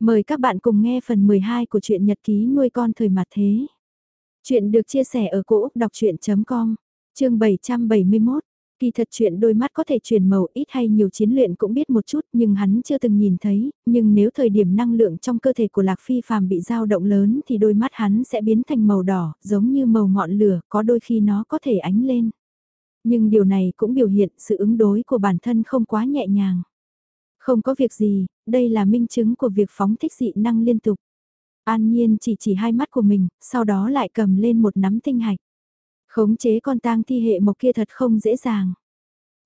Mời các bạn cùng nghe phần 12 của truyện nhật ký nuôi con thời mặt thế. Chuyện được chia sẻ ở cỗ đọc chuyện.com, chương 771. Kỳ thật chuyện đôi mắt có thể chuyển màu ít hay nhiều chiến luyện cũng biết một chút nhưng hắn chưa từng nhìn thấy, nhưng nếu thời điểm năng lượng trong cơ thể của Lạc Phi phàm bị dao động lớn thì đôi mắt hắn sẽ biến thành màu đỏ, giống như màu ngọn lửa, có đôi khi nó có thể ánh lên. Nhưng điều này cũng biểu hiện sự ứng đối của bản thân không quá nhẹ nhàng. Không có việc gì, đây là minh chứng của việc phóng thích dị năng liên tục. An Nhiên chỉ chỉ hai mắt của mình, sau đó lại cầm lên một nắm tinh hạch. Khống chế con tang thi hệ mộc kia thật không dễ dàng.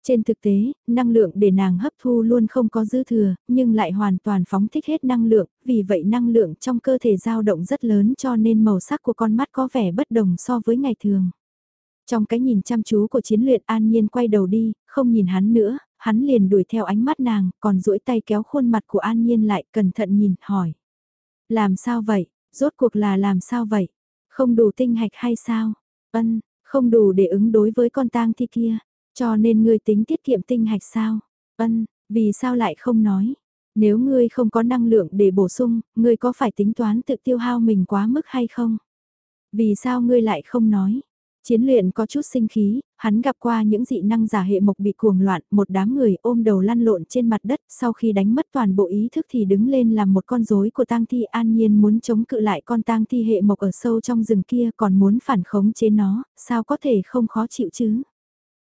Trên thực tế, năng lượng để nàng hấp thu luôn không có dư thừa, nhưng lại hoàn toàn phóng thích hết năng lượng, vì vậy năng lượng trong cơ thể dao động rất lớn cho nên màu sắc của con mắt có vẻ bất đồng so với ngày thường. Trong cái nhìn chăm chú của chiến luyện an nhiên quay đầu đi, không nhìn hắn nữa, hắn liền đuổi theo ánh mắt nàng, còn duỗi tay kéo khuôn mặt của An Nhiên lại, cẩn thận nhìn, hỏi. Làm sao vậy? Rốt cuộc là làm sao vậy? Không đủ tinh hạch hay sao? Ân, không đủ để ứng đối với con tang thi kia, cho nên ngươi tính tiết kiệm tinh hạch sao? Ân, vì sao lại không nói? Nếu ngươi không có năng lượng để bổ sung, ngươi có phải tính toán tự tiêu hao mình quá mức hay không? Vì sao ngươi lại không nói? Chiến luyện có chút sinh khí, hắn gặp qua những dị năng giả hệ mộc bị cuồng loạn, một đám người ôm đầu lăn lộn trên mặt đất, sau khi đánh mất toàn bộ ý thức thì đứng lên làm một con rối của tang thi an nhiên muốn chống cự lại con tang thi hệ mộc ở sâu trong rừng kia còn muốn phản khống chế nó, sao có thể không khó chịu chứ?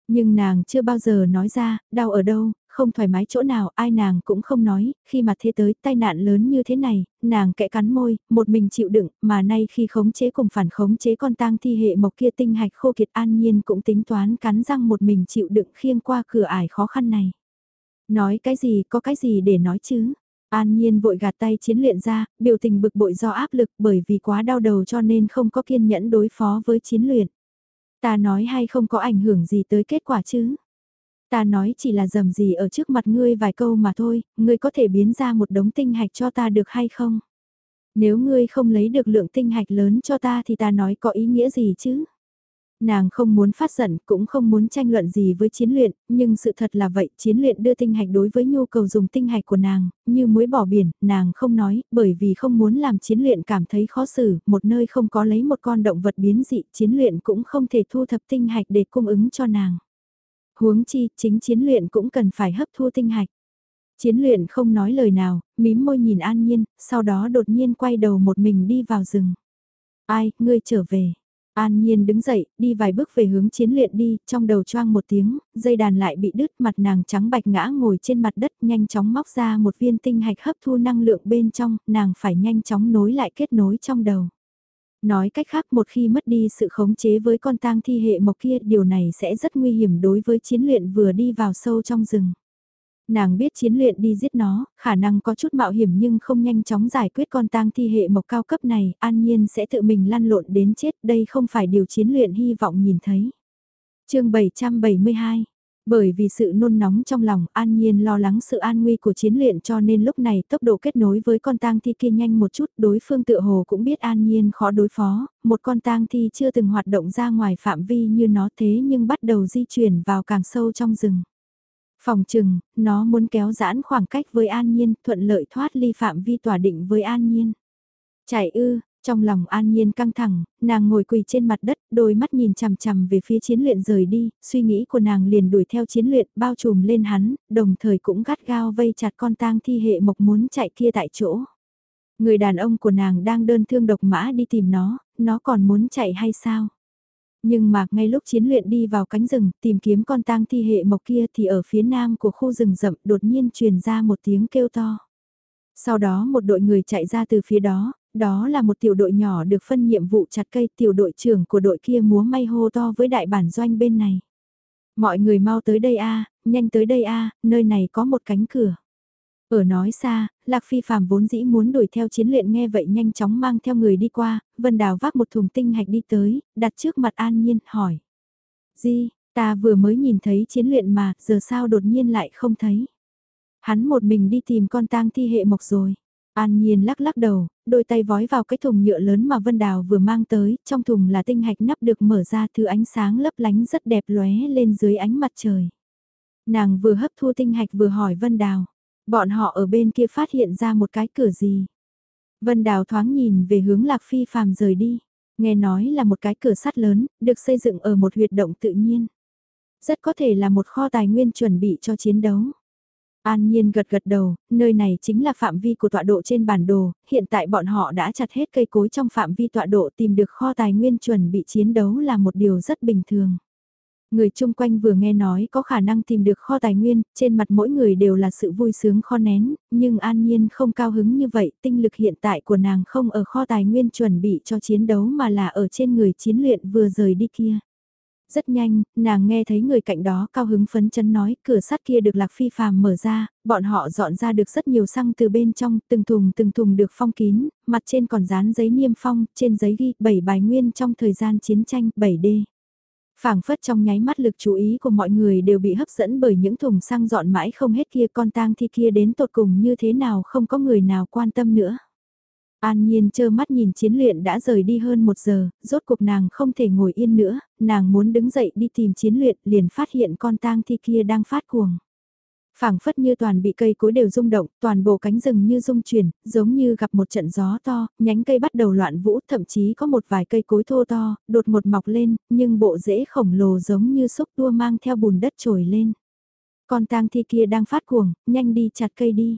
Nhưng nàng chưa bao giờ nói ra, đau ở đâu, không thoải mái chỗ nào, ai nàng cũng không nói, khi mà thế tới tai nạn lớn như thế này, nàng kẽ cắn môi, một mình chịu đựng, mà nay khi khống chế cùng phản khống chế con tang thi hệ mộc kia tinh hạch khô kiệt an nhiên cũng tính toán cắn răng một mình chịu đựng khiêng qua cửa ải khó khăn này. Nói cái gì, có cái gì để nói chứ? An Nhiên vội gạt tay chiến luyện ra, biểu tình bực bội do áp lực bởi vì quá đau đầu cho nên không có kiên nhẫn đối phó với chiến luyện. Ta nói hay không có ảnh hưởng gì tới kết quả chứ? Ta nói chỉ là dầm gì ở trước mặt ngươi vài câu mà thôi, ngươi có thể biến ra một đống tinh hạch cho ta được hay không? Nếu ngươi không lấy được lượng tinh hạch lớn cho ta thì ta nói có ý nghĩa gì chứ? Nàng không muốn phát giận cũng không muốn tranh luận gì với chiến luyện, nhưng sự thật là vậy, chiến luyện đưa tinh hạch đối với nhu cầu dùng tinh hạch của nàng, như muối bỏ biển, nàng không nói, bởi vì không muốn làm chiến luyện cảm thấy khó xử, một nơi không có lấy một con động vật biến dị, chiến luyện cũng không thể thu thập tinh hạch để cung ứng cho nàng. Huống chi, chính chiến luyện cũng cần phải hấp thu tinh hạch. Chiến luyện không nói lời nào, mím môi nhìn an nhiên, sau đó đột nhiên quay đầu một mình đi vào rừng. Ai, ngươi trở về. An Nhiên đứng dậy, đi vài bước về hướng chiến luyện đi, trong đầu choang một tiếng, dây đàn lại bị đứt, mặt nàng trắng bạch ngã ngồi trên mặt đất, nhanh chóng móc ra một viên tinh hạch hấp thu năng lượng bên trong, nàng phải nhanh chóng nối lại kết nối trong đầu. Nói cách khác một khi mất đi sự khống chế với con tang thi hệ mộc kia điều này sẽ rất nguy hiểm đối với chiến luyện vừa đi vào sâu trong rừng. Nàng biết chiến luyện đi giết nó, khả năng có chút mạo hiểm nhưng không nhanh chóng giải quyết con tang thi hệ mộc cao cấp này, an nhiên sẽ tự mình lăn lộn đến chết, đây không phải điều chiến luyện hy vọng nhìn thấy. chương 772 bởi vì sự nôn nóng trong lòng, An Nhiên lo lắng sự an nguy của chiến luyện cho nên lúc này tốc độ kết nối với con tang thi kia nhanh một chút, đối phương tự hồ cũng biết An Nhiên khó đối phó, một con tang thi chưa từng hoạt động ra ngoài phạm vi như nó thế nhưng bắt đầu di chuyển vào càng sâu trong rừng. Phòng trừng, nó muốn kéo giãn khoảng cách với An Nhiên, thuận lợi thoát ly phạm vi tỏa định với An Nhiên. Chạy ư, trong lòng an nhiên căng thẳng, nàng ngồi quỳ trên mặt đất, đôi mắt nhìn chằm chằm về phía chiến luyện rời đi, suy nghĩ của nàng liền đuổi theo chiến luyện, bao trùm lên hắn, đồng thời cũng gắt gao vây chặt con tang thi hệ mộc muốn chạy kia tại chỗ. Người đàn ông của nàng đang đơn thương độc mã đi tìm nó, nó còn muốn chạy hay sao? Nhưng mà ngay lúc chiến luyện đi vào cánh rừng tìm kiếm con tang thi hệ mộc kia thì ở phía nam của khu rừng rậm đột nhiên truyền ra một tiếng kêu to. Sau đó một đội người chạy ra từ phía đó, đó là một tiểu đội nhỏ được phân nhiệm vụ chặt cây tiểu đội trưởng của đội kia múa may hô to với đại bản doanh bên này. Mọi người mau tới đây a nhanh tới đây a nơi này có một cánh cửa. Ở nói xa, Lạc Phi phàm vốn dĩ muốn đuổi theo chiến luyện nghe vậy nhanh chóng mang theo người đi qua, Vân Đào vác một thùng tinh hạch đi tới, đặt trước mặt An Nhiên, hỏi. Di, ta vừa mới nhìn thấy chiến luyện mà, giờ sao đột nhiên lại không thấy. Hắn một mình đi tìm con tang thi hệ mộc rồi. An Nhiên lắc lắc đầu, đôi tay vói vào cái thùng nhựa lớn mà Vân Đào vừa mang tới, trong thùng là tinh hạch nắp được mở ra thứ ánh sáng lấp lánh rất đẹp lóe lên dưới ánh mặt trời. Nàng vừa hấp thu tinh hạch vừa hỏi Vân Đào, bọn họ ở bên kia phát hiện ra một cái cửa gì. Vân Đào thoáng nhìn về hướng Lạc Phi phàm rời đi. Nghe nói là một cái cửa sắt lớn, được xây dựng ở một huyệt động tự nhiên. Rất có thể là một kho tài nguyên chuẩn bị cho chiến đấu. An Nhiên gật gật đầu, nơi này chính là phạm vi của tọa độ trên bản đồ, hiện tại bọn họ đã chặt hết cây cối trong phạm vi tọa độ tìm được kho tài nguyên chuẩn bị chiến đấu là một điều rất bình thường. Người chung quanh vừa nghe nói có khả năng tìm được kho tài nguyên, trên mặt mỗi người đều là sự vui sướng kho nén, nhưng an nhiên không cao hứng như vậy, tinh lực hiện tại của nàng không ở kho tài nguyên chuẩn bị cho chiến đấu mà là ở trên người chiến luyện vừa rời đi kia. Rất nhanh, nàng nghe thấy người cạnh đó cao hứng phấn chấn nói cửa sắt kia được lạc phi phàm mở ra, bọn họ dọn ra được rất nhiều xăng từ bên trong, từng thùng từng thùng được phong kín, mặt trên còn dán giấy niêm phong, trên giấy ghi 7 bài nguyên trong thời gian chiến tranh 7D phảng phất trong nháy mắt lực chú ý của mọi người đều bị hấp dẫn bởi những thùng xăng dọn mãi không hết kia con tang thi kia đến tột cùng như thế nào không có người nào quan tâm nữa. An Nhiên chơ mắt nhìn chiến luyện đã rời đi hơn một giờ, rốt cuộc nàng không thể ngồi yên nữa, nàng muốn đứng dậy đi tìm chiến luyện liền phát hiện con tang thi kia đang phát cuồng phảng phất như toàn bị cây cối đều rung động, toàn bộ cánh rừng như rung chuyển, giống như gặp một trận gió to, nhánh cây bắt đầu loạn vũ, thậm chí có một vài cây cối thô to, đột một mọc lên, nhưng bộ rễ khổng lồ giống như xúc tua mang theo bùn đất trồi lên. Con tang thi kia đang phát cuồng, nhanh đi chặt cây đi.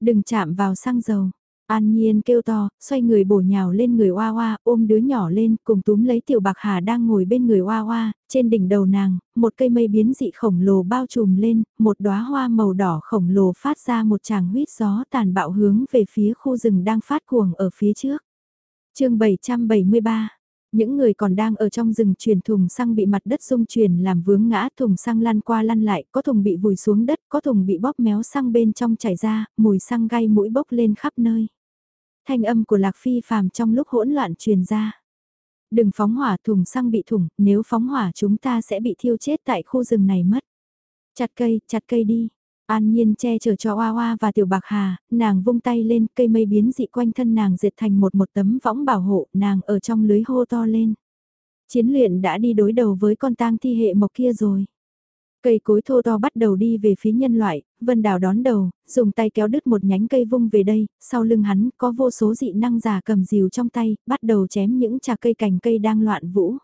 Đừng chạm vào xăng dầu, An Nhiên kêu to, xoay người bổ nhào lên người Hoa Hoa, ôm đứa nhỏ lên, cùng túm lấy Tiểu Bạc Hà đang ngồi bên người Hoa Hoa, trên đỉnh đầu nàng, một cây mây biến dị khổng lồ bao trùm lên, một đóa hoa màu đỏ khổng lồ phát ra một tràng huyết gió tàn bạo hướng về phía khu rừng đang phát cuồng ở phía trước. chương 773 những người còn đang ở trong rừng chuyển thùng xăng bị mặt đất rung chuyển làm vướng ngã thùng xăng lăn qua lăn lại, có thùng bị vùi xuống đất, có thùng bị bóp méo xăng bên trong chảy ra, mùi xăng gai mũi bốc lên khắp nơi. Thanh âm của Lạc Phi phàm trong lúc hỗn loạn truyền ra. Đừng phóng hỏa thùng xăng bị thủng, nếu phóng hỏa chúng ta sẽ bị thiêu chết tại khu rừng này mất. Chặt cây, chặt cây đi, An Nhiên che chở cho Hoa Hoa và Tiểu Bạc Hà, nàng vung tay lên cây mây biến dị quanh thân nàng diệt thành một một tấm võng bảo hộ, nàng ở trong lưới hô to lên. Chiến luyện đã đi đối đầu với con tang thi hệ mộc kia rồi. Cây cối thô to bắt đầu đi về phía nhân loại, Vân Đào đón đầu, dùng tay kéo đứt một nhánh cây vung về đây, sau lưng hắn có vô số dị năng giả cầm rìu trong tay, bắt đầu chém những trà cây cành cây đang loạn vũ.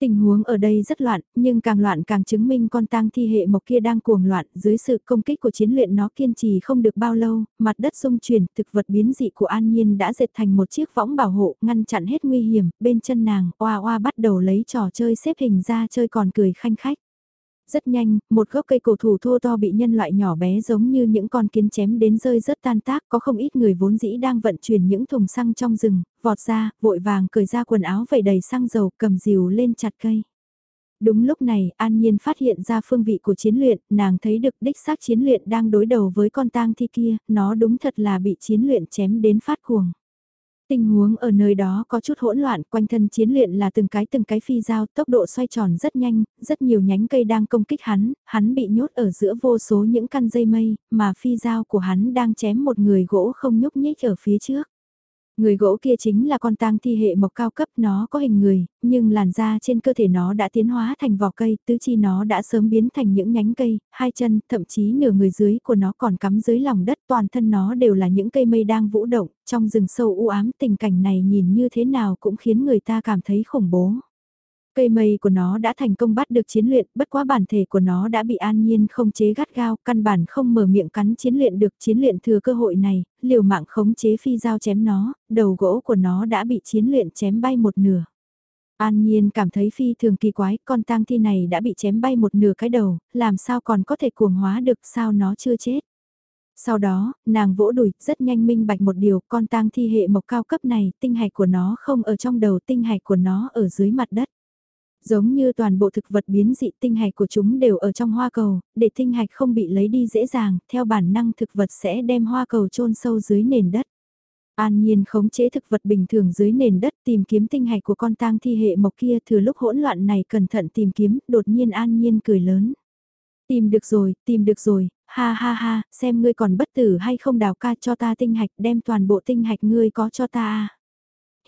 Tình huống ở đây rất loạn, nhưng càng loạn càng chứng minh con tang thi hệ mộc kia đang cuồng loạn, dưới sự công kích của chiến luyện nó kiên trì không được bao lâu, mặt đất xung chuyển, thực vật biến dị của An Nhiên đã dệt thành một chiếc võng bảo hộ, ngăn chặn hết nguy hiểm, bên chân nàng, oa oa bắt đầu lấy trò chơi xếp hình ra chơi còn cười khanh khách. Rất nhanh, một gốc cây cổ thụ thô to bị nhân loại nhỏ bé giống như những con kiến chém đến rơi rất tan tác, có không ít người vốn dĩ đang vận chuyển những thùng xăng trong rừng, vọt ra, vội vàng cởi ra quần áo vẩy đầy xăng dầu, cầm rìu lên chặt cây. Đúng lúc này, An Nhiên phát hiện ra phương vị của chiến luyện, nàng thấy được đích xác chiến luyện đang đối đầu với con tang thi kia, nó đúng thật là bị chiến luyện chém đến phát cuồng. Tình huống ở nơi đó có chút hỗn loạn, quanh thân chiến luyện là từng cái từng cái phi dao, tốc độ xoay tròn rất nhanh, rất nhiều nhánh cây đang công kích hắn, hắn bị nhốt ở giữa vô số những căn dây mây, mà phi dao của hắn đang chém một người gỗ không nhúc nhích ở phía trước. Người gỗ kia chính là con tang thi hệ mộc cao cấp nó có hình người, nhưng làn da trên cơ thể nó đã tiến hóa thành vỏ cây, tứ chi nó đã sớm biến thành những nhánh cây, hai chân, thậm chí nửa người dưới của nó còn cắm dưới lòng đất toàn thân nó đều là những cây mây đang vũ động, trong rừng sâu u ám tình cảnh này nhìn như thế nào cũng khiến người ta cảm thấy khủng bố. Cây mây của nó đã thành công bắt được chiến luyện, bất quá bản thể của nó đã bị an nhiên không chế gắt gao, căn bản không mở miệng cắn chiến luyện được chiến luyện thừa cơ hội này, liều mạng khống chế phi dao chém nó, đầu gỗ của nó đã bị chiến luyện chém bay một nửa. An Nhiên cảm thấy phi thường kỳ quái, con tang thi này đã bị chém bay một nửa cái đầu, làm sao còn có thể cuồng hóa được sao nó chưa chết. Sau đó, nàng vỗ đùi, rất nhanh minh bạch một điều, con tang thi hệ mộc cao cấp này, tinh hạch của nó không ở trong đầu, tinh hạch của nó ở dưới mặt đất. Giống như toàn bộ thực vật biến dị tinh hạch của chúng đều ở trong hoa cầu, để tinh hạch không bị lấy đi dễ dàng, theo bản năng thực vật sẽ đem hoa cầu chôn sâu dưới nền đất. An Nhiên khống chế thực vật bình thường dưới nền đất tìm kiếm tinh hạch của con tang thi hệ mộc kia thừa lúc hỗn loạn này cẩn thận tìm kiếm, đột nhiên An Nhiên cười lớn. Tìm được rồi, tìm được rồi, ha ha ha, xem ngươi còn bất tử hay không đào ca cho ta tinh hạch đem toàn bộ tinh hạch ngươi có cho ta à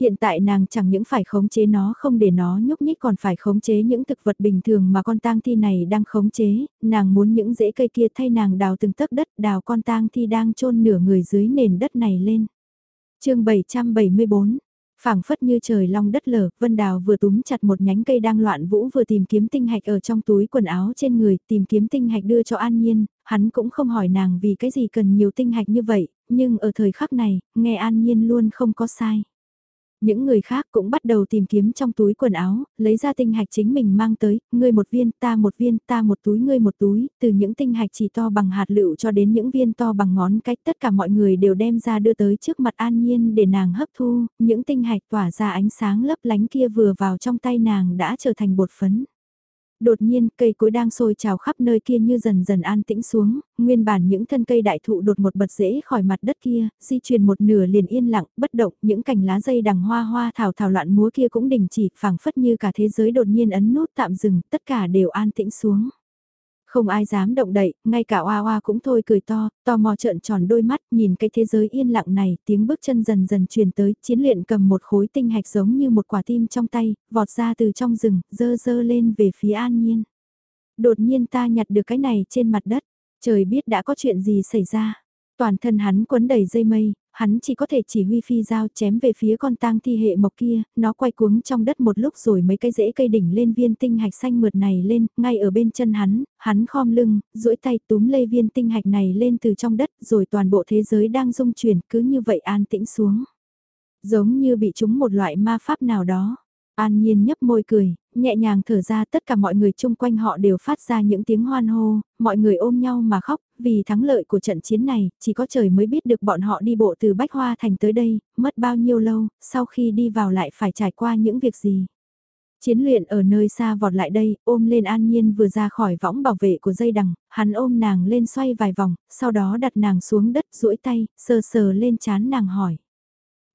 hiện tại nàng chẳng những phải khống chế nó không để nó nhúc nhích còn phải khống chế những thực vật bình thường mà con tang thi này đang khống chế, nàng muốn những rễ cây kia thay nàng đào từng tấc đất đào con tang thi đang chôn nửa người dưới nền đất này lên. chương 774, phảng phất như trời long đất lở, Vân Đào vừa túm chặt một nhánh cây đang loạn vũ vừa tìm kiếm tinh hạch ở trong túi quần áo trên người, tìm kiếm tinh hạch đưa cho An Nhiên, hắn cũng không hỏi nàng vì cái gì cần nhiều tinh hạch như vậy, nhưng ở thời khắc này, nghe An Nhiên luôn không có sai. Những người khác cũng bắt đầu tìm kiếm trong túi quần áo, lấy ra tinh hạch chính mình mang tới, ngươi một viên, ta một viên, ta một túi, ngươi một túi, từ những tinh hạch chỉ to bằng hạt lựu cho đến những viên to bằng ngón cách tất cả mọi người đều đem ra đưa tới trước mặt an nhiên để nàng hấp thu, những tinh hạch tỏa ra ánh sáng lấp lánh kia vừa vào trong tay nàng đã trở thành bột phấn. Đột nhiên, cây cối đang sôi trào khắp nơi kia như dần dần an tĩnh xuống, nguyên bản những thân cây đại thụ đột một bật rễ khỏi mặt đất kia, di chuyển một nửa liền yên lặng, bất động, những cành lá dây đằng hoa hoa thảo thảo loạn múa kia cũng đình chỉ, phảng phất như cả thế giới đột nhiên ấn nút tạm dừng, tất cả đều an tĩnh xuống. Không ai dám động đậy, ngay cả Oa Oa cũng thôi cười to, to mò trợn tròn đôi mắt, nhìn cái thế giới yên lặng này, tiếng bước chân dần dần truyền tới, chiến luyện cầm một khối tinh hạch giống như một quả tim trong tay, vọt ra từ trong rừng, dơ dơ lên về phía an nhiên. Đột nhiên ta nhặt được cái này trên mặt đất, trời biết đã có chuyện gì xảy ra. Toàn thân hắn quấn đầy dây mây, hắn chỉ có thể chỉ huy phi dao chém về phía con tang thi hệ mộc kia, nó quay cuống trong đất một lúc rồi mấy cái rễ cây đỉnh lên viên tinh hạch xanh mượt này lên, ngay ở bên chân hắn, hắn khom lưng, duỗi tay túm lê viên tinh hạch này lên từ trong đất rồi toàn bộ thế giới đang rung chuyển cứ như vậy an tĩnh xuống. Giống như bị trúng một loại ma pháp nào đó. An nhiên nhấp môi cười, nhẹ nhàng thở ra tất cả mọi người chung quanh họ đều phát ra những tiếng hoan hô, mọi người ôm nhau mà khóc, vì thắng lợi của trận chiến này, chỉ có trời mới biết được bọn họ đi bộ từ Bách Hoa Thành tới đây, mất bao nhiêu lâu, sau khi đi vào lại phải trải qua những việc gì. Chiến luyện ở nơi xa vọt lại đây, ôm lên an nhiên vừa ra khỏi võng bảo vệ của dây đằng, hắn ôm nàng lên xoay vài vòng, sau đó đặt nàng xuống đất duỗi tay, sờ sờ lên chán nàng hỏi.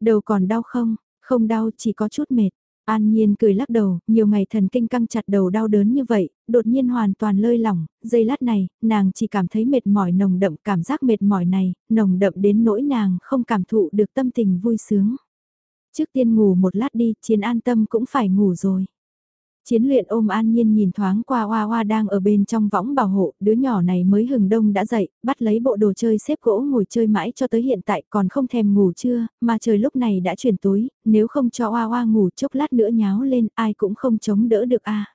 Đầu còn đau không? Không đau chỉ có chút mệt. An Nhiên cười lắc đầu, nhiều ngày thần kinh căng chặt đầu đau đớn như vậy, đột nhiên hoàn toàn lơi lỏng, giây lát này, nàng chỉ cảm thấy mệt mỏi nồng đậm cảm giác mệt mỏi này, nồng đậm đến nỗi nàng không cảm thụ được tâm tình vui sướng. Trước tiên ngủ một lát đi, chiến an tâm cũng phải ngủ rồi. Chiến luyện ôm an nhiên nhìn thoáng qua Hoa Hoa đang ở bên trong võng bảo hộ, đứa nhỏ này mới hừng đông đã dậy, bắt lấy bộ đồ chơi xếp gỗ ngồi chơi mãi cho tới hiện tại còn không thèm ngủ chưa, mà trời lúc này đã chuyển tối, nếu không cho Hoa Hoa ngủ chốc lát nữa nháo lên ai cũng không chống đỡ được a.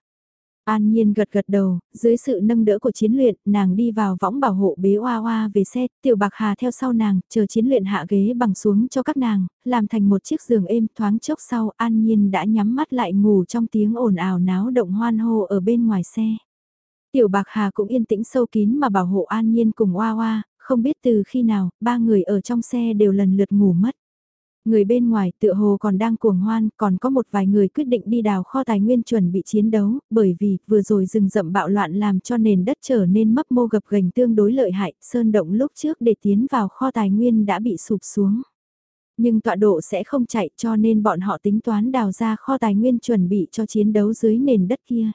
An Nhiên gật gật đầu, dưới sự nâng đỡ của chiến luyện, nàng đi vào võng bảo hộ bế oa oa về xe, tiểu bạc hà theo sau nàng, chờ chiến luyện hạ ghế bằng xuống cho các nàng, làm thành một chiếc giường êm thoáng chốc sau, An Nhiên đã nhắm mắt lại ngủ trong tiếng ồn ào náo động hoan hô ở bên ngoài xe. Tiểu bạc hà cũng yên tĩnh sâu kín mà bảo hộ An Nhiên cùng oa oa, không biết từ khi nào, ba người ở trong xe đều lần lượt ngủ mất. Người bên ngoài tựa hồ còn đang cuồng hoan, còn có một vài người quyết định đi đào kho tài nguyên chuẩn bị chiến đấu, bởi vì vừa rồi rừng rậm bạo loạn làm cho nền đất trở nên mấp mô gập gành tương đối lợi hại, sơn động lúc trước để tiến vào kho tài nguyên đã bị sụp xuống. Nhưng tọa độ sẽ không chạy cho nên bọn họ tính toán đào ra kho tài nguyên chuẩn bị cho chiến đấu dưới nền đất kia.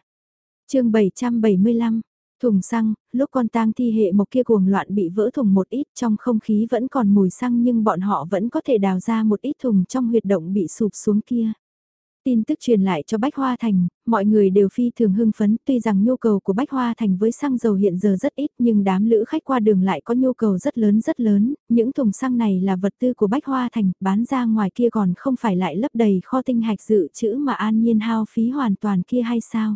chương 775 Thùng xăng, lúc con tang thi hệ một kia cuồng loạn bị vỡ thùng một ít trong không khí vẫn còn mùi xăng nhưng bọn họ vẫn có thể đào ra một ít thùng trong huyệt động bị sụp xuống kia. Tin tức truyền lại cho Bách Hoa Thành, mọi người đều phi thường hưng phấn tuy rằng nhu cầu của Bách Hoa Thành với xăng dầu hiện giờ rất ít nhưng đám lữ khách qua đường lại có nhu cầu rất lớn rất lớn, những thùng xăng này là vật tư của Bách Hoa Thành, bán ra ngoài kia còn không phải lại lấp đầy kho tinh hạch dự trữ mà an nhiên hao phí hoàn toàn kia hay sao?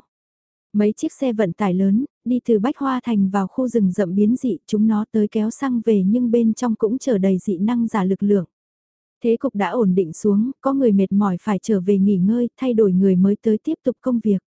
Mấy chiếc xe vận tải lớn, đi từ Bách Hoa Thành vào khu rừng rậm biến dị, chúng nó tới kéo xăng về nhưng bên trong cũng chở đầy dị năng giả lực lượng. Thế cục đã ổn định xuống, có người mệt mỏi phải trở về nghỉ ngơi, thay đổi người mới tới tiếp tục công việc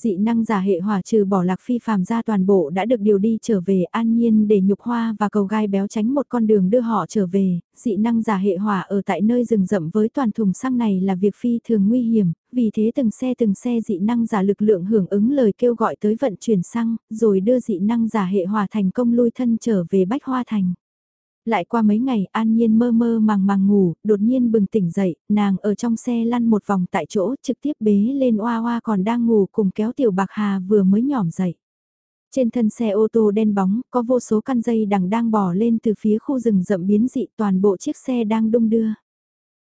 dị năng giả hệ hỏa trừ bỏ lạc phi phàm ra toàn bộ đã được điều đi trở về an nhiên để nhục hoa và cầu gai béo tránh một con đường đưa họ trở về, dị năng giả hệ hỏa ở tại nơi rừng rậm với toàn thùng xăng này là việc phi thường nguy hiểm, vì thế từng xe từng xe dị năng giả lực lượng hưởng ứng lời kêu gọi tới vận chuyển xăng, rồi đưa dị năng giả hệ hỏa thành công lui thân trở về Bách Hoa Thành. Lại qua mấy ngày an nhiên mơ mơ màng màng ngủ, đột nhiên bừng tỉnh dậy, nàng ở trong xe lăn một vòng tại chỗ trực tiếp bế lên oa oa còn đang ngủ cùng kéo tiểu bạc hà vừa mới nhỏm dậy. Trên thân xe ô tô đen bóng, có vô số căn dây đằng đang bỏ lên từ phía khu rừng rậm biến dị toàn bộ chiếc xe đang đung đưa.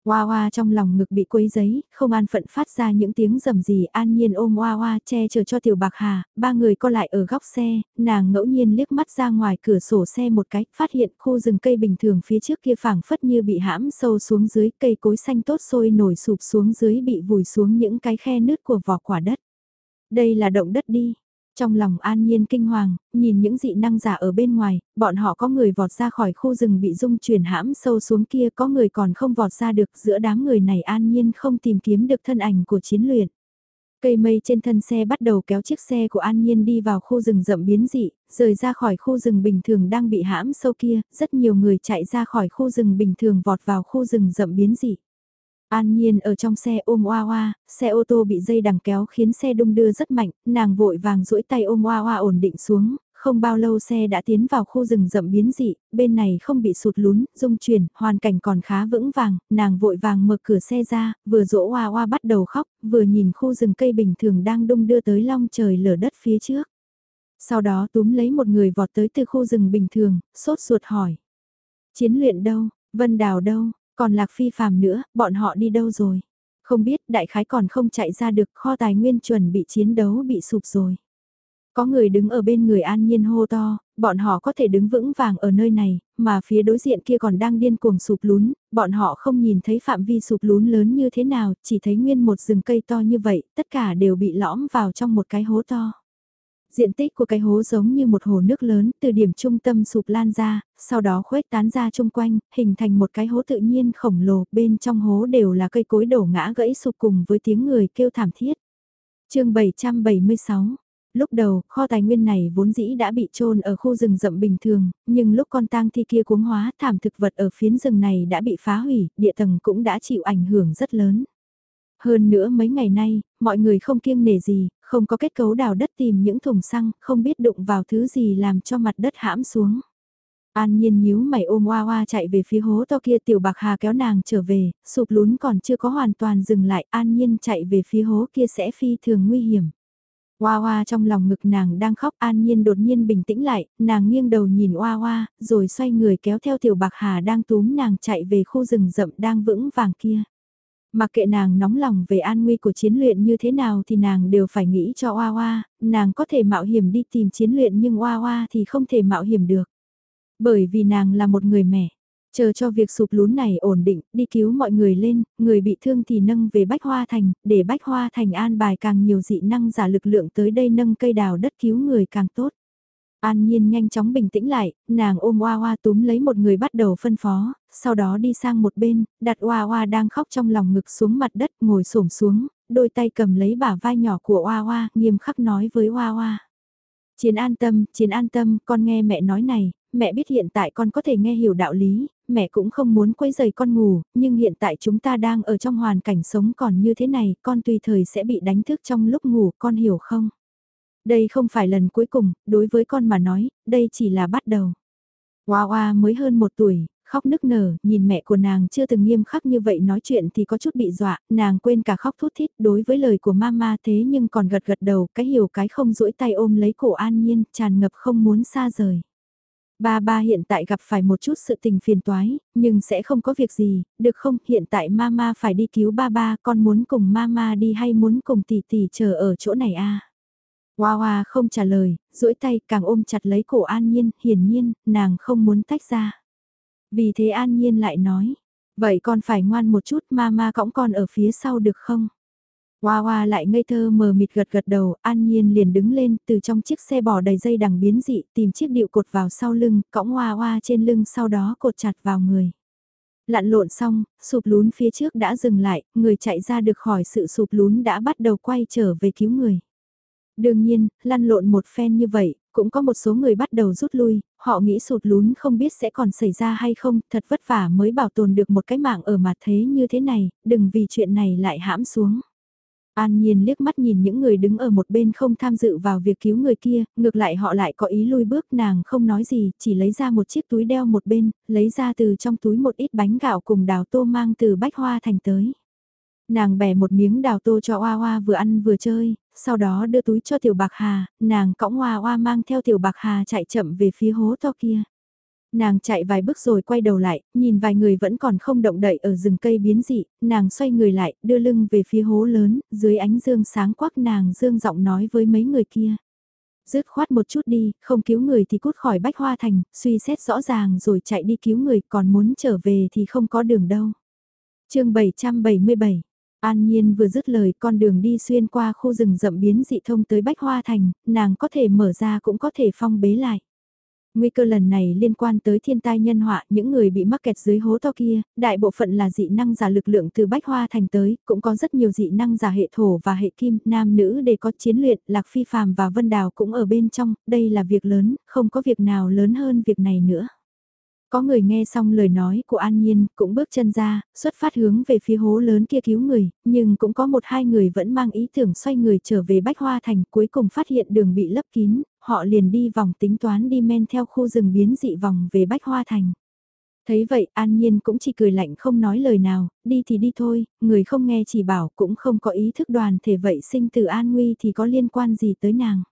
Hoa hoa trong lòng ngực bị quấy giấy, không an phận phát ra những tiếng rầm gì an nhiên ôm hoa hoa che chở cho tiểu bạc hà, ba người co lại ở góc xe, nàng ngẫu nhiên liếc mắt ra ngoài cửa sổ xe một cái, phát hiện khu rừng cây bình thường phía trước kia phảng phất như bị hãm sâu xuống dưới cây cối xanh tốt sôi nổi sụp xuống dưới bị vùi xuống những cái khe nứt của vỏ quả đất. Đây là động đất đi, trong lòng an nhiên kinh hoàng, nhìn những dị năng giả ở bên ngoài, bọn họ có người vọt ra khỏi khu rừng bị dung chuyển hãm sâu xuống kia có người còn không vọt ra được giữa đám người này an nhiên không tìm kiếm được thân ảnh của chiến luyện. Cây mây trên thân xe bắt đầu kéo chiếc xe của An Nhiên đi vào khu rừng rậm biến dị, rời ra khỏi khu rừng bình thường đang bị hãm sâu kia, rất nhiều người chạy ra khỏi khu rừng bình thường vọt vào khu rừng rậm biến dị. An Nhiên ở trong xe ôm Oa Oa, xe ô tô bị dây đằng kéo khiến xe đung đưa rất mạnh, nàng vội vàng duỗi tay ôm Oa Oa ổn định xuống, không bao lâu xe đã tiến vào khu rừng rậm biến dị, bên này không bị sụt lún, rung chuyển, hoàn cảnh còn khá vững vàng, nàng vội vàng mở cửa xe ra, vừa dỗ Oa Oa bắt đầu khóc, vừa nhìn khu rừng cây bình thường đang đung đưa tới long trời lở đất phía trước. Sau đó túm lấy một người vọt tới từ khu rừng bình thường, sốt ruột hỏi. Chiến luyện đâu, Vân Đào đâu, còn Lạc Phi phàm nữa, bọn họ đi đâu rồi? Không biết đại khái còn không chạy ra được kho tài nguyên chuẩn bị chiến đấu bị sụp rồi. Có người đứng ở bên người an nhiên hô to, bọn họ có thể đứng vững vàng ở nơi này, mà phía đối diện kia còn đang điên cuồng sụp lún, bọn họ không nhìn thấy phạm vi sụp lún lớn như thế nào, chỉ thấy nguyên một rừng cây to như vậy, tất cả đều bị lõm vào trong một cái hố to. Diện tích của cái hố giống như một hồ nước lớn, từ điểm trung tâm sụp lan ra, sau đó khuếch tán ra chung quanh, hình thành một cái hố tự nhiên khổng lồ, bên trong hố đều là cây cối đổ ngã gãy sụp cùng với tiếng người kêu thảm thiết. chương 776 Lúc đầu, kho tài nguyên này vốn dĩ đã bị trôn ở khu rừng rậm bình thường, nhưng lúc con tang thi kia cuống hóa thảm thực vật ở phiến rừng này đã bị phá hủy, địa tầng cũng đã chịu ảnh hưởng rất lớn. Hơn nữa mấy ngày nay, mọi người không kiêng nể gì, không có kết cấu đào đất tìm những thùng xăng, không biết đụng vào thứ gì làm cho mặt đất hãm xuống. An nhiên nhíu mày ôm hoa hoa chạy về phía hố to kia tiểu bạc hà kéo nàng trở về, sụp lún còn chưa có hoàn toàn dừng lại an nhiên chạy về phía hố kia sẽ phi thường nguy hiểm. Hoa hoa trong lòng ngực nàng đang khóc an nhiên đột nhiên bình tĩnh lại, nàng nghiêng đầu nhìn hoa hoa, rồi xoay người kéo theo tiểu bạc hà đang túm nàng chạy về khu rừng rậm đang vững vàng kia. Mặc kệ nàng nóng lòng về an nguy của chiến luyện như thế nào thì nàng đều phải nghĩ cho Hoa Hoa, nàng có thể mạo hiểm đi tìm chiến luyện nhưng Hoa Hoa thì không thể mạo hiểm được. Bởi vì nàng là một người mẹ, chờ cho việc sụp lún này ổn định, đi cứu mọi người lên, người bị thương thì nâng về Bách Hoa Thành, để Bách Hoa Thành an bài càng nhiều dị năng giả lực lượng tới đây nâng cây đào đất cứu người càng tốt. An Nhiên nhanh chóng bình tĩnh lại, nàng ôm Hoa Hoa túm lấy một người bắt đầu phân phó, sau đó đi sang một bên, đặt Hoa Hoa đang khóc trong lòng ngực xuống mặt đất ngồi xổm xuống, đôi tay cầm lấy bả vai nhỏ của Hoa Hoa, nghiêm khắc nói với Hoa Hoa. Chiến an tâm, chiến an tâm, con nghe mẹ nói này, mẹ biết hiện tại con có thể nghe hiểu đạo lý, mẹ cũng không muốn quấy rầy con ngủ, nhưng hiện tại chúng ta đang ở trong hoàn cảnh sống còn như thế này, con tùy thời sẽ bị đánh thức trong lúc ngủ, con hiểu không? Đây không phải lần cuối cùng, đối với con mà nói, đây chỉ là bắt đầu. Hoa Hoa mới hơn một tuổi, khóc nức nở, nhìn mẹ của nàng chưa từng nghiêm khắc như vậy nói chuyện thì có chút bị dọa, nàng quên cả khóc thút thít đối với lời của mama thế nhưng còn gật gật đầu, cái hiểu cái không duỗi tay ôm lấy cổ an nhiên, tràn ngập không muốn xa rời. Ba ba hiện tại gặp phải một chút sự tình phiền toái, nhưng sẽ không có việc gì, được không? Hiện tại mama phải đi cứu ba ba, con muốn cùng mama đi hay muốn cùng tỷ tỷ chờ ở chỗ này a? Hoa hoa không trả lời, duỗi tay càng ôm chặt lấy cổ an nhiên, hiển nhiên, nàng không muốn tách ra. Vì thế an nhiên lại nói, vậy con phải ngoan một chút mama cõng con ở phía sau được không? Hoa hoa lại ngây thơ mờ mịt gật gật đầu, an nhiên liền đứng lên từ trong chiếc xe bò đầy dây đằng biến dị tìm chiếc điệu cột vào sau lưng, cõng hoa hoa trên lưng sau đó cột chặt vào người. Lặn lộn xong, sụp lún phía trước đã dừng lại, người chạy ra được khỏi sự sụp lún đã bắt đầu quay trở về cứu người. Đương nhiên, lăn lộn một phen như vậy, cũng có một số người bắt đầu rút lui, họ nghĩ sụt lún không biết sẽ còn xảy ra hay không, thật vất vả mới bảo tồn được một cái mạng ở mặt thế như thế này, đừng vì chuyện này lại hãm xuống. An Nhiên liếc mắt nhìn những người đứng ở một bên không tham dự vào việc cứu người kia, ngược lại họ lại có ý lui bước nàng không nói gì, chỉ lấy ra một chiếc túi đeo một bên, lấy ra từ trong túi một ít bánh gạo cùng đào tô mang từ bách hoa thành tới. Nàng bẻ một miếng đào tô cho Oa Oa vừa ăn vừa chơi, sau đó đưa túi cho Tiểu Bạc Hà, nàng cõng Oa Oa mang theo Tiểu Bạc Hà chạy chậm về phía hố to kia. Nàng chạy vài bước rồi quay đầu lại, nhìn vài người vẫn còn không động đậy ở rừng cây biến dị, nàng xoay người lại, đưa lưng về phía hố lớn, dưới ánh dương sáng quắc nàng dương giọng nói với mấy người kia. Dứt khoát một chút đi, không cứu người thì cút khỏi bách hoa thành, suy xét rõ ràng rồi chạy đi cứu người, còn muốn trở về thì không có đường đâu. chương 777 An Nhiên vừa dứt lời con đường đi xuyên qua khu rừng rậm biến dị thông tới Bách Hoa Thành, nàng có thể mở ra cũng có thể phong bế lại. Nguy cơ lần này liên quan tới thiên tai nhân họa, những người bị mắc kẹt dưới hố to kia, đại bộ phận là dị năng giả lực lượng từ Bách Hoa thành tới, cũng có rất nhiều dị năng giả hệ thổ và hệ kim, nam nữ để có chiến luyện, Lạc Phi Phàm và Vân Đào cũng ở bên trong, đây là việc lớn, không có việc nào lớn hơn việc này nữa. Có người nghe xong lời nói của An Nhiên, cũng bước chân ra, xuất phát hướng về phía hố lớn kia cứu người, nhưng cũng có một hai người vẫn mang ý tưởng xoay người trở về Bách Hoa Thành, cuối cùng phát hiện đường bị lấp kín, họ liền đi vòng tính toán đi men theo khu rừng biến dị vòng về Bách Hoa Thành. Thấy vậy An Nhiên cũng chỉ cười lạnh không nói lời nào, đi thì đi thôi, người không nghe chỉ bảo cũng không có ý thức đoàn thể vậy sinh từ An Nguy thì có liên quan gì tới nàng.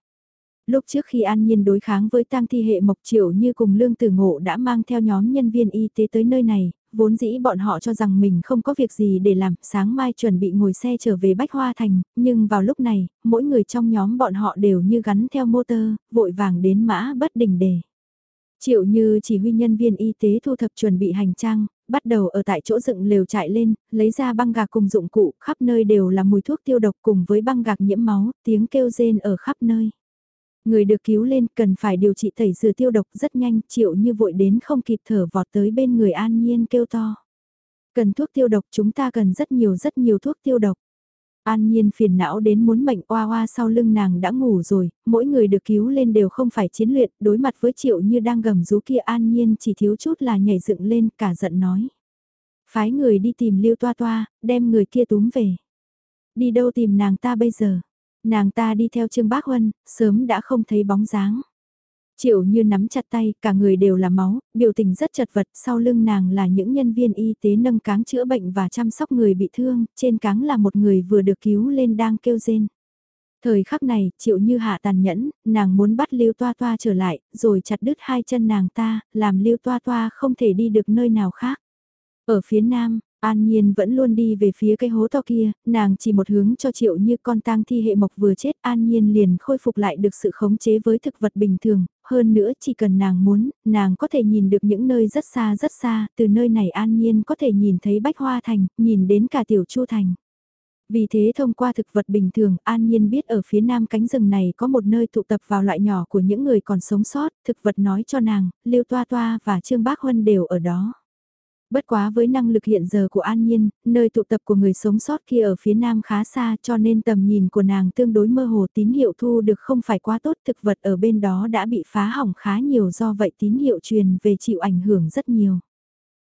Lúc trước khi An Nhiên đối kháng với tang thi hệ Mộc Triệu như cùng Lương Tử Ngộ đã mang theo nhóm nhân viên y tế tới nơi này, vốn dĩ bọn họ cho rằng mình không có việc gì để làm, sáng mai chuẩn bị ngồi xe trở về Bách Hoa Thành, nhưng vào lúc này, mỗi người trong nhóm bọn họ đều như gắn theo motor, vội vàng đến mã bất đình đề. Triệu như chỉ huy nhân viên y tế thu thập chuẩn bị hành trang, bắt đầu ở tại chỗ dựng lều chạy lên, lấy ra băng gạc cùng dụng cụ, khắp nơi đều là mùi thuốc tiêu độc cùng với băng gạc nhiễm máu, tiếng kêu rên ở khắp nơi. Người được cứu lên cần phải điều trị tẩy rửa tiêu độc rất nhanh, triệu như vội đến không kịp thở vọt tới bên người an nhiên kêu to. Cần thuốc tiêu độc chúng ta cần rất nhiều rất nhiều thuốc tiêu độc. An nhiên phiền não đến muốn mệnh oa oa sau lưng nàng đã ngủ rồi, mỗi người được cứu lên đều không phải chiến luyện, đối mặt với triệu như đang gầm rú kia an nhiên chỉ thiếu chút là nhảy dựng lên cả giận nói. Phái người đi tìm lưu toa toa, đem người kia túm về. Đi đâu tìm nàng ta bây giờ? Nàng ta đi theo Trương Bác Huân, sớm đã không thấy bóng dáng. Triệu như nắm chặt tay, cả người đều là máu, biểu tình rất chật vật, sau lưng nàng là những nhân viên y tế nâng cáng chữa bệnh và chăm sóc người bị thương, trên cáng là một người vừa được cứu lên đang kêu rên. Thời khắc này, triệu như hạ tàn nhẫn, nàng muốn bắt Lưu Toa Toa trở lại, rồi chặt đứt hai chân nàng ta, làm Lưu Toa Toa không thể đi được nơi nào khác. Ở phía nam, An Nhiên vẫn luôn đi về phía cái hố to kia, nàng chỉ một hướng cho triệu như con tang thi hệ mộc vừa chết An Nhiên liền khôi phục lại được sự khống chế với thực vật bình thường, hơn nữa chỉ cần nàng muốn, nàng có thể nhìn được những nơi rất xa rất xa, từ nơi này An Nhiên có thể nhìn thấy Bách Hoa Thành, nhìn đến cả Tiểu Chu Thành. Vì thế thông qua thực vật bình thường, An Nhiên biết ở phía nam cánh rừng này có một nơi tụ tập vào loại nhỏ của những người còn sống sót, thực vật nói cho nàng, Lưu Toa Toa và Trương Bác Huân đều ở đó. Bất quá với năng lực hiện giờ của An Nhiên, nơi tụ tập của người sống sót kia ở phía nam khá xa cho nên tầm nhìn của nàng tương đối mơ hồ tín hiệu thu được không phải quá tốt thực vật ở bên đó đã bị phá hỏng khá nhiều do vậy tín hiệu truyền về chịu ảnh hưởng rất nhiều.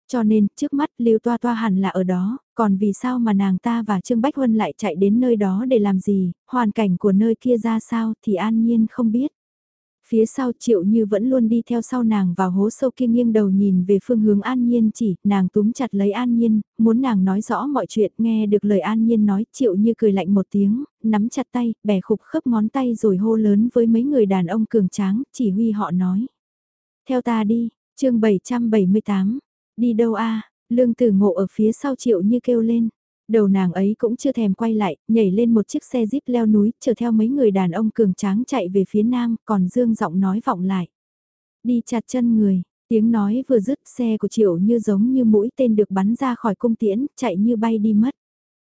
Cho nên, trước mắt Lưu Toa Toa hẳn là ở đó, còn vì sao mà nàng ta và Trương Bách Huân lại chạy đến nơi đó để làm gì, hoàn cảnh của nơi kia ra sao thì An Nhiên không biết. Phía sau triệu như vẫn luôn đi theo sau nàng vào hố sâu kia nghiêng đầu nhìn về phương hướng an nhiên chỉ, nàng túm chặt lấy an nhiên, muốn nàng nói rõ mọi chuyện, nghe được lời an nhiên nói, triệu như cười lạnh một tiếng, nắm chặt tay, bẻ khục khớp ngón tay rồi hô lớn với mấy người đàn ông cường tráng, chỉ huy họ nói. Theo ta đi, chương 778, đi đâu a lương tử ngộ ở phía sau triệu như kêu lên. Đầu nàng ấy cũng chưa thèm quay lại, nhảy lên một chiếc xe jeep leo núi, chờ theo mấy người đàn ông cường tráng chạy về phía nam, còn dương giọng nói vọng lại. Đi chặt chân người, tiếng nói vừa dứt xe của triệu như giống như mũi tên được bắn ra khỏi cung tiễn, chạy như bay đi mất.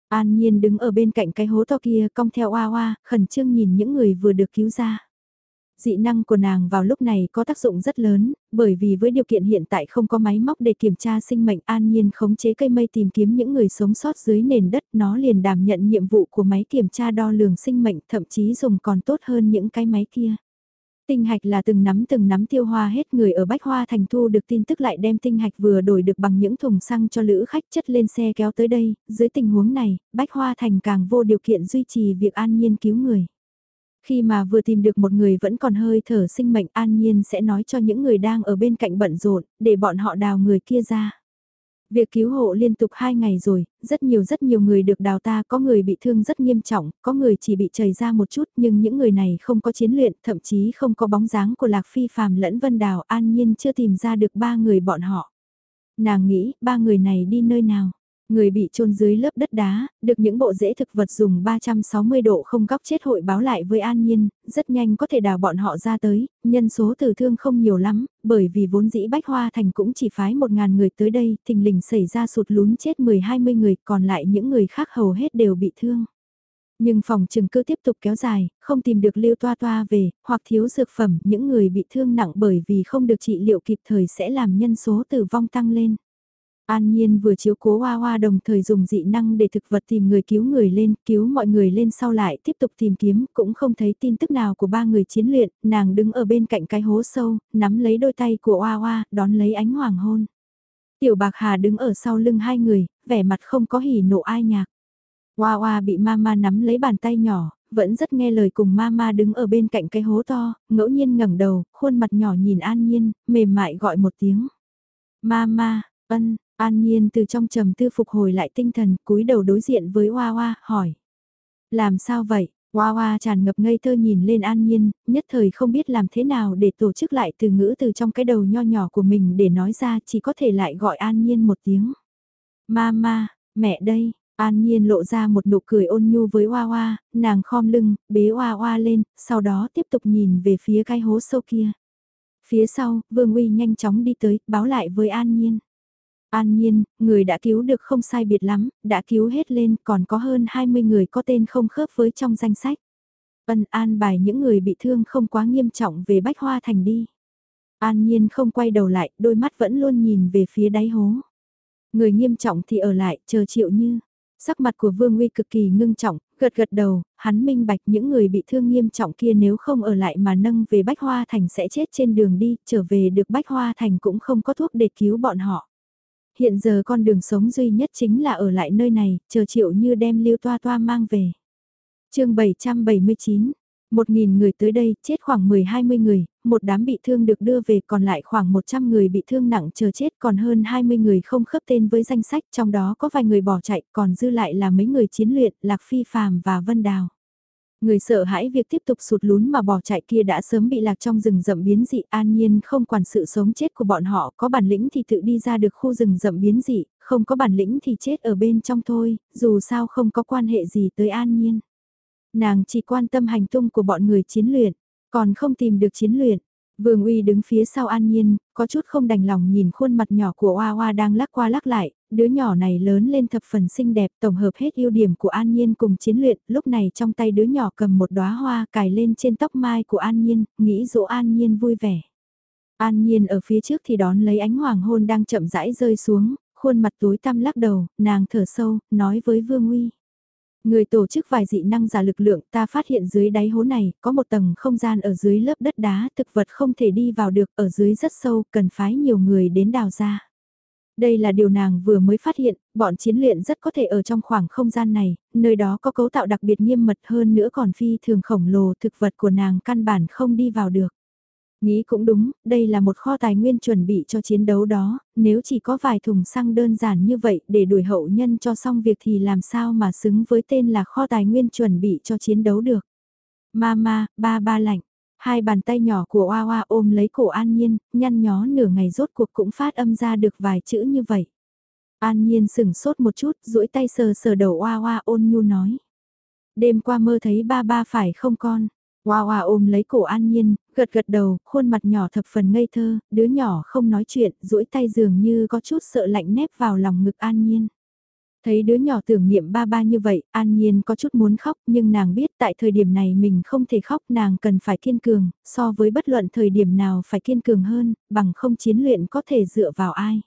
An Nhiên đứng ở bên cạnh cái hố to kia cong theo oa oa, khẩn trương nhìn những người vừa được cứu ra dị năng của nàng vào lúc này có tác dụng rất lớn, bởi vì với điều kiện hiện tại không có máy móc để kiểm tra sinh mệnh an nhiên khống chế cây mây tìm kiếm những người sống sót dưới nền đất nó liền đảm nhận nhiệm vụ của máy kiểm tra đo lường sinh mệnh thậm chí dùng còn tốt hơn những cái máy kia. Tinh hạch là từng nắm từng nắm tiêu hoa hết người ở Bách Hoa Thành thu được tin tức lại đem tinh hạch vừa đổi được bằng những thùng xăng cho lữ khách chất lên xe kéo tới đây, dưới tình huống này, Bách Hoa Thành càng vô điều kiện duy trì việc an nhiên cứu người. Khi mà vừa tìm được một người vẫn còn hơi thở sinh mệnh an nhiên sẽ nói cho những người đang ở bên cạnh bận rộn, để bọn họ đào người kia ra. Việc cứu hộ liên tục 2 ngày rồi, rất nhiều rất nhiều người được đào ta, có người bị thương rất nghiêm trọng, có người chỉ bị chảy ra một chút nhưng những người này không có chiến luyện, thậm chí không có bóng dáng của Lạc Phi Phạm lẫn Vân Đào an nhiên chưa tìm ra được ba người bọn họ. Nàng nghĩ, ba người này đi nơi nào? Người bị chôn dưới lớp đất đá, được những bộ rễ thực vật dùng 360 độ không góc chết hội báo lại với An Nhiên, rất nhanh có thể đào bọn họ ra tới, nhân số tử thương không nhiều lắm, bởi vì vốn dĩ Bách Hoa Thành cũng chỉ phái 1.000 người tới đây, thình lình xảy ra sụt lún chết 10-20 người, còn lại những người khác hầu hết đều bị thương. Nhưng phòng trừng cứ tiếp tục kéo dài, không tìm được lưu toa toa về, hoặc thiếu dược phẩm, những người bị thương nặng bởi vì không được trị liệu kịp thời sẽ làm nhân số tử vong tăng lên. An Nhiên vừa chiếu cố Hoa Hoa đồng thời dùng dị năng để thực vật tìm người cứu người lên, cứu mọi người lên sau lại tiếp tục tìm kiếm, cũng không thấy tin tức nào của ba người chiến luyện, nàng đứng ở bên cạnh cái hố sâu, nắm lấy đôi tay của Hoa Hoa, đón lấy ánh hoàng hôn. Tiểu Bạc Hà đứng ở sau lưng hai người, vẻ mặt không có hỉ nộ ai nhạc. Hoa Hoa bị Mama nắm lấy bàn tay nhỏ, vẫn rất nghe lời cùng Mama đứng ở bên cạnh cái hố to, ngẫu nhiên ngẩng đầu, khuôn mặt nhỏ nhìn An Nhiên, mềm mại gọi một tiếng. Mama, ân, An Nhiên từ trong trầm tư phục hồi lại tinh thần, cúi đầu đối diện với Hoa Hoa, hỏi. Làm sao vậy? Hoa Hoa tràn ngập ngây thơ nhìn lên An Nhiên, nhất thời không biết làm thế nào để tổ chức lại từ ngữ từ trong cái đầu nho nhỏ của mình để nói ra chỉ có thể lại gọi An Nhiên một tiếng. Mama, mẹ đây, An Nhiên lộ ra một nụ cười ôn nhu với Hoa Hoa, nàng khom lưng, bế Hoa Hoa lên, sau đó tiếp tục nhìn về phía cái hố sâu kia. Phía sau, Vương Uy nhanh chóng đi tới, báo lại với An Nhiên. An nhiên, người đã cứu được không sai biệt lắm, đã cứu hết lên, còn có hơn 20 người có tên không khớp với trong danh sách. Ân an bài những người bị thương không quá nghiêm trọng về Bách Hoa Thành đi. An nhiên không quay đầu lại, đôi mắt vẫn luôn nhìn về phía đáy hố. Người nghiêm trọng thì ở lại, chờ chịu như. Sắc mặt của Vương Uy cực kỳ ngưng trọng, gật gật đầu, hắn minh bạch những người bị thương nghiêm trọng kia nếu không ở lại mà nâng về Bách Hoa Thành sẽ chết trên đường đi, trở về được Bách Hoa Thành cũng không có thuốc để cứu bọn họ. Hiện giờ con đường sống duy nhất chính là ở lại nơi này, chờ triệu như đem lưu toa toa mang về. chương 779 một nghìn người tới đây, chết khoảng 10-20 người, một đám bị thương được đưa về còn lại khoảng 100 người bị thương nặng chờ chết còn hơn 20 người không khớp tên với danh sách trong đó có vài người bỏ chạy còn dư lại là mấy người chiến luyện Lạc Phi Phàm và Vân Đào. Người sợ hãi việc tiếp tục sụt lún mà bỏ chạy kia đã sớm bị lạc trong rừng rậm biến dị an nhiên không quản sự sống chết của bọn họ có bản lĩnh thì tự đi ra được khu rừng rậm biến dị, không có bản lĩnh thì chết ở bên trong thôi, dù sao không có quan hệ gì tới an nhiên. Nàng chỉ quan tâm hành tung của bọn người chiến luyện, còn không tìm được chiến luyện. Vương Uy đứng phía sau An Nhiên, có chút không đành lòng nhìn khuôn mặt nhỏ của Hoa Hoa đang lắc qua lắc lại, đứa nhỏ này lớn lên thập phần xinh đẹp tổng hợp hết ưu điểm của An Nhiên cùng chiến luyện, lúc này trong tay đứa nhỏ cầm một đóa hoa cài lên trên tóc mai của An Nhiên, nghĩ dỗ An Nhiên vui vẻ. An Nhiên ở phía trước thì đón lấy ánh hoàng hôn đang chậm rãi rơi xuống, khuôn mặt tối tăm lắc đầu, nàng thở sâu, nói với Vương Uy. Người tổ chức vài dị năng giả lực lượng ta phát hiện dưới đáy hố này có một tầng không gian ở dưới lớp đất đá thực vật không thể đi vào được ở dưới rất sâu cần phái nhiều người đến đào ra. Đây là điều nàng vừa mới phát hiện, bọn chiến luyện rất có thể ở trong khoảng không gian này, nơi đó có cấu tạo đặc biệt nghiêm mật hơn nữa còn phi thường khổng lồ thực vật của nàng căn bản không đi vào được. Nghĩ cũng đúng, đây là một kho tài nguyên chuẩn bị cho chiến đấu đó, nếu chỉ có vài thùng xăng đơn giản như vậy để đuổi hậu nhân cho xong việc thì làm sao mà xứng với tên là kho tài nguyên chuẩn bị cho chiến đấu được. Mama, ba ba lạnh, hai bàn tay nhỏ của Oa Oa ôm lấy cổ An Nhiên, nhăn nhó nửa ngày rốt cuộc cũng phát âm ra được vài chữ như vậy. An Nhiên sửng sốt một chút, duỗi tay sờ sờ đầu Oa Oa ôn nhu nói. Đêm qua mơ thấy ba ba phải không con? Hoa hoa ôm lấy cổ an nhiên, gật gật đầu, khuôn mặt nhỏ thập phần ngây thơ, đứa nhỏ không nói chuyện, duỗi tay dường như có chút sợ lạnh nép vào lòng ngực an nhiên. Thấy đứa nhỏ tưởng niệm ba ba như vậy, an nhiên có chút muốn khóc nhưng nàng biết tại thời điểm này mình không thể khóc nàng cần phải kiên cường, so với bất luận thời điểm nào phải kiên cường hơn, bằng không chiến luyện có thể dựa vào ai.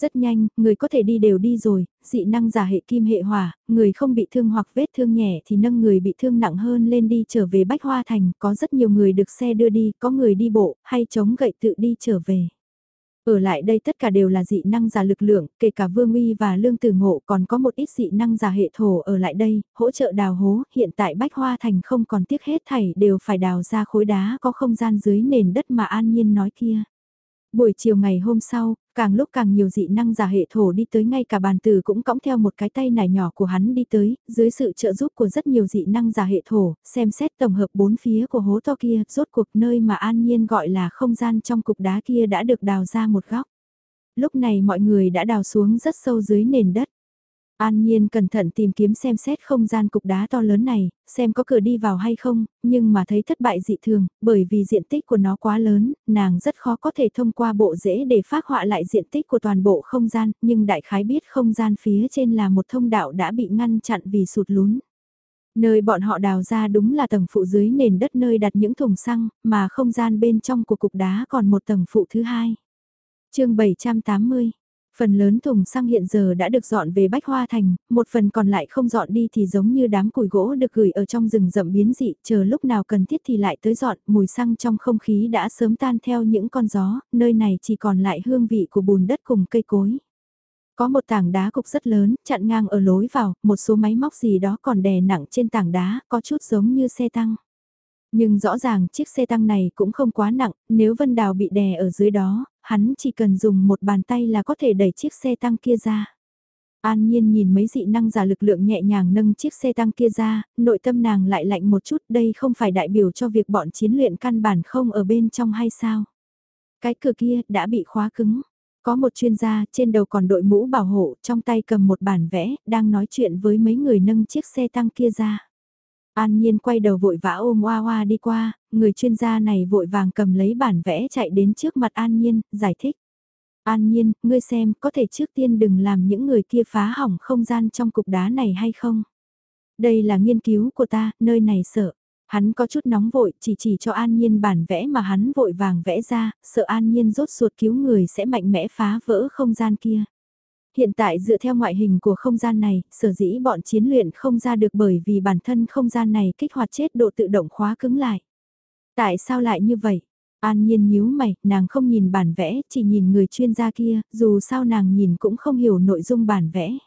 Rất nhanh, người có thể đi đều đi rồi, dị năng giả hệ kim hệ hỏa, người không bị thương hoặc vết thương nhẹ thì nâng người bị thương nặng hơn lên đi trở về Bách Hoa Thành, có rất nhiều người được xe đưa đi, có người đi bộ, hay chống gậy tự đi trở về. Ở lại đây tất cả đều là dị năng giả lực lượng, kể cả Vương Uy và Lương Tử Ngộ còn có một ít dị năng giả hệ thổ ở lại đây, hỗ trợ đào hố, hiện tại Bách Hoa Thành không còn tiếc hết thảy đều phải đào ra khối đá có không gian dưới nền đất mà An Nhiên nói kia. Buổi chiều ngày hôm sau, càng lúc càng nhiều dị năng giả hệ thổ đi tới ngay cả bàn tử cũng cõng theo một cái tay nải nhỏ của hắn đi tới, dưới sự trợ giúp của rất nhiều dị năng giả hệ thổ, xem xét tổng hợp bốn phía của hố to kia, rốt cuộc nơi mà an nhiên gọi là không gian trong cục đá kia đã được đào ra một góc. Lúc này mọi người đã đào xuống rất sâu dưới nền đất. An Nhiên cẩn thận tìm kiếm xem xét không gian cục đá to lớn này, xem có cửa đi vào hay không, nhưng mà thấy thất bại dị thường, bởi vì diện tích của nó quá lớn, nàng rất khó có thể thông qua bộ rễ để phát họa lại diện tích của toàn bộ không gian, nhưng đại khái biết không gian phía trên là một thông đạo đã bị ngăn chặn vì sụt lún. Nơi bọn họ đào ra đúng là tầng phụ dưới nền đất nơi đặt những thùng xăng, mà không gian bên trong của cục đá còn một tầng phụ thứ hai. chương 780 Phần lớn thùng xăng hiện giờ đã được dọn về Bách Hoa Thành, một phần còn lại không dọn đi thì giống như đám củi gỗ được gửi ở trong rừng rậm biến dị, chờ lúc nào cần thiết thì lại tới dọn, mùi xăng trong không khí đã sớm tan theo những con gió, nơi này chỉ còn lại hương vị của bùn đất cùng cây cối. Có một tảng đá cục rất lớn, chặn ngang ở lối vào, một số máy móc gì đó còn đè nặng trên tảng đá, có chút giống như xe tăng. Nhưng rõ ràng chiếc xe tăng này cũng không quá nặng, nếu Vân Đào bị đè ở dưới đó, hắn chỉ cần dùng một bàn tay là có thể đẩy chiếc xe tăng kia ra. An Nhiên nhìn mấy dị năng giả lực lượng nhẹ nhàng nâng chiếc xe tăng kia ra, nội tâm nàng lại lạnh một chút đây không phải đại biểu cho việc bọn chiến luyện căn bản không ở bên trong hay sao. Cái cửa kia đã bị khóa cứng. Có một chuyên gia trên đầu còn đội mũ bảo hộ trong tay cầm một bản vẽ đang nói chuyện với mấy người nâng chiếc xe tăng kia ra. An Nhiên quay đầu vội vã ôm Hoa Hoa đi qua, người chuyên gia này vội vàng cầm lấy bản vẽ chạy đến trước mặt An Nhiên, giải thích. An Nhiên, ngươi xem, có thể trước tiên đừng làm những người kia phá hỏng không gian trong cục đá này hay không? Đây là nghiên cứu của ta, nơi này sợ. Hắn có chút nóng vội, chỉ chỉ cho An Nhiên bản vẽ mà hắn vội vàng vẽ ra, sợ An Nhiên rốt ruột cứu người sẽ mạnh mẽ phá vỡ không gian kia. Hiện tại dựa theo ngoại hình của không gian này, sở dĩ bọn chiến luyện không ra được bởi vì bản thân không gian này kích hoạt chết độ tự động khóa cứng lại. Tại sao lại như vậy? An nhiên nhíu mày, nàng không nhìn bản vẽ, chỉ nhìn người chuyên gia kia, dù sao nàng nhìn cũng không hiểu nội dung bản vẽ.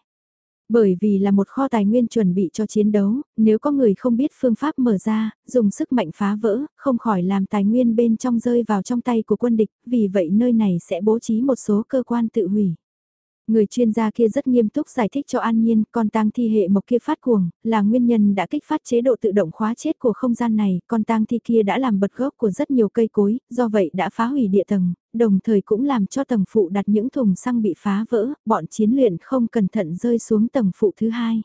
Bởi vì là một kho tài nguyên chuẩn bị cho chiến đấu, nếu có người không biết phương pháp mở ra, dùng sức mạnh phá vỡ, không khỏi làm tài nguyên bên trong rơi vào trong tay của quân địch, vì vậy nơi này sẽ bố trí một số cơ quan tự hủy. Người chuyên gia kia rất nghiêm túc giải thích cho An Nhiên, con tang thi hệ mộc kia phát cuồng, là nguyên nhân đã kích phát chế độ tự động khóa chết của không gian này, con tang thi kia đã làm bật gốc của rất nhiều cây cối, do vậy đã phá hủy địa tầng, đồng thời cũng làm cho tầng phụ đặt những thùng xăng bị phá vỡ, bọn chiến luyện không cẩn thận rơi xuống tầng phụ thứ hai.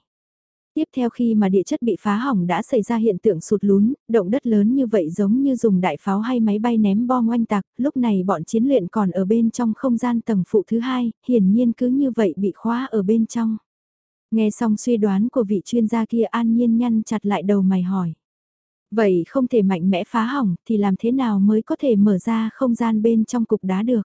Tiếp theo khi mà địa chất bị phá hỏng đã xảy ra hiện tượng sụt lún, động đất lớn như vậy giống như dùng đại pháo hay máy bay ném bom oanh tạc, lúc này bọn chiến luyện còn ở bên trong không gian tầng phụ thứ hai, hiển nhiên cứ như vậy bị khóa ở bên trong. Nghe xong suy đoán của vị chuyên gia kia an nhiên nhăn chặt lại đầu mày hỏi. Vậy không thể mạnh mẽ phá hỏng thì làm thế nào mới có thể mở ra không gian bên trong cục đá được?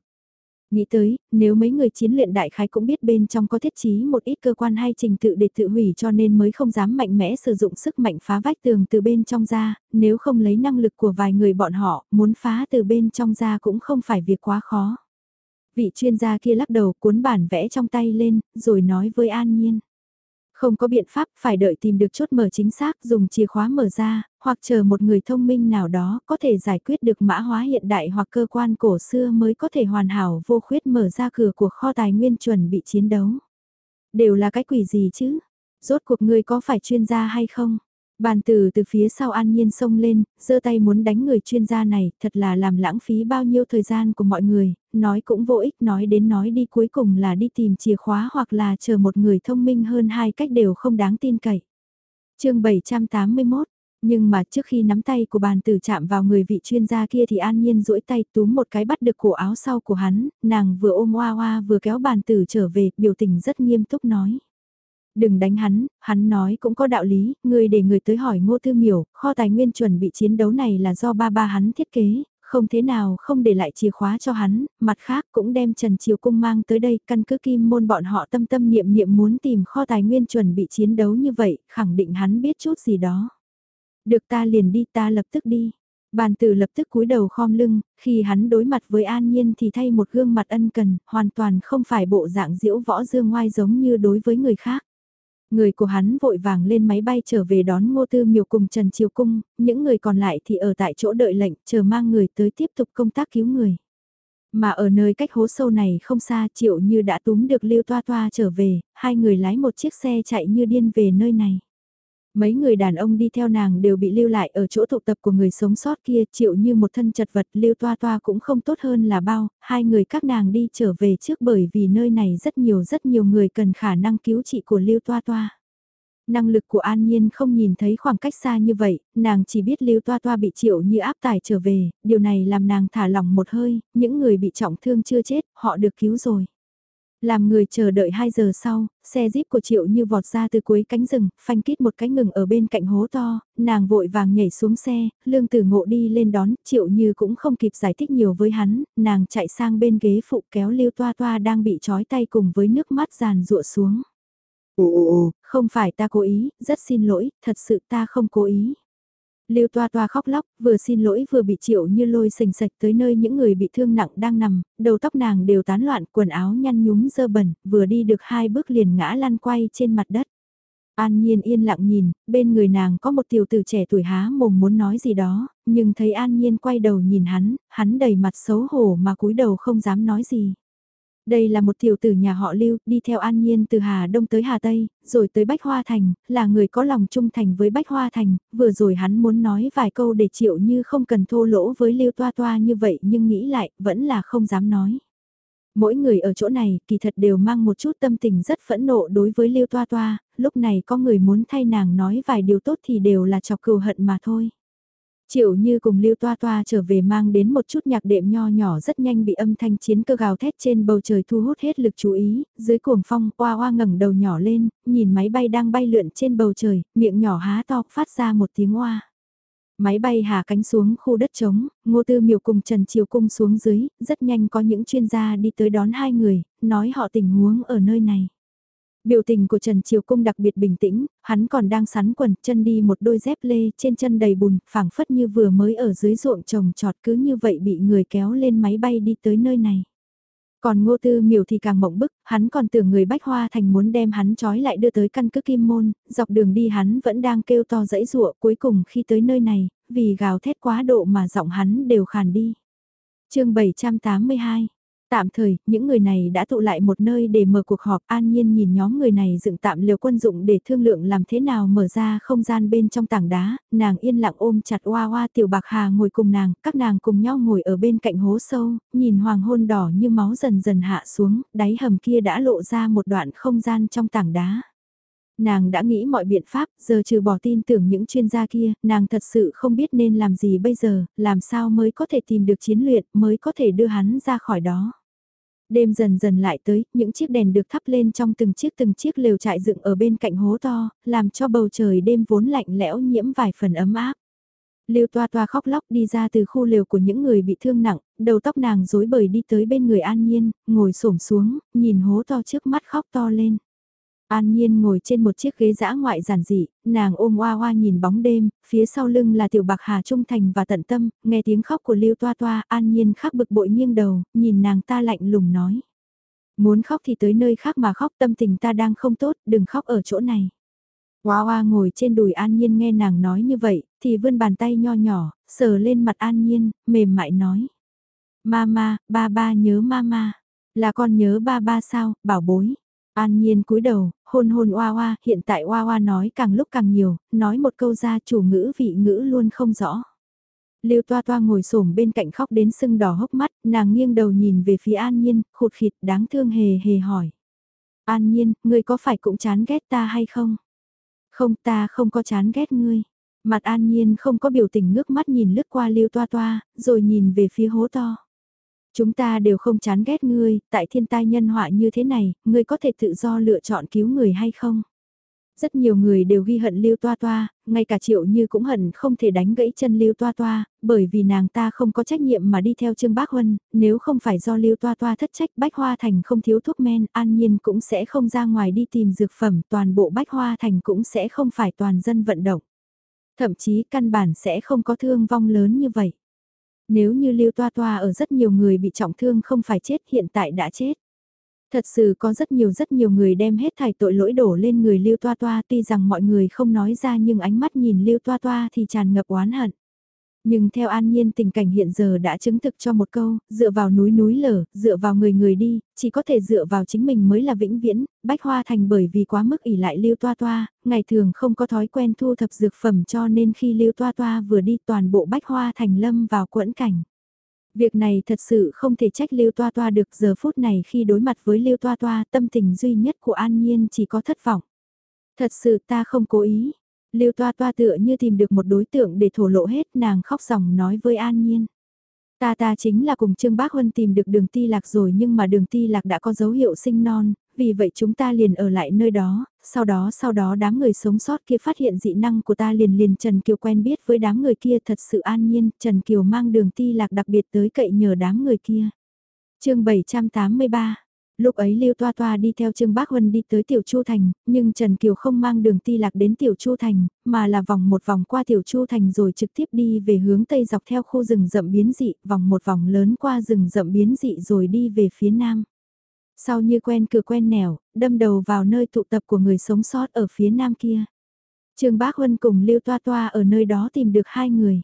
Nghĩ tới, nếu mấy người chiến luyện đại khái cũng biết bên trong có thiết trí một ít cơ quan hay trình tự để tự hủy cho nên mới không dám mạnh mẽ sử dụng sức mạnh phá vách tường từ bên trong ra, nếu không lấy năng lực của vài người bọn họ, muốn phá từ bên trong ra cũng không phải việc quá khó. Vị chuyên gia kia lắc đầu cuốn bản vẽ trong tay lên, rồi nói với An Nhiên. Không có biện pháp phải đợi tìm được chốt mở chính xác dùng chìa khóa mở ra, hoặc chờ một người thông minh nào đó có thể giải quyết được mã hóa hiện đại hoặc cơ quan cổ xưa mới có thể hoàn hảo vô khuyết mở ra cửa của kho tài nguyên chuẩn bị chiến đấu. Đều là cái quỷ gì chứ? Rốt cuộc ngươi có phải chuyên gia hay không? Bàn tử từ phía sau an nhiên xông lên, giơ tay muốn đánh người chuyên gia này, thật là làm lãng phí bao nhiêu thời gian của mọi người, nói cũng vô ích nói đến nói đi cuối cùng là đi tìm chìa khóa hoặc là chờ một người thông minh hơn hai cách đều không đáng tin cậy. chương 781 nhưng mà trước khi nắm tay của bàn tử chạm vào người vị chuyên gia kia thì an nhiên duỗi tay túm một cái bắt được cổ áo sau của hắn, nàng vừa ôm hoa hoa vừa kéo bàn tử trở về, biểu tình rất nghiêm túc nói. Đừng đánh hắn, hắn nói cũng có đạo lý, người để người tới hỏi ngô tư miểu, kho tài nguyên chuẩn bị chiến đấu này là do ba ba hắn thiết kế, không thế nào không để lại chìa khóa cho hắn, mặt khác cũng đem Trần Triều Cung mang tới đây, căn cứ kim môn bọn họ tâm tâm niệm niệm muốn tìm kho tài nguyên chuẩn bị chiến đấu như vậy, khẳng định hắn biết chút gì đó. Được ta liền đi ta lập tức đi. Bàn tử lập tức cúi đầu khom lưng, khi hắn đối mặt với An Nhiên thì thay một gương mặt ân cần, hoàn toàn không phải bộ dạng diễu võ dương ngoai giống như đối với người khác. Người của hắn vội vàng lên máy bay trở về đón Ngô Tư Miều cùng Trần Triều Cung, những người còn lại thì ở tại chỗ đợi lệnh, chờ mang người tới tiếp tục công tác cứu người. Mà ở nơi cách hố sâu này không xa Triệu Như đã túm được Lưu Toa Toa trở về, hai người lái một chiếc xe chạy như điên về nơi này. Mấy người đàn ông đi theo nàng đều bị lưu lại ở chỗ tụ tập của người sống sót kia chịu Như một thân chật vật Lưu Toa Toa cũng không tốt hơn là bao, hai người các nàng đi trở về trước bởi vì nơi này rất nhiều rất nhiều người cần khả năng cứu trị của Lưu Toa Toa. Năng lực của An Nhiên không nhìn thấy khoảng cách xa như vậy, nàng chỉ biết Lưu Toa Toa bị triệu như áp tải trở về, điều này làm nàng thả lỏng một hơi, những người bị trọng thương chưa chết, họ được cứu rồi. Làm người chờ đợi 2 giờ sau, xe jeep của Triệu Như vọt ra từ cuối cánh rừng, phanh kít một cái ngừng ở bên cạnh hố to, nàng vội vàng nhảy xuống xe, lương tử ngộ đi lên đón, Triệu Như cũng không kịp giải thích nhiều với hắn, nàng chạy sang bên ghế phụ kéo Lưu Toa Toa đang bị trói tay cùng với nước mắt giàn rụa xuống. Ồ không phải ta cố ý, rất xin lỗi, thật sự ta không cố ý. Lưu toa toa khóc lóc, vừa xin lỗi vừa bị triệu như lôi sình sạch tới nơi những người bị thương nặng đang nằm, đầu tóc nàng đều tán loạn, quần áo nhăn nhúm dơ bẩn, vừa đi được hai bước liền ngã lăn quay trên mặt đất. An Nhiên yên lặng nhìn, bên người nàng có một tiểu tử trẻ tuổi há mồm muốn nói gì đó, nhưng thấy An Nhiên quay đầu nhìn hắn, hắn đầy mặt xấu hổ mà cúi đầu không dám nói gì. Đây là một tiểu tử nhà họ Lưu, đi theo An Nhiên từ Hà Đông tới Hà Tây, rồi tới Bách Hoa Thành, là người có lòng trung thành với Bách Hoa Thành, vừa rồi hắn muốn nói vài câu để chịu như không cần thô lỗ với Lưu Toa Toa như vậy nhưng nghĩ lại, vẫn là không dám nói. Mỗi người ở chỗ này kỳ thật đều mang một chút tâm tình rất phẫn nộ đối với Lưu Toa Toa, lúc này có người muốn thay nàng nói vài điều tốt thì đều là chọc cừu hận mà thôi. Triệu như cùng lưu toa toa trở về mang đến một chút nhạc đệm nho nhỏ rất nhanh bị âm thanh chiến cơ gào thét trên bầu trời thu hút hết lực chú ý, dưới cuồng phong oa oa ngẩng đầu nhỏ lên, nhìn máy bay đang bay lượn trên bầu trời, miệng nhỏ há to phát ra một tiếng oa. Máy bay hạ cánh xuống khu đất trống, ngô tư miều cùng Trần Triều Cung xuống dưới, rất nhanh có những chuyên gia đi tới đón hai người, nói họ tình huống ở nơi này. Biểu tình của Trần Triều Cung đặc biệt bình tĩnh, hắn còn đang sắn quần, chân đi một đôi dép lê, trên chân đầy bùn, phảng phất như vừa mới ở dưới ruộng trồng trọt cứ như vậy bị người kéo lên máy bay đi tới nơi này. Còn ngô tư miểu thì càng mộng bức, hắn còn tưởng người bách hoa thành muốn đem hắn trói lại đưa tới căn cứ kim môn, dọc đường đi hắn vẫn đang kêu to dãy rụa cuối cùng khi tới nơi này, vì gào thét quá độ mà giọng hắn đều khàn đi. chương 782 Tạm thời, những người này đã tụ lại một nơi để mở cuộc họp an nhiên nhìn nhóm người này dựng tạm liều quân dụng để thương lượng làm thế nào mở ra không gian bên trong tảng đá, nàng yên lặng ôm chặt hoa hoa tiểu bạc hà ngồi cùng nàng, các nàng cùng nhau ngồi ở bên cạnh hố sâu, nhìn hoàng hôn đỏ như máu dần dần hạ xuống, đáy hầm kia đã lộ ra một đoạn không gian trong tảng đá. Nàng đã nghĩ mọi biện pháp, giờ trừ bỏ tin tưởng những chuyên gia kia, nàng thật sự không biết nên làm gì bây giờ, làm sao mới có thể tìm được chiến luyện, mới có thể đưa hắn ra khỏi đó. Đêm dần dần lại tới, những chiếc đèn được thắp lên trong từng chiếc từng chiếc lều trại dựng ở bên cạnh hố to, làm cho bầu trời đêm vốn lạnh lẽo nhiễm vài phần ấm áp. Lưu toa toa khóc lóc đi ra từ khu lều của những người bị thương nặng, đầu tóc nàng rối bời đi tới bên người an nhiên, ngồi xổm xuống, nhìn hố to trước mắt khóc to lên. An Nhiên ngồi trên một chiếc ghế dã ngoại giản dị, nàng ôm oa oa nhìn bóng đêm, phía sau lưng là tiểu bạc hà trung thành và tận tâm, nghe tiếng khóc của Lưu Toa Toa, An Nhiên khắc bực bội nghiêng đầu, nhìn nàng ta lạnh lùng nói. Muốn khóc thì tới nơi khác mà khóc tâm tình ta đang không tốt, đừng khóc ở chỗ này. Hoa hoa ngồi trên đùi An Nhiên nghe nàng nói như vậy, thì vươn bàn tay nho nhỏ, sờ lên mặt An Nhiên, mềm mại nói. Mama, ba ba nhớ mama. Là con nhớ ba ba sao, bảo bối. An Nhiên cúi đầu, hôn hôn oa oa, hiện tại oa oa nói càng lúc càng nhiều, nói một câu ra chủ ngữ vị ngữ luôn không rõ. Lưu toa toa ngồi xổm bên cạnh khóc đến sưng đỏ hốc mắt, nàng nghiêng đầu nhìn về phía An Nhiên, khụt khịt đáng thương hề hề hỏi. An Nhiên, ngươi có phải cũng chán ghét ta hay không? Không ta không có chán ghét ngươi. Mặt An Nhiên không có biểu tình ngước mắt nhìn lướt qua Lưu toa toa, rồi nhìn về phía hố to. Chúng ta đều không chán ghét ngươi, tại thiên tai nhân họa như thế này, ngươi có thể tự do lựa chọn cứu người hay không? Rất nhiều người đều ghi hận Lưu Toa Toa, ngay cả Triệu Như cũng hận không thể đánh gãy chân Lưu Toa Toa, bởi vì nàng ta không có trách nhiệm mà đi theo Trương Bác Huân, nếu không phải do Lưu Toa Toa thất trách Bách Hoa Thành không thiếu thuốc men, an nhiên cũng sẽ không ra ngoài đi tìm dược phẩm, toàn bộ Bách Hoa Thành cũng sẽ không phải toàn dân vận động. Thậm chí căn bản sẽ không có thương vong lớn như vậy. Nếu như Lưu Toa Toa ở rất nhiều người bị trọng thương không phải chết, hiện tại đã chết. Thật sự có rất nhiều rất nhiều người đem hết thải tội lỗi đổ lên người Lưu Toa Toa, tuy rằng mọi người không nói ra nhưng ánh mắt nhìn Lưu Toa Toa thì tràn ngập oán hận. Nhưng theo an nhiên tình cảnh hiện giờ đã chứng thực cho một câu, dựa vào núi núi lở, dựa vào người người đi, chỉ có thể dựa vào chính mình mới là vĩnh viễn, bách hoa thành bởi vì quá mức ỉ lại lưu toa toa, ngày thường không có thói quen thu thập dược phẩm cho nên khi lưu toa toa vừa đi toàn bộ bách hoa thành lâm vào quẫn cảnh. Việc này thật sự không thể trách Lưu Toa Toa được giờ phút này khi đối mặt với Lưu Toa Toa tâm tình duy nhất của An Nhiên chỉ có thất vọng. Thật sự ta không cố ý. Lưu Toa Toa tựa như tìm được một đối tượng để thổ lộ hết nàng khóc ròng nói với An Nhiên. Ta ta chính là cùng Trương Bác Huân tìm được đường ti lạc rồi nhưng mà đường ti lạc đã có dấu hiệu sinh non, vì vậy chúng ta liền ở lại nơi đó, sau đó sau đó đám người sống sót kia phát hiện dị năng của ta liền liền Trần Kiều quen biết với đám người kia thật sự an nhiên, Trần Kiều mang đường ti lạc đặc biệt tới cậy nhờ đám người kia. chương 783 Lúc ấy Lưu Toa Toa đi theo Trương Bác Huân đi tới Tiểu Chu Thành, nhưng Trần Kiều không mang đường ti lạc đến Tiểu Chu Thành, mà là vòng một vòng qua Tiểu Chu Thành rồi trực tiếp đi về hướng Tây dọc theo khu rừng rậm biến dị, vòng một vòng lớn qua rừng rậm biến dị rồi đi về phía Nam. Sau như quen cửa quen nẻo, đâm đầu vào nơi tụ tập của người sống sót ở phía Nam kia. Trương Bác Huân cùng Lưu Toa Toa ở nơi đó tìm được hai người.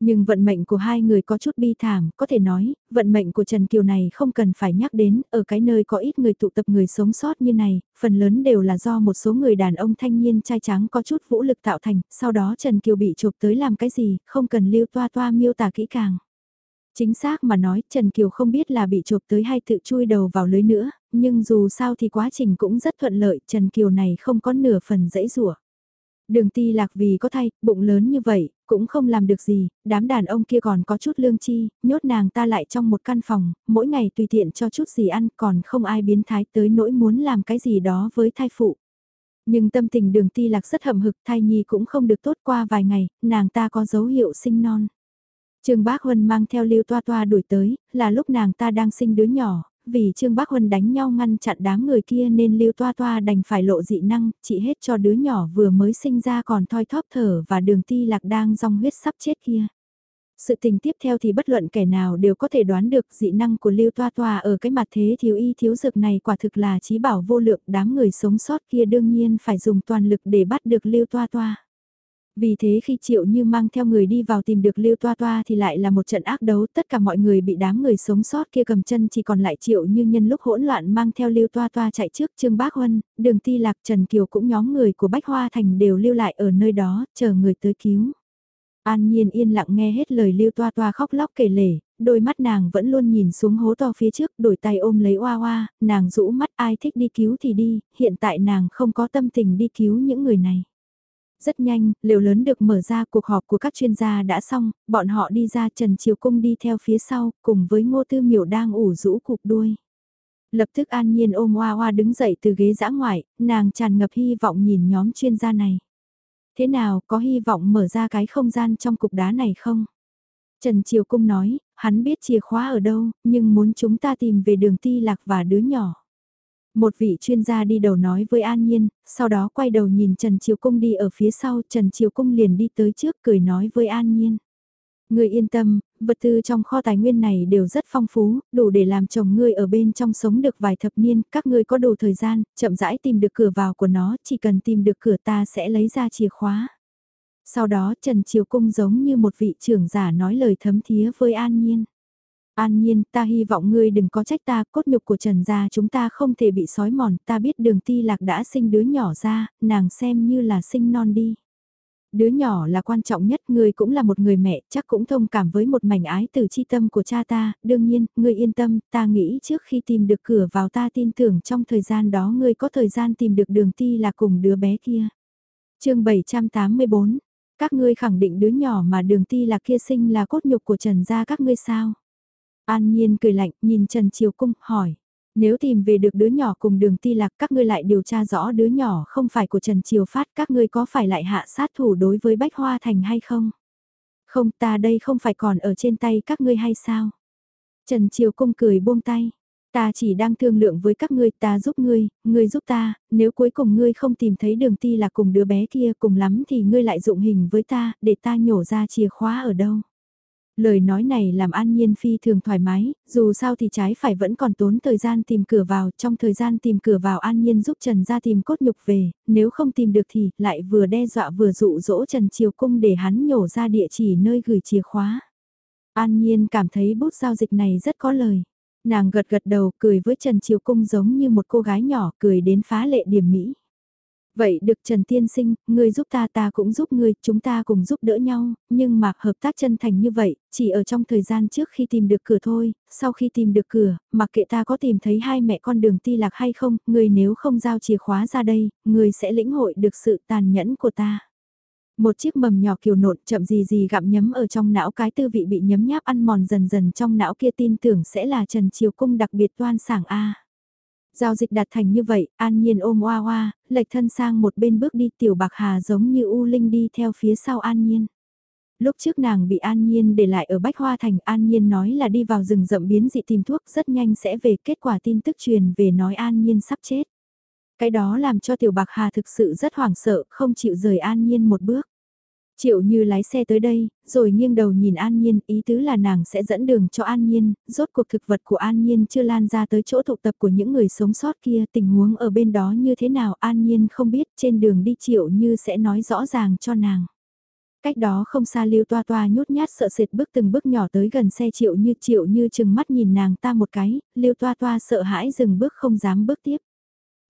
Nhưng vận mệnh của hai người có chút bi thảm, có thể nói, vận mệnh của Trần Kiều này không cần phải nhắc đến, ở cái nơi có ít người tụ tập người sống sót như này, phần lớn đều là do một số người đàn ông thanh niên trai trắng có chút vũ lực tạo thành, sau đó Trần Kiều bị chụp tới làm cái gì, không cần lưu toa toa miêu tả kỹ càng. Chính xác mà nói, Trần Kiều không biết là bị chụp tới hay tự chui đầu vào lưới nữa, nhưng dù sao thì quá trình cũng rất thuận lợi, Trần Kiều này không có nửa phần dãy rủa. Đường ti lạc vì có thay, bụng lớn như vậy, cũng không làm được gì, đám đàn ông kia còn có chút lương chi, nhốt nàng ta lại trong một căn phòng, mỗi ngày tùy tiện cho chút gì ăn còn không ai biến thái tới nỗi muốn làm cái gì đó với thai phụ. Nhưng tâm tình đường ti lạc rất hậm hực thai nhi cũng không được tốt qua vài ngày, nàng ta có dấu hiệu sinh non. Trương Bác Huân mang theo Lưu Toa Toa đuổi tới, là lúc nàng ta đang sinh đứa nhỏ, vì Trương Bác Huân đánh nhau ngăn chặn đám người kia nên Lưu Toa Toa đành phải lộ dị năng, chỉ hết cho đứa nhỏ vừa mới sinh ra còn thoi thóp thở và đường ti lạc đang rong huyết sắp chết kia. Sự tình tiếp theo thì bất luận kẻ nào đều có thể đoán được dị năng của Lưu Toa Toa ở cái mặt thế thiếu y thiếu dược này quả thực là trí bảo vô lượng đám người sống sót kia đương nhiên phải dùng toàn lực để bắt được Lưu Toa Toa. Vì thế khi Triệu Như mang theo người đi vào tìm được Lưu Toa Toa thì lại là một trận ác đấu, tất cả mọi người bị đám người sống sót kia cầm chân chỉ còn lại Triệu Như nhân lúc hỗn loạn mang theo Lưu Toa Toa chạy trước Trương Bác Huân, Đường Ti Lạc Trần Kiều cũng nhóm người của Bách Hoa Thành đều lưu lại ở nơi đó, chờ người tới cứu. An Nhiên yên lặng nghe hết lời Lưu Toa Toa khóc lóc kể lể, đôi mắt nàng vẫn luôn nhìn xuống hố to phía trước, đổi tay ôm lấy Oa Oa, nàng rũ mắt ai thích đi cứu thì đi, hiện tại nàng không có tâm tình đi cứu những người này. Rất nhanh, liều lớn được mở ra cuộc họp của các chuyên gia đã xong, bọn họ đi ra Trần Triều Cung đi theo phía sau, cùng với Ngô Tư Miểu đang ủ rũ cục đuôi. Lập tức an nhiên ôm Hoa Hoa đứng dậy từ ghế giã ngoại, nàng tràn ngập hy vọng nhìn nhóm chuyên gia này. Thế nào, có hy vọng mở ra cái không gian trong cục đá này không? Trần Triều Cung nói, hắn biết chìa khóa ở đâu, nhưng muốn chúng ta tìm về đường ti lạc và đứa nhỏ. Một vị chuyên gia đi đầu nói với An Nhiên, sau đó quay đầu nhìn Trần Triều Cung đi ở phía sau, Trần Triều Cung liền đi tới trước cười nói với An Nhiên. Người yên tâm, vật tư trong kho tài nguyên này đều rất phong phú, đủ để làm chồng ngươi ở bên trong sống được vài thập niên, các ngươi có đủ thời gian, chậm rãi tìm được cửa vào của nó, chỉ cần tìm được cửa ta sẽ lấy ra chìa khóa. Sau đó Trần Triều Cung giống như một vị trưởng giả nói lời thấm thía với An Nhiên. An nhiên, ta hy vọng ngươi đừng có trách ta, cốt nhục của Trần gia chúng ta không thể bị sói mòn, ta biết đường ti lạc đã sinh đứa nhỏ ra, nàng xem như là sinh non đi. Đứa nhỏ là quan trọng nhất, ngươi cũng là một người mẹ, chắc cũng thông cảm với một mảnh ái từ chi tâm của cha ta, đương nhiên, ngươi yên tâm, ta nghĩ trước khi tìm được cửa vào ta tin tưởng trong thời gian đó ngươi có thời gian tìm được đường ti là cùng đứa bé kia. chương 784, các ngươi khẳng định đứa nhỏ mà đường ti là kia sinh là cốt nhục của Trần gia các ngươi sao? An Nhiên cười lạnh, nhìn Trần Triều Cung, hỏi. Nếu tìm về được đứa nhỏ cùng đường ti lạc các ngươi lại điều tra rõ đứa nhỏ không phải của Trần Triều Phát các ngươi có phải lại hạ sát thủ đối với Bách Hoa Thành hay không? Không ta đây không phải còn ở trên tay các ngươi hay sao? Trần Triều Cung cười buông tay. Ta chỉ đang thương lượng với các ngươi, ta giúp ngươi, ngươi giúp ta, nếu cuối cùng ngươi không tìm thấy đường ti là cùng đứa bé kia cùng lắm thì ngươi lại dụng hình với ta, để ta nhổ ra chìa khóa ở đâu. Lời nói này làm An Nhiên phi thường thoải mái, dù sao thì trái phải vẫn còn tốn thời gian tìm cửa vào, trong thời gian tìm cửa vào An Nhiên giúp Trần ra tìm cốt nhục về, nếu không tìm được thì lại vừa đe dọa vừa dụ dỗ Trần Triều Cung để hắn nhổ ra địa chỉ nơi gửi chìa khóa. An Nhiên cảm thấy bút giao dịch này rất có lời. Nàng gật gật đầu cười với Trần Triều Cung giống như một cô gái nhỏ cười đến phá lệ điểm mỹ. Vậy được Trần Tiên Sinh, ngươi giúp ta ta cũng giúp ngươi, chúng ta cùng giúp đỡ nhau, nhưng mà hợp tác chân thành như vậy, chỉ ở trong thời gian trước khi tìm được cửa thôi, sau khi tìm được cửa, mặc kệ ta có tìm thấy hai mẹ con đường ti lạc hay không, ngươi nếu không giao chìa khóa ra đây, ngươi sẽ lĩnh hội được sự tàn nhẫn của ta. Một chiếc mầm nhỏ kiều nộn chậm gì gì gặm nhấm ở trong não cái tư vị bị nhấm nháp ăn mòn dần dần trong não kia tin tưởng sẽ là Trần Triều Cung đặc biệt toan sảng A. Giao dịch đạt thành như vậy, an nhiên ôm oa oa, lệch thân sang một bên bước đi tiểu bạc hà giống như U Linh đi theo phía sau an nhiên. Lúc trước nàng bị an nhiên để lại ở Bách Hoa Thành, an nhiên nói là đi vào rừng rậm biến dị tìm thuốc rất nhanh sẽ về kết quả tin tức truyền về nói an nhiên sắp chết. Cái đó làm cho tiểu bạc hà thực sự rất hoảng sợ, không chịu rời an nhiên một bước. Triệu như lái xe tới đây, rồi nghiêng đầu nhìn An Nhiên, ý tứ là nàng sẽ dẫn đường cho An Nhiên, rốt cuộc thực vật của An Nhiên chưa lan ra tới chỗ tụ tập của những người sống sót kia, tình huống ở bên đó như thế nào An Nhiên không biết, trên đường đi Triệu như sẽ nói rõ ràng cho nàng. Cách đó không xa lưu toa toa nhút nhát sợ sệt bước từng bước nhỏ tới gần xe Triệu như Triệu như chừng mắt nhìn nàng ta một cái, lưu toa toa sợ hãi dừng bước không dám bước tiếp.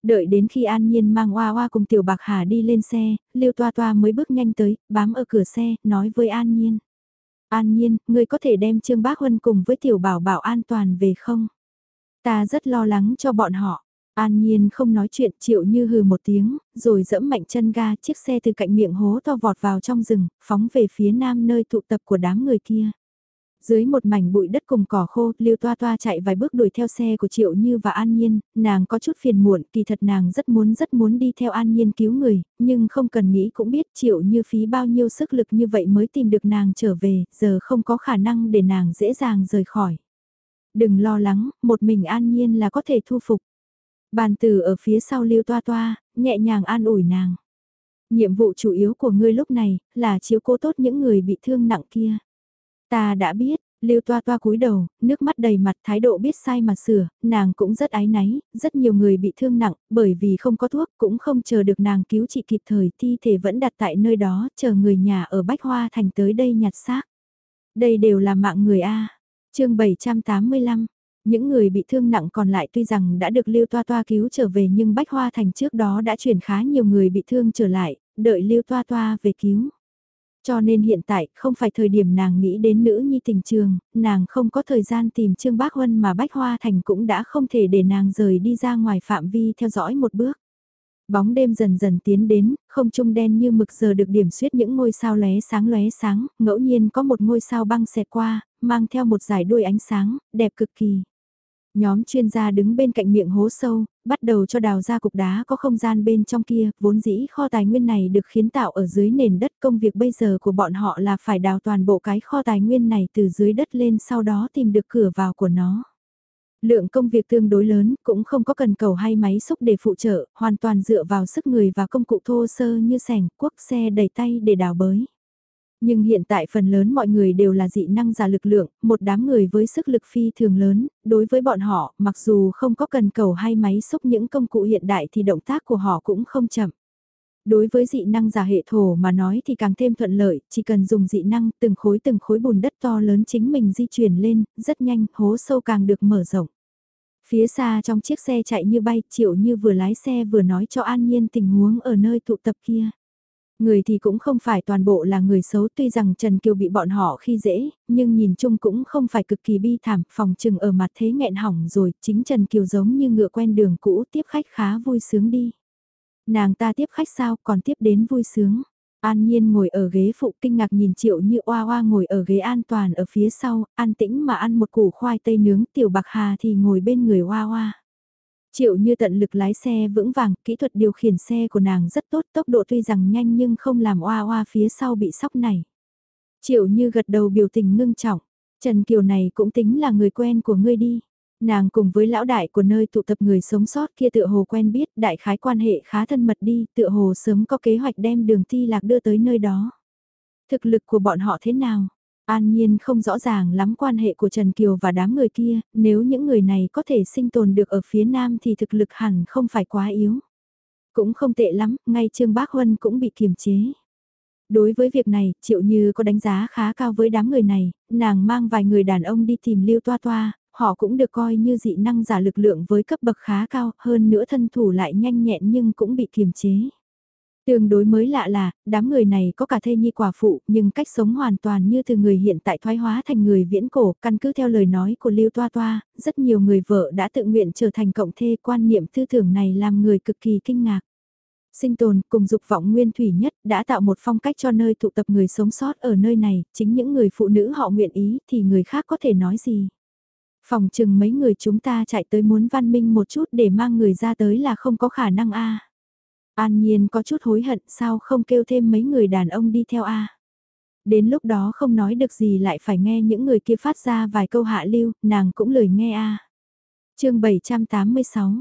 Đợi đến khi An Nhiên mang Hoa Hoa cùng Tiểu Bạc Hà đi lên xe, Lưu Toa Toa mới bước nhanh tới, bám ở cửa xe, nói với An Nhiên. An Nhiên, ngươi có thể đem Trương Bác Huân cùng với Tiểu Bảo Bảo an toàn về không? Ta rất lo lắng cho bọn họ. An Nhiên không nói chuyện chịu như hừ một tiếng, rồi dẫm mạnh chân ga chiếc xe từ cạnh miệng hố to vọt vào trong rừng, phóng về phía nam nơi tụ tập của đám người kia. Dưới một mảnh bụi đất cùng cỏ khô, Lưu Toa Toa chạy vài bước đuổi theo xe của Triệu Như và An Nhiên, nàng có chút phiền muộn, kỳ thật nàng rất muốn rất muốn đi theo An Nhiên cứu người, nhưng không cần nghĩ cũng biết Triệu Như phí bao nhiêu sức lực như vậy mới tìm được nàng trở về, giờ không có khả năng để nàng dễ dàng rời khỏi. Đừng lo lắng, một mình An Nhiên là có thể thu phục. Bàn từ ở phía sau Lưu Toa Toa, nhẹ nhàng an ủi nàng. Nhiệm vụ chủ yếu của ngươi lúc này là chiếu cố tốt những người bị thương nặng kia. Ta đã biết, Lưu toa toa cúi đầu, nước mắt đầy mặt thái độ biết sai mà sửa, nàng cũng rất ái náy, rất nhiều người bị thương nặng, bởi vì không có thuốc cũng không chờ được nàng cứu trị kịp thời, thi thể vẫn đặt tại nơi đó, chờ người nhà ở Bách Hoa Thành tới đây nhặt xác. Đây đều là mạng người A. chương 785 những người bị thương nặng còn lại tuy rằng đã được Lưu Toa Toa cứu trở về nhưng Bách Hoa Thành trước đó đã chuyển khá nhiều người bị thương trở lại, đợi Lưu Toa Toa về cứu. Cho nên hiện tại không phải thời điểm nàng nghĩ đến nữ nhi tình trường, nàng không có thời gian tìm Trương Bác Huân mà Bách Hoa Thành cũng đã không thể để nàng rời đi ra ngoài phạm vi theo dõi một bước. Bóng đêm dần dần tiến đến, không trung đen như mực giờ được điểm xuyết những ngôi sao lóe sáng lóe sáng, ngẫu nhiên có một ngôi sao băng xẹt qua, mang theo một dải đuôi ánh sáng, đẹp cực kỳ. Nhóm chuyên gia đứng bên cạnh miệng hố sâu, bắt đầu cho đào ra cục đá có không gian bên trong kia, vốn dĩ kho tài nguyên này được khiến tạo ở dưới nền đất công việc bây giờ của bọn họ là phải đào toàn bộ cái kho tài nguyên này từ dưới đất lên sau đó tìm được cửa vào của nó. Lượng công việc tương đối lớn, cũng không có cần cầu hay máy xúc để phụ trợ, hoàn toàn dựa vào sức người và công cụ thô sơ như sẻng, cuốc xe đẩy tay để đào bới. Nhưng hiện tại phần lớn mọi người đều là dị năng giả lực lượng, một đám người với sức lực phi thường lớn, đối với bọn họ, mặc dù không có cần cầu hay máy xúc những công cụ hiện đại thì động tác của họ cũng không chậm. Đối với dị năng giả hệ thổ mà nói thì càng thêm thuận lợi, chỉ cần dùng dị năng từng khối từng khối bùn đất to lớn chính mình di chuyển lên, rất nhanh, hố sâu càng được mở rộng. Phía xa trong chiếc xe chạy như bay, triệu như vừa lái xe vừa nói cho an nhiên tình huống ở nơi tụ tập kia. Người thì cũng không phải toàn bộ là người xấu tuy rằng Trần Kiều bị bọn họ khi dễ, nhưng nhìn chung cũng không phải cực kỳ bi thảm, phòng trừng ở mặt thế nghẹn hỏng rồi, chính Trần Kiều giống như ngựa quen đường cũ tiếp khách khá vui sướng đi. Nàng ta tiếp khách sao còn tiếp đến vui sướng. An Nhiên ngồi ở ghế phụ kinh ngạc nhìn Triệu Như Oa Oa ngồi ở ghế an toàn ở phía sau, an tĩnh mà ăn một củ khoai tây nướng Tiểu Bạc Hà thì ngồi bên người Oa Oa. Triệu như tận lực lái xe vững vàng, kỹ thuật điều khiển xe của nàng rất tốt, tốc độ tuy rằng nhanh nhưng không làm oa oa phía sau bị sóc này. Triệu như gật đầu biểu tình ngưng trọng, Trần Kiều này cũng tính là người quen của ngươi đi. Nàng cùng với lão đại của nơi tụ tập người sống sót kia tựa hồ quen biết đại khái quan hệ khá thân mật đi, tựa hồ sớm có kế hoạch đem đường ti lạc đưa tới nơi đó. Thực lực của bọn họ thế nào? An Nhiên không rõ ràng lắm quan hệ của Trần Kiều và đám người kia, nếu những người này có thể sinh tồn được ở phía Nam thì thực lực hẳn không phải quá yếu. Cũng không tệ lắm, ngay Trương Bác Huân cũng bị kiềm chế. Đối với việc này, Triệu Như có đánh giá khá cao với đám người này, nàng mang vài người đàn ông đi tìm Lưu Toa Toa, họ cũng được coi như dị năng giả lực lượng với cấp bậc khá cao, hơn nữa thân thủ lại nhanh nhẹn nhưng cũng bị kiềm chế. Tương đối mới lạ là, đám người này có cả thê nhi quả phụ, nhưng cách sống hoàn toàn như từ người hiện tại thoái hóa thành người viễn cổ, căn cứ theo lời nói của Lưu Toa Toa, rất nhiều người vợ đã tự nguyện trở thành cộng thê quan niệm tư tưởng này làm người cực kỳ kinh ngạc. Sinh tồn cùng dục vọng nguyên thủy nhất đã tạo một phong cách cho nơi tụ tập người sống sót ở nơi này, chính những người phụ nữ họ nguyện ý thì người khác có thể nói gì. Phòng chừng mấy người chúng ta chạy tới muốn văn minh một chút để mang người ra tới là không có khả năng a. An Nhiên có chút hối hận sao không kêu thêm mấy người đàn ông đi theo a. Đến lúc đó không nói được gì lại phải nghe những người kia phát ra vài câu hạ lưu, nàng cũng lời nghe a. À. Chương 786.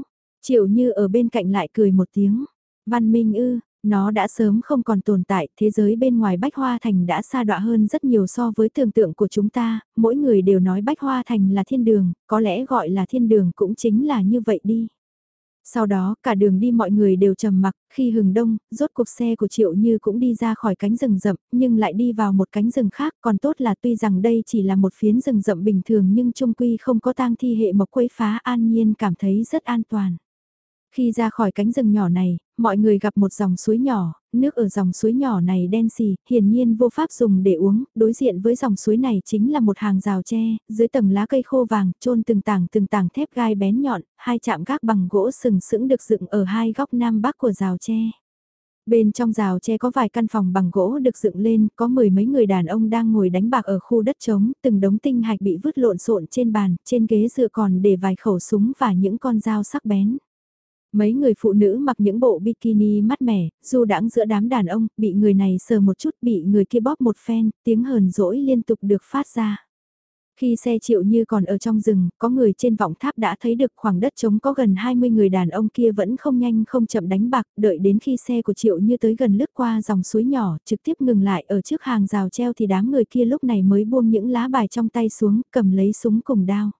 Triệu Như ở bên cạnh lại cười một tiếng. Văn Minh ư, nó đã sớm không còn tồn tại, thế giới bên ngoài Bách Hoa Thành đã xa đọa hơn rất nhiều so với tưởng tượng của chúng ta, mỗi người đều nói Bách Hoa Thành là thiên đường, có lẽ gọi là thiên đường cũng chính là như vậy đi. Sau đó, cả đường đi mọi người đều trầm mặc, khi hừng đông, rốt cuộc xe của Triệu Như cũng đi ra khỏi cánh rừng rậm, nhưng lại đi vào một cánh rừng khác, còn tốt là tuy rằng đây chỉ là một phiến rừng rậm bình thường nhưng trung quy không có tang thi hệ mộc quấy phá an nhiên cảm thấy rất an toàn. Khi ra khỏi cánh rừng nhỏ này, mọi người gặp một dòng suối nhỏ, nước ở dòng suối nhỏ này đen xì, hiển nhiên vô pháp dùng để uống, đối diện với dòng suối này chính là một hàng rào tre, dưới tầng lá cây khô vàng, trôn từng tảng từng tảng thép gai bén nhọn, hai chạm gác bằng gỗ sừng sững được dựng ở hai góc nam bắc của rào tre. Bên trong rào tre có vài căn phòng bằng gỗ được dựng lên, có mười mấy người đàn ông đang ngồi đánh bạc ở khu đất trống, từng đống tinh hạch bị vứt lộn xộn trên bàn, trên ghế dựa còn để vài khẩu súng và những con dao sắc bén. Mấy người phụ nữ mặc những bộ bikini mát mẻ, dù đãng giữa đám đàn ông, bị người này sờ một chút bị người kia bóp một phen, tiếng hờn dỗi liên tục được phát ra. Khi xe triệu như còn ở trong rừng, có người trên vọng tháp đã thấy được khoảng đất trống có gần 20 người đàn ông kia vẫn không nhanh không chậm đánh bạc, đợi đến khi xe của triệu như tới gần lướt qua dòng suối nhỏ, trực tiếp ngừng lại ở trước hàng rào treo thì đám người kia lúc này mới buông những lá bài trong tay xuống, cầm lấy súng cùng đao.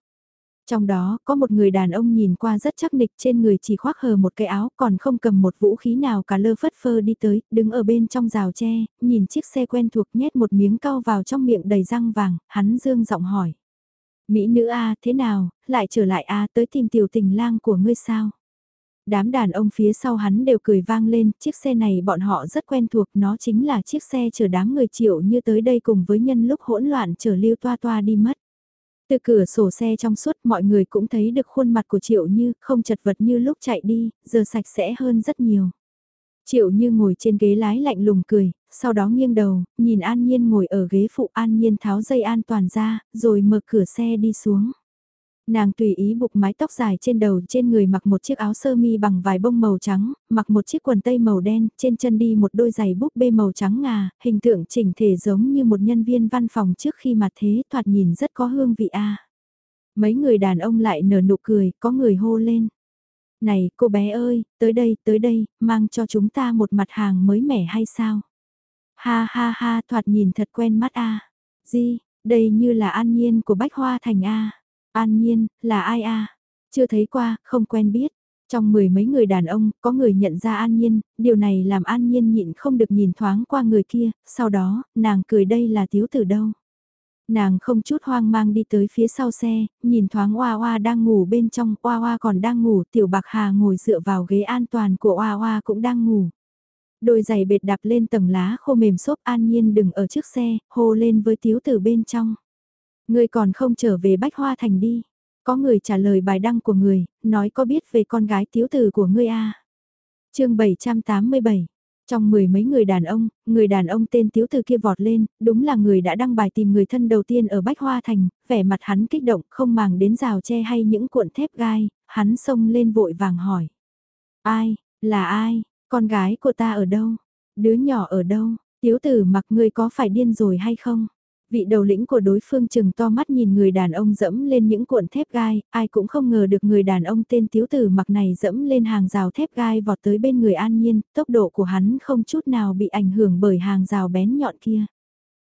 Trong đó, có một người đàn ông nhìn qua rất chắc nịch trên người chỉ khoác hờ một cái áo còn không cầm một vũ khí nào cả lơ phất phơ đi tới, đứng ở bên trong rào tre, nhìn chiếc xe quen thuộc nhét một miếng cao vào trong miệng đầy răng vàng, hắn dương giọng hỏi. Mỹ nữ A thế nào, lại trở lại A tới tìm tiểu tình lang của ngươi sao? Đám đàn ông phía sau hắn đều cười vang lên, chiếc xe này bọn họ rất quen thuộc, nó chính là chiếc xe chở đám người triệu như tới đây cùng với nhân lúc hỗn loạn chở lưu toa toa đi mất. Từ cửa sổ xe trong suốt mọi người cũng thấy được khuôn mặt của Triệu Như không chật vật như lúc chạy đi, giờ sạch sẽ hơn rất nhiều. Triệu Như ngồi trên ghế lái lạnh lùng cười, sau đó nghiêng đầu, nhìn An Nhiên ngồi ở ghế phụ An Nhiên tháo dây an toàn ra, rồi mở cửa xe đi xuống. Nàng tùy ý buộc mái tóc dài trên đầu trên người mặc một chiếc áo sơ mi bằng vài bông màu trắng, mặc một chiếc quần tây màu đen, trên chân đi một đôi giày búp bê màu trắng ngà, hình tượng chỉnh thể giống như một nhân viên văn phòng trước khi mà thế thoạt nhìn rất có hương vị a. Mấy người đàn ông lại nở nụ cười, có người hô lên. Này cô bé ơi, tới đây, tới đây, mang cho chúng ta một mặt hàng mới mẻ hay sao? Ha ha ha, thoạt nhìn thật quen mắt a. À. Di, đây như là an nhiên của Bách Hoa Thành a. An Nhiên, là ai a? Chưa thấy qua, không quen biết. Trong mười mấy người đàn ông, có người nhận ra An Nhiên, điều này làm An Nhiên nhịn không được nhìn thoáng qua người kia, sau đó, nàng cười đây là thiếu tử đâu. Nàng không chút hoang mang đi tới phía sau xe, nhìn thoáng Hoa Hoa đang ngủ bên trong, Hoa Hoa còn đang ngủ, Tiểu Bạc Hà ngồi dựa vào ghế an toàn của Hoa Hoa cũng đang ngủ. Đôi giày bệt đạp lên tầng lá khô mềm xốp An Nhiên đừng ở trước xe, hô lên với thiếu tử bên trong. Người còn không trở về Bách Hoa Thành đi. Có người trả lời bài đăng của người, nói có biết về con gái thiếu tử của ngươi a à? chương 787 trong mười mấy người đàn ông, người đàn ông tên tiếu tử kia vọt lên, đúng là người đã đăng bài tìm người thân đầu tiên ở Bách Hoa Thành, vẻ mặt hắn kích động, không màng đến rào tre hay những cuộn thép gai, hắn xông lên vội vàng hỏi. Ai, là ai, con gái của ta ở đâu, đứa nhỏ ở đâu, tiếu tử mặc người có phải điên rồi hay không? Vị đầu lĩnh của đối phương chừng to mắt nhìn người đàn ông dẫm lên những cuộn thép gai, ai cũng không ngờ được người đàn ông tên tiếu tử mặc này dẫm lên hàng rào thép gai vọt tới bên người an nhiên, tốc độ của hắn không chút nào bị ảnh hưởng bởi hàng rào bén nhọn kia.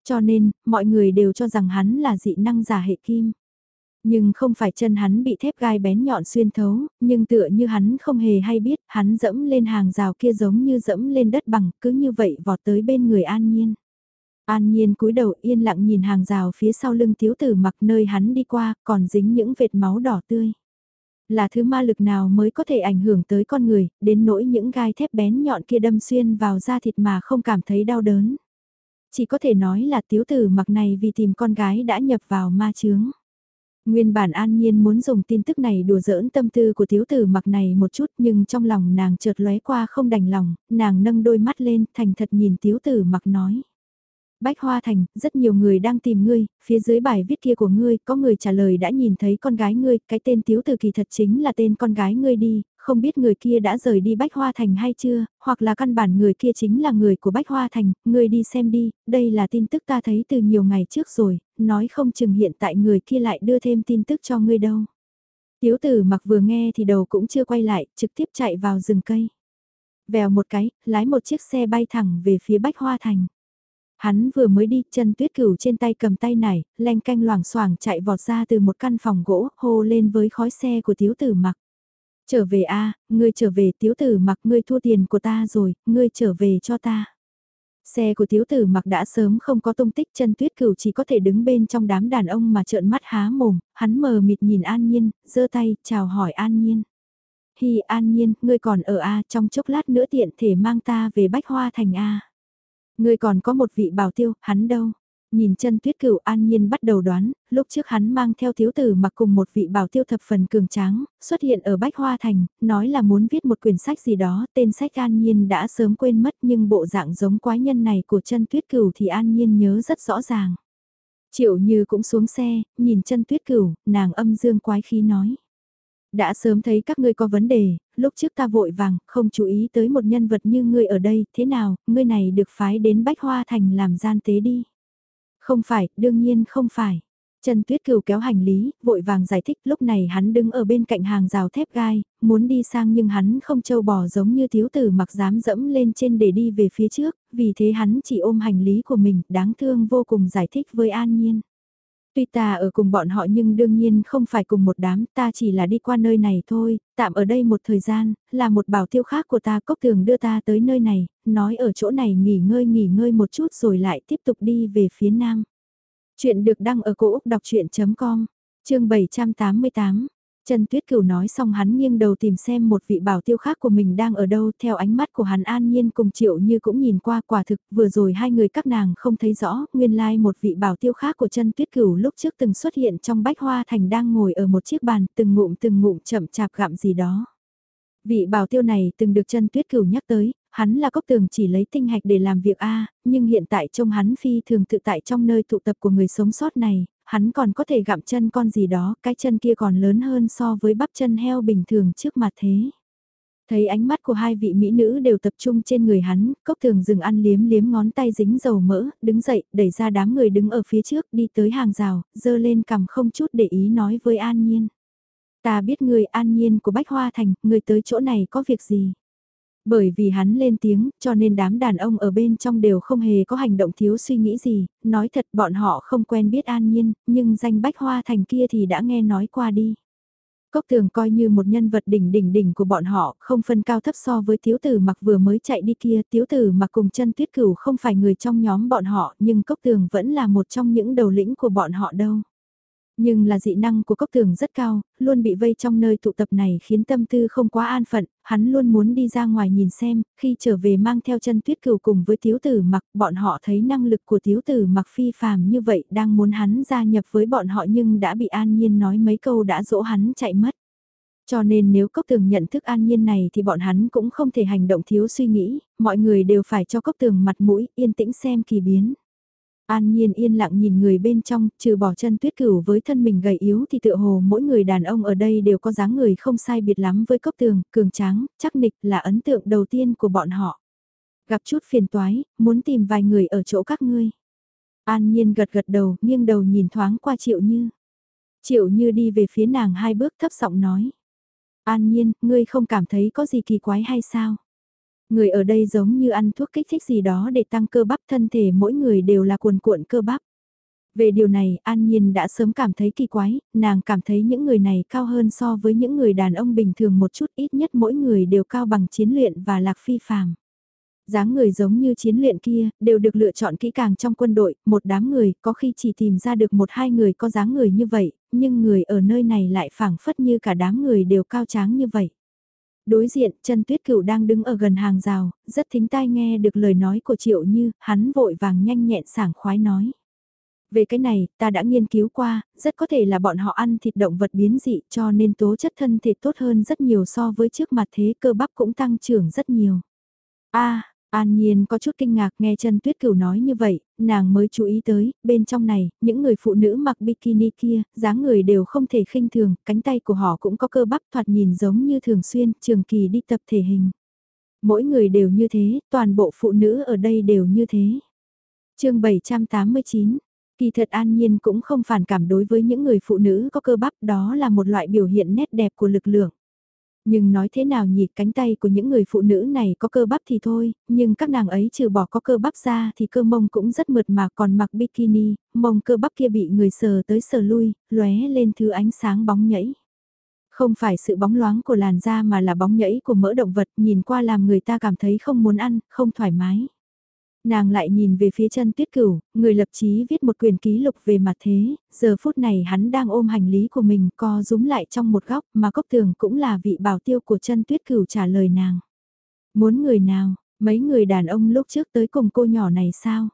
Cho nên, mọi người đều cho rằng hắn là dị năng giả hệ kim. Nhưng không phải chân hắn bị thép gai bén nhọn xuyên thấu, nhưng tựa như hắn không hề hay biết, hắn dẫm lên hàng rào kia giống như dẫm lên đất bằng, cứ như vậy vọt tới bên người an nhiên. An nhiên cúi đầu yên lặng nhìn hàng rào phía sau lưng thiếu tử mặc nơi hắn đi qua, còn dính những vệt máu đỏ tươi. Là thứ ma lực nào mới có thể ảnh hưởng tới con người, đến nỗi những gai thép bén nhọn kia đâm xuyên vào da thịt mà không cảm thấy đau đớn. Chỉ có thể nói là thiếu tử mặc này vì tìm con gái đã nhập vào ma chướng. Nguyên bản an nhiên muốn dùng tin tức này đùa giỡn tâm tư của thiếu tử mặc này một chút nhưng trong lòng nàng chợt lóe qua không đành lòng, nàng nâng đôi mắt lên thành thật nhìn thiếu tử mặc nói. Bách Hoa Thành, rất nhiều người đang tìm ngươi, phía dưới bài viết kia của ngươi, có người trả lời đã nhìn thấy con gái ngươi, cái tên Tiếu Từ kỳ thật chính là tên con gái ngươi đi, không biết người kia đã rời đi Bách Hoa Thành hay chưa, hoặc là căn bản người kia chính là người của Bách Hoa Thành, ngươi đi xem đi, đây là tin tức ta thấy từ nhiều ngày trước rồi, nói không chừng hiện tại người kia lại đưa thêm tin tức cho ngươi đâu. Tiếu tử mặc vừa nghe thì đầu cũng chưa quay lại, trực tiếp chạy vào rừng cây. Vèo một cái, lái một chiếc xe bay thẳng về phía Bách Hoa Thành. Hắn vừa mới đi, chân tuyết cửu trên tay cầm tay nải, len canh loảng xoảng chạy vọt ra từ một căn phòng gỗ, hô lên với khói xe của thiếu tử mặc. Trở về a ngươi trở về thiếu tử mặc ngươi thua tiền của ta rồi, ngươi trở về cho ta. Xe của thiếu tử mặc đã sớm không có tung tích chân tuyết cửu chỉ có thể đứng bên trong đám đàn ông mà trợn mắt há mồm, hắn mờ mịt nhìn an nhiên, giơ tay, chào hỏi an nhiên. Hi an nhiên, ngươi còn ở a trong chốc lát nữa tiện thể mang ta về bách hoa thành a Ngươi còn có một vị bảo tiêu, hắn đâu? Nhìn chân tuyết cửu an nhiên bắt đầu đoán, lúc trước hắn mang theo thiếu tử mặc cùng một vị bảo tiêu thập phần cường tráng, xuất hiện ở Bách Hoa Thành, nói là muốn viết một quyển sách gì đó, tên sách an nhiên đã sớm quên mất nhưng bộ dạng giống quái nhân này của chân tuyết cửu thì an nhiên nhớ rất rõ ràng. Triệu như cũng xuống xe, nhìn chân tuyết cửu, nàng âm dương quái khí nói. Đã sớm thấy các ngươi có vấn đề, lúc trước ta vội vàng, không chú ý tới một nhân vật như ngươi ở đây, thế nào, ngươi này được phái đến Bách Hoa Thành làm gian tế đi. Không phải, đương nhiên không phải. Trần Tuyết Cửu kéo hành lý, vội vàng giải thích lúc này hắn đứng ở bên cạnh hàng rào thép gai, muốn đi sang nhưng hắn không châu bò giống như thiếu tử mặc dám dẫm lên trên để đi về phía trước, vì thế hắn chỉ ôm hành lý của mình, đáng thương vô cùng giải thích với An Nhiên. Tuy ta ở cùng bọn họ nhưng đương nhiên không phải cùng một đám, ta chỉ là đi qua nơi này thôi, tạm ở đây một thời gian, là một bảo tiêu khác của ta cốc tường đưa ta tới nơi này, nói ở chỗ này nghỉ ngơi nghỉ ngơi một chút rồi lại tiếp tục đi về phía nam. Chuyện được đăng ở cổ Úc đọc chuyện.com, chương 788. Trần Tuyết Cửu nói xong hắn nghiêng đầu tìm xem một vị bảo tiêu khác của mình đang ở đâu theo ánh mắt của hắn an nhiên cùng triệu như cũng nhìn qua quả thực vừa rồi hai người các nàng không thấy rõ nguyên lai like một vị bảo tiêu khác của Trần Tuyết Cửu lúc trước từng xuất hiện trong bách hoa thành đang ngồi ở một chiếc bàn từng ngụm từng ngụm chậm chạp gặm gì đó. Vị bảo tiêu này từng được Trần Tuyết Cửu nhắc tới, hắn là cốc tường chỉ lấy tinh hạch để làm việc A, nhưng hiện tại trông hắn phi thường tự tại trong nơi tụ tập của người sống sót này, hắn còn có thể gặm chân con gì đó, cái chân kia còn lớn hơn so với bắp chân heo bình thường trước mặt thế. Thấy ánh mắt của hai vị mỹ nữ đều tập trung trên người hắn, cốc thường dừng ăn liếm liếm ngón tay dính dầu mỡ, đứng dậy, đẩy ra đám người đứng ở phía trước, đi tới hàng rào, dơ lên cầm không chút để ý nói với An Nhiên. Ta biết người An Nhiên của Bách Hoa Thành, người tới chỗ này có việc gì? Bởi vì hắn lên tiếng, cho nên đám đàn ông ở bên trong đều không hề có hành động thiếu suy nghĩ gì, nói thật bọn họ không quen biết an nhiên, nhưng danh bách hoa thành kia thì đã nghe nói qua đi. Cốc tường coi như một nhân vật đỉnh đỉnh đỉnh của bọn họ, không phân cao thấp so với tiếu tử mặc vừa mới chạy đi kia, tiếu tử mặc cùng chân tuyết cửu không phải người trong nhóm bọn họ, nhưng cốc tường vẫn là một trong những đầu lĩnh của bọn họ đâu. Nhưng là dị năng của cốc tường rất cao, luôn bị vây trong nơi tụ tập này khiến tâm tư không quá an phận, hắn luôn muốn đi ra ngoài nhìn xem, khi trở về mang theo chân tuyết cửu cùng với tiếu tử mặc, bọn họ thấy năng lực của tiếu tử mặc phi phàm như vậy đang muốn hắn gia nhập với bọn họ nhưng đã bị an nhiên nói mấy câu đã dỗ hắn chạy mất. Cho nên nếu cốc tường nhận thức an nhiên này thì bọn hắn cũng không thể hành động thiếu suy nghĩ, mọi người đều phải cho cốc tường mặt mũi, yên tĩnh xem kỳ biến. An Nhiên yên lặng nhìn người bên trong, trừ bỏ chân tuyết cửu với thân mình gầy yếu thì tựa hồ mỗi người đàn ông ở đây đều có dáng người không sai biệt lắm với cốc tường, cường tráng, chắc nịch là ấn tượng đầu tiên của bọn họ. Gặp chút phiền toái, muốn tìm vài người ở chỗ các ngươi. An Nhiên gật gật đầu, nghiêng đầu nhìn thoáng qua Triệu Như. Triệu Như đi về phía nàng hai bước thấp giọng nói. An Nhiên, ngươi không cảm thấy có gì kỳ quái hay sao? Người ở đây giống như ăn thuốc kích thích gì đó để tăng cơ bắp thân thể mỗi người đều là cuồn cuộn cơ bắp. Về điều này, An Nhiên đã sớm cảm thấy kỳ quái, nàng cảm thấy những người này cao hơn so với những người đàn ông bình thường một chút ít nhất mỗi người đều cao bằng chiến luyện và lạc phi phàm dáng người giống như chiến luyện kia, đều được lựa chọn kỹ càng trong quân đội, một đám người, có khi chỉ tìm ra được một hai người có dáng người như vậy, nhưng người ở nơi này lại phảng phất như cả đám người đều cao tráng như vậy. Đối diện, chân tuyết cửu đang đứng ở gần hàng rào, rất thính tai nghe được lời nói của triệu như, hắn vội vàng nhanh nhẹn sảng khoái nói. Về cái này, ta đã nghiên cứu qua, rất có thể là bọn họ ăn thịt động vật biến dị cho nên tố chất thân thể tốt hơn rất nhiều so với trước mặt thế cơ bắp cũng tăng trưởng rất nhiều. a An Nhiên có chút kinh ngạc nghe chân tuyết cửu nói như vậy, nàng mới chú ý tới, bên trong này, những người phụ nữ mặc bikini kia, dáng người đều không thể khinh thường, cánh tay của họ cũng có cơ bắp thoạt nhìn giống như thường xuyên, trường kỳ đi tập thể hình. Mỗi người đều như thế, toàn bộ phụ nữ ở đây đều như thế. chương 789 Kỳ thật an nhiên cũng không phản cảm đối với những người phụ nữ có cơ bắp đó là một loại biểu hiện nét đẹp của lực lượng. Nhưng nói thế nào nhỉ cánh tay của những người phụ nữ này có cơ bắp thì thôi, nhưng các nàng ấy trừ bỏ có cơ bắp ra thì cơ mông cũng rất mượt mà còn mặc bikini, mông cơ bắp kia bị người sờ tới sờ lui, lóe lên thứ ánh sáng bóng nhảy. Không phải sự bóng loáng của làn da mà là bóng nhảy của mỡ động vật nhìn qua làm người ta cảm thấy không muốn ăn, không thoải mái. Nàng lại nhìn về phía chân tuyết cửu, người lập chí viết một quyền ký lục về mặt thế, giờ phút này hắn đang ôm hành lý của mình co rúm lại trong một góc mà cốc tường cũng là vị bảo tiêu của chân tuyết cửu trả lời nàng. Muốn người nào, mấy người đàn ông lúc trước tới cùng cô nhỏ này sao?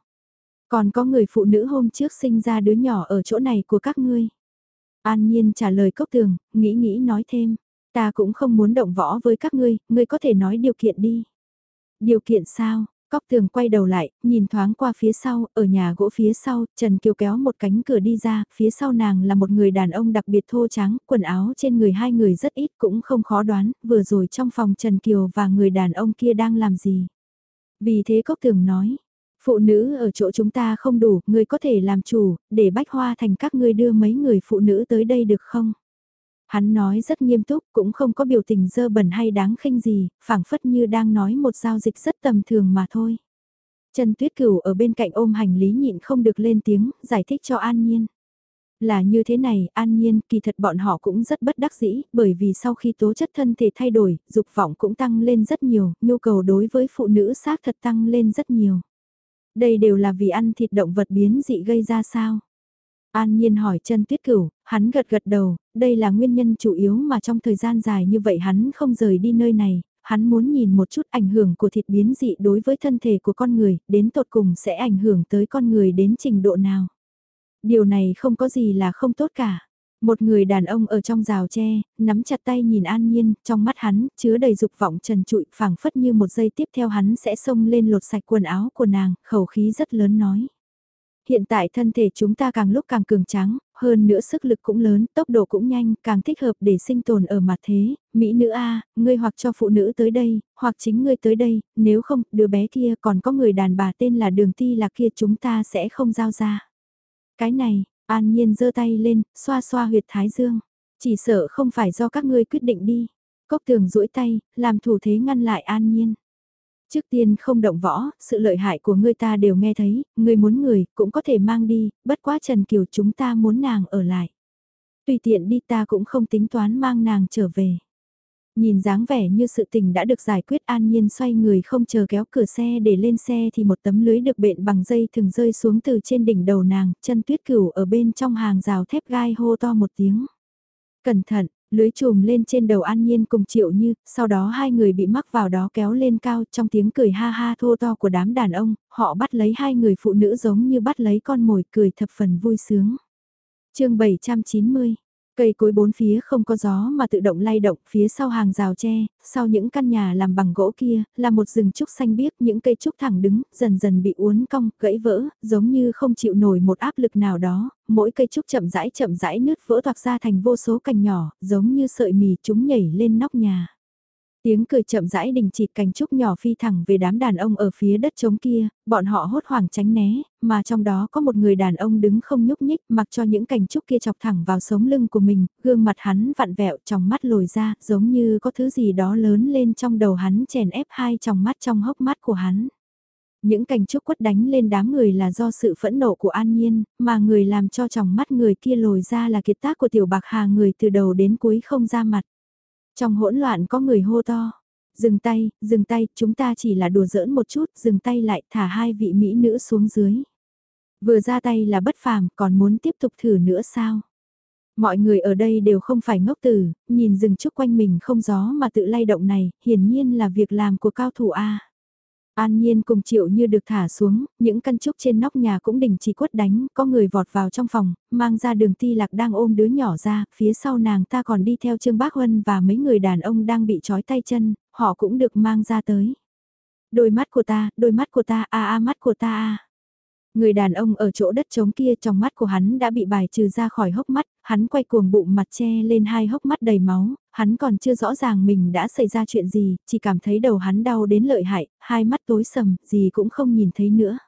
Còn có người phụ nữ hôm trước sinh ra đứa nhỏ ở chỗ này của các ngươi. An Nhiên trả lời cốc tường, nghĩ nghĩ nói thêm, ta cũng không muốn động võ với các ngươi, ngươi có thể nói điều kiện đi. Điều kiện sao, Cóc tường quay đầu lại, nhìn thoáng qua phía sau, ở nhà gỗ phía sau, Trần Kiều kéo một cánh cửa đi ra, phía sau nàng là một người đàn ông đặc biệt thô trắng, quần áo trên người hai người rất ít cũng không khó đoán, vừa rồi trong phòng Trần Kiều và người đàn ông kia đang làm gì. Vì thế cóc tường nói, phụ nữ ở chỗ chúng ta không đủ, người có thể làm chủ, để bách hoa thành các ngươi đưa mấy người phụ nữ tới đây được không? Hắn nói rất nghiêm túc, cũng không có biểu tình dơ bẩn hay đáng khinh gì, phảng phất như đang nói một giao dịch rất tầm thường mà thôi. Trần Tuyết Cửu ở bên cạnh ôm hành lý nhịn không được lên tiếng, giải thích cho An Nhiên. Là như thế này, An Nhiên, kỳ thật bọn họ cũng rất bất đắc dĩ, bởi vì sau khi tố chất thân thể thay đổi, dục vọng cũng tăng lên rất nhiều, nhu cầu đối với phụ nữ xác thật tăng lên rất nhiều. Đây đều là vì ăn thịt động vật biến dị gây ra sao? An Nhiên hỏi chân tuyết cửu, hắn gật gật đầu, đây là nguyên nhân chủ yếu mà trong thời gian dài như vậy hắn không rời đi nơi này, hắn muốn nhìn một chút ảnh hưởng của thịt biến dị đối với thân thể của con người, đến tột cùng sẽ ảnh hưởng tới con người đến trình độ nào. Điều này không có gì là không tốt cả. Một người đàn ông ở trong rào tre, nắm chặt tay nhìn an nhiên, trong mắt hắn, chứa đầy dục vọng trần trụi, phảng phất như một giây tiếp theo hắn sẽ xông lên lột sạch quần áo của nàng, khẩu khí rất lớn nói. Hiện tại thân thể chúng ta càng lúc càng cường tráng, hơn nữa sức lực cũng lớn, tốc độ cũng nhanh, càng thích hợp để sinh tồn ở mặt thế. Mỹ nữ A, ngươi hoặc cho phụ nữ tới đây, hoặc chính ngươi tới đây, nếu không, đứa bé kia còn có người đàn bà tên là Đường Ti là kia chúng ta sẽ không giao ra. Cái này, An Nhiên giơ tay lên, xoa xoa huyệt thái dương. Chỉ sợ không phải do các ngươi quyết định đi. Cốc tường duỗi tay, làm thủ thế ngăn lại An Nhiên. Trước tiên không động võ, sự lợi hại của ngươi ta đều nghe thấy, ngươi muốn người, cũng có thể mang đi, bất quá Trần Kiều chúng ta muốn nàng ở lại. Tùy tiện đi ta cũng không tính toán mang nàng trở về. Nhìn dáng vẻ như sự tình đã được giải quyết an nhiên xoay người không chờ kéo cửa xe để lên xe thì một tấm lưới được bện bằng dây thường rơi xuống từ trên đỉnh đầu nàng, chân tuyết cửu ở bên trong hàng rào thép gai hô to một tiếng. Cẩn thận, Lưới chùm lên trên đầu An Nhiên cùng Triệu Như, sau đó hai người bị mắc vào đó kéo lên cao trong tiếng cười ha ha thô to của đám đàn ông, họ bắt lấy hai người phụ nữ giống như bắt lấy con mồi cười thập phần vui sướng. chương 790 Cây cối bốn phía không có gió mà tự động lay động phía sau hàng rào tre, sau những căn nhà làm bằng gỗ kia, là một rừng trúc xanh biếc, những cây trúc thẳng đứng, dần dần bị uốn cong, gãy vỡ, giống như không chịu nổi một áp lực nào đó, mỗi cây trúc chậm rãi chậm rãi nứt vỡ toạc ra thành vô số cành nhỏ, giống như sợi mì chúng nhảy lên nóc nhà. Tiếng cười chậm rãi đình chỉ cành trúc nhỏ phi thẳng về đám đàn ông ở phía đất trống kia, bọn họ hốt hoảng tránh né, mà trong đó có một người đàn ông đứng không nhúc nhích mặc cho những cành trúc kia chọc thẳng vào sống lưng của mình, gương mặt hắn vặn vẹo trong mắt lồi ra giống như có thứ gì đó lớn lên trong đầu hắn chèn ép hai trong mắt trong hốc mắt của hắn. Những cành trúc quất đánh lên đám người là do sự phẫn nộ của An Nhiên, mà người làm cho trong mắt người kia lồi ra là kiệt tác của tiểu bạc hà người từ đầu đến cuối không ra mặt. Trong hỗn loạn có người hô to. Dừng tay, dừng tay, chúng ta chỉ là đùa giỡn một chút, dừng tay lại thả hai vị mỹ nữ xuống dưới. Vừa ra tay là bất phàm, còn muốn tiếp tục thử nữa sao? Mọi người ở đây đều không phải ngốc tử, nhìn rừng trúc quanh mình không gió mà tự lay động này, hiển nhiên là việc làm của cao thủ A. An Nhiên cùng Triệu Như được thả xuống, những căn trúc trên nóc nhà cũng đình chỉ quất đánh, có người vọt vào trong phòng, mang ra đường ti lạc đang ôm đứa nhỏ ra, phía sau nàng ta còn đi theo Trương Bác Huân và mấy người đàn ông đang bị trói tay chân, họ cũng được mang ra tới. Đôi mắt của ta, đôi mắt của ta, a a mắt của ta a. Người đàn ông ở chỗ đất trống kia trong mắt của hắn đã bị bài trừ ra khỏi hốc mắt, hắn quay cuồng bụng mặt che lên hai hốc mắt đầy máu, hắn còn chưa rõ ràng mình đã xảy ra chuyện gì, chỉ cảm thấy đầu hắn đau đến lợi hại, hai mắt tối sầm, gì cũng không nhìn thấy nữa.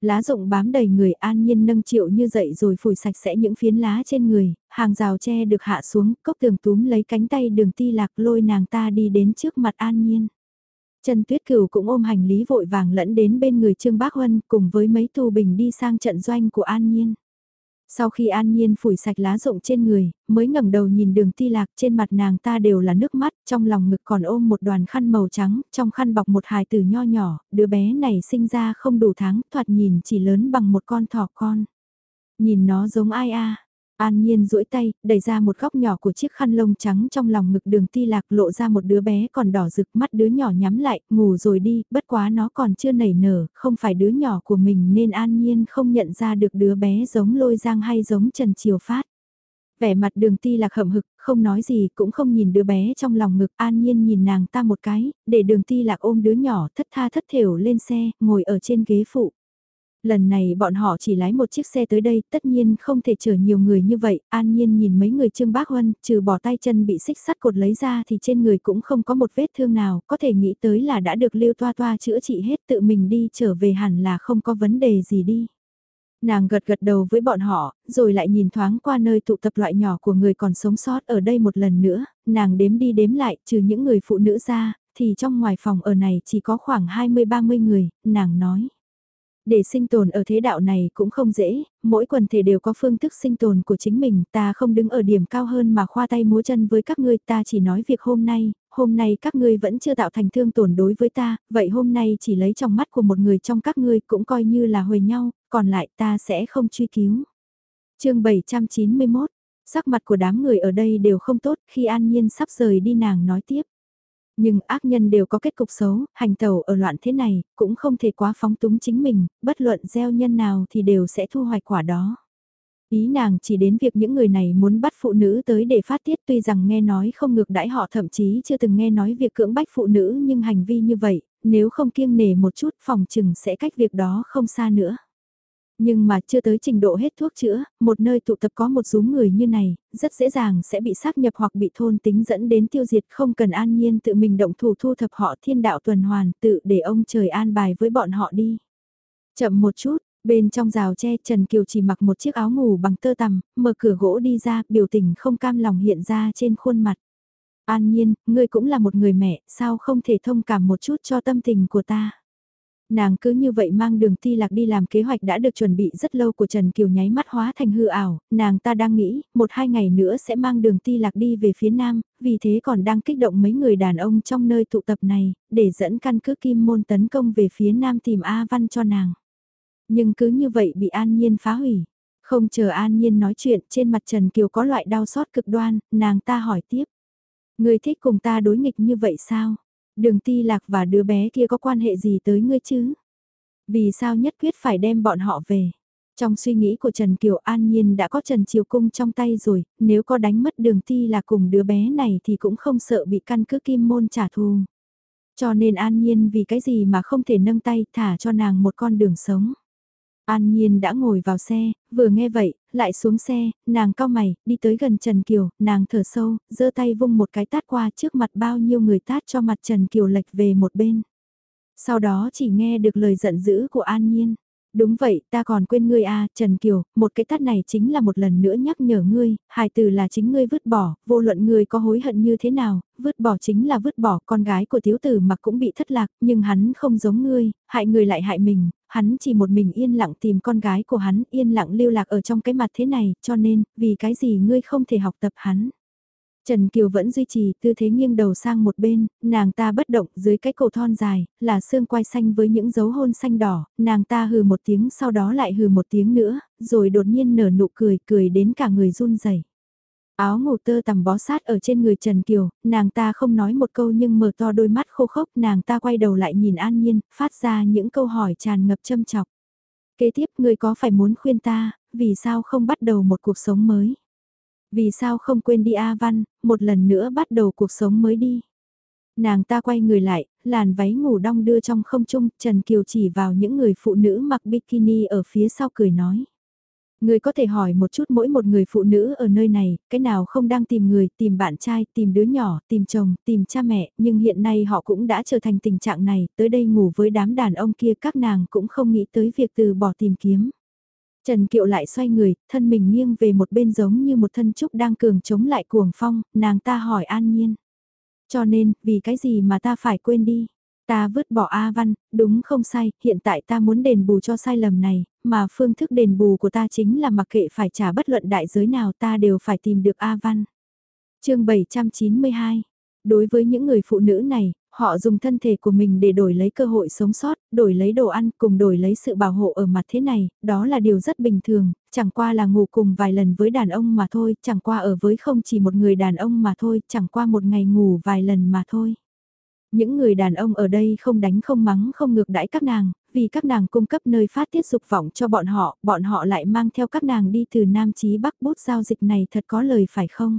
Lá rụng bám đầy người an nhiên nâng triệu như dậy rồi phủi sạch sẽ những phiến lá trên người, hàng rào tre được hạ xuống, cốc tường túm lấy cánh tay đường ti lạc lôi nàng ta đi đến trước mặt an nhiên. Trần Tuyết Cửu cũng ôm hành lý vội vàng lẫn đến bên người Trương Bác Huân cùng với mấy tù bình đi sang trận doanh của An Nhiên. Sau khi An Nhiên phủi sạch lá rụng trên người, mới ngẩng đầu nhìn đường ti lạc trên mặt nàng ta đều là nước mắt, trong lòng ngực còn ôm một đoàn khăn màu trắng, trong khăn bọc một hài tử nho nhỏ, đứa bé này sinh ra không đủ tháng, thoạt nhìn chỉ lớn bằng một con thỏ con. Nhìn nó giống ai a An Nhiên duỗi tay, đẩy ra một góc nhỏ của chiếc khăn lông trắng trong lòng ngực đường ti lạc lộ ra một đứa bé còn đỏ rực mắt đứa nhỏ nhắm lại, ngủ rồi đi, bất quá nó còn chưa nảy nở, không phải đứa nhỏ của mình nên An Nhiên không nhận ra được đứa bé giống lôi giang hay giống Trần Triều Phát. Vẻ mặt đường ti lạc hậm hực, không nói gì cũng không nhìn đứa bé trong lòng ngực An Nhiên nhìn nàng ta một cái, để đường ti lạc ôm đứa nhỏ thất tha thất thểu lên xe, ngồi ở trên ghế phụ. Lần này bọn họ chỉ lái một chiếc xe tới đây, tất nhiên không thể chở nhiều người như vậy, an nhiên nhìn mấy người Trương Bác Huân, trừ bỏ tay chân bị xích sắt cột lấy ra thì trên người cũng không có một vết thương nào, có thể nghĩ tới là đã được lưu toa toa chữa trị hết tự mình đi trở về hẳn là không có vấn đề gì đi. Nàng gật gật đầu với bọn họ, rồi lại nhìn thoáng qua nơi tụ tập loại nhỏ của người còn sống sót ở đây một lần nữa, nàng đếm đi đếm lại, trừ những người phụ nữ ra, thì trong ngoài phòng ở này chỉ có khoảng 20-30 người, nàng nói. Để sinh tồn ở thế đạo này cũng không dễ, mỗi quần thể đều có phương thức sinh tồn của chính mình, ta không đứng ở điểm cao hơn mà khoa tay múa chân với các ngươi, ta chỉ nói việc hôm nay, hôm nay các ngươi vẫn chưa tạo thành thương tổn đối với ta, vậy hôm nay chỉ lấy trong mắt của một người trong các ngươi cũng coi như là hồi nhau, còn lại ta sẽ không truy cứu. chương 791, sắc mặt của đám người ở đây đều không tốt khi an nhiên sắp rời đi nàng nói tiếp. Nhưng ác nhân đều có kết cục xấu, hành tẩu ở loạn thế này, cũng không thể quá phóng túng chính mình, bất luận gieo nhân nào thì đều sẽ thu hoạch quả đó. Ý nàng chỉ đến việc những người này muốn bắt phụ nữ tới để phát tiết tuy rằng nghe nói không ngược đãi họ thậm chí chưa từng nghe nói việc cưỡng bách phụ nữ nhưng hành vi như vậy, nếu không kiêng nề một chút phòng chừng sẽ cách việc đó không xa nữa. Nhưng mà chưa tới trình độ hết thuốc chữa, một nơi tụ tập có một số người như này, rất dễ dàng sẽ bị sát nhập hoặc bị thôn tính dẫn đến tiêu diệt không cần an nhiên tự mình động thủ thu thập họ thiên đạo tuần hoàn tự để ông trời an bài với bọn họ đi. Chậm một chút, bên trong rào tre Trần Kiều chỉ mặc một chiếc áo ngủ bằng tơ tằm, mở cửa gỗ đi ra, biểu tình không cam lòng hiện ra trên khuôn mặt. An nhiên, ngươi cũng là một người mẹ, sao không thể thông cảm một chút cho tâm tình của ta? Nàng cứ như vậy mang đường ti lạc đi làm kế hoạch đã được chuẩn bị rất lâu của Trần Kiều nháy mắt hóa thành hư ảo, nàng ta đang nghĩ, một hai ngày nữa sẽ mang đường ti lạc đi về phía nam, vì thế còn đang kích động mấy người đàn ông trong nơi tụ tập này, để dẫn căn cứ kim môn tấn công về phía nam tìm A Văn cho nàng. Nhưng cứ như vậy bị An Nhiên phá hủy. Không chờ An Nhiên nói chuyện trên mặt Trần Kiều có loại đau xót cực đoan, nàng ta hỏi tiếp. Người thích cùng ta đối nghịch như vậy sao? Đường ti lạc và đứa bé kia có quan hệ gì tới ngươi chứ? Vì sao nhất quyết phải đem bọn họ về? Trong suy nghĩ của Trần Kiều An Nhiên đã có Trần Triều Cung trong tay rồi, nếu có đánh mất đường ti là cùng đứa bé này thì cũng không sợ bị căn cứ kim môn trả thù. Cho nên An Nhiên vì cái gì mà không thể nâng tay thả cho nàng một con đường sống. An Nhiên đã ngồi vào xe, vừa nghe vậy, lại xuống xe, nàng cao mày, đi tới gần Trần Kiều, nàng thở sâu, giơ tay vung một cái tát qua trước mặt bao nhiêu người tát cho mặt Trần Kiều lệch về một bên. Sau đó chỉ nghe được lời giận dữ của An Nhiên. Đúng vậy, ta còn quên ngươi a Trần Kiều, một cái tát này chính là một lần nữa nhắc nhở ngươi, hài từ là chính ngươi vứt bỏ, vô luận ngươi có hối hận như thế nào, vứt bỏ chính là vứt bỏ, con gái của thiếu tử mặc cũng bị thất lạc, nhưng hắn không giống ngươi, hại người lại hại mình, hắn chỉ một mình yên lặng tìm con gái của hắn, yên lặng lưu lạc ở trong cái mặt thế này, cho nên, vì cái gì ngươi không thể học tập hắn. Trần Kiều vẫn duy trì tư thế nghiêng đầu sang một bên, nàng ta bất động dưới cái cổ thon dài, là xương quai xanh với những dấu hôn xanh đỏ, nàng ta hừ một tiếng sau đó lại hừ một tiếng nữa, rồi đột nhiên nở nụ cười, cười đến cả người run rẩy. Áo ngủ tơ tằm bó sát ở trên người Trần Kiều, nàng ta không nói một câu nhưng mở to đôi mắt khô khốc, nàng ta quay đầu lại nhìn An Nhiên, phát ra những câu hỏi tràn ngập châm chọc. Kế tiếp ngươi có phải muốn khuyên ta, vì sao không bắt đầu một cuộc sống mới? Vì sao không quên đi A Văn, một lần nữa bắt đầu cuộc sống mới đi. Nàng ta quay người lại, làn váy ngủ đong đưa trong không trung, Trần Kiều chỉ vào những người phụ nữ mặc bikini ở phía sau cười nói. Người có thể hỏi một chút mỗi một người phụ nữ ở nơi này, cái nào không đang tìm người, tìm bạn trai, tìm đứa nhỏ, tìm chồng, tìm cha mẹ, nhưng hiện nay họ cũng đã trở thành tình trạng này, tới đây ngủ với đám đàn ông kia các nàng cũng không nghĩ tới việc từ bỏ tìm kiếm. Trần Kiệu lại xoay người, thân mình nghiêng về một bên giống như một thân trúc đang cường chống lại cuồng phong, nàng ta hỏi an nhiên. Cho nên, vì cái gì mà ta phải quên đi? Ta vứt bỏ A Văn, đúng không sai, hiện tại ta muốn đền bù cho sai lầm này, mà phương thức đền bù của ta chính là mặc kệ phải trả bất luận đại giới nào ta đều phải tìm được A Văn. chương 792 Đối với những người phụ nữ này, Họ dùng thân thể của mình để đổi lấy cơ hội sống sót, đổi lấy đồ ăn, cùng đổi lấy sự bảo hộ ở mặt thế này, đó là điều rất bình thường, chẳng qua là ngủ cùng vài lần với đàn ông mà thôi, chẳng qua ở với không chỉ một người đàn ông mà thôi, chẳng qua một ngày ngủ vài lần mà thôi. Những người đàn ông ở đây không đánh không mắng không ngược đãi các nàng, vì các nàng cung cấp nơi phát tiết dục vọng cho bọn họ, bọn họ lại mang theo các nàng đi từ Nam Chí Bắc bút giao dịch này thật có lời phải không?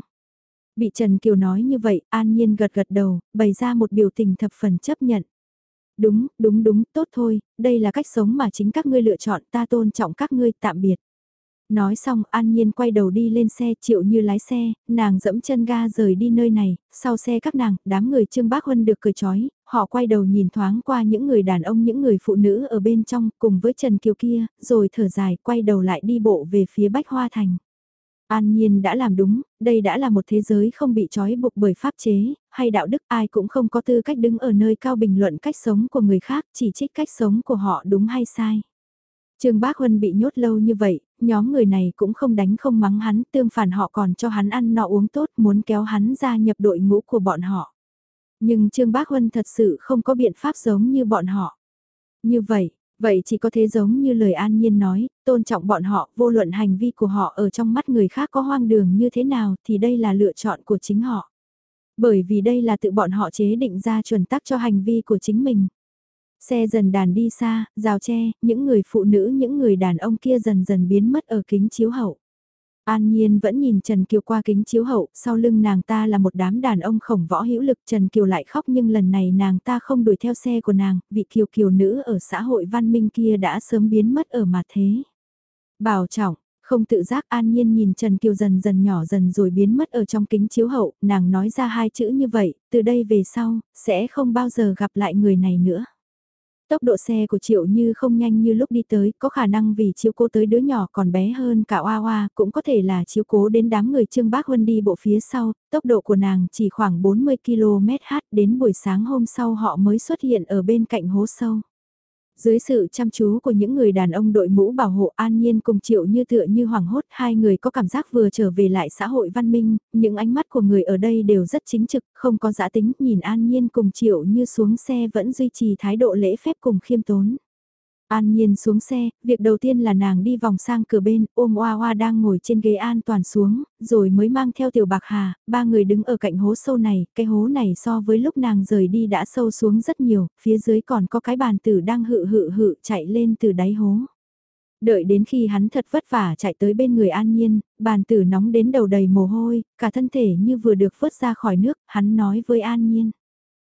Bị Trần Kiều nói như vậy, An Nhiên gật gật đầu, bày ra một biểu tình thập phần chấp nhận. Đúng, đúng đúng, tốt thôi, đây là cách sống mà chính các ngươi lựa chọn, ta tôn trọng các ngươi, tạm biệt. Nói xong An Nhiên quay đầu đi lên xe triệu như lái xe, nàng dẫm chân ga rời đi nơi này, sau xe các nàng, đám người Trương Bác Huân được cười chói, họ quay đầu nhìn thoáng qua những người đàn ông những người phụ nữ ở bên trong cùng với Trần Kiều kia, rồi thở dài quay đầu lại đi bộ về phía Bách Hoa Thành. An Nhiên đã làm đúng, đây đã là một thế giới không bị trói buộc bởi pháp chế, hay đạo đức ai cũng không có tư cách đứng ở nơi cao bình luận cách sống của người khác, chỉ trích cách sống của họ đúng hay sai. Trương Bác Huân bị nhốt lâu như vậy, nhóm người này cũng không đánh không mắng hắn, tương phản họ còn cho hắn ăn nọ uống tốt muốn kéo hắn ra nhập đội ngũ của bọn họ. Nhưng Trương Bác Huân thật sự không có biện pháp giống như bọn họ. Như vậy, Vậy chỉ có thế giống như lời An Nhiên nói, tôn trọng bọn họ, vô luận hành vi của họ ở trong mắt người khác có hoang đường như thế nào thì đây là lựa chọn của chính họ. Bởi vì đây là tự bọn họ chế định ra chuẩn tắc cho hành vi của chính mình. Xe dần đàn đi xa, rào tre, những người phụ nữ những người đàn ông kia dần dần biến mất ở kính chiếu hậu. An Nhiên vẫn nhìn Trần Kiều qua kính chiếu hậu, sau lưng nàng ta là một đám đàn ông khổng võ hữu lực. Trần Kiều lại khóc nhưng lần này nàng ta không đuổi theo xe của nàng, vị Kiều Kiều nữ ở xã hội văn minh kia đã sớm biến mất ở mặt thế. Bảo trọng, không tự giác An Nhiên nhìn Trần Kiều dần dần nhỏ dần rồi biến mất ở trong kính chiếu hậu, nàng nói ra hai chữ như vậy, từ đây về sau, sẽ không bao giờ gặp lại người này nữa. Tốc độ xe của Triệu Như không nhanh như lúc đi tới, có khả năng vì chiếu cố tới đứa nhỏ còn bé hơn cả Oa Oa, cũng có thể là chiếu cố đến đám người Trương Bác Huân đi bộ phía sau, tốc độ của nàng chỉ khoảng 40 km/h đến buổi sáng hôm sau họ mới xuất hiện ở bên cạnh hố sâu. Dưới sự chăm chú của những người đàn ông đội mũ bảo hộ an nhiên cùng triệu như tựa như hoảng hốt, hai người có cảm giác vừa trở về lại xã hội văn minh, những ánh mắt của người ở đây đều rất chính trực, không có giã tính, nhìn an nhiên cùng triệu như xuống xe vẫn duy trì thái độ lễ phép cùng khiêm tốn. An Nhiên xuống xe, việc đầu tiên là nàng đi vòng sang cửa bên, ôm Oa Oa đang ngồi trên ghế an toàn xuống, rồi mới mang theo Tiểu Bạc Hà, ba người đứng ở cạnh hố sâu này, cái hố này so với lúc nàng rời đi đã sâu xuống rất nhiều, phía dưới còn có cái bàn tử đang hự hự hự chạy lên từ đáy hố. Đợi đến khi hắn thật vất vả chạy tới bên người An Nhiên, bàn tử nóng đến đầu đầy mồ hôi, cả thân thể như vừa được vớt ra khỏi nước, hắn nói với An Nhiên.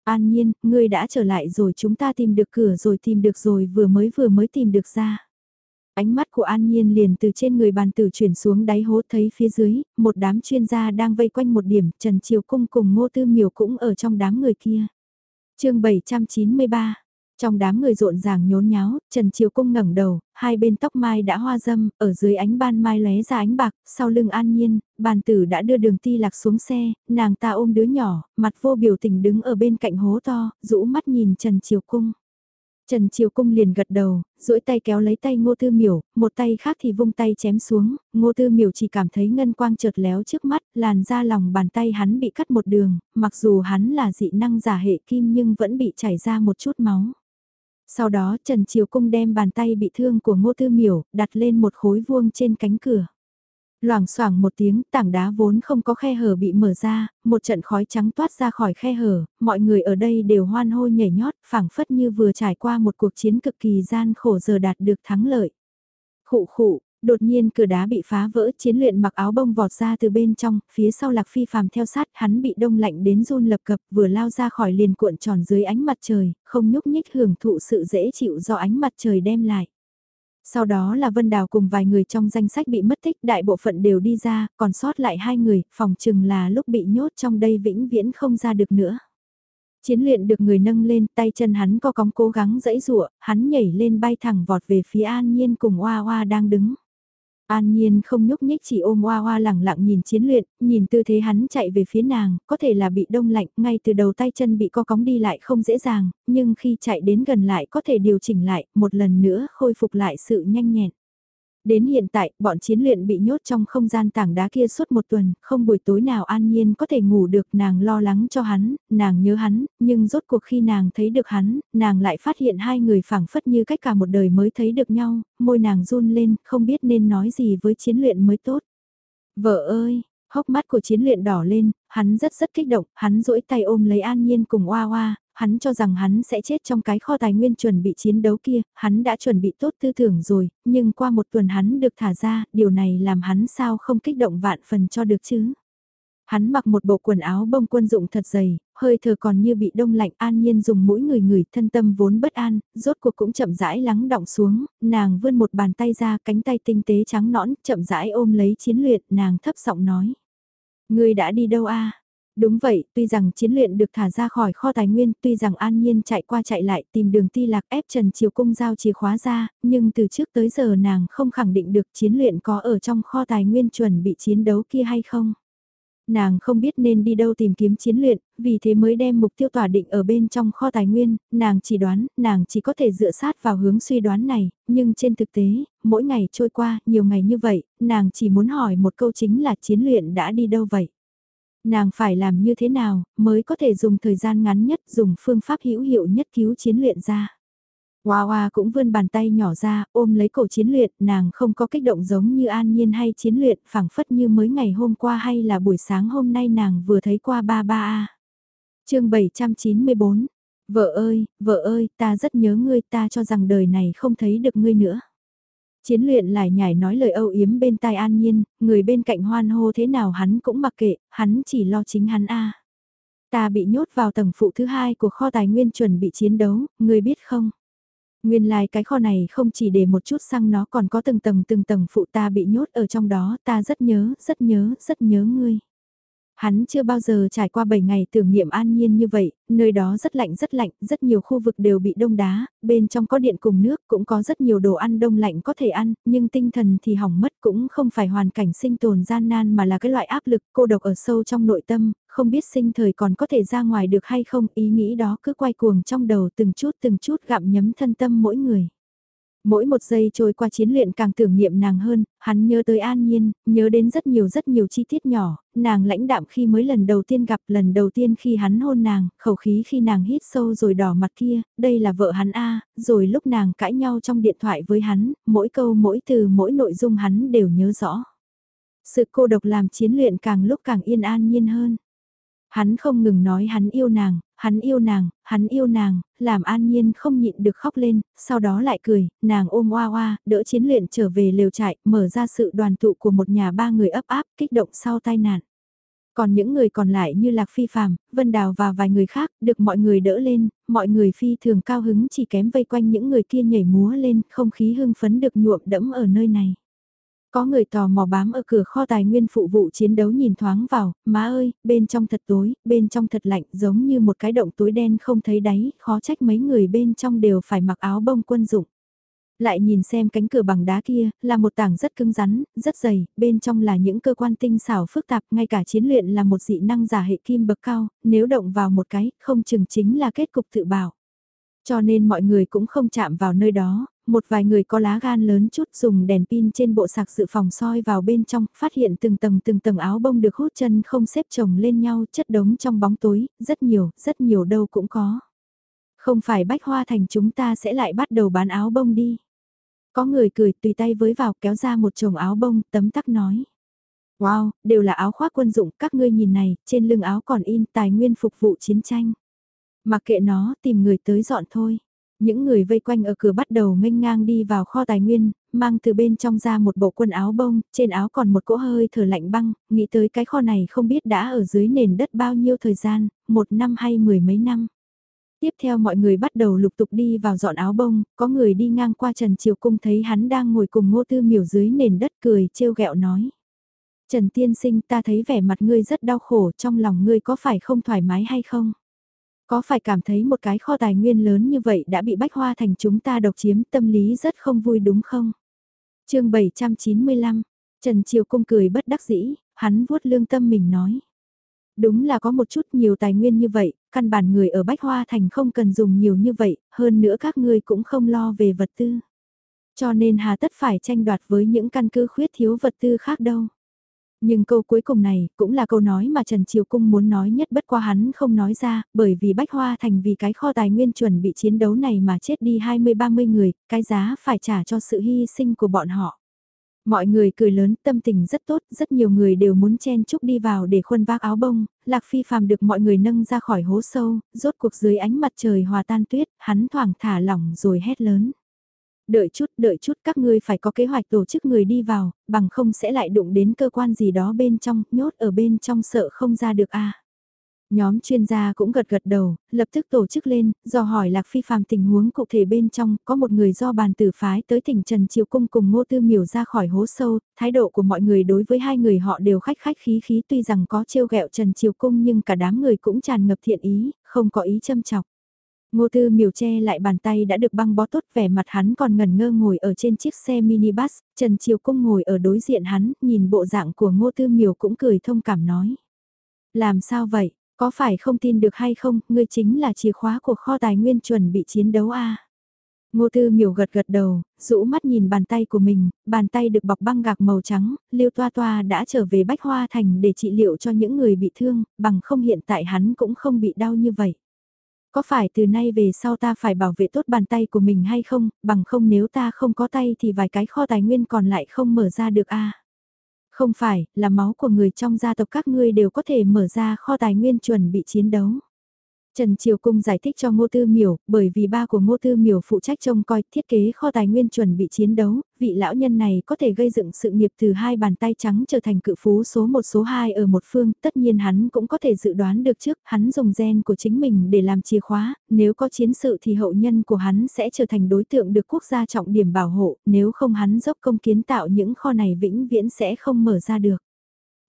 An nhiên, ngươi đã trở lại rồi chúng ta tìm được cửa rồi tìm được rồi vừa mới vừa mới tìm được ra. Ánh mắt của An Nhiên liền từ trên người bàn tử chuyển xuống đáy hố thấy phía dưới, một đám chuyên gia đang vây quanh một điểm, Trần Triều Cung cùng Ngô Tư Miều cũng ở trong đám người kia. chương 793 trong đám người rộn ràng nhốn nháo, Trần Triều Cung ngẩng đầu, hai bên tóc mai đã hoa dâm, ở dưới ánh ban mai lóe ra ánh bạc, sau lưng an nhiên, bàn tử đã đưa đường ti lạc xuống xe, nàng ta ôm đứa nhỏ, mặt vô biểu tình đứng ở bên cạnh hố to, rũ mắt nhìn Trần Triều Cung. Trần Triều Cung liền gật đầu, duỗi tay kéo lấy tay Ngô Tư Miểu, một tay khác thì vung tay chém xuống, Ngô Tư Miểu chỉ cảm thấy ngân quang chợt léo trước mắt, làn da lòng bàn tay hắn bị cắt một đường, mặc dù hắn là dị năng giả hệ kim nhưng vẫn bị chảy ra một chút máu. Sau đó Trần Triều Cung đem bàn tay bị thương của Ngô Tư Miểu đặt lên một khối vuông trên cánh cửa. Loảng xoảng một tiếng, tảng đá vốn không có khe hở bị mở ra, một trận khói trắng toát ra khỏi khe hở, mọi người ở đây đều hoan hô nhảy nhót, phảng phất như vừa trải qua một cuộc chiến cực kỳ gian khổ giờ đạt được thắng lợi. Khụ khụ, Đột nhiên cửa đá bị phá vỡ, chiến luyện mặc áo bông vọt ra từ bên trong, phía sau lạc phi phàm theo sát, hắn bị đông lạnh đến run lập cập, vừa lao ra khỏi liền cuộn tròn dưới ánh mặt trời, không nhúc nhích hưởng thụ sự dễ chịu do ánh mặt trời đem lại. Sau đó là Vân Đào cùng vài người trong danh sách bị mất tích, đại bộ phận đều đi ra, còn sót lại hai người, phòng chừng là lúc bị nhốt trong đây vĩnh viễn không ra được nữa. Chiến luyện được người nâng lên, tay chân hắn co cóng cố gắng dẫy rụa, hắn nhảy lên bay thẳng vọt về phía An Nhiên cùng Hoa Hoa đang đứng. An Nhiên không nhúc nhích chỉ ôm Hoa Hoa lẳng lặng nhìn chiến luyện, nhìn tư thế hắn chạy về phía nàng, có thể là bị đông lạnh, ngay từ đầu tay chân bị co cóng đi lại không dễ dàng, nhưng khi chạy đến gần lại có thể điều chỉnh lại, một lần nữa khôi phục lại sự nhanh nhẹn. Đến hiện tại, bọn chiến luyện bị nhốt trong không gian tảng đá kia suốt một tuần, không buổi tối nào an nhiên có thể ngủ được, nàng lo lắng cho hắn, nàng nhớ hắn, nhưng rốt cuộc khi nàng thấy được hắn, nàng lại phát hiện hai người phảng phất như cách cả một đời mới thấy được nhau, môi nàng run lên, không biết nên nói gì với chiến luyện mới tốt. Vợ ơi, hốc mắt của chiến luyện đỏ lên, hắn rất rất kích động, hắn duỗi tay ôm lấy An Nhiên cùng Oa Oa, hắn cho rằng hắn sẽ chết trong cái kho tài nguyên chuẩn bị chiến đấu kia, hắn đã chuẩn bị tốt tư tưởng rồi, nhưng qua một tuần hắn được thả ra, điều này làm hắn sao không kích động vạn phần cho được chứ. Hắn mặc một bộ quần áo bông quân dụng thật dày, hơi thở còn như bị đông lạnh an nhiên dùng mũi người người thân tâm vốn bất an, rốt cuộc cũng chậm rãi lắng động xuống, nàng vươn một bàn tay ra cánh tay tinh tế trắng nõn, chậm rãi ôm lấy chiến luyện, nàng thấp giọng nói. Người đã đi đâu a Đúng vậy, tuy rằng chiến luyện được thả ra khỏi kho tài nguyên, tuy rằng an nhiên chạy qua chạy lại tìm đường ti lạc ép Trần Triều Cung giao chìa khóa ra, nhưng từ trước tới giờ nàng không khẳng định được chiến luyện có ở trong kho tài nguyên chuẩn bị chiến đấu kia hay không. Nàng không biết nên đi đâu tìm kiếm chiến luyện, vì thế mới đem mục tiêu tỏa định ở bên trong kho tài nguyên, nàng chỉ đoán, nàng chỉ có thể dựa sát vào hướng suy đoán này, nhưng trên thực tế, mỗi ngày trôi qua, nhiều ngày như vậy, nàng chỉ muốn hỏi một câu chính là chiến luyện đã đi đâu vậy. Nàng phải làm như thế nào mới có thể dùng thời gian ngắn nhất dùng phương pháp hữu hiệu nhất cứu chiến luyện ra. Hoa Hoa cũng vươn bàn tay nhỏ ra, ôm lấy cổ chiến luyện, nàng không có kích động giống như an nhiên hay chiến luyện, phảng phất như mới ngày hôm qua hay là buổi sáng hôm nay nàng vừa thấy qua ba ba a. chương 794, vợ ơi, vợ ơi, ta rất nhớ ngươi, ta cho rằng đời này không thấy được ngươi nữa. Chiến luyện lại nhảy nói lời âu yếm bên tai an nhiên, người bên cạnh hoan hô thế nào hắn cũng mặc kệ, hắn chỉ lo chính hắn a. Ta bị nhốt vào tầng phụ thứ hai của kho tài nguyên chuẩn bị chiến đấu, người biết không? Nguyên lai like cái kho này không chỉ để một chút xăng nó còn có từng tầng từng tầng phụ ta bị nhốt ở trong đó, ta rất nhớ, rất nhớ, rất nhớ ngươi. Hắn chưa bao giờ trải qua 7 ngày tưởng niệm an nhiên như vậy, nơi đó rất lạnh rất lạnh, rất nhiều khu vực đều bị đông đá, bên trong có điện cùng nước, cũng có rất nhiều đồ ăn đông lạnh có thể ăn, nhưng tinh thần thì hỏng mất cũng không phải hoàn cảnh sinh tồn gian nan mà là cái loại áp lực cô độc ở sâu trong nội tâm, không biết sinh thời còn có thể ra ngoài được hay không, ý nghĩ đó cứ quay cuồng trong đầu từng chút từng chút gặm nhấm thân tâm mỗi người. Mỗi một giây trôi qua chiến luyện càng tưởng niệm nàng hơn, hắn nhớ tới an nhiên, nhớ đến rất nhiều rất nhiều chi tiết nhỏ, nàng lãnh đạm khi mới lần đầu tiên gặp lần đầu tiên khi hắn hôn nàng, khẩu khí khi nàng hít sâu rồi đỏ mặt kia, đây là vợ hắn a rồi lúc nàng cãi nhau trong điện thoại với hắn, mỗi câu mỗi từ mỗi nội dung hắn đều nhớ rõ. Sự cô độc làm chiến luyện càng lúc càng yên an nhiên hơn. Hắn không ngừng nói hắn yêu nàng, hắn yêu nàng, hắn yêu nàng, làm an nhiên không nhịn được khóc lên, sau đó lại cười, nàng ôm oa oa, đỡ chiến luyện trở về lều trại, mở ra sự đoàn tụ của một nhà ba người ấp áp, kích động sau tai nạn. Còn những người còn lại như Lạc Phi Phạm, Vân Đào và vài người khác được mọi người đỡ lên, mọi người phi thường cao hứng chỉ kém vây quanh những người kia nhảy múa lên, không khí hưng phấn được nhuộm đẫm ở nơi này. Có người tò mò bám ở cửa kho tài nguyên phụ vụ chiến đấu nhìn thoáng vào, má ơi, bên trong thật tối, bên trong thật lạnh giống như một cái động túi đen không thấy đáy, khó trách mấy người bên trong đều phải mặc áo bông quân dụng. Lại nhìn xem cánh cửa bằng đá kia, là một tảng rất cứng rắn, rất dày, bên trong là những cơ quan tinh xảo phức tạp, ngay cả chiến luyện là một dị năng giả hệ kim bậc cao, nếu động vào một cái, không chừng chính là kết cục tự bảo. Cho nên mọi người cũng không chạm vào nơi đó, một vài người có lá gan lớn chút dùng đèn pin trên bộ sạc dự phòng soi vào bên trong, phát hiện từng tầng từng tầng áo bông được hút chân không xếp chồng lên nhau, chất đống trong bóng tối, rất nhiều, rất nhiều đâu cũng có. Không phải bách hoa thành chúng ta sẽ lại bắt đầu bán áo bông đi. Có người cười tùy tay với vào kéo ra một chồng áo bông, tấm tắc nói. Wow, đều là áo khoác quân dụng, các ngươi nhìn này, trên lưng áo còn in tài nguyên phục vụ chiến tranh. Mặc kệ nó, tìm người tới dọn thôi. Những người vây quanh ở cửa bắt đầu nghênh ngang đi vào kho tài nguyên, mang từ bên trong ra một bộ quần áo bông, trên áo còn một cỗ hơi thở lạnh băng, nghĩ tới cái kho này không biết đã ở dưới nền đất bao nhiêu thời gian, một năm hay mười mấy năm. Tiếp theo mọi người bắt đầu lục tục đi vào dọn áo bông, có người đi ngang qua Trần Triều Cung thấy hắn đang ngồi cùng ngô tư miểu dưới nền đất cười trêu ghẹo nói. Trần Tiên Sinh ta thấy vẻ mặt ngươi rất đau khổ trong lòng ngươi có phải không thoải mái hay không? Có phải cảm thấy một cái kho tài nguyên lớn như vậy đã bị bách hoa thành chúng ta độc chiếm tâm lý rất không vui đúng không? chương 795, Trần Triều Cung cười bất đắc dĩ, hắn vuốt lương tâm mình nói. Đúng là có một chút nhiều tài nguyên như vậy, căn bản người ở Bách Hoa Thành không cần dùng nhiều như vậy, hơn nữa các ngươi cũng không lo về vật tư. Cho nên hà tất phải tranh đoạt với những căn cứ khuyết thiếu vật tư khác đâu. Nhưng câu cuối cùng này cũng là câu nói mà Trần Triều Cung muốn nói nhất bất qua hắn không nói ra, bởi vì Bách Hoa Thành vì cái kho tài nguyên chuẩn bị chiến đấu này mà chết đi 20-30 người, cái giá phải trả cho sự hy sinh của bọn họ. Mọi người cười lớn, tâm tình rất tốt, rất nhiều người đều muốn chen chúc đi vào để khuân vác áo bông, Lạc Phi phàm được mọi người nâng ra khỏi hố sâu, rốt cuộc dưới ánh mặt trời hòa tan tuyết, hắn thoảng thả lỏng rồi hét lớn. Đợi chút, đợi chút, các ngươi phải có kế hoạch tổ chức người đi vào, bằng không sẽ lại đụng đến cơ quan gì đó bên trong, nhốt ở bên trong sợ không ra được a. Nhóm chuyên gia cũng gật gật đầu, lập tức tổ chức lên, do hỏi Lạc Phi phàm tình huống cụ thể bên trong, có một người do bàn tử phái tới tỉnh Trần Triều Cung cùng Ngô Tư Miểu ra khỏi hố sâu, thái độ của mọi người đối với hai người họ đều khách khách khí khí tuy rằng có trêu ghẹo Trần Triều Cung nhưng cả đám người cũng tràn ngập thiện ý, không có ý châm chọc. Ngô Tư Miểu che lại bàn tay đã được băng bó tốt vẻ mặt hắn còn ngẩn ngơ ngồi ở trên chiếc xe minibus, Trần Triều Cung ngồi ở đối diện hắn, nhìn bộ dạng của Ngô Tư Miểu cũng cười thông cảm nói. Làm sao vậy, có phải không tin được hay không, ngươi chính là chìa khóa của kho tài nguyên chuẩn bị chiến đấu à? Ngô Tư miểu gật gật đầu, rũ mắt nhìn bàn tay của mình, bàn tay được bọc băng gạc màu trắng, Liêu Toa Toa đã trở về Bách Hoa Thành để trị liệu cho những người bị thương, bằng không hiện tại hắn cũng không bị đau như vậy. Có phải từ nay về sau ta phải bảo vệ tốt bàn tay của mình hay không, bằng không nếu ta không có tay thì vài cái kho tài nguyên còn lại không mở ra được a à? Không phải, là máu của người trong gia tộc các ngươi đều có thể mở ra kho tài nguyên chuẩn bị chiến đấu. Trần Triều Cung giải thích cho Ngô Tư Miểu, bởi vì ba của Ngô Tư Miểu phụ trách trông coi thiết kế kho tài nguyên chuẩn bị chiến đấu, vị lão nhân này có thể gây dựng sự nghiệp từ hai bàn tay trắng trở thành cự phú số một số hai ở một phương, tất nhiên hắn cũng có thể dự đoán được trước, hắn dùng gen của chính mình để làm chìa khóa, nếu có chiến sự thì hậu nhân của hắn sẽ trở thành đối tượng được quốc gia trọng điểm bảo hộ, nếu không hắn dốc công kiến tạo những kho này vĩnh viễn sẽ không mở ra được.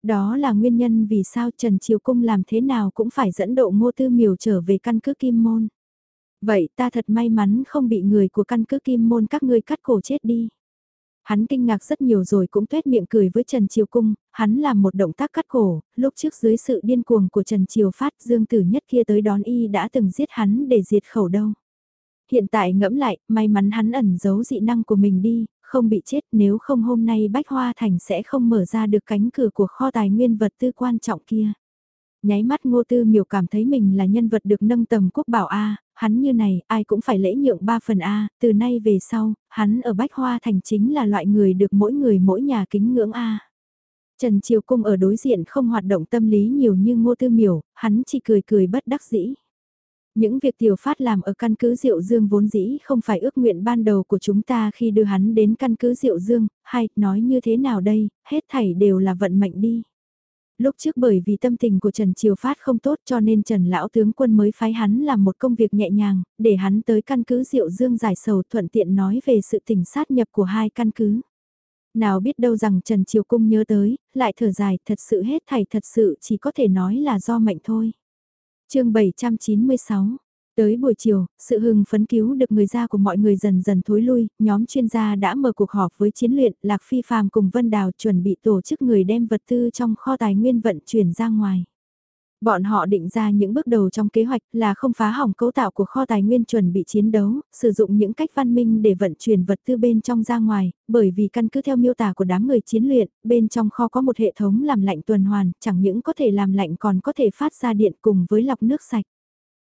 Đó là nguyên nhân vì sao Trần Triều Cung làm thế nào cũng phải dẫn độ ngô tư miều trở về căn cứ Kim Môn. Vậy ta thật may mắn không bị người của căn cứ Kim Môn các ngươi cắt cổ chết đi. Hắn kinh ngạc rất nhiều rồi cũng tuét miệng cười với Trần Triều Cung, hắn làm một động tác cắt cổ, lúc trước dưới sự điên cuồng của Trần Triều Phát Dương Tử Nhất kia tới đón y đã từng giết hắn để diệt khẩu đâu. Hiện tại ngẫm lại, may mắn hắn ẩn giấu dị năng của mình đi, không bị chết nếu không hôm nay Bách Hoa Thành sẽ không mở ra được cánh cửa của kho tài nguyên vật tư quan trọng kia. Nháy mắt ngô tư miểu cảm thấy mình là nhân vật được nâng tầm quốc bảo A, hắn như này ai cũng phải lễ nhượng ba phần A, từ nay về sau, hắn ở Bách Hoa Thành chính là loại người được mỗi người mỗi nhà kính ngưỡng A. Trần Triều Cung ở đối diện không hoạt động tâm lý nhiều như ngô tư miểu, hắn chỉ cười cười bất đắc dĩ. Những việc tiểu phát làm ở căn cứ Diệu Dương vốn dĩ không phải ước nguyện ban đầu của chúng ta khi đưa hắn đến căn cứ Diệu Dương, hay nói như thế nào đây, hết thảy đều là vận mệnh đi. Lúc trước bởi vì tâm tình của Trần Triều Phát không tốt cho nên Trần Lão Tướng Quân mới phái hắn làm một công việc nhẹ nhàng, để hắn tới căn cứ Diệu Dương giải sầu thuận tiện nói về sự tình sát nhập của hai căn cứ. Nào biết đâu rằng Trần Triều Cung nhớ tới, lại thở dài, thật sự hết thảy thật sự chỉ có thể nói là do mệnh thôi chương 796 Tới buổi chiều, sự hưng phấn cứu được người ra của mọi người dần dần thối lui, nhóm chuyên gia đã mở cuộc họp với chiến luyện, Lạc Phi Phàm cùng Vân Đào chuẩn bị tổ chức người đem vật tư trong kho tài nguyên vận chuyển ra ngoài. Bọn họ định ra những bước đầu trong kế hoạch là không phá hỏng cấu tạo của kho tài nguyên chuẩn bị chiến đấu, sử dụng những cách văn minh để vận chuyển vật tư bên trong ra ngoài, bởi vì căn cứ theo miêu tả của đám người chiến luyện, bên trong kho có một hệ thống làm lạnh tuần hoàn, chẳng những có thể làm lạnh còn có thể phát ra điện cùng với lọc nước sạch.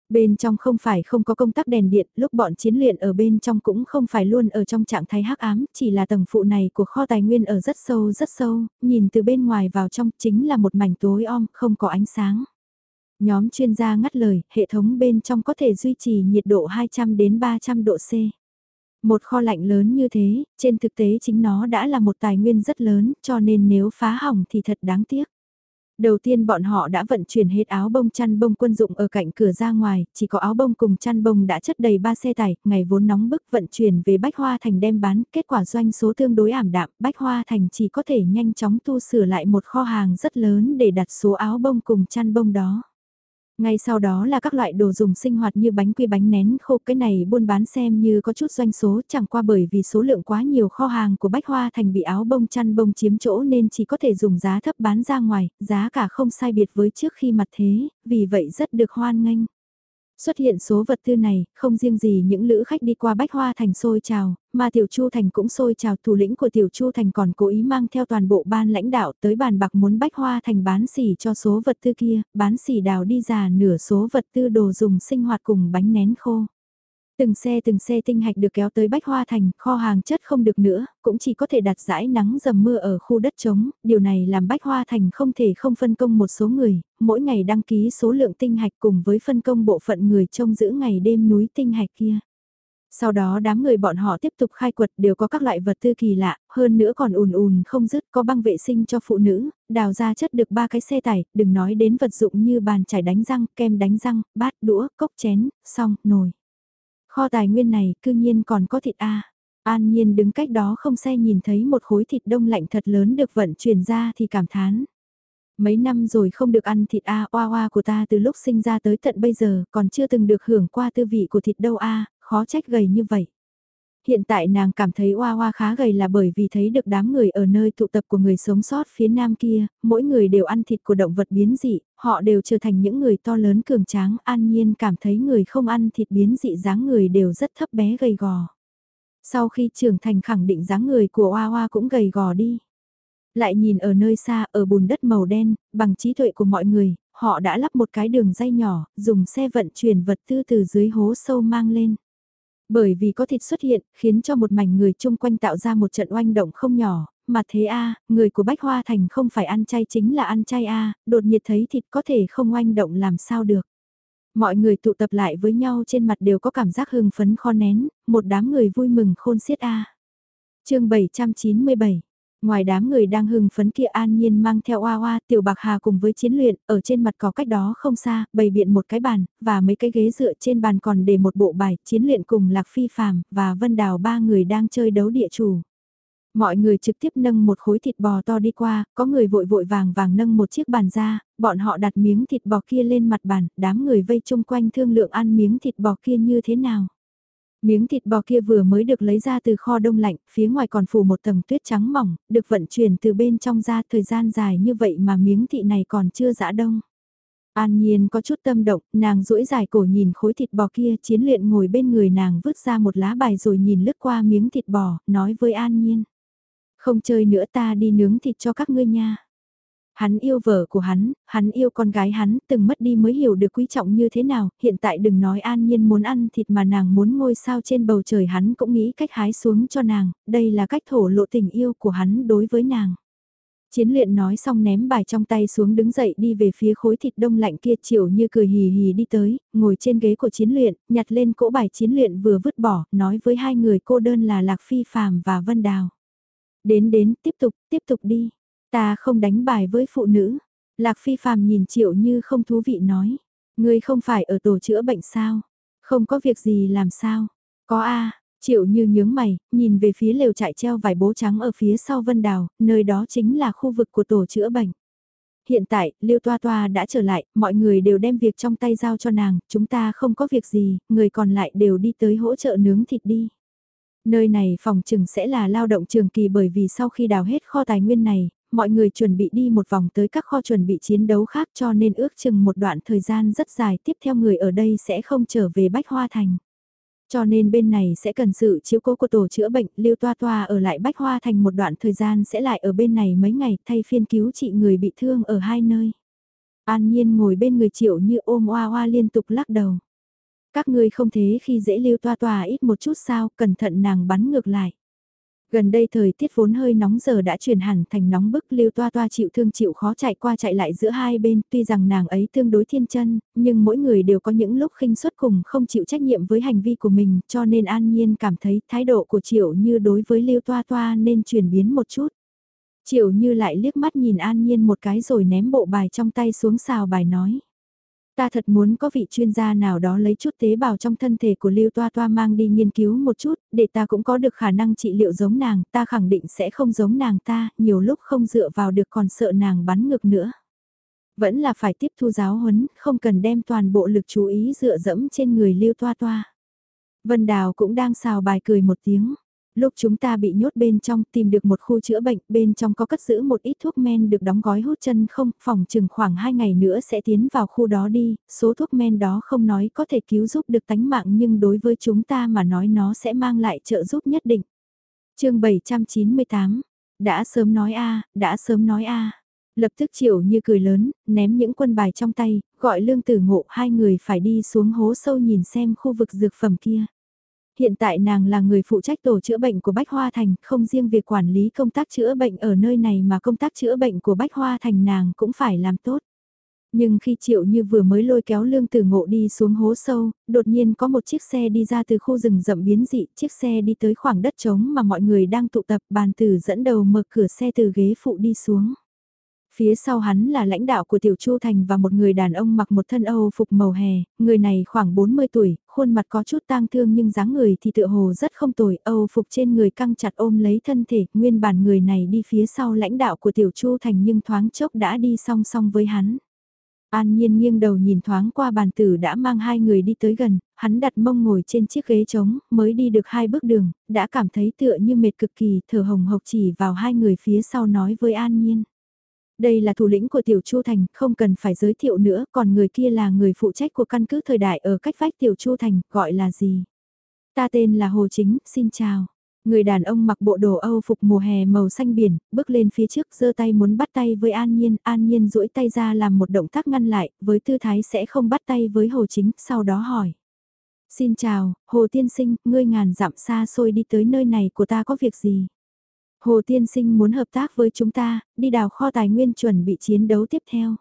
Bên trong không phải không có công tắc đèn điện, lúc bọn chiến luyện ở bên trong cũng không phải luôn ở trong trạng thái hắc ám, chỉ là tầng phụ này của kho tài nguyên ở rất sâu rất sâu, nhìn từ bên ngoài vào trong chính là một mảnh tối om, không có ánh sáng. Nhóm chuyên gia ngắt lời, hệ thống bên trong có thể duy trì nhiệt độ 200 đến 300 độ C. Một kho lạnh lớn như thế, trên thực tế chính nó đã là một tài nguyên rất lớn, cho nên nếu phá hỏng thì thật đáng tiếc. Đầu tiên bọn họ đã vận chuyển hết áo bông chăn bông quân dụng ở cạnh cửa ra ngoài, chỉ có áo bông cùng chăn bông đã chất đầy ba xe tải, ngày vốn nóng bức vận chuyển về Bách Hoa Thành đem bán, kết quả doanh số tương đối ảm đạm, Bách Hoa Thành chỉ có thể nhanh chóng tu sửa lại một kho hàng rất lớn để đặt số áo bông cùng chăn bông đó. Ngay sau đó là các loại đồ dùng sinh hoạt như bánh quy bánh nén khô cái này buôn bán xem như có chút doanh số chẳng qua bởi vì số lượng quá nhiều kho hàng của Bách Hoa Thành bị áo bông chăn bông chiếm chỗ nên chỉ có thể dùng giá thấp bán ra ngoài, giá cả không sai biệt với trước khi mặt thế, vì vậy rất được hoan nghênh. Xuất hiện số vật tư này, không riêng gì những lữ khách đi qua Bách Hoa Thành sôi trào, mà Tiểu Chu Thành cũng sôi trào thủ lĩnh của Tiểu Chu Thành còn cố ý mang theo toàn bộ ban lãnh đạo tới bàn bạc muốn Bách Hoa Thành bán xỉ cho số vật tư kia, bán xỉ đào đi già nửa số vật tư đồ dùng sinh hoạt cùng bánh nén khô. Từng xe từng xe tinh hạch được kéo tới Bách Hoa Thành, kho hàng chất không được nữa, cũng chỉ có thể đặt rãi nắng dầm mưa ở khu đất trống, điều này làm Bách Hoa Thành không thể không phân công một số người, mỗi ngày đăng ký số lượng tinh hạch cùng với phân công bộ phận người trông giữ ngày đêm núi tinh hạch kia. Sau đó đám người bọn họ tiếp tục khai quật đều có các loại vật tư kỳ lạ, hơn nữa còn ùn ùn không dứt có băng vệ sinh cho phụ nữ, đào ra chất được ba cái xe tải, đừng nói đến vật dụng như bàn chải đánh răng, kem đánh răng, bát, đũa, cốc chén, xong, nồi. Kho tài nguyên này cư nhiên còn có thịt A. An Nhiên đứng cách đó không xe nhìn thấy một khối thịt đông lạnh thật lớn được vận chuyển ra thì cảm thán. Mấy năm rồi không được ăn thịt A oa oa của ta từ lúc sinh ra tới tận bây giờ còn chưa từng được hưởng qua tư vị của thịt đâu A, khó trách gầy như vậy. Hiện tại nàng cảm thấy oa oa khá gầy là bởi vì thấy được đám người ở nơi tụ tập của người sống sót phía nam kia, mỗi người đều ăn thịt của động vật biến dị, họ đều trở thành những người to lớn cường tráng, an nhiên cảm thấy người không ăn thịt biến dị dáng người đều rất thấp bé gầy gò. Sau khi trưởng thành khẳng định dáng người của oa oa cũng gầy gò đi. Lại nhìn ở nơi xa, ở bùn đất màu đen, bằng trí tuệ của mọi người, họ đã lắp một cái đường dây nhỏ, dùng xe vận chuyển vật tư từ dưới hố sâu mang lên. Bởi vì có thịt xuất hiện, khiến cho một mảnh người chung quanh tạo ra một trận oanh động không nhỏ, mà thế a người của Bách Hoa Thành không phải ăn chay chính là ăn chay a đột nhiệt thấy thịt có thể không oanh động làm sao được. Mọi người tụ tập lại với nhau trên mặt đều có cảm giác hưng phấn kho nén, một đám người vui mừng khôn xiết a à. chương 797 Ngoài đám người đang hưng phấn kia an nhiên mang theo oa oa tiểu bạc hà cùng với chiến luyện, ở trên mặt có cách đó không xa, bày biện một cái bàn, và mấy cái ghế dựa trên bàn còn để một bộ bài, chiến luyện cùng lạc phi phàm, và vân đào ba người đang chơi đấu địa chủ. Mọi người trực tiếp nâng một khối thịt bò to đi qua, có người vội vội vàng vàng nâng một chiếc bàn ra, bọn họ đặt miếng thịt bò kia lên mặt bàn, đám người vây chung quanh thương lượng ăn miếng thịt bò kia như thế nào. Miếng thịt bò kia vừa mới được lấy ra từ kho đông lạnh, phía ngoài còn phủ một tầng tuyết trắng mỏng, được vận chuyển từ bên trong ra thời gian dài như vậy mà miếng thịt này còn chưa giã đông. An Nhiên có chút tâm động, nàng duỗi dài cổ nhìn khối thịt bò kia, chiến luyện ngồi bên người nàng vứt ra một lá bài rồi nhìn lướt qua miếng thịt bò, nói với An Nhiên. Không chơi nữa ta đi nướng thịt cho các ngươi nha. Hắn yêu vợ của hắn, hắn yêu con gái hắn, từng mất đi mới hiểu được quý trọng như thế nào, hiện tại đừng nói an nhiên muốn ăn thịt mà nàng muốn ngôi sao trên bầu trời hắn cũng nghĩ cách hái xuống cho nàng, đây là cách thổ lộ tình yêu của hắn đối với nàng. Chiến luyện nói xong ném bài trong tay xuống đứng dậy đi về phía khối thịt đông lạnh kia chịu như cười hì hì đi tới, ngồi trên ghế của chiến luyện, nhặt lên cỗ bài chiến luyện vừa vứt bỏ, nói với hai người cô đơn là Lạc Phi Phàm và Vân Đào. Đến đến, tiếp tục, tiếp tục đi. Ta không đánh bài với phụ nữ. Lạc Phi phàm nhìn Triệu Như không thú vị nói. Ngươi không phải ở tổ chữa bệnh sao? Không có việc gì làm sao? Có a Triệu Như nhướng mày, nhìn về phía lều trại treo vài bố trắng ở phía sau Vân Đào, nơi đó chính là khu vực của tổ chữa bệnh. Hiện tại, Liêu Toa Toa đã trở lại, mọi người đều đem việc trong tay giao cho nàng, chúng ta không có việc gì, người còn lại đều đi tới hỗ trợ nướng thịt đi. Nơi này phòng trừng sẽ là lao động trường kỳ bởi vì sau khi đào hết kho tài nguyên này, mọi người chuẩn bị đi một vòng tới các kho chuẩn bị chiến đấu khác cho nên ước chừng một đoạn thời gian rất dài tiếp theo người ở đây sẽ không trở về Bách Hoa Thành. Cho nên bên này sẽ cần sự chiếu cố của tổ chữa bệnh, Lưu Toa Toa ở lại Bách Hoa Thành một đoạn thời gian sẽ lại ở bên này mấy ngày thay phiên cứu trị người bị thương ở hai nơi. An Nhiên ngồi bên người triệu như ôm oa oa liên tục lắc đầu. Các ngươi không thế khi dễ Lưu Toa Toa ít một chút sao, cẩn thận nàng bắn ngược lại. Gần đây thời tiết vốn hơi nóng giờ đã chuyển hẳn thành nóng bức lưu toa toa chịu thương chịu khó chạy qua chạy lại giữa hai bên tuy rằng nàng ấy tương đối thiên chân, nhưng mỗi người đều có những lúc khinh suất cùng không chịu trách nhiệm với hành vi của mình cho nên an nhiên cảm thấy thái độ của triệu như đối với lưu toa toa nên chuyển biến một chút. Triệu như lại liếc mắt nhìn an nhiên một cái rồi ném bộ bài trong tay xuống xào bài nói. Ta thật muốn có vị chuyên gia nào đó lấy chút tế bào trong thân thể của Lưu Toa Toa mang đi nghiên cứu một chút, để ta cũng có được khả năng trị liệu giống nàng, ta khẳng định sẽ không giống nàng ta, nhiều lúc không dựa vào được còn sợ nàng bắn ngược nữa. Vẫn là phải tiếp thu giáo huấn, không cần đem toàn bộ lực chú ý dựa dẫm trên người Lưu Toa Toa. Vân Đào cũng đang xào bài cười một tiếng. Lúc chúng ta bị nhốt bên trong tìm được một khu chữa bệnh, bên trong có cất giữ một ít thuốc men được đóng gói hút chân không, phòng chừng khoảng 2 ngày nữa sẽ tiến vào khu đó đi, số thuốc men đó không nói có thể cứu giúp được tánh mạng nhưng đối với chúng ta mà nói nó sẽ mang lại trợ giúp nhất định. chương 798, đã sớm nói a đã sớm nói a Lập tức chịu như cười lớn, ném những quân bài trong tay, gọi lương tử ngộ hai người phải đi xuống hố sâu nhìn xem khu vực dược phẩm kia. Hiện tại nàng là người phụ trách tổ chữa bệnh của Bách Hoa Thành, không riêng việc quản lý công tác chữa bệnh ở nơi này mà công tác chữa bệnh của Bách Hoa Thành nàng cũng phải làm tốt. Nhưng khi Triệu Như vừa mới lôi kéo lương tử ngộ đi xuống hố sâu, đột nhiên có một chiếc xe đi ra từ khu rừng rậm biến dị, chiếc xe đi tới khoảng đất trống mà mọi người đang tụ tập, bàn tử dẫn đầu mở cửa xe từ ghế phụ đi xuống. Phía sau hắn là lãnh đạo của Tiểu Chu Thành và một người đàn ông mặc một thân Âu phục màu hè, người này khoảng 40 tuổi, khuôn mặt có chút tang thương nhưng dáng người thì tựa hồ rất không tồi, Âu phục trên người căng chặt ôm lấy thân thể, nguyên bản người này đi phía sau lãnh đạo của Tiểu Chu Thành nhưng thoáng chốc đã đi song song với hắn. An nhiên nghiêng đầu nhìn thoáng qua bàn tử đã mang hai người đi tới gần, hắn đặt mông ngồi trên chiếc ghế trống, mới đi được hai bước đường, đã cảm thấy tựa như mệt cực kỳ, thở hồng hộc chỉ vào hai người phía sau nói với An nhiên. Đây là thủ lĩnh của Tiểu Chu Thành, không cần phải giới thiệu nữa, còn người kia là người phụ trách của căn cứ thời đại ở cách vách Tiểu Chu Thành, gọi là gì? Ta tên là Hồ Chính, xin chào. Người đàn ông mặc bộ đồ Âu phục mùa hè màu xanh biển, bước lên phía trước giơ tay muốn bắt tay với An Nhiên, An Nhiên duỗi tay ra làm một động tác ngăn lại, với tư thái sẽ không bắt tay với Hồ Chính, sau đó hỏi. Xin chào, Hồ Tiên Sinh, ngươi ngàn dặm xa xôi đi tới nơi này của ta có việc gì? Hồ Tiên Sinh muốn hợp tác với chúng ta, đi đào kho tài nguyên chuẩn bị chiến đấu tiếp theo.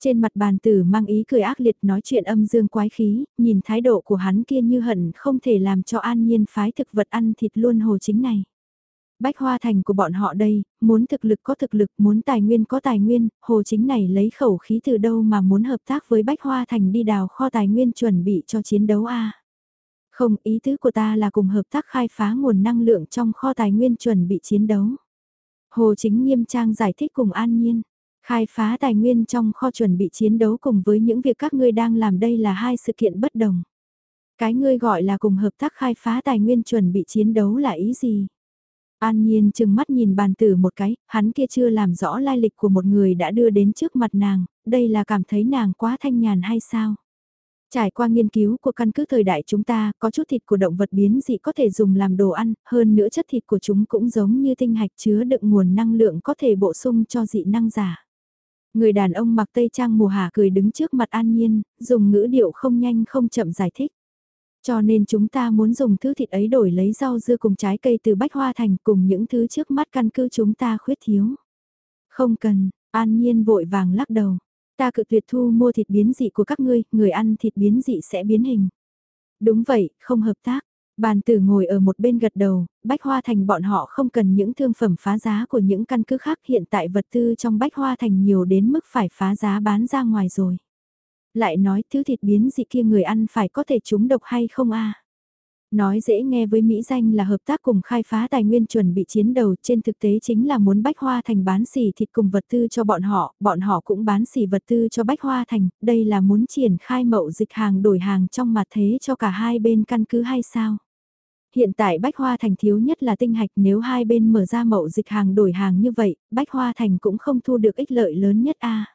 Trên mặt bàn tử mang ý cười ác liệt nói chuyện âm dương quái khí, nhìn thái độ của hắn kia như hận không thể làm cho an nhiên phái thực vật ăn thịt luôn hồ chính này. Bách hoa thành của bọn họ đây, muốn thực lực có thực lực, muốn tài nguyên có tài nguyên, hồ chính này lấy khẩu khí từ đâu mà muốn hợp tác với bách hoa thành đi đào kho tài nguyên chuẩn bị cho chiến đấu a không, ý tứ của ta là cùng hợp tác khai phá nguồn năng lượng trong kho tài nguyên chuẩn bị chiến đấu. Hồ Chính Nghiêm Trang giải thích cùng An Nhiên. Khai phá tài nguyên trong kho chuẩn bị chiến đấu cùng với những việc các ngươi đang làm đây là hai sự kiện bất đồng. Cái ngươi gọi là cùng hợp tác khai phá tài nguyên chuẩn bị chiến đấu là ý gì? An Nhiên chừng mắt nhìn bàn tử một cái, hắn kia chưa làm rõ lai lịch của một người đã đưa đến trước mặt nàng, đây là cảm thấy nàng quá thanh nhàn hay sao? Trải qua nghiên cứu của căn cứ thời đại chúng ta, có chút thịt của động vật biến dị có thể dùng làm đồ ăn, hơn nữa chất thịt của chúng cũng giống như tinh hạch chứa đựng nguồn năng lượng có thể bổ sung cho dị năng giả. Người đàn ông mặc tây trang mùa hạ cười đứng trước mặt an nhiên, dùng ngữ điệu không nhanh không chậm giải thích. Cho nên chúng ta muốn dùng thứ thịt ấy đổi lấy rau dưa cùng trái cây từ bách hoa thành cùng những thứ trước mắt căn cứ chúng ta khuyết thiếu. Không cần, an nhiên vội vàng lắc đầu. Ta cự tuyệt thu mua thịt biến dị của các ngươi, người ăn thịt biến dị sẽ biến hình. Đúng vậy, không hợp tác. Bàn tử ngồi ở một bên gật đầu, Bách Hoa Thành bọn họ không cần những thương phẩm phá giá của những căn cứ khác hiện tại vật tư trong Bách Hoa Thành nhiều đến mức phải phá giá bán ra ngoài rồi. Lại nói thứ thịt biến dị kia người ăn phải có thể trúng độc hay không a Nói dễ nghe với Mỹ danh là hợp tác cùng khai phá tài nguyên chuẩn bị chiến đầu trên thực tế chính là muốn Bách Hoa Thành bán xỉ thịt cùng vật tư cho bọn họ, bọn họ cũng bán xỉ vật tư cho Bách Hoa Thành, đây là muốn triển khai mậu dịch hàng đổi hàng trong mặt thế cho cả hai bên căn cứ hay sao? Hiện tại Bách Hoa Thành thiếu nhất là tinh hạch nếu hai bên mở ra mậu dịch hàng đổi hàng như vậy, Bách Hoa Thành cũng không thu được ích lợi lớn nhất a. À.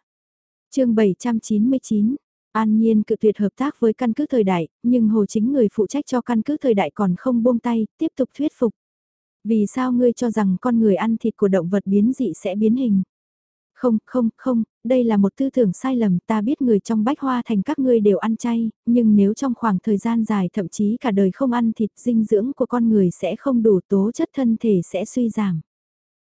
Chương 799 An Nhiên cự tuyệt hợp tác với căn cứ thời đại, nhưng Hồ Chính người phụ trách cho căn cứ thời đại còn không buông tay, tiếp tục thuyết phục. Vì sao ngươi cho rằng con người ăn thịt của động vật biến dị sẽ biến hình? Không, không, không, đây là một tư tưởng sai lầm, ta biết người trong bách hoa thành các ngươi đều ăn chay, nhưng nếu trong khoảng thời gian dài thậm chí cả đời không ăn thịt, dinh dưỡng của con người sẽ không đủ tố chất thân thể sẽ suy giảm.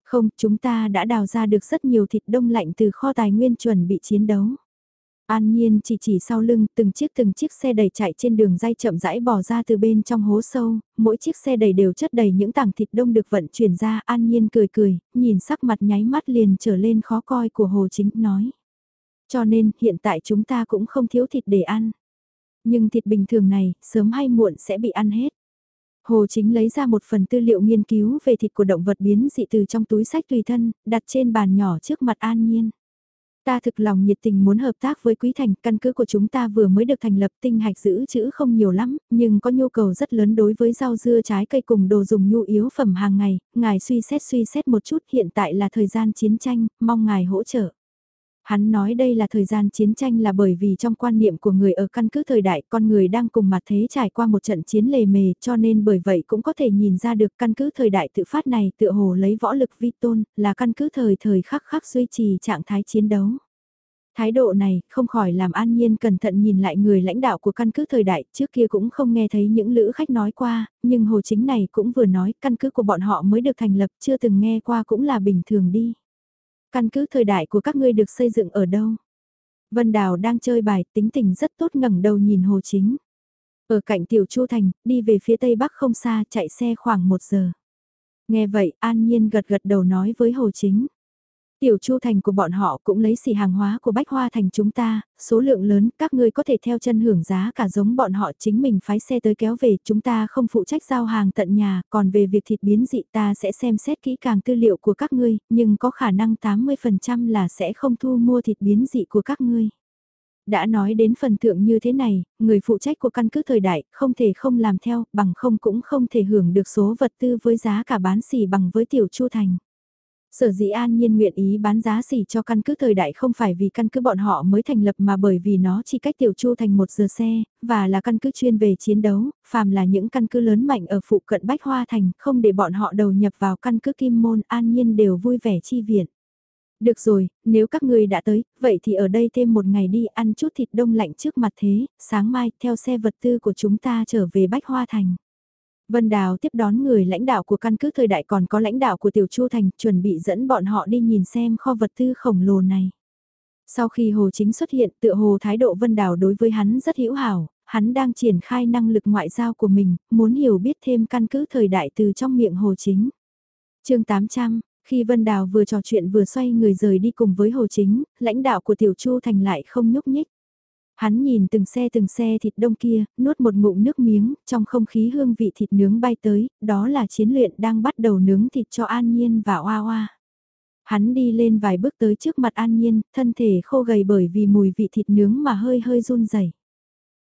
Không, chúng ta đã đào ra được rất nhiều thịt đông lạnh từ kho tài nguyên chuẩn bị chiến đấu. An Nhiên chỉ chỉ sau lưng, từng chiếc từng chiếc xe đầy chạy trên đường dây chậm rãi bò ra từ bên trong hố sâu, mỗi chiếc xe đầy đều chất đầy những tảng thịt đông được vận chuyển ra. An Nhiên cười cười, nhìn sắc mặt nháy mắt liền trở lên khó coi của Hồ Chính, nói. Cho nên, hiện tại chúng ta cũng không thiếu thịt để ăn. Nhưng thịt bình thường này, sớm hay muộn sẽ bị ăn hết. Hồ Chính lấy ra một phần tư liệu nghiên cứu về thịt của động vật biến dị từ trong túi sách tùy thân, đặt trên bàn nhỏ trước mặt An Nhiên. Ta thực lòng nhiệt tình muốn hợp tác với Quý Thành, căn cứ của chúng ta vừa mới được thành lập tinh hạch giữ chữ không nhiều lắm, nhưng có nhu cầu rất lớn đối với rau dưa trái cây cùng đồ dùng nhu yếu phẩm hàng ngày, ngài suy xét suy xét một chút hiện tại là thời gian chiến tranh, mong ngài hỗ trợ. Hắn nói đây là thời gian chiến tranh là bởi vì trong quan niệm của người ở căn cứ thời đại con người đang cùng mặt thế trải qua một trận chiến lề mề cho nên bởi vậy cũng có thể nhìn ra được căn cứ thời đại tự phát này tựa hồ lấy võ lực vi tôn là căn cứ thời thời khắc khắc duy trì trạng thái chiến đấu. Thái độ này không khỏi làm an nhiên cẩn thận nhìn lại người lãnh đạo của căn cứ thời đại trước kia cũng không nghe thấy những lữ khách nói qua, nhưng hồ chính này cũng vừa nói căn cứ của bọn họ mới được thành lập chưa từng nghe qua cũng là bình thường đi. Căn cứ thời đại của các ngươi được xây dựng ở đâu? Vân Đào đang chơi bài, tính tình rất tốt ngẩng đầu nhìn Hồ Chính. Ở cạnh Tiểu Chu Thành, đi về phía tây bắc không xa, chạy xe khoảng một giờ. Nghe vậy, An Nhiên gật gật đầu nói với Hồ Chính. Tiểu Chu Thành của bọn họ cũng lấy xỉ hàng hóa của Bách Hoa Thành chúng ta, số lượng lớn, các ngươi có thể theo chân hưởng giá cả giống bọn họ chính mình phái xe tới kéo về, chúng ta không phụ trách giao hàng tận nhà, còn về việc thịt biến dị ta sẽ xem xét kỹ càng tư liệu của các ngươi, nhưng có khả năng 80% là sẽ không thu mua thịt biến dị của các ngươi. Đã nói đến phần thượng như thế này, người phụ trách của căn cứ thời đại không thể không làm theo, bằng không cũng không thể hưởng được số vật tư với giá cả bán xỉ bằng với Tiểu Chu Thành. Sở dĩ an nhiên nguyện ý bán giá xỉ cho căn cứ thời đại không phải vì căn cứ bọn họ mới thành lập mà bởi vì nó chỉ cách tiểu chu thành một giờ xe, và là căn cứ chuyên về chiến đấu, phàm là những căn cứ lớn mạnh ở phụ cận Bách Hoa Thành, không để bọn họ đầu nhập vào căn cứ Kim Môn an nhiên đều vui vẻ chi viện. Được rồi, nếu các người đã tới, vậy thì ở đây thêm một ngày đi ăn chút thịt đông lạnh trước mặt thế, sáng mai theo xe vật tư của chúng ta trở về Bách Hoa Thành. Vân Đào tiếp đón người lãnh đạo của căn cứ thời đại còn có lãnh đạo của Tiểu Chu Thành chuẩn bị dẫn bọn họ đi nhìn xem kho vật tư khổng lồ này. Sau khi Hồ Chính xuất hiện tựa hồ thái độ Vân Đào đối với hắn rất hữu hảo, hắn đang triển khai năng lực ngoại giao của mình, muốn hiểu biết thêm căn cứ thời đại từ trong miệng Hồ Chính. chương 800, khi Vân Đào vừa trò chuyện vừa xoay người rời đi cùng với Hồ Chính, lãnh đạo của Tiểu Chu Thành lại không nhúc nhích. Hắn nhìn từng xe từng xe thịt đông kia, nuốt một ngụm nước miếng, trong không khí hương vị thịt nướng bay tới, đó là chiến luyện đang bắt đầu nướng thịt cho An Nhiên và Oa Oa. Hắn đi lên vài bước tới trước mặt An Nhiên, thân thể khô gầy bởi vì mùi vị thịt nướng mà hơi hơi run rẩy.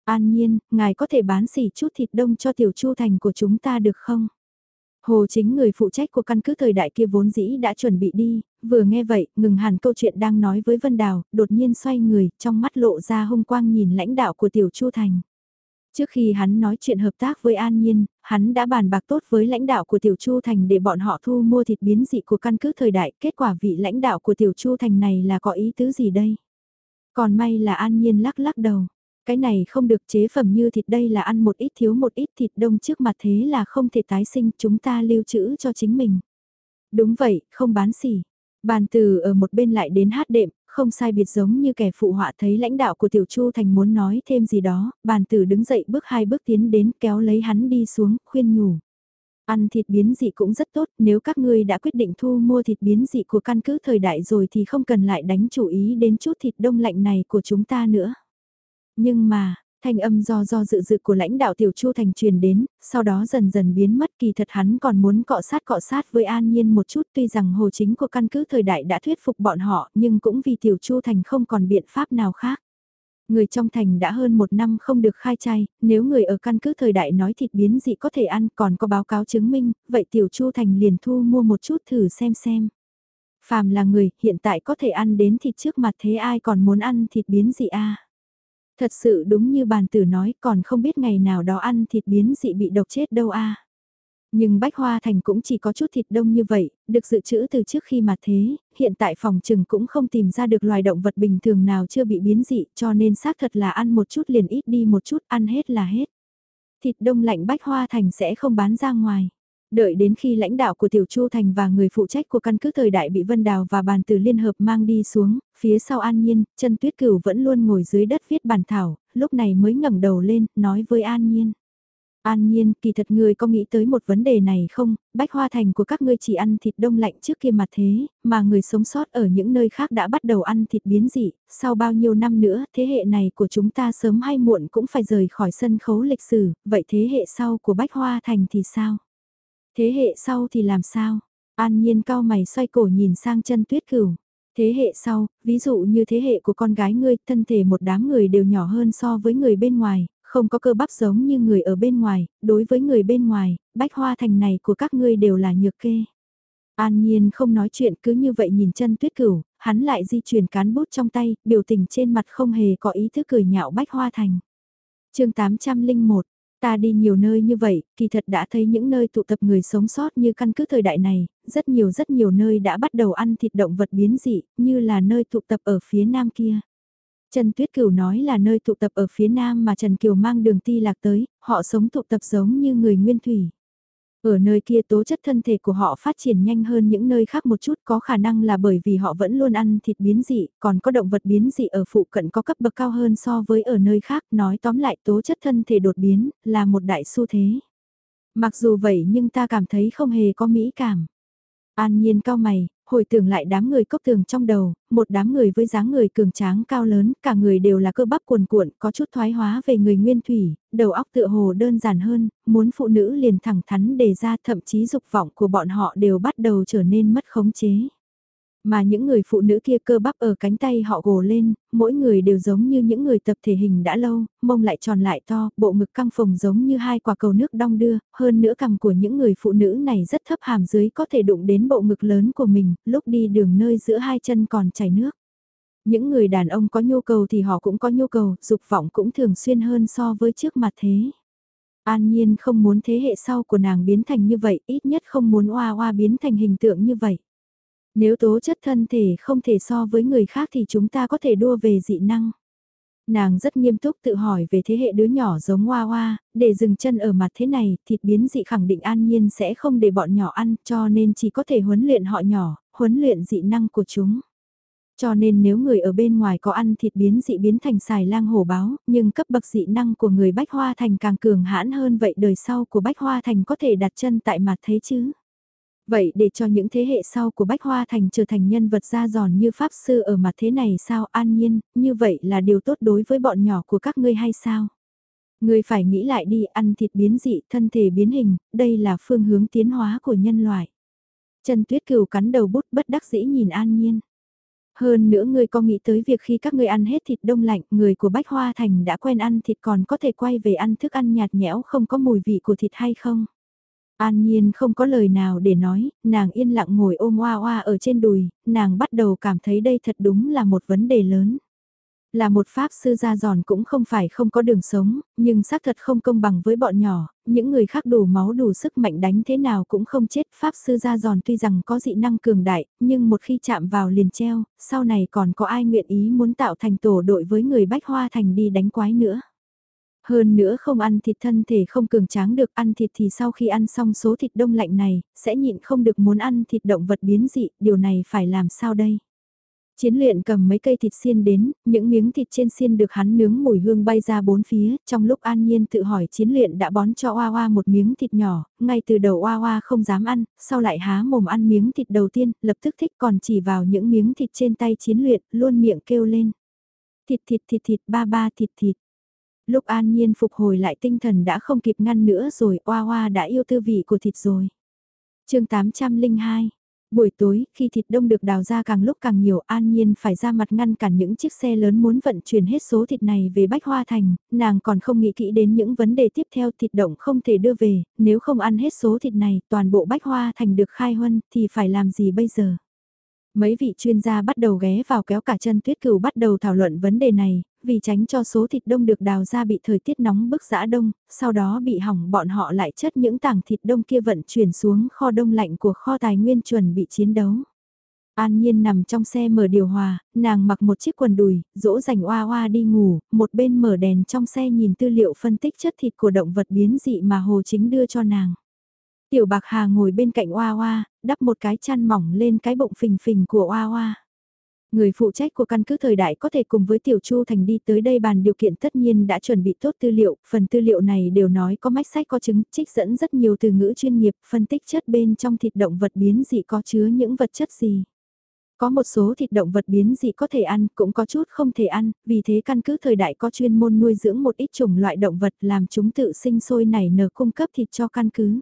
An Nhiên, ngài có thể bán xỉ chút thịt đông cho tiểu chu thành của chúng ta được không? Hồ chính người phụ trách của căn cứ thời đại kia vốn dĩ đã chuẩn bị đi, vừa nghe vậy, ngừng hẳn câu chuyện đang nói với Vân Đào, đột nhiên xoay người, trong mắt lộ ra hung quang nhìn lãnh đạo của Tiểu Chu Thành. Trước khi hắn nói chuyện hợp tác với An Nhiên, hắn đã bàn bạc tốt với lãnh đạo của Tiểu Chu Thành để bọn họ thu mua thịt biến dị của căn cứ thời đại. Kết quả vị lãnh đạo của Tiểu Chu Thành này là có ý tứ gì đây? Còn may là An Nhiên lắc lắc đầu. Cái này không được chế phẩm như thịt đây là ăn một ít thiếu một ít thịt đông trước mặt thế là không thể tái sinh chúng ta lưu trữ cho chính mình. Đúng vậy, không bán xỉ. Bàn từ ở một bên lại đến hát đệm, không sai biệt giống như kẻ phụ họa thấy lãnh đạo của Tiểu Chu Thành muốn nói thêm gì đó, bàn tử đứng dậy bước hai bước tiến đến kéo lấy hắn đi xuống, khuyên nhủ. Ăn thịt biến dị cũng rất tốt, nếu các ngươi đã quyết định thu mua thịt biến dị của căn cứ thời đại rồi thì không cần lại đánh chủ ý đến chút thịt đông lạnh này của chúng ta nữa. Nhưng mà, thanh âm do do dự dự của lãnh đạo tiểu chu thành truyền đến, sau đó dần dần biến mất kỳ thật hắn còn muốn cọ sát cọ sát với an nhiên một chút tuy rằng hồ chính của căn cứ thời đại đã thuyết phục bọn họ nhưng cũng vì tiểu chu thành không còn biện pháp nào khác. Người trong thành đã hơn một năm không được khai chay, nếu người ở căn cứ thời đại nói thịt biến dị có thể ăn còn có báo cáo chứng minh, vậy tiểu chu thành liền thu mua một chút thử xem xem. Phàm là người, hiện tại có thể ăn đến thịt trước mặt thế ai còn muốn ăn thịt biến dị a Thật sự đúng như bàn tử nói còn không biết ngày nào đó ăn thịt biến dị bị độc chết đâu a Nhưng Bách Hoa Thành cũng chỉ có chút thịt đông như vậy, được dự trữ từ trước khi mà thế, hiện tại phòng trừng cũng không tìm ra được loài động vật bình thường nào chưa bị biến dị cho nên xác thật là ăn một chút liền ít đi một chút, ăn hết là hết. Thịt đông lạnh Bách Hoa Thành sẽ không bán ra ngoài. Đợi đến khi lãnh đạo của Tiểu Chu Thành và người phụ trách của căn cứ thời đại bị Vân Đào và bàn từ liên hợp mang đi xuống, phía sau An Nhiên, chân tuyết cửu vẫn luôn ngồi dưới đất viết bản thảo, lúc này mới ngẩng đầu lên, nói với An Nhiên. An Nhiên, kỳ thật người có nghĩ tới một vấn đề này không, bách hoa thành của các ngươi chỉ ăn thịt đông lạnh trước kia mà thế, mà người sống sót ở những nơi khác đã bắt đầu ăn thịt biến dị, sau bao nhiêu năm nữa, thế hệ này của chúng ta sớm hay muộn cũng phải rời khỏi sân khấu lịch sử, vậy thế hệ sau của bách hoa thành thì sao? Thế hệ sau thì làm sao? An nhiên cao mày xoay cổ nhìn sang chân tuyết cửu. Thế hệ sau, ví dụ như thế hệ của con gái ngươi, thân thể một đám người đều nhỏ hơn so với người bên ngoài, không có cơ bắp giống như người ở bên ngoài, đối với người bên ngoài, bách hoa thành này của các ngươi đều là nhược kê. An Nhiên không nói chuyện cứ như vậy nhìn chân tuyết cửu, hắn lại di chuyển cán bút trong tay, biểu tình trên mặt không hề có ý thức cười nhạo bách hoa thành. chương 801, Ta đi nhiều nơi như vậy, kỳ thật đã thấy những nơi tụ tập người sống sót như căn cứ thời đại này, rất nhiều rất nhiều nơi đã bắt đầu ăn thịt động vật biến dị, như là nơi tụ tập ở phía nam kia. Trần Tuyết Cửu nói là nơi tụ tập ở phía nam mà Trần Kiều mang đường ti lạc tới, họ sống tụ tập giống như người nguyên thủy. Ở nơi kia tố chất thân thể của họ phát triển nhanh hơn những nơi khác một chút có khả năng là bởi vì họ vẫn luôn ăn thịt biến dị, còn có động vật biến dị ở phụ cận có cấp bậc cao hơn so với ở nơi khác, nói tóm lại tố chất thân thể đột biến, là một đại xu thế. Mặc dù vậy nhưng ta cảm thấy không hề có mỹ cảm. An nhiên cao mày, hồi tưởng lại đám người cốc tường trong đầu, một đám người với dáng người cường tráng cao lớn, cả người đều là cơ bắp cuồn cuộn, có chút thoái hóa về người nguyên thủy, đầu óc tựa hồ đơn giản hơn, muốn phụ nữ liền thẳng thắn đề ra thậm chí dục vọng của bọn họ đều bắt đầu trở nên mất khống chế. Mà những người phụ nữ kia cơ bắp ở cánh tay họ gồ lên, mỗi người đều giống như những người tập thể hình đã lâu, mông lại tròn lại to, bộ ngực căng phồng giống như hai quả cầu nước đong đưa, hơn nữa cằm của những người phụ nữ này rất thấp hàm dưới có thể đụng đến bộ ngực lớn của mình, lúc đi đường nơi giữa hai chân còn chảy nước. Những người đàn ông có nhu cầu thì họ cũng có nhu cầu, dục vọng cũng thường xuyên hơn so với trước mặt thế. An Nhiên không muốn thế hệ sau của nàng biến thành như vậy, ít nhất không muốn oa oa biến thành hình tượng như vậy. Nếu tố chất thân thể không thể so với người khác thì chúng ta có thể đua về dị năng. Nàng rất nghiêm túc tự hỏi về thế hệ đứa nhỏ giống Hoa Hoa, để dừng chân ở mặt thế này, thịt biến dị khẳng định an nhiên sẽ không để bọn nhỏ ăn, cho nên chỉ có thể huấn luyện họ nhỏ, huấn luyện dị năng của chúng. Cho nên nếu người ở bên ngoài có ăn thịt biến dị biến thành xài lang hổ báo, nhưng cấp bậc dị năng của người Bách Hoa Thành càng cường hãn hơn vậy đời sau của Bách Hoa Thành có thể đặt chân tại mặt thế chứ. Vậy để cho những thế hệ sau của Bách Hoa Thành trở thành nhân vật ra giòn như Pháp Sư ở mặt thế này sao an nhiên, như vậy là điều tốt đối với bọn nhỏ của các ngươi hay sao? Ngươi phải nghĩ lại đi ăn thịt biến dị, thân thể biến hình, đây là phương hướng tiến hóa của nhân loại. Trần Tuyết Cửu cắn đầu bút bất đắc dĩ nhìn an nhiên. Hơn nữa ngươi có nghĩ tới việc khi các ngươi ăn hết thịt đông lạnh, người của Bách Hoa Thành đã quen ăn thịt còn có thể quay về ăn thức ăn nhạt nhẽo không có mùi vị của thịt hay không? An Nhiên không có lời nào để nói, nàng yên lặng ngồi ôm oa oa ở trên đùi, nàng bắt đầu cảm thấy đây thật đúng là một vấn đề lớn. Là một pháp sư gia giòn cũng không phải không có đường sống, nhưng xác thật không công bằng với bọn nhỏ, những người khác đủ máu đủ sức mạnh đánh thế nào cũng không chết. Pháp sư gia giòn tuy rằng có dị năng cường đại, nhưng một khi chạm vào liền treo, sau này còn có ai nguyện ý muốn tạo thành tổ đội với người bách hoa thành đi đánh quái nữa. Hơn nữa không ăn thịt thân thể không cường tráng được ăn thịt thì sau khi ăn xong số thịt đông lạnh này, sẽ nhịn không được muốn ăn thịt động vật biến dị, điều này phải làm sao đây? Chiến luyện cầm mấy cây thịt xiên đến, những miếng thịt trên xiên được hắn nướng mùi hương bay ra bốn phía, trong lúc an nhiên tự hỏi chiến luyện đã bón cho Oa Oa một miếng thịt nhỏ, ngay từ đầu Oa Oa không dám ăn, sau lại há mồm ăn miếng thịt đầu tiên, lập tức thích còn chỉ vào những miếng thịt trên tay chiến luyện, luôn miệng kêu lên. Thịt thịt thịt thịt ba ba thịt thịt. Lúc an nhiên phục hồi lại tinh thần đã không kịp ngăn nữa rồi, Oa Oa đã yêu tư vị của thịt rồi. chương 802 Buổi tối, khi thịt đông được đào ra càng lúc càng nhiều, An Nhiên phải ra mặt ngăn cản những chiếc xe lớn muốn vận chuyển hết số thịt này về Bách Hoa Thành, nàng còn không nghĩ kỹ đến những vấn đề tiếp theo thịt động không thể đưa về, nếu không ăn hết số thịt này, toàn bộ Bách Hoa Thành được khai huân, thì phải làm gì bây giờ? Mấy vị chuyên gia bắt đầu ghé vào kéo cả chân tuyết cửu bắt đầu thảo luận vấn đề này, vì tránh cho số thịt đông được đào ra bị thời tiết nóng bức giã đông, sau đó bị hỏng bọn họ lại chất những tảng thịt đông kia vận chuyển xuống kho đông lạnh của kho tài nguyên chuẩn bị chiến đấu. An Nhiên nằm trong xe mở điều hòa, nàng mặc một chiếc quần đùi, dỗ dành oa oa đi ngủ, một bên mở đèn trong xe nhìn tư liệu phân tích chất thịt của động vật biến dị mà Hồ Chính đưa cho nàng. Tiểu Bạc Hà ngồi bên cạnh oa oa, đắp một cái chăn mỏng lên cái bụng phình phình của oa oa. Người phụ trách của căn cứ thời đại có thể cùng với Tiểu Chu Thành đi tới đây bàn điều kiện tất nhiên đã chuẩn bị tốt tư liệu, phần tư liệu này đều nói có mách sách có chứng, trích dẫn rất nhiều từ ngữ chuyên nghiệp, phân tích chất bên trong thịt động vật biến dị có chứa những vật chất gì. Có một số thịt động vật biến dị có thể ăn, cũng có chút không thể ăn, vì thế căn cứ thời đại có chuyên môn nuôi dưỡng một ít chủng loại động vật làm chúng tự sinh sôi nảy nở cung cấp thịt cho căn cứ.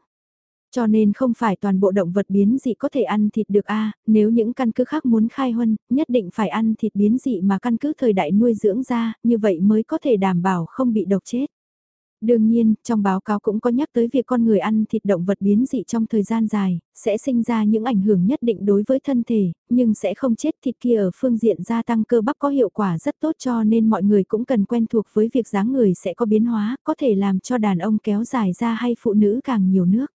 Cho nên không phải toàn bộ động vật biến dị có thể ăn thịt được a nếu những căn cứ khác muốn khai huân, nhất định phải ăn thịt biến dị mà căn cứ thời đại nuôi dưỡng ra, như vậy mới có thể đảm bảo không bị độc chết. Đương nhiên, trong báo cáo cũng có nhắc tới việc con người ăn thịt động vật biến dị trong thời gian dài, sẽ sinh ra những ảnh hưởng nhất định đối với thân thể, nhưng sẽ không chết thịt kia ở phương diện gia tăng cơ bắp có hiệu quả rất tốt cho nên mọi người cũng cần quen thuộc với việc dáng người sẽ có biến hóa, có thể làm cho đàn ông kéo dài ra hay phụ nữ càng nhiều nước.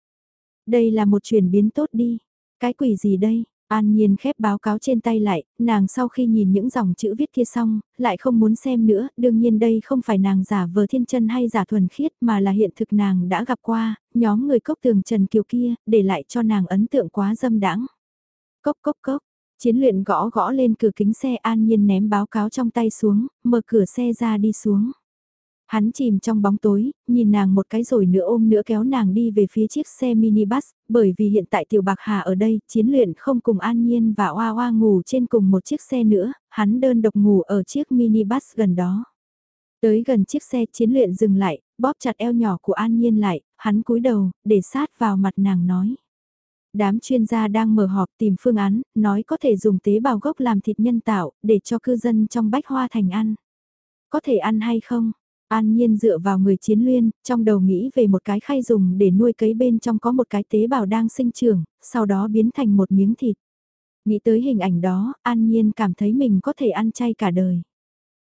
Đây là một chuyển biến tốt đi. Cái quỷ gì đây? An Nhiên khép báo cáo trên tay lại, nàng sau khi nhìn những dòng chữ viết kia xong, lại không muốn xem nữa, đương nhiên đây không phải nàng giả vờ thiên chân hay giả thuần khiết mà là hiện thực nàng đã gặp qua, nhóm người cốc tường Trần Kiều kia, để lại cho nàng ấn tượng quá dâm đãng. Cốc cốc cốc, chiến luyện gõ gõ lên cửa kính xe An Nhiên ném báo cáo trong tay xuống, mở cửa xe ra đi xuống. Hắn chìm trong bóng tối, nhìn nàng một cái rồi nữa ôm nữa kéo nàng đi về phía chiếc xe minibus, bởi vì hiện tại Tiểu Bạc Hà ở đây, chiến luyện không cùng An Nhiên và Oa Oa ngủ trên cùng một chiếc xe nữa, hắn đơn độc ngủ ở chiếc minibus gần đó. Tới gần chiếc xe chiến luyện dừng lại, bóp chặt eo nhỏ của An Nhiên lại, hắn cúi đầu, để sát vào mặt nàng nói. Đám chuyên gia đang mở họp tìm phương án, nói có thể dùng tế bào gốc làm thịt nhân tạo, để cho cư dân trong bách hoa thành ăn. Có thể ăn hay không? An Nhiên dựa vào người chiến luyên, trong đầu nghĩ về một cái khay dùng để nuôi cấy bên trong có một cái tế bào đang sinh trưởng, sau đó biến thành một miếng thịt. Nghĩ tới hình ảnh đó, An Nhiên cảm thấy mình có thể ăn chay cả đời.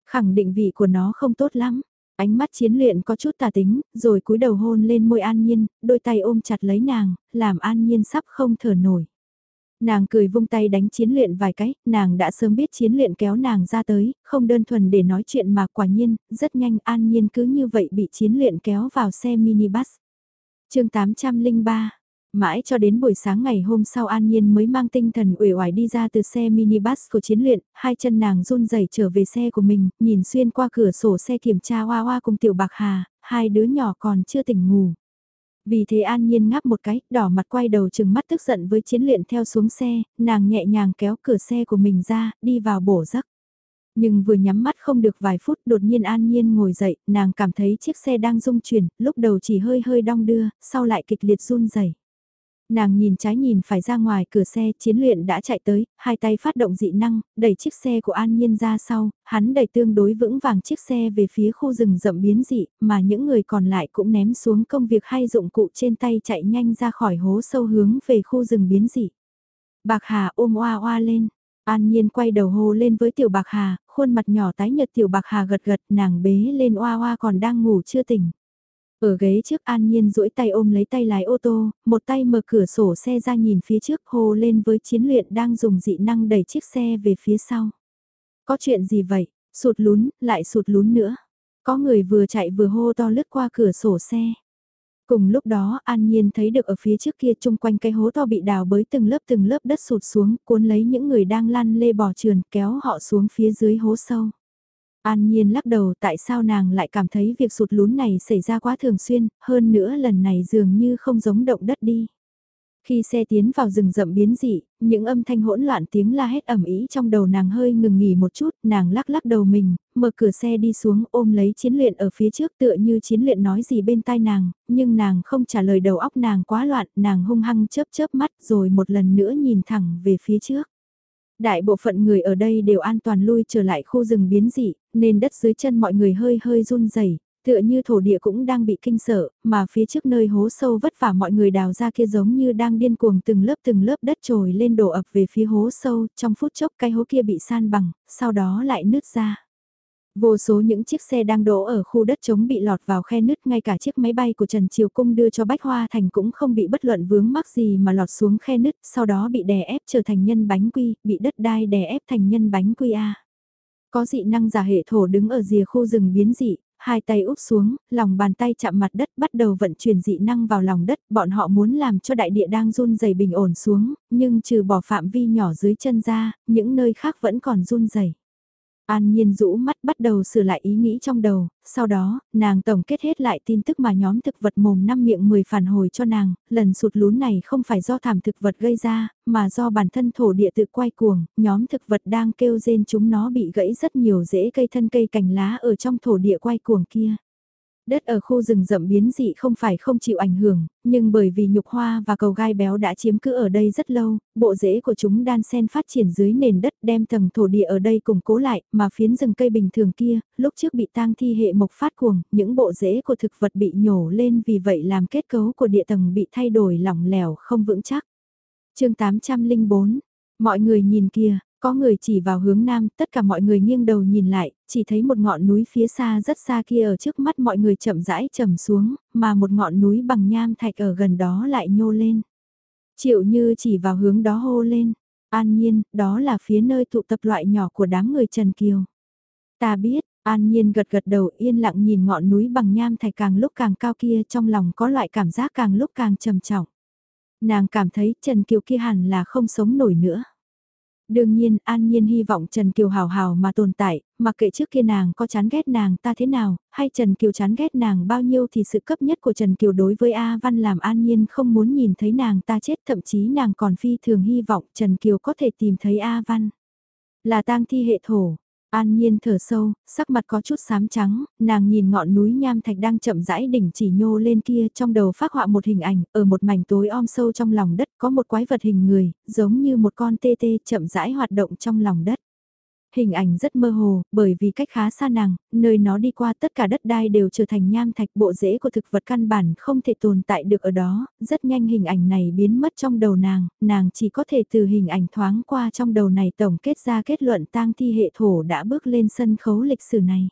Khẳng định vị của nó không tốt lắm. Ánh mắt chiến luyện có chút tà tính, rồi cúi đầu hôn lên môi An Nhiên, đôi tay ôm chặt lấy nàng, làm An Nhiên sắp không thở nổi. Nàng cười vung tay đánh chiến luyện vài cái, nàng đã sớm biết chiến luyện kéo nàng ra tới, không đơn thuần để nói chuyện mà quả nhiên, rất nhanh an nhiên cứ như vậy bị chiến luyện kéo vào xe minibus. chương 803 Mãi cho đến buổi sáng ngày hôm sau An Nhiên mới mang tinh thần uể oải đi ra từ xe minibus của chiến luyện, hai chân nàng run rẩy trở về xe của mình, nhìn xuyên qua cửa sổ xe kiểm tra hoa hoa cùng tiểu bạc hà, hai đứa nhỏ còn chưa tỉnh ngủ. Vì thế an nhiên ngáp một cái, đỏ mặt quay đầu chừng mắt tức giận với chiến luyện theo xuống xe, nàng nhẹ nhàng kéo cửa xe của mình ra, đi vào bổ giấc. Nhưng vừa nhắm mắt không được vài phút đột nhiên an nhiên ngồi dậy, nàng cảm thấy chiếc xe đang rung chuyển, lúc đầu chỉ hơi hơi đong đưa, sau lại kịch liệt run rẩy. Nàng nhìn trái nhìn phải ra ngoài cửa xe, chiến luyện đã chạy tới, hai tay phát động dị năng, đẩy chiếc xe của An Nhiên ra sau, hắn đẩy tương đối vững vàng chiếc xe về phía khu rừng rậm biến dị, mà những người còn lại cũng ném xuống công việc hay dụng cụ trên tay chạy nhanh ra khỏi hố sâu hướng về khu rừng biến dị. Bạc Hà ôm oa oa lên, An Nhiên quay đầu hô lên với Tiểu Bạc Hà, khuôn mặt nhỏ tái nhật Tiểu Bạc Hà gật gật nàng bế lên oa oa còn đang ngủ chưa tỉnh. Ở ghế trước An Nhiên duỗi tay ôm lấy tay lái ô tô, một tay mở cửa sổ xe ra nhìn phía trước hô lên với chiến luyện đang dùng dị năng đẩy chiếc xe về phía sau. Có chuyện gì vậy? Sụt lún, lại sụt lún nữa. Có người vừa chạy vừa hô to lướt qua cửa sổ xe. Cùng lúc đó An Nhiên thấy được ở phía trước kia chung quanh cái hố to bị đào bới từng lớp từng lớp đất sụt xuống, cuốn lấy những người đang lăn lê bò trườn kéo họ xuống phía dưới hố sâu. An Nhiên lắc đầu tại sao nàng lại cảm thấy việc sụt lún này xảy ra quá thường xuyên, hơn nữa lần này dường như không giống động đất đi. Khi xe tiến vào rừng rậm biến dị, những âm thanh hỗn loạn tiếng la hét ẩm ý trong đầu nàng hơi ngừng nghỉ một chút, nàng lắc lắc đầu mình, mở cửa xe đi xuống ôm lấy chiến luyện ở phía trước tựa như chiến luyện nói gì bên tai nàng, nhưng nàng không trả lời đầu óc nàng quá loạn, nàng hung hăng chớp chớp mắt rồi một lần nữa nhìn thẳng về phía trước. Đại bộ phận người ở đây đều an toàn lui trở lại khu rừng biến dị, nên đất dưới chân mọi người hơi hơi run rẩy, tựa như thổ địa cũng đang bị kinh sợ, mà phía trước nơi hố sâu vất vả mọi người đào ra kia giống như đang điên cuồng từng lớp từng lớp đất trồi lên đổ ập về phía hố sâu, trong phút chốc cái hố kia bị san bằng, sau đó lại nứt ra. Vô số những chiếc xe đang đổ ở khu đất trống bị lọt vào khe nứt ngay cả chiếc máy bay của Trần Triều Cung đưa cho Bách Hoa Thành cũng không bị bất luận vướng mắc gì mà lọt xuống khe nứt, sau đó bị đè ép trở thành nhân bánh quy, bị đất đai đè ép thành nhân bánh quy A. Có dị năng giả hệ thổ đứng ở rìa khu rừng biến dị, hai tay úp xuống, lòng bàn tay chạm mặt đất bắt đầu vận chuyển dị năng vào lòng đất, bọn họ muốn làm cho đại địa đang run dày bình ổn xuống, nhưng trừ bỏ phạm vi nhỏ dưới chân ra, những nơi khác vẫn còn run dày. An Nhiên rũ mắt bắt đầu sửa lại ý nghĩ trong đầu, sau đó, nàng tổng kết hết lại tin tức mà nhóm thực vật mồm năm miệng 10 phản hồi cho nàng, lần sụt lún này không phải do thảm thực vật gây ra, mà do bản thân thổ địa tự quay cuồng, nhóm thực vật đang kêu rên chúng nó bị gãy rất nhiều rễ cây thân cây cành lá ở trong thổ địa quay cuồng kia. Đất ở khu rừng rậm biến dị không phải không chịu ảnh hưởng, nhưng bởi vì nhục hoa và cầu gai béo đã chiếm cứ ở đây rất lâu, bộ rễ của chúng đan sen phát triển dưới nền đất đem tầng thổ địa ở đây củng cố lại, mà phiến rừng cây bình thường kia, lúc trước bị tang thi hệ mộc phát cuồng, những bộ rễ của thực vật bị nhổ lên vì vậy làm kết cấu của địa tầng bị thay đổi lỏng lẻo không vững chắc. chương 804, mọi người nhìn kia, có người chỉ vào hướng nam, tất cả mọi người nghiêng đầu nhìn lại, chỉ thấy một ngọn núi phía xa rất xa kia ở trước mắt mọi người chậm rãi trầm xuống, mà một ngọn núi bằng nham thạch ở gần đó lại nhô lên. Triệu như chỉ vào hướng đó hô lên, an nhiên, đó là phía nơi tụ tập loại nhỏ của đám người Trần Kiều. Ta biết, an nhiên gật gật đầu yên lặng nhìn ngọn núi bằng nham thạch càng lúc càng cao kia trong lòng có loại cảm giác càng lúc càng trầm trọng. Nàng cảm thấy Trần Kiều kia hẳn là không sống nổi nữa. Đương nhiên, An Nhiên hy vọng Trần Kiều hào hào mà tồn tại, mà kệ trước kia nàng có chán ghét nàng ta thế nào, hay Trần Kiều chán ghét nàng bao nhiêu thì sự cấp nhất của Trần Kiều đối với A Văn làm An Nhiên không muốn nhìn thấy nàng ta chết thậm chí nàng còn phi thường hy vọng Trần Kiều có thể tìm thấy A Văn. Là tang thi hệ thổ, An Nhiên thở sâu, sắc mặt có chút xám trắng, nàng nhìn ngọn núi nham thạch đang chậm rãi đỉnh chỉ nhô lên kia trong đầu phát họa một hình ảnh, ở một mảnh tối om sâu trong lòng đất có một quái vật hình người, giống như một con tê tê chậm rãi hoạt động trong lòng đất. Hình ảnh rất mơ hồ, bởi vì cách khá xa nàng, nơi nó đi qua tất cả đất đai đều trở thành nham thạch bộ rễ của thực vật căn bản không thể tồn tại được ở đó, rất nhanh hình ảnh này biến mất trong đầu nàng, nàng chỉ có thể từ hình ảnh thoáng qua trong đầu này tổng kết ra kết luận tang thi hệ thổ đã bước lên sân khấu lịch sử này.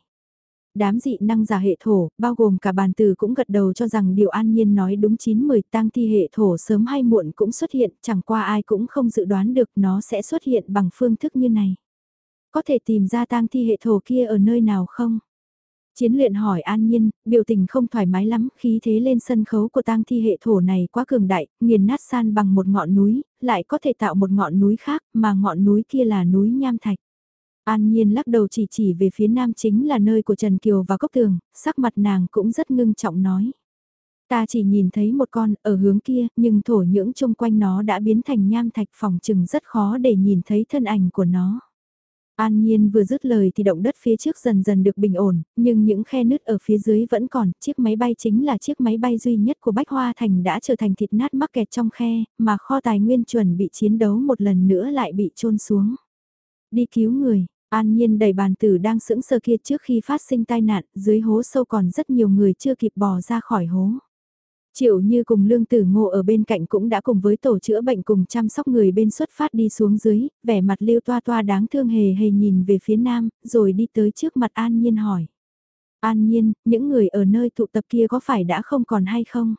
Đám dị năng giả hệ thổ, bao gồm cả bàn từ cũng gật đầu cho rằng điều an nhiên nói đúng 9-10 tang thi hệ thổ sớm hay muộn cũng xuất hiện, chẳng qua ai cũng không dự đoán được nó sẽ xuất hiện bằng phương thức như này. Có thể tìm ra tang thi hệ thổ kia ở nơi nào không? Chiến luyện hỏi an nhiên, biểu tình không thoải mái lắm, khí thế lên sân khấu của tang thi hệ thổ này quá cường đại, nghiền nát san bằng một ngọn núi, lại có thể tạo một ngọn núi khác, mà ngọn núi kia là núi Nham Thạch. An nhiên lắc đầu chỉ chỉ về phía nam chính là nơi của Trần Kiều và Cốc Tường, sắc mặt nàng cũng rất ngưng trọng nói. Ta chỉ nhìn thấy một con ở hướng kia, nhưng thổ nhưỡng chung quanh nó đã biến thành nham thạch phòng trừng rất khó để nhìn thấy thân ảnh của nó. An Nhiên vừa dứt lời thì động đất phía trước dần dần được bình ổn, nhưng những khe nứt ở phía dưới vẫn còn, chiếc máy bay chính là chiếc máy bay duy nhất của Bách Hoa Thành đã trở thành thịt nát mắc kẹt trong khe, mà kho tài nguyên chuẩn bị chiến đấu một lần nữa lại bị trôn xuống. Đi cứu người, An Nhiên đẩy bàn tử đang sững sờ kia trước khi phát sinh tai nạn, dưới hố sâu còn rất nhiều người chưa kịp bò ra khỏi hố. Triệu như cùng lương tử ngộ ở bên cạnh cũng đã cùng với tổ chữa bệnh cùng chăm sóc người bên xuất phát đi xuống dưới, vẻ mặt lưu toa toa đáng thương hề hề nhìn về phía nam, rồi đi tới trước mặt An Nhiên hỏi. An Nhiên, những người ở nơi tụ tập kia có phải đã không còn hay không?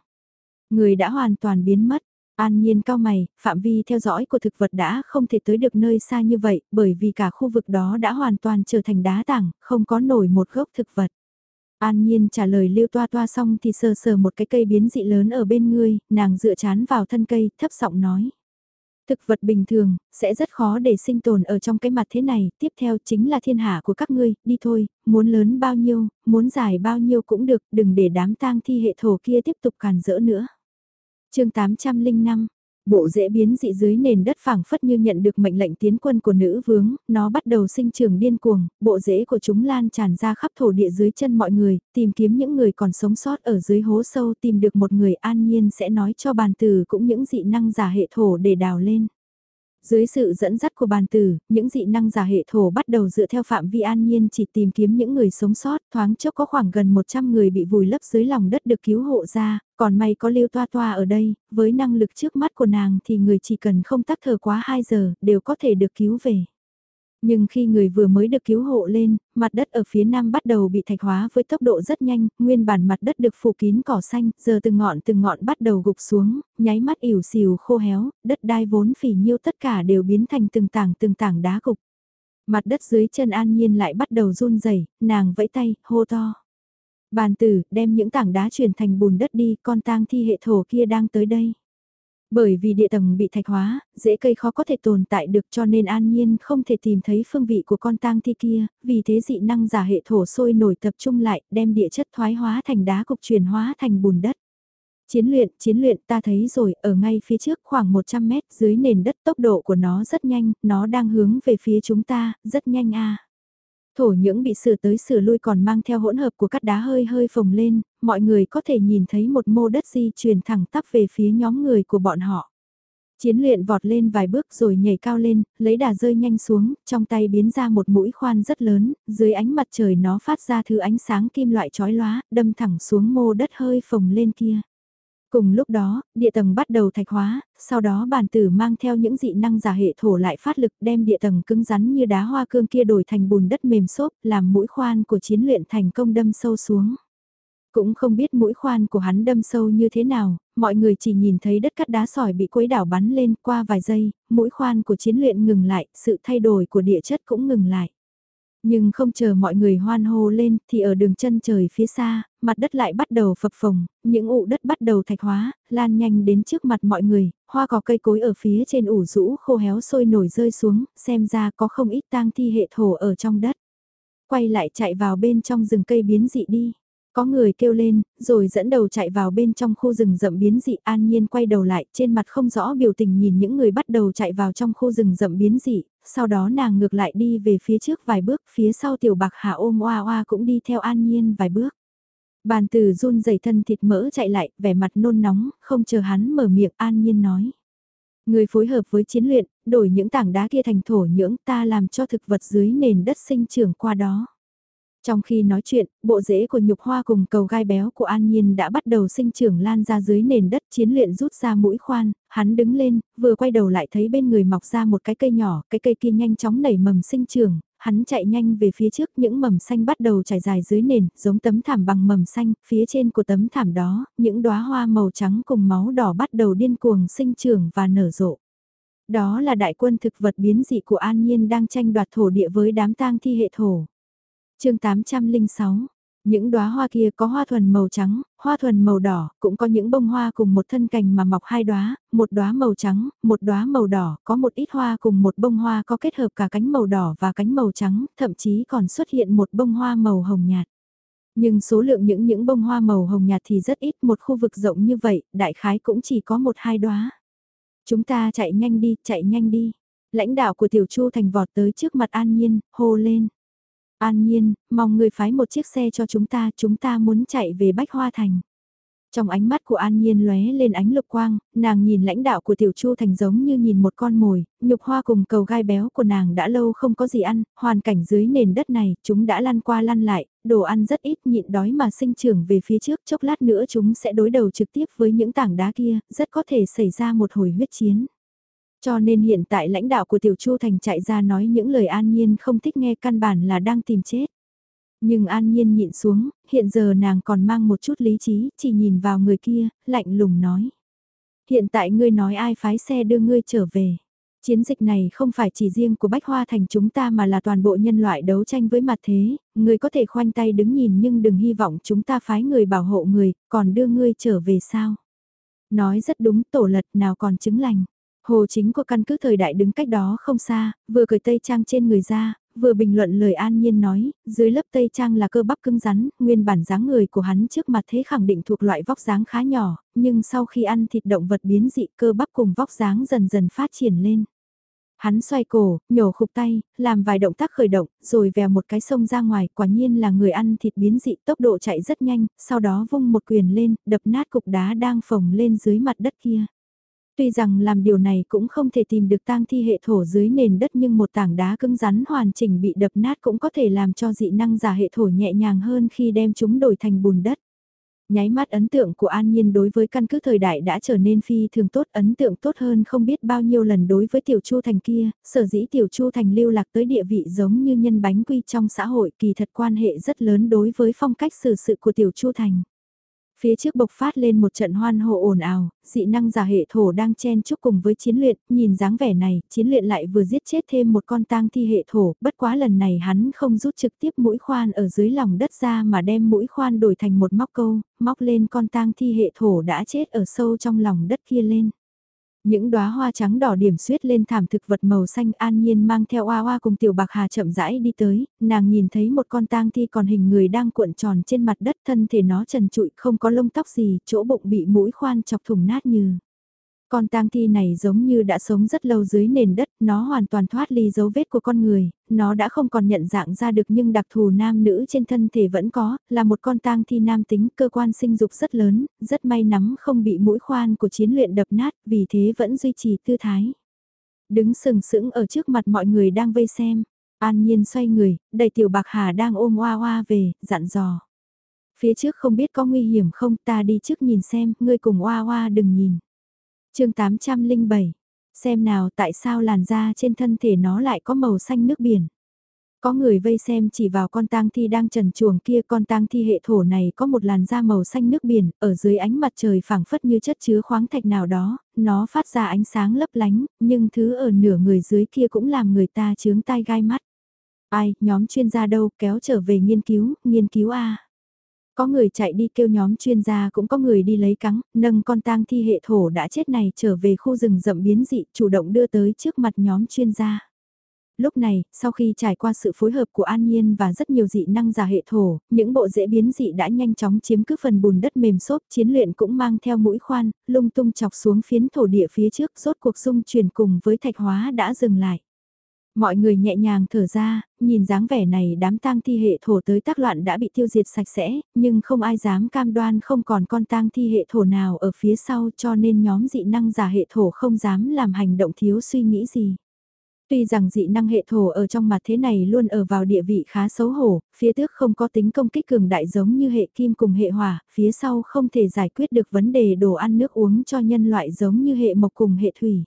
Người đã hoàn toàn biến mất. An Nhiên cao mày, phạm vi theo dõi của thực vật đã không thể tới được nơi xa như vậy, bởi vì cả khu vực đó đã hoàn toàn trở thành đá tảng, không có nổi một gốc thực vật. An Nhiên trả lời Lưu Toa Toa xong thì sờ sờ một cái cây biến dị lớn ở bên ngươi, nàng dựa chán vào thân cây, thấp giọng nói. Thực vật bình thường, sẽ rất khó để sinh tồn ở trong cái mặt thế này, tiếp theo chính là thiên hạ của các ngươi, đi thôi, muốn lớn bao nhiêu, muốn dài bao nhiêu cũng được, đừng để đám tang thi hệ thổ kia tiếp tục càn rỡ nữa. chương 805 Bộ rễ biến dị dưới nền đất phảng phất như nhận được mệnh lệnh tiến quân của nữ vướng, nó bắt đầu sinh trưởng điên cuồng, bộ rễ của chúng lan tràn ra khắp thổ địa dưới chân mọi người, tìm kiếm những người còn sống sót ở dưới hố sâu tìm được một người an nhiên sẽ nói cho bàn từ cũng những dị năng giả hệ thổ để đào lên. Dưới sự dẫn dắt của bàn tử, những dị năng giả hệ thổ bắt đầu dựa theo phạm vi an nhiên chỉ tìm kiếm những người sống sót, thoáng chốc có khoảng gần 100 người bị vùi lấp dưới lòng đất được cứu hộ ra, còn may có lưu toa toa ở đây, với năng lực trước mắt của nàng thì người chỉ cần không tắc thở quá 2 giờ, đều có thể được cứu về. Nhưng khi người vừa mới được cứu hộ lên, mặt đất ở phía nam bắt đầu bị thạch hóa với tốc độ rất nhanh, nguyên bản mặt đất được phủ kín cỏ xanh, giờ từng ngọn từng ngọn bắt đầu gục xuống, nháy mắt ỉu xìu khô héo, đất đai vốn phỉ nhiêu tất cả đều biến thành từng tảng từng tảng đá gục. Mặt đất dưới chân an nhiên lại bắt đầu run rẩy nàng vẫy tay, hô to. Bàn tử, đem những tảng đá chuyển thành bùn đất đi, con tang thi hệ thổ kia đang tới đây. Bởi vì địa tầng bị thạch hóa, dễ cây khó có thể tồn tại được cho nên an nhiên không thể tìm thấy phương vị của con tang thi kia, vì thế dị năng giả hệ thổ sôi nổi tập trung lại, đem địa chất thoái hóa thành đá cục chuyển hóa thành bùn đất. Chiến luyện, chiến luyện ta thấy rồi, ở ngay phía trước khoảng 100 mét dưới nền đất tốc độ của nó rất nhanh, nó đang hướng về phía chúng ta, rất nhanh a Thổ những bị sửa tới sửa lui còn mang theo hỗn hợp của cắt đá hơi hơi phồng lên, mọi người có thể nhìn thấy một mô đất di chuyển thẳng tắp về phía nhóm người của bọn họ. Chiến luyện vọt lên vài bước rồi nhảy cao lên, lấy đà rơi nhanh xuống, trong tay biến ra một mũi khoan rất lớn, dưới ánh mặt trời nó phát ra thứ ánh sáng kim loại chói lóa, đâm thẳng xuống mô đất hơi phồng lên kia. Cùng lúc đó, địa tầng bắt đầu thạch hóa, sau đó bản tử mang theo những dị năng giả hệ thổ lại phát lực đem địa tầng cứng rắn như đá hoa cương kia đổi thành bùn đất mềm xốp, làm mũi khoan của chiến luyện thành công đâm sâu xuống. Cũng không biết mũi khoan của hắn đâm sâu như thế nào, mọi người chỉ nhìn thấy đất cắt đá sỏi bị quấy đảo bắn lên qua vài giây, mũi khoan của chiến luyện ngừng lại, sự thay đổi của địa chất cũng ngừng lại. Nhưng không chờ mọi người hoan hô lên thì ở đường chân trời phía xa, mặt đất lại bắt đầu phập phồng, những ụ đất bắt đầu thạch hóa, lan nhanh đến trước mặt mọi người, hoa cỏ cây cối ở phía trên ủ rũ khô héo sôi nổi rơi xuống, xem ra có không ít tang thi hệ thổ ở trong đất. Quay lại chạy vào bên trong rừng cây biến dị đi. Có người kêu lên, rồi dẫn đầu chạy vào bên trong khu rừng rậm biến dị an nhiên quay đầu lại trên mặt không rõ biểu tình nhìn những người bắt đầu chạy vào trong khu rừng rậm biến dị, sau đó nàng ngược lại đi về phía trước vài bước, phía sau tiểu bạc hạ ôm oa oa cũng đi theo an nhiên vài bước. Bàn từ run dày thân thịt mỡ chạy lại, vẻ mặt nôn nóng, không chờ hắn mở miệng an nhiên nói. Người phối hợp với chiến luyện, đổi những tảng đá kia thành thổ nhưỡng ta làm cho thực vật dưới nền đất sinh trưởng qua đó. Trong khi nói chuyện, bộ rễ của nhục hoa cùng cầu gai béo của An Nhiên đã bắt đầu sinh trưởng lan ra dưới nền đất chiến luyện rút ra mũi khoan, hắn đứng lên, vừa quay đầu lại thấy bên người mọc ra một cái cây nhỏ, cái cây kia nhanh chóng nảy mầm sinh trưởng, hắn chạy nhanh về phía trước những mầm xanh bắt đầu trải dài dưới nền, giống tấm thảm bằng mầm xanh, phía trên của tấm thảm đó, những đóa hoa màu trắng cùng máu đỏ bắt đầu điên cuồng sinh trưởng và nở rộ. Đó là đại quân thực vật biến dị của An Nhiên đang tranh đoạt thổ địa với đám tang thi hệ thổ chương 806 những đóa hoa kia có hoa thuần màu trắng, hoa thuần màu đỏ, cũng có những bông hoa cùng một thân cành mà mọc hai đóa, một đóa màu trắng, một đóa màu đỏ, có một ít hoa cùng một bông hoa có kết hợp cả cánh màu đỏ và cánh màu trắng, thậm chí còn xuất hiện một bông hoa màu hồng nhạt. Nhưng số lượng những những bông hoa màu hồng nhạt thì rất ít, một khu vực rộng như vậy, đại khái cũng chỉ có một hai đóa. Chúng ta chạy nhanh đi, chạy nhanh đi. Lãnh đạo của Tiểu Chu Thành vọt tới trước mặt An Nhiên, hô lên. An nhiên, mong người phái một chiếc xe cho chúng ta, chúng ta muốn chạy về Bách Hoa Thành. Trong ánh mắt của An Nhiên lóe lên ánh lục quang, nàng nhìn lãnh đạo của Tiểu Chu Thành giống như nhìn một con mồi, nhục hoa cùng cầu gai béo của nàng đã lâu không có gì ăn, hoàn cảnh dưới nền đất này, chúng đã lăn qua lăn lại, đồ ăn rất ít nhịn đói mà sinh trưởng về phía trước, chốc lát nữa chúng sẽ đối đầu trực tiếp với những tảng đá kia, rất có thể xảy ra một hồi huyết chiến. Cho nên hiện tại lãnh đạo của Tiểu Chu Thành chạy ra nói những lời an nhiên không thích nghe căn bản là đang tìm chết. Nhưng an nhiên nhịn xuống, hiện giờ nàng còn mang một chút lý trí, chỉ nhìn vào người kia, lạnh lùng nói. Hiện tại ngươi nói ai phái xe đưa ngươi trở về. Chiến dịch này không phải chỉ riêng của Bách Hoa Thành chúng ta mà là toàn bộ nhân loại đấu tranh với mặt thế, ngươi có thể khoanh tay đứng nhìn nhưng đừng hy vọng chúng ta phái người bảo hộ người, còn đưa ngươi trở về sao. Nói rất đúng tổ lật nào còn chứng lành. Hồ chính của căn cứ thời đại đứng cách đó không xa, vừa cởi tây trang trên người ra, vừa bình luận lời an nhiên nói, dưới lớp tây trang là cơ bắp cứng rắn, nguyên bản dáng người của hắn trước mặt thế khẳng định thuộc loại vóc dáng khá nhỏ, nhưng sau khi ăn thịt động vật biến dị cơ bắp cùng vóc dáng dần dần phát triển lên. Hắn xoay cổ, nhổ khục tay, làm vài động tác khởi động, rồi vèo một cái sông ra ngoài, quả nhiên là người ăn thịt biến dị tốc độ chạy rất nhanh, sau đó vung một quyền lên, đập nát cục đá đang phồng lên dưới mặt đất kia. Tuy rằng làm điều này cũng không thể tìm được tang thi hệ thổ dưới nền đất nhưng một tảng đá cứng rắn hoàn chỉnh bị đập nát cũng có thể làm cho dị năng giả hệ thổ nhẹ nhàng hơn khi đem chúng đổi thành bùn đất. Nháy mắt ấn tượng của An Nhiên đối với căn cứ thời đại đã trở nên phi thường tốt, ấn tượng tốt hơn không biết bao nhiêu lần đối với Tiểu Chu Thành kia, sở dĩ Tiểu Chu Thành lưu lạc tới địa vị giống như nhân bánh quy trong xã hội kỳ thật quan hệ rất lớn đối với phong cách xử sự của Tiểu Chu Thành. Phía trước bộc phát lên một trận hoan hộ ồn ào, dị năng giả hệ thổ đang chen chúc cùng với chiến luyện, nhìn dáng vẻ này, chiến luyện lại vừa giết chết thêm một con tang thi hệ thổ, bất quá lần này hắn không rút trực tiếp mũi khoan ở dưới lòng đất ra mà đem mũi khoan đổi thành một móc câu, móc lên con tang thi hệ thổ đã chết ở sâu trong lòng đất kia lên. Những đóa hoa trắng đỏ điểm xuyết lên thảm thực vật màu xanh an nhiên mang theo oa oa cùng tiểu bạc hà chậm rãi đi tới, nàng nhìn thấy một con tang thi còn hình người đang cuộn tròn trên mặt đất thân thể nó trần trụi không có lông tóc gì, chỗ bụng bị mũi khoan chọc thủng nát như. Con tang thi này giống như đã sống rất lâu dưới nền đất, nó hoàn toàn thoát ly dấu vết của con người, nó đã không còn nhận dạng ra được nhưng đặc thù nam nữ trên thân thể vẫn có, là một con tang thi nam tính, cơ quan sinh dục rất lớn, rất may nắm không bị mũi khoan của chiến luyện đập nát, vì thế vẫn duy trì tư thái. Đứng sừng sững ở trước mặt mọi người đang vây xem, an nhiên xoay người, đầy tiểu bạc hà đang ôm oa oa về, dặn dò. Phía trước không biết có nguy hiểm không ta đi trước nhìn xem, ngươi cùng oa oa đừng nhìn chương 807, xem nào tại sao làn da trên thân thể nó lại có màu xanh nước biển. Có người vây xem chỉ vào con tang thi đang trần chuồng kia con tang thi hệ thổ này có một làn da màu xanh nước biển, ở dưới ánh mặt trời phảng phất như chất chứa khoáng thạch nào đó, nó phát ra ánh sáng lấp lánh, nhưng thứ ở nửa người dưới kia cũng làm người ta chướng tai gai mắt. Ai, nhóm chuyên gia đâu kéo trở về nghiên cứu, nghiên cứu A. Có người chạy đi kêu nhóm chuyên gia cũng có người đi lấy cắn, nâng con tang thi hệ thổ đã chết này trở về khu rừng rậm biến dị, chủ động đưa tới trước mặt nhóm chuyên gia. Lúc này, sau khi trải qua sự phối hợp của An Nhiên và rất nhiều dị năng giả hệ thổ, những bộ rễ biến dị đã nhanh chóng chiếm cứ phần bùn đất mềm xốp, chiến luyện cũng mang theo mũi khoan, lung tung chọc xuống phiến thổ địa phía trước, rốt cuộc dung truyền cùng với thạch hóa đã dừng lại. Mọi người nhẹ nhàng thở ra, nhìn dáng vẻ này đám tang thi hệ thổ tới tác loạn đã bị tiêu diệt sạch sẽ, nhưng không ai dám cam đoan không còn con tang thi hệ thổ nào ở phía sau cho nên nhóm dị năng giả hệ thổ không dám làm hành động thiếu suy nghĩ gì. Tuy rằng dị năng hệ thổ ở trong mặt thế này luôn ở vào địa vị khá xấu hổ, phía trước không có tính công kích cường đại giống như hệ kim cùng hệ hỏa, phía sau không thể giải quyết được vấn đề đồ ăn nước uống cho nhân loại giống như hệ mộc cùng hệ thủy.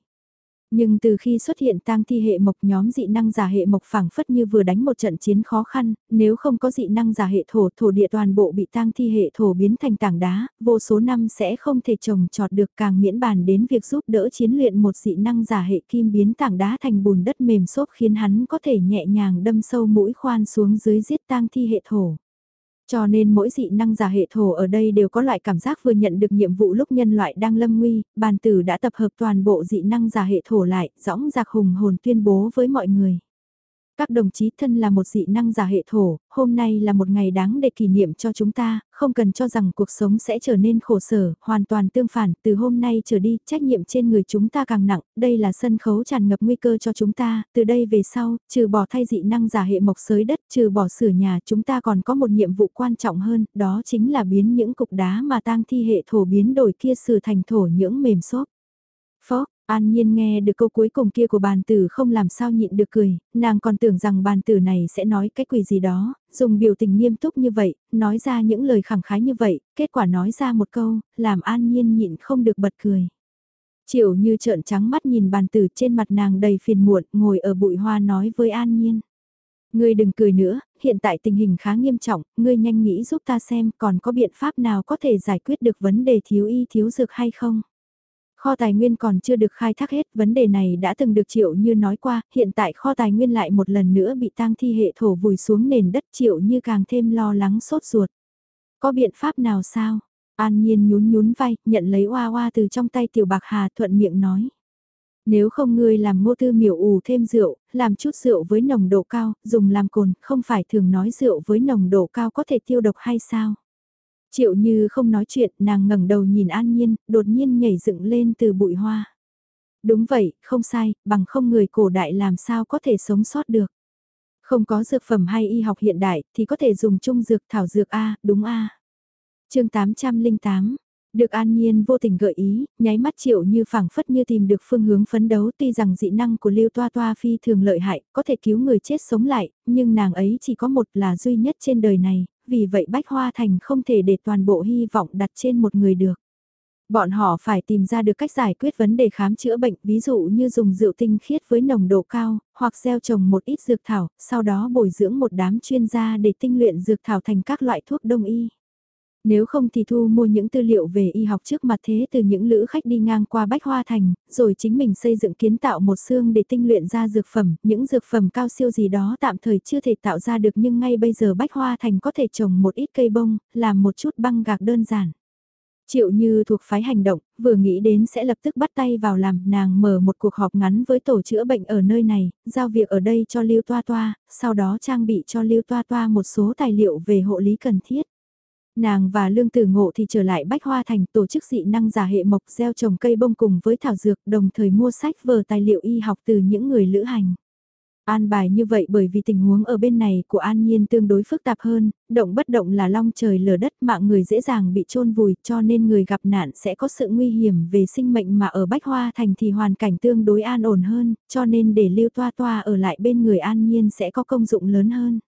Nhưng từ khi xuất hiện tang thi hệ mộc nhóm dị năng giả hệ mộc phảng phất như vừa đánh một trận chiến khó khăn, nếu không có dị năng giả hệ thổ, thổ địa toàn bộ bị tang thi hệ thổ biến thành tảng đá, vô số năm sẽ không thể trồng trọt được càng miễn bàn đến việc giúp đỡ chiến luyện một dị năng giả hệ kim biến tảng đá thành bùn đất mềm xốp khiến hắn có thể nhẹ nhàng đâm sâu mũi khoan xuống dưới giết tang thi hệ thổ. Cho nên mỗi dị năng giả hệ thổ ở đây đều có loại cảm giác vừa nhận được nhiệm vụ lúc nhân loại đang lâm nguy, bàn tử đã tập hợp toàn bộ dị năng giả hệ thổ lại, dõng dạc hùng hồn tuyên bố với mọi người. Các đồng chí thân là một dị năng giả hệ thổ, hôm nay là một ngày đáng để kỷ niệm cho chúng ta, không cần cho rằng cuộc sống sẽ trở nên khổ sở, hoàn toàn tương phản, từ hôm nay trở đi, trách nhiệm trên người chúng ta càng nặng, đây là sân khấu tràn ngập nguy cơ cho chúng ta, từ đây về sau, trừ bỏ thay dị năng giả hệ mộc sới đất, trừ bỏ sửa nhà, chúng ta còn có một nhiệm vụ quan trọng hơn, đó chính là biến những cục đá mà tang thi hệ thổ biến đổi kia sửa thành thổ nhưỡng mềm xốp. Phó, An Nhiên nghe được câu cuối cùng kia của bàn tử không làm sao nhịn được cười, nàng còn tưởng rằng bàn tử này sẽ nói cái quỷ gì đó, dùng biểu tình nghiêm túc như vậy, nói ra những lời khẳng khái như vậy, kết quả nói ra một câu, làm An Nhiên nhịn không được bật cười. Triệu như trợn trắng mắt nhìn bàn tử trên mặt nàng đầy phiền muộn, ngồi ở bụi hoa nói với An Nhiên. Ngươi đừng cười nữa, hiện tại tình hình khá nghiêm trọng, ngươi nhanh nghĩ giúp ta xem còn có biện pháp nào có thể giải quyết được vấn đề thiếu y thiếu dược hay không. Kho tài nguyên còn chưa được khai thác hết, vấn đề này đã từng được Triệu Như nói qua, hiện tại kho tài nguyên lại một lần nữa bị tang thi hệ thổ vùi xuống nền đất Triệu Như càng thêm lo lắng sốt ruột. Có biện pháp nào sao? An Nhiên nhún nhún vai, nhận lấy oa oa từ trong tay Tiểu Bạc Hà thuận miệng nói. Nếu không ngươi làm ngô tư miểu ủ thêm rượu, làm chút rượu với nồng độ cao, dùng làm cồn, không phải thường nói rượu với nồng độ cao có thể tiêu độc hay sao? Triệu như không nói chuyện, nàng ngẩng đầu nhìn an nhiên, đột nhiên nhảy dựng lên từ bụi hoa. Đúng vậy, không sai, bằng không người cổ đại làm sao có thể sống sót được. Không có dược phẩm hay y học hiện đại thì có thể dùng chung dược thảo dược A, đúng A. Chương 808, được an nhiên vô tình gợi ý, nháy mắt triệu như phảng phất như tìm được phương hướng phấn đấu tuy rằng dị năng của Lưu Toa Toa phi thường lợi hại, có thể cứu người chết sống lại, nhưng nàng ấy chỉ có một là duy nhất trên đời này, vì vậy Bách Hoa Thành không thể để toàn bộ hy vọng đặt trên một người được. Bọn họ phải tìm ra được cách giải quyết vấn đề khám chữa bệnh, ví dụ như dùng rượu tinh khiết với nồng độ cao, hoặc gieo trồng một ít dược thảo, sau đó bồi dưỡng một đám chuyên gia để tinh luyện dược thảo thành các loại thuốc đông y. Nếu không thì thu mua những tư liệu về y học trước mặt thế từ những lữ khách đi ngang qua Bách Hoa Thành, rồi chính mình xây dựng kiến tạo một xương để tinh luyện ra dược phẩm, những dược phẩm cao siêu gì đó tạm thời chưa thể tạo ra được nhưng ngay bây giờ Bách Hoa Thành có thể trồng một ít cây bông, làm một chút băng gạc đơn giản. Triệu như thuộc phái hành động, vừa nghĩ đến sẽ lập tức bắt tay vào làm, nàng mở một cuộc họp ngắn với tổ chữa bệnh ở nơi này, giao việc ở đây cho Lưu Toa Toa, sau đó trang bị cho Lưu Toa Toa một số tài liệu về hộ lý cần thiết. Nàng và Lương Tử Ngộ thì trở lại Bách Hoa Thành tổ chức dị năng giả hệ mộc gieo trồng cây bông cùng với thảo dược đồng thời mua sách vở tài liệu y học từ những người lữ hành. An bài như vậy bởi vì tình huống ở bên này của An Nhiên tương đối phức tạp hơn, động bất động là long trời lở đất mạng người dễ dàng bị chôn vùi cho nên người gặp nạn sẽ có sự nguy hiểm về sinh mệnh mà ở Bách Hoa Thành thì hoàn cảnh tương đối an ổn hơn, cho nên để lưu toa toa ở lại bên người An Nhiên sẽ có công dụng lớn hơn.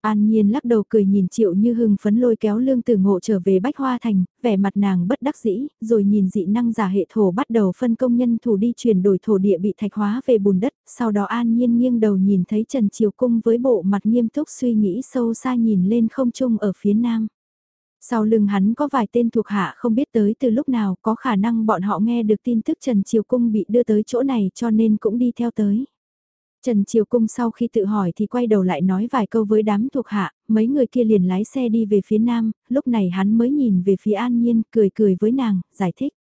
An Nhiên lắc đầu cười nhìn Triệu Như Hưng phấn lôi kéo Lương Tử Ngộ trở về Bách Hoa Thành, vẻ mặt nàng bất đắc dĩ, rồi nhìn dị năng giả hệ thổ bắt đầu phân công nhân thủ đi chuyển đổi thổ địa bị thạch hóa về bùn đất, sau đó An Nhiên nghiêng đầu nhìn thấy Trần Triều Cung với bộ mặt nghiêm túc suy nghĩ sâu xa nhìn lên không trung ở phía nam. Sau lưng hắn có vài tên thuộc hạ không biết tới từ lúc nào có khả năng bọn họ nghe được tin tức Trần Triều Cung bị đưa tới chỗ này cho nên cũng đi theo tới. Trần Triều Cung sau khi tự hỏi thì quay đầu lại nói vài câu với đám thuộc hạ, mấy người kia liền lái xe đi về phía nam, lúc này hắn mới nhìn về phía An Nhiên, cười cười với nàng, giải thích.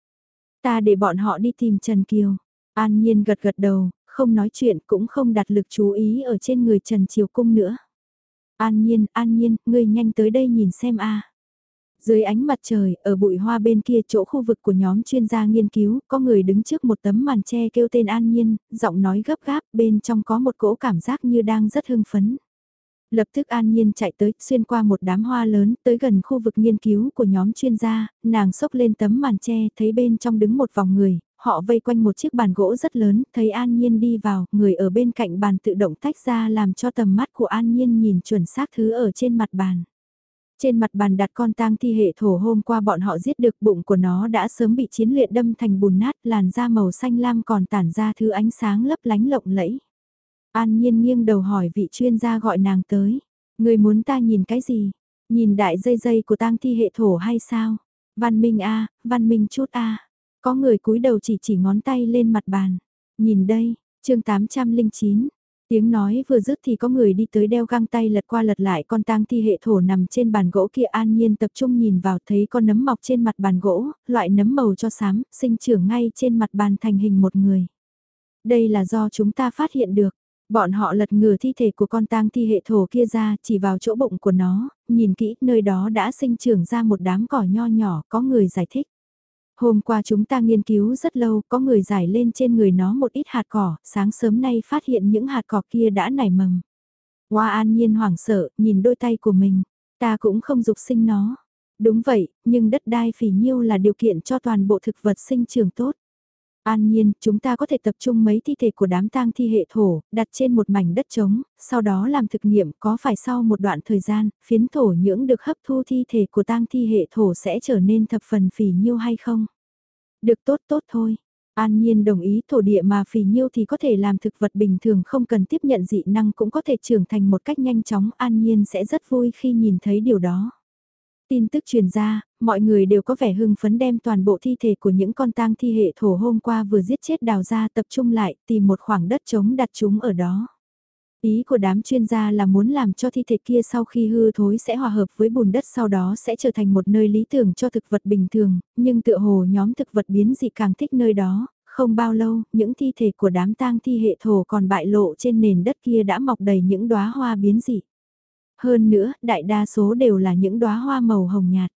Ta để bọn họ đi tìm Trần Kiều. An Nhiên gật gật đầu, không nói chuyện cũng không đặt lực chú ý ở trên người Trần Triều Cung nữa. An Nhiên, An Nhiên, ngươi nhanh tới đây nhìn xem a. Dưới ánh mặt trời, ở bụi hoa bên kia chỗ khu vực của nhóm chuyên gia nghiên cứu, có người đứng trước một tấm màn tre kêu tên An Nhiên, giọng nói gấp gáp, bên trong có một cỗ cảm giác như đang rất hưng phấn. Lập tức An Nhiên chạy tới, xuyên qua một đám hoa lớn, tới gần khu vực nghiên cứu của nhóm chuyên gia, nàng sốc lên tấm màn tre thấy bên trong đứng một vòng người, họ vây quanh một chiếc bàn gỗ rất lớn, thấy An Nhiên đi vào, người ở bên cạnh bàn tự động tách ra làm cho tầm mắt của An Nhiên nhìn chuẩn xác thứ ở trên mặt bàn. Trên mặt bàn đặt con tang thi hệ thổ hôm qua bọn họ giết được bụng của nó đã sớm bị chiến luyện đâm thành bùn nát làn da màu xanh lam còn tản ra thứ ánh sáng lấp lánh lộng lẫy. An nhiên nghiêng đầu hỏi vị chuyên gia gọi nàng tới. Người muốn ta nhìn cái gì? Nhìn đại dây dây của tang thi hệ thổ hay sao? Văn Minh A, Văn Minh chút A. Có người cúi đầu chỉ chỉ ngón tay lên mặt bàn. Nhìn đây, chương 809, Tiếng nói vừa dứt thì có người đi tới đeo găng tay lật qua lật lại con tang thi hệ thổ nằm trên bàn gỗ kia an nhiên tập trung nhìn vào thấy con nấm mọc trên mặt bàn gỗ, loại nấm màu cho xám, sinh trưởng ngay trên mặt bàn thành hình một người. Đây là do chúng ta phát hiện được. Bọn họ lật ngừa thi thể của con tang thi hệ thổ kia ra chỉ vào chỗ bụng của nó, nhìn kỹ nơi đó đã sinh trưởng ra một đám cỏ nho nhỏ có người giải thích. Hôm qua chúng ta nghiên cứu rất lâu, có người giải lên trên người nó một ít hạt cỏ, sáng sớm nay phát hiện những hạt cỏ kia đã nảy mầm. Hoa an nhiên hoảng sợ, nhìn đôi tay của mình, ta cũng không dục sinh nó. Đúng vậy, nhưng đất đai phỉ nhiêu là điều kiện cho toàn bộ thực vật sinh trưởng tốt. An nhiên, chúng ta có thể tập trung mấy thi thể của đám tang thi hệ thổ, đặt trên một mảnh đất trống, sau đó làm thực nghiệm có phải sau một đoạn thời gian, phiến thổ nhưỡng được hấp thu thi thể của tang thi hệ thổ sẽ trở nên thập phần phì nhiêu hay không? Được tốt tốt thôi. An Nhiên đồng ý thổ địa mà phì nhiêu thì có thể làm thực vật bình thường không cần tiếp nhận dị năng cũng có thể trưởng thành một cách nhanh chóng. An Nhiên sẽ rất vui khi nhìn thấy điều đó. Tin tức truyền ra, mọi người đều có vẻ hưng phấn đem toàn bộ thi thể của những con tang thi hệ thổ hôm qua vừa giết chết đào ra tập trung lại tìm một khoảng đất trống đặt chúng ở đó. Ý của đám chuyên gia là muốn làm cho thi thể kia sau khi hư thối sẽ hòa hợp với bùn đất sau đó sẽ trở thành một nơi lý tưởng cho thực vật bình thường, nhưng tựa hồ nhóm thực vật biến dị càng thích nơi đó, không bao lâu, những thi thể của đám tang thi hệ thổ còn bại lộ trên nền đất kia đã mọc đầy những đóa hoa biến dị. Hơn nữa, đại đa số đều là những đóa hoa màu hồng nhạt.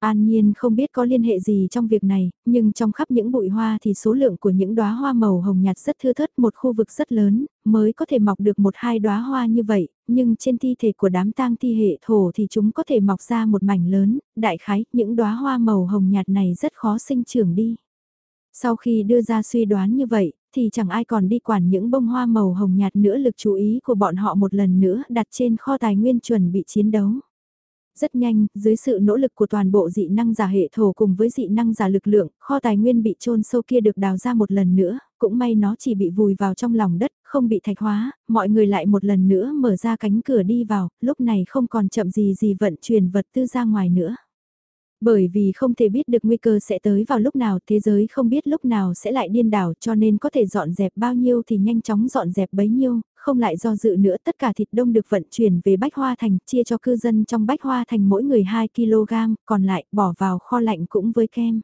An Nhiên không biết có liên hệ gì trong việc này, nhưng trong khắp những bụi hoa thì số lượng của những đóa hoa màu hồng nhạt rất thưa thớt một khu vực rất lớn, mới có thể mọc được một hai đóa hoa như vậy, nhưng trên thi thể của đám tang thi hệ thổ thì chúng có thể mọc ra một mảnh lớn, đại khái, những đóa hoa màu hồng nhạt này rất khó sinh trưởng đi. Sau khi đưa ra suy đoán như vậy, thì chẳng ai còn đi quản những bông hoa màu hồng nhạt nữa lực chú ý của bọn họ một lần nữa đặt trên kho tài nguyên chuẩn bị chiến đấu. Rất nhanh, dưới sự nỗ lực của toàn bộ dị năng giả hệ thổ cùng với dị năng giả lực lượng, kho tài nguyên bị trôn sâu kia được đào ra một lần nữa, cũng may nó chỉ bị vùi vào trong lòng đất, không bị thạch hóa, mọi người lại một lần nữa mở ra cánh cửa đi vào, lúc này không còn chậm gì gì vận chuyển vật tư ra ngoài nữa. Bởi vì không thể biết được nguy cơ sẽ tới vào lúc nào, thế giới không biết lúc nào sẽ lại điên đảo cho nên có thể dọn dẹp bao nhiêu thì nhanh chóng dọn dẹp bấy nhiêu, không lại do dự nữa tất cả thịt đông được vận chuyển về Bách Hoa Thành, chia cho cư dân trong Bách Hoa Thành mỗi người 2kg, còn lại bỏ vào kho lạnh cũng với kem.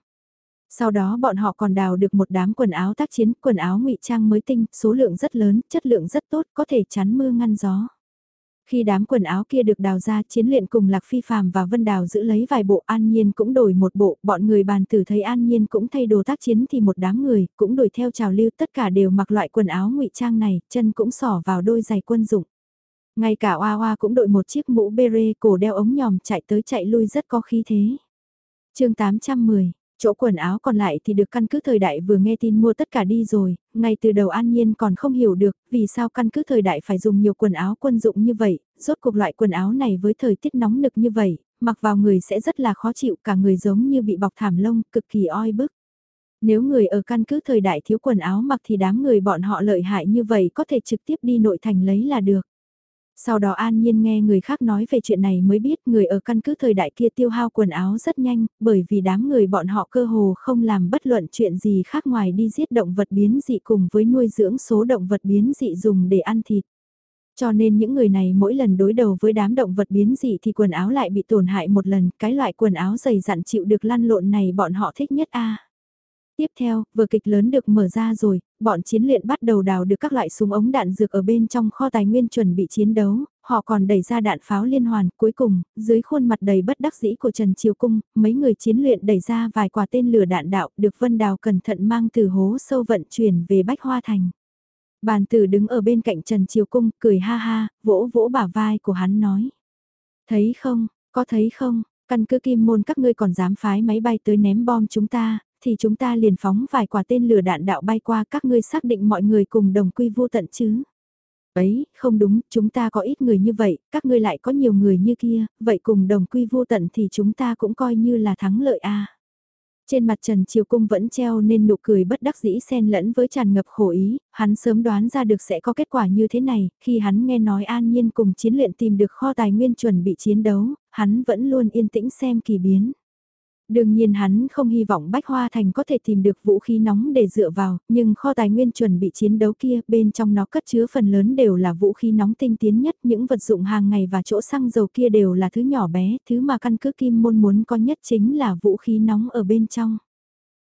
Sau đó bọn họ còn đào được một đám quần áo tác chiến, quần áo ngụy trang mới tinh, số lượng rất lớn, chất lượng rất tốt, có thể chắn mưa ngăn gió. Khi đám quần áo kia được đào ra chiến luyện cùng Lạc Phi Phạm và Vân Đào giữ lấy vài bộ An Nhiên cũng đổi một bộ, bọn người bàn tử thấy An Nhiên cũng thay đồ tác chiến thì một đám người cũng đổi theo trào lưu tất cả đều mặc loại quần áo ngụy trang này, chân cũng sỏ vào đôi giày quân dụng. Ngay cả Oa Oa cũng đội một chiếc mũ bere cổ đeo ống nhòm chạy tới chạy lui rất có khí thế. chương 810 Chỗ quần áo còn lại thì được căn cứ thời đại vừa nghe tin mua tất cả đi rồi, ngay từ đầu an nhiên còn không hiểu được vì sao căn cứ thời đại phải dùng nhiều quần áo quân dụng như vậy, rốt cuộc loại quần áo này với thời tiết nóng nực như vậy, mặc vào người sẽ rất là khó chịu cả người giống như bị bọc thảm lông, cực kỳ oi bức. Nếu người ở căn cứ thời đại thiếu quần áo mặc thì đám người bọn họ lợi hại như vậy có thể trực tiếp đi nội thành lấy là được. Sau đó an nhiên nghe người khác nói về chuyện này mới biết người ở căn cứ thời đại kia tiêu hao quần áo rất nhanh, bởi vì đám người bọn họ cơ hồ không làm bất luận chuyện gì khác ngoài đi giết động vật biến dị cùng với nuôi dưỡng số động vật biến dị dùng để ăn thịt. Cho nên những người này mỗi lần đối đầu với đám động vật biến dị thì quần áo lại bị tổn hại một lần, cái loại quần áo dày dặn chịu được lăn lộn này bọn họ thích nhất a. Tiếp theo, vừa kịch lớn được mở ra rồi, bọn chiến luyện bắt đầu đào được các loại súng ống đạn dược ở bên trong kho tài nguyên chuẩn bị chiến đấu, họ còn đẩy ra đạn pháo liên hoàn, cuối cùng, dưới khuôn mặt đầy bất đắc dĩ của Trần Triều Cung, mấy người chiến luyện đẩy ra vài quả tên lửa đạn đạo được Vân Đào cẩn thận mang từ hố sâu vận chuyển về Bách Hoa Thành. Bàn tử đứng ở bên cạnh Trần Triều Cung, cười ha ha, vỗ vỗ bả vai của hắn nói. Thấy không, có thấy không, căn cứ kim môn các ngươi còn dám phái máy bay tới ném bom chúng ta, thì chúng ta liền phóng vài quả tên lửa đạn đạo bay qua các ngươi xác định mọi người cùng đồng quy vô tận chứ. Ấy, không đúng, chúng ta có ít người như vậy, các ngươi lại có nhiều người như kia, vậy cùng đồng quy vô tận thì chúng ta cũng coi như là thắng lợi a. Trên mặt Trần Triều Cung vẫn treo nên nụ cười bất đắc dĩ xen lẫn với tràn ngập khổ ý, hắn sớm đoán ra được sẽ có kết quả như thế này, khi hắn nghe nói an nhiên cùng chiến luyện tìm được kho tài nguyên chuẩn bị chiến đấu, hắn vẫn luôn yên tĩnh xem kỳ biến. Đương nhiên hắn không hy vọng Bách Hoa Thành có thể tìm được vũ khí nóng để dựa vào, nhưng kho tài nguyên chuẩn bị chiến đấu kia bên trong nó cất chứa phần lớn đều là vũ khí nóng tinh tiến nhất, những vật dụng hàng ngày và chỗ xăng dầu kia đều là thứ nhỏ bé, thứ mà căn cứ kim môn muốn có nhất chính là vũ khí nóng ở bên trong.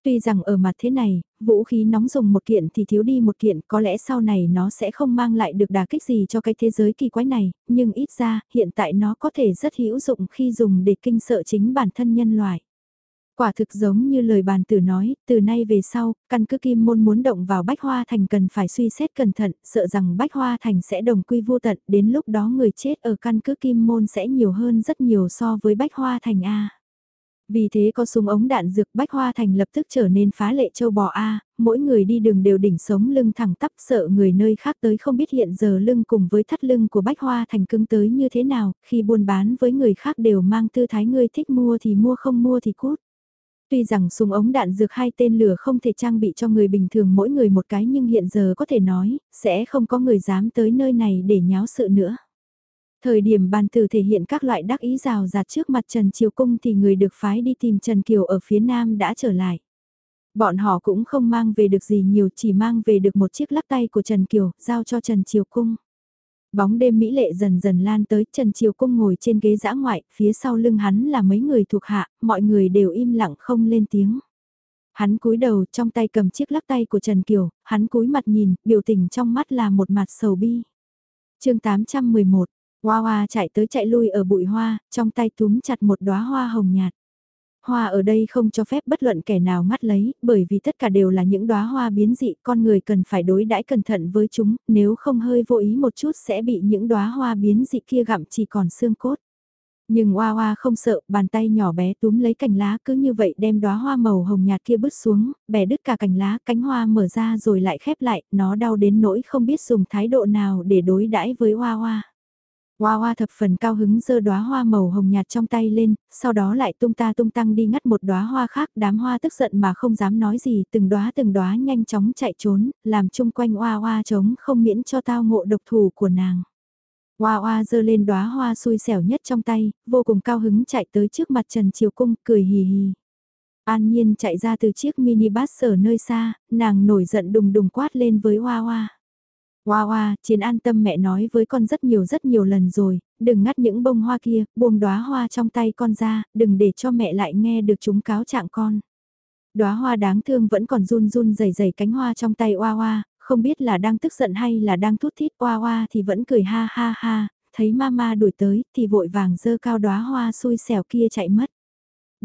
Tuy rằng ở mặt thế này, vũ khí nóng dùng một kiện thì thiếu đi một kiện, có lẽ sau này nó sẽ không mang lại được đà kích gì cho cái thế giới kỳ quái này, nhưng ít ra, hiện tại nó có thể rất hữu dụng khi dùng để kinh sợ chính bản thân nhân loại. Quả thực giống như lời bàn tử nói, từ nay về sau, căn cứ kim môn muốn động vào Bách Hoa Thành cần phải suy xét cẩn thận, sợ rằng Bách Hoa Thành sẽ đồng quy vô tận, đến lúc đó người chết ở căn cứ kim môn sẽ nhiều hơn rất nhiều so với Bách Hoa Thành A. Vì thế có súng ống đạn dược Bách Hoa Thành lập tức trở nên phá lệ châu bò A, mỗi người đi đường đều đỉnh sống lưng thẳng tắp sợ người nơi khác tới không biết hiện giờ lưng cùng với thắt lưng của Bách Hoa Thành cứng tới như thế nào, khi buôn bán với người khác đều mang tư thái người thích mua thì mua không mua thì cút. Tuy rằng súng ống đạn dược hai tên lửa không thể trang bị cho người bình thường mỗi người một cái nhưng hiện giờ có thể nói, sẽ không có người dám tới nơi này để nháo sự nữa. Thời điểm bàn tử thể hiện các loại đắc ý rào rạt trước mặt Trần Triều Cung thì người được phái đi tìm Trần Kiều ở phía nam đã trở lại. Bọn họ cũng không mang về được gì nhiều chỉ mang về được một chiếc lắc tay của Trần Kiều, giao cho Trần Triều Cung. Bóng đêm mỹ lệ dần dần lan tới, Trần Triều Cung ngồi trên ghế dã ngoại, phía sau lưng hắn là mấy người thuộc hạ, mọi người đều im lặng không lên tiếng. Hắn cúi đầu trong tay cầm chiếc lắc tay của Trần Kiều, hắn cúi mặt nhìn, biểu tình trong mắt là một mặt sầu bi. chương 811, Hoa Hoa chạy tới chạy lui ở bụi hoa, trong tay túm chặt một đóa hoa hồng nhạt. Hoa ở đây không cho phép bất luận kẻ nào ngắt lấy, bởi vì tất cả đều là những đóa hoa biến dị, con người cần phải đối đãi cẩn thận với chúng, nếu không hơi vô ý một chút sẽ bị những đóa hoa biến dị kia gặm chỉ còn xương cốt. Nhưng Hoa Hoa không sợ, bàn tay nhỏ bé túm lấy cành lá cứ như vậy đem đóa hoa màu hồng nhạt kia bứt xuống, bẻ đứt cả cành lá, cánh hoa mở ra rồi lại khép lại, nó đau đến nỗi không biết dùng thái độ nào để đối đãi với Hoa Hoa. Hoa hoa thập phần cao hứng dơ đóa hoa màu hồng nhạt trong tay lên, sau đó lại tung ta tung tăng đi ngắt một đóa hoa khác, đám hoa tức giận mà không dám nói gì, từng đóa từng đóa nhanh chóng chạy trốn, làm chung quanh hoa hoa trống không miễn cho tao ngộ độc thủ của nàng. Hoa hoa dơ lên đóa hoa xui xẻo nhất trong tay, vô cùng cao hứng chạy tới trước mặt Trần Triều Cung, cười hì hì. An Nhiên chạy ra từ chiếc mini bus ở nơi xa, nàng nổi giận đùng đùng quát lên với Hoa Hoa. Hoa hoa, chiến an tâm mẹ nói với con rất nhiều rất nhiều lần rồi, đừng ngắt những bông hoa kia, buông đóa hoa trong tay con ra, đừng để cho mẹ lại nghe được chúng cáo trạng con. Đóa hoa đáng thương vẫn còn run run rẩy rẩy cánh hoa trong tay Hoa Hoa, không biết là đang tức giận hay là đang thút thít Hoa Hoa thì vẫn cười ha ha ha, thấy mama đuổi tới thì vội vàng dơ cao đóa hoa xui xẻo kia chạy mất.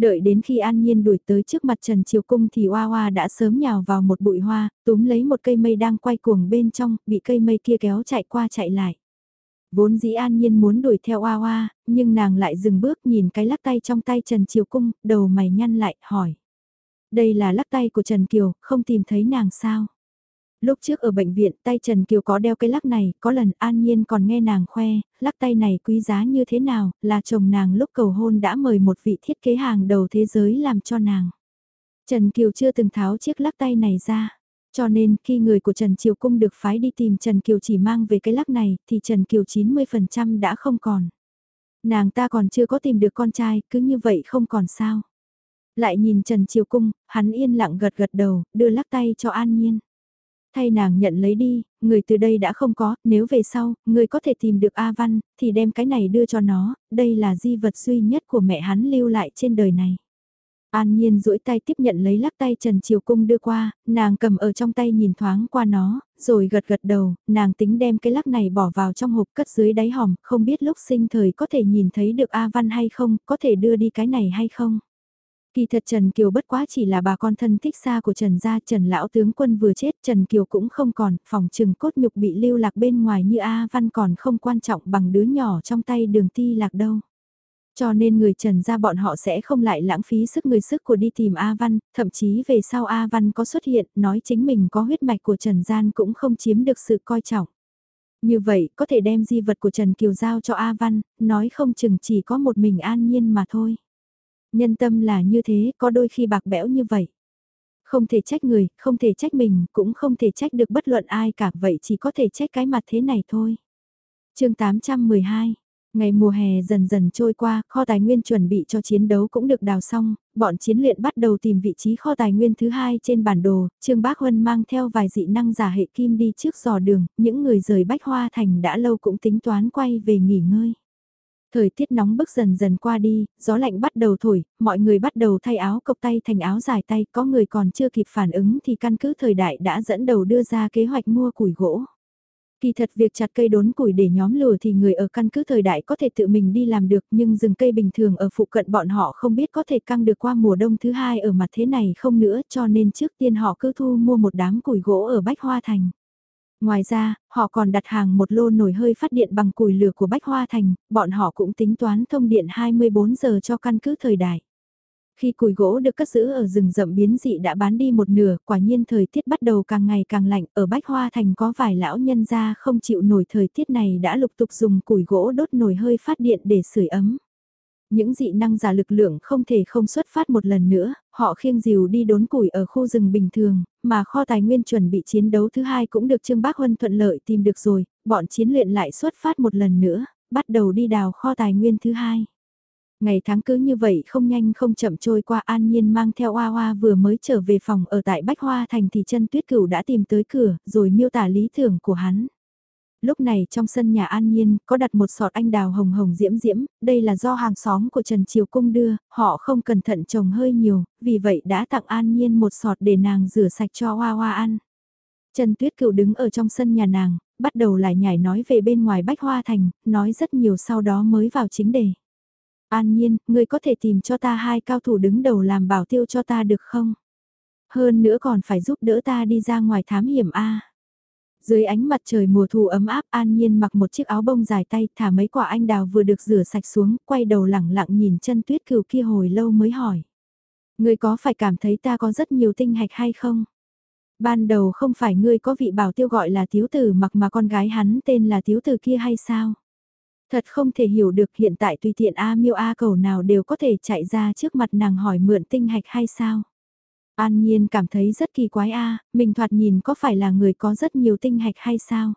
Đợi đến khi An Nhiên đuổi tới trước mặt Trần Triều Cung thì Hoa Hoa đã sớm nhào vào một bụi hoa, túm lấy một cây mây đang quay cuồng bên trong, bị cây mây kia kéo chạy qua chạy lại. Vốn dĩ An Nhiên muốn đuổi theo Hoa Hoa, nhưng nàng lại dừng bước nhìn cái lắc tay trong tay Trần Triều Cung, đầu mày nhăn lại, hỏi. Đây là lắc tay của Trần Kiều, không tìm thấy nàng sao? Lúc trước ở bệnh viện tay Trần Kiều có đeo cái lắc này, có lần An Nhiên còn nghe nàng khoe, lắc tay này quý giá như thế nào, là chồng nàng lúc cầu hôn đã mời một vị thiết kế hàng đầu thế giới làm cho nàng. Trần Kiều chưa từng tháo chiếc lắc tay này ra, cho nên khi người của Trần Triều Cung được phái đi tìm Trần Kiều chỉ mang về cái lắc này thì Trần Kiều 90% đã không còn. Nàng ta còn chưa có tìm được con trai, cứ như vậy không còn sao. Lại nhìn Trần Triều Cung, hắn yên lặng gật gật đầu, đưa lắc tay cho An Nhiên. Thay nàng nhận lấy đi, người từ đây đã không có, nếu về sau, người có thể tìm được A Văn, thì đem cái này đưa cho nó, đây là di vật duy nhất của mẹ hắn lưu lại trên đời này. An Nhiên duỗi tay tiếp nhận lấy lắc tay Trần Triều Cung đưa qua, nàng cầm ở trong tay nhìn thoáng qua nó, rồi gật gật đầu, nàng tính đem cái lắc này bỏ vào trong hộp cất dưới đáy hòm, không biết lúc sinh thời có thể nhìn thấy được A Văn hay không, có thể đưa đi cái này hay không. Kỳ thật Trần Kiều bất quá chỉ là bà con thân thích xa của Trần gia Trần Lão tướng quân vừa chết Trần Kiều cũng không còn, phòng trừng cốt nhục bị lưu lạc bên ngoài như A Văn còn không quan trọng bằng đứa nhỏ trong tay đường ti lạc đâu. Cho nên người Trần gia bọn họ sẽ không lại lãng phí sức người sức của đi tìm A Văn, thậm chí về sau A Văn có xuất hiện, nói chính mình có huyết mạch của Trần Gian cũng không chiếm được sự coi trọng. Như vậy, có thể đem di vật của Trần Kiều giao cho A Văn, nói không chừng chỉ có một mình an nhiên mà thôi. Nhân tâm là như thế, có đôi khi bạc bẽo như vậy. Không thể trách người, không thể trách mình, cũng không thể trách được bất luận ai cả, vậy chỉ có thể trách cái mặt thế này thôi. chương 812 Ngày mùa hè dần dần trôi qua, kho tài nguyên chuẩn bị cho chiến đấu cũng được đào xong, bọn chiến luyện bắt đầu tìm vị trí kho tài nguyên thứ hai trên bản đồ, Trương Bác Huân mang theo vài dị năng giả hệ kim đi trước dò đường, những người rời Bách Hoa Thành đã lâu cũng tính toán quay về nghỉ ngơi. Thời tiết nóng bức dần dần qua đi, gió lạnh bắt đầu thổi, mọi người bắt đầu thay áo cộc tay thành áo dài tay, có người còn chưa kịp phản ứng thì căn cứ thời đại đã dẫn đầu đưa ra kế hoạch mua củi gỗ. Kỳ thật việc chặt cây đốn củi để nhóm lửa thì người ở căn cứ thời đại có thể tự mình đi làm được nhưng rừng cây bình thường ở phụ cận bọn họ không biết có thể căng được qua mùa đông thứ hai ở mặt thế này không nữa cho nên trước tiên họ cứ thu mua một đám củi gỗ ở Bách Hoa Thành. Ngoài ra, họ còn đặt hàng một lô nồi hơi phát điện bằng củi lửa của Bách Hoa Thành, bọn họ cũng tính toán thông điện 24 giờ cho căn cứ thời đại. Khi củi gỗ được cất giữ ở rừng rậm biến dị đã bán đi một nửa, quả nhiên thời tiết bắt đầu càng ngày càng lạnh, ở Bách Hoa Thành có vài lão nhân gia không chịu nổi thời tiết này đã lục tục dùng củi gỗ đốt nồi hơi phát điện để sưởi ấm. Những dị năng giả lực lượng không thể không xuất phát một lần nữa, họ khiêng dìu đi đốn củi ở khu rừng bình thường, mà kho tài nguyên chuẩn bị chiến đấu thứ hai cũng được Trương Bác Huân thuận lợi tìm được rồi, bọn chiến luyện lại xuất phát một lần nữa, bắt đầu đi đào kho tài nguyên thứ hai. Ngày tháng cứ như vậy không nhanh không chậm trôi qua an nhiên mang theo Hoa Hoa vừa mới trở về phòng ở tại Bách Hoa Thành thì chân tuyết cửu đã tìm tới cửa rồi miêu tả lý tưởng của hắn. Lúc này trong sân nhà an nhiên có đặt một sọt anh đào hồng hồng diễm diễm, đây là do hàng xóm của Trần Triều Cung đưa, họ không cẩn thận trồng hơi nhiều, vì vậy đã tặng an nhiên một sọt để nàng rửa sạch cho Hoa Hoa ăn. Trần Tuyết Cửu đứng ở trong sân nhà nàng, bắt đầu lại nhảy nói về bên ngoài Bách Hoa Thành, nói rất nhiều sau đó mới vào chính đề. An nhiên, ngươi có thể tìm cho ta hai cao thủ đứng đầu làm bảo tiêu cho ta được không? Hơn nữa còn phải giúp đỡ ta đi ra ngoài thám hiểm A. Dưới ánh mặt trời mùa thu ấm áp an nhiên mặc một chiếc áo bông dài tay thả mấy quả anh đào vừa được rửa sạch xuống, quay đầu lẳng lặng nhìn chân tuyết cừu kia hồi lâu mới hỏi. Ngươi có phải cảm thấy ta có rất nhiều tinh hạch hay không? Ban đầu không phải ngươi có vị bảo tiêu gọi là thiếu tử mặc mà con gái hắn tên là thiếu tử kia hay sao? Thật không thể hiểu được hiện tại tùy tiện A miêu A cầu nào đều có thể chạy ra trước mặt nàng hỏi mượn tinh hạch hay sao. An Nhiên cảm thấy rất kỳ quái A, mình thoạt nhìn có phải là người có rất nhiều tinh hạch hay sao.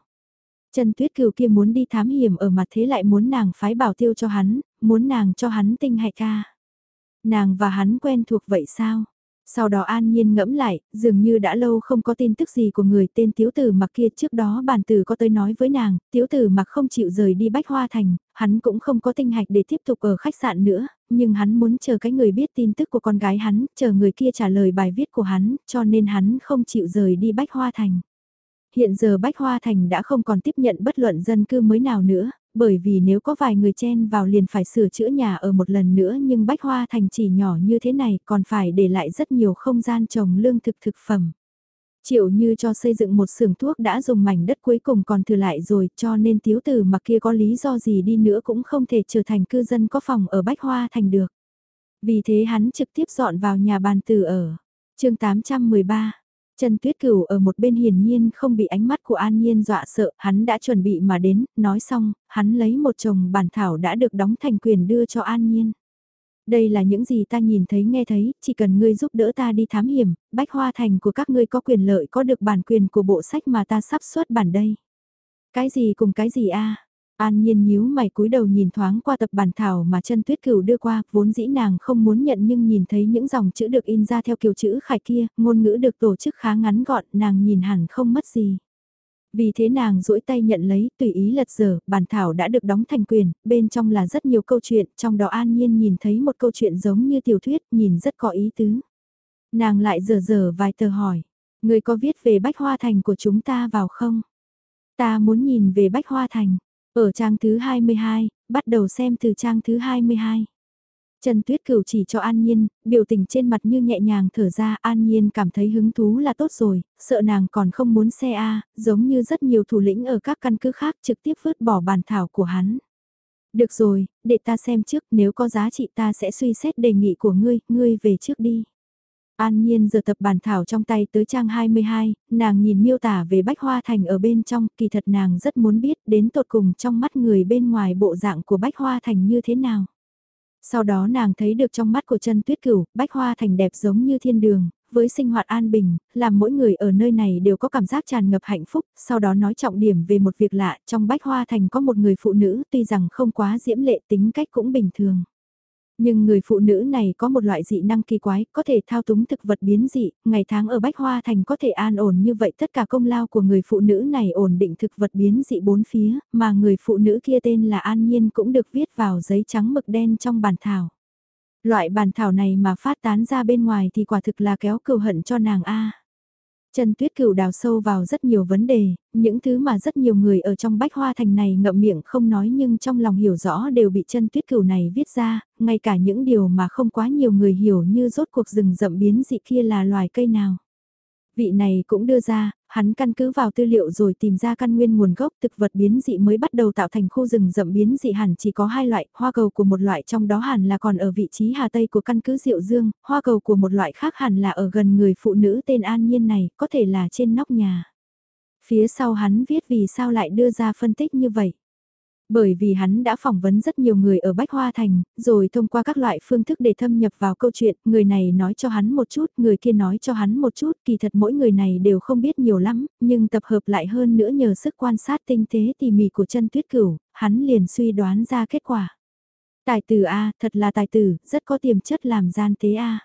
Trần Tuyết Cửu kia muốn đi thám hiểm ở mặt thế lại muốn nàng phái bảo tiêu cho hắn, muốn nàng cho hắn tinh hạch A. Nàng và hắn quen thuộc vậy sao? Sau đó an nhiên ngẫm lại, dường như đã lâu không có tin tức gì của người tên tiếu tử mặc kia trước đó bản tử có tới nói với nàng, tiếu tử mặc không chịu rời đi Bách Hoa Thành, hắn cũng không có tinh hạch để tiếp tục ở khách sạn nữa, nhưng hắn muốn chờ cái người biết tin tức của con gái hắn, chờ người kia trả lời bài viết của hắn, cho nên hắn không chịu rời đi Bách Hoa Thành. Hiện giờ Bách Hoa Thành đã không còn tiếp nhận bất luận dân cư mới nào nữa, bởi vì nếu có vài người chen vào liền phải sửa chữa nhà ở một lần nữa nhưng Bách Hoa Thành chỉ nhỏ như thế này còn phải để lại rất nhiều không gian trồng lương thực thực phẩm. Triệu như cho xây dựng một xưởng thuốc đã dùng mảnh đất cuối cùng còn thừa lại rồi, cho nên tiếu tử mặc kia có lý do gì đi nữa cũng không thể trở thành cư dân có phòng ở Bách Hoa Thành được. Vì thế hắn trực tiếp dọn vào nhà bàn tử ở. chương 813 Trần Tuyết Cửu ở một bên hiển nhiên không bị ánh mắt của An Nhiên dọa sợ, hắn đã chuẩn bị mà đến, nói xong, hắn lấy một chồng bản thảo đã được đóng thành quyền đưa cho An Nhiên. Đây là những gì ta nhìn thấy nghe thấy, chỉ cần ngươi giúp đỡ ta đi thám hiểm, bách hoa thành của các ngươi có quyền lợi có được bản quyền của bộ sách mà ta sắp xuất bản đây. Cái gì cùng cái gì a An nhiên nhíu mày cúi đầu nhìn thoáng qua tập bản thảo mà chân tuyết cửu đưa qua, vốn dĩ nàng không muốn nhận nhưng nhìn thấy những dòng chữ được in ra theo kiểu chữ khải kia, ngôn ngữ được tổ chức khá ngắn gọn, nàng nhìn hẳn không mất gì. Vì thế nàng duỗi tay nhận lấy, tùy ý lật dở, bản thảo đã được đóng thành quyền, bên trong là rất nhiều câu chuyện, trong đó an nhiên nhìn thấy một câu chuyện giống như tiểu thuyết, nhìn rất có ý tứ. Nàng lại dở dở vài tờ hỏi, người có viết về bách hoa thành của chúng ta vào không? Ta muốn nhìn về bách hoa thành. Ở trang thứ 22, bắt đầu xem từ trang thứ 22. Trần Tuyết Cửu chỉ cho An Nhiên, biểu tình trên mặt như nhẹ nhàng thở ra An Nhiên cảm thấy hứng thú là tốt rồi, sợ nàng còn không muốn xe A, giống như rất nhiều thủ lĩnh ở các căn cứ khác trực tiếp vứt bỏ bàn thảo của hắn. Được rồi, để ta xem trước nếu có giá trị ta sẽ suy xét đề nghị của ngươi, ngươi về trước đi. An Nhiên giờ tập bản thảo trong tay tới trang 22, nàng nhìn miêu tả về Bách Hoa Thành ở bên trong, kỳ thật nàng rất muốn biết đến tột cùng trong mắt người bên ngoài bộ dạng của Bách Hoa Thành như thế nào. Sau đó nàng thấy được trong mắt của chân tuyết cửu, Bách Hoa Thành đẹp giống như thiên đường, với sinh hoạt an bình, làm mỗi người ở nơi này đều có cảm giác tràn ngập hạnh phúc, sau đó nói trọng điểm về một việc lạ, trong Bách Hoa Thành có một người phụ nữ tuy rằng không quá diễm lệ tính cách cũng bình thường. Nhưng người phụ nữ này có một loại dị năng kỳ quái, có thể thao túng thực vật biến dị, ngày tháng ở Bách Hoa Thành có thể an ổn như vậy tất cả công lao của người phụ nữ này ổn định thực vật biến dị bốn phía, mà người phụ nữ kia tên là An Nhiên cũng được viết vào giấy trắng mực đen trong bản thảo. Loại bản thảo này mà phát tán ra bên ngoài thì quả thực là kéo cừu hận cho nàng A. Trần Tuyết Cửu đào sâu vào rất nhiều vấn đề, những thứ mà rất nhiều người ở trong bách hoa thành này ngậm miệng không nói nhưng trong lòng hiểu rõ đều bị Trần Tuyết Cửu này viết ra, ngay cả những điều mà không quá nhiều người hiểu như rốt cuộc rừng rậm biến dị kia là loài cây nào. Vị này cũng đưa ra, hắn căn cứ vào tư liệu rồi tìm ra căn nguyên nguồn gốc thực vật biến dị mới bắt đầu tạo thành khu rừng rậm biến dị hẳn chỉ có hai loại, hoa cầu của một loại trong đó hẳn là còn ở vị trí hà tây của căn cứ Diệu Dương, hoa cầu của một loại khác hẳn là ở gần người phụ nữ tên An Nhiên này, có thể là trên nóc nhà. Phía sau hắn viết vì sao lại đưa ra phân tích như vậy. Bởi vì hắn đã phỏng vấn rất nhiều người ở Bách Hoa Thành, rồi thông qua các loại phương thức để thâm nhập vào câu chuyện, người này nói cho hắn một chút, người kia nói cho hắn một chút, kỳ thật mỗi người này đều không biết nhiều lắm, nhưng tập hợp lại hơn nữa nhờ sức quan sát tinh tế tỉ mỉ của chân tuyết cửu, hắn liền suy đoán ra kết quả. Tài tử A, thật là tài tử, rất có tiềm chất làm gian tế A.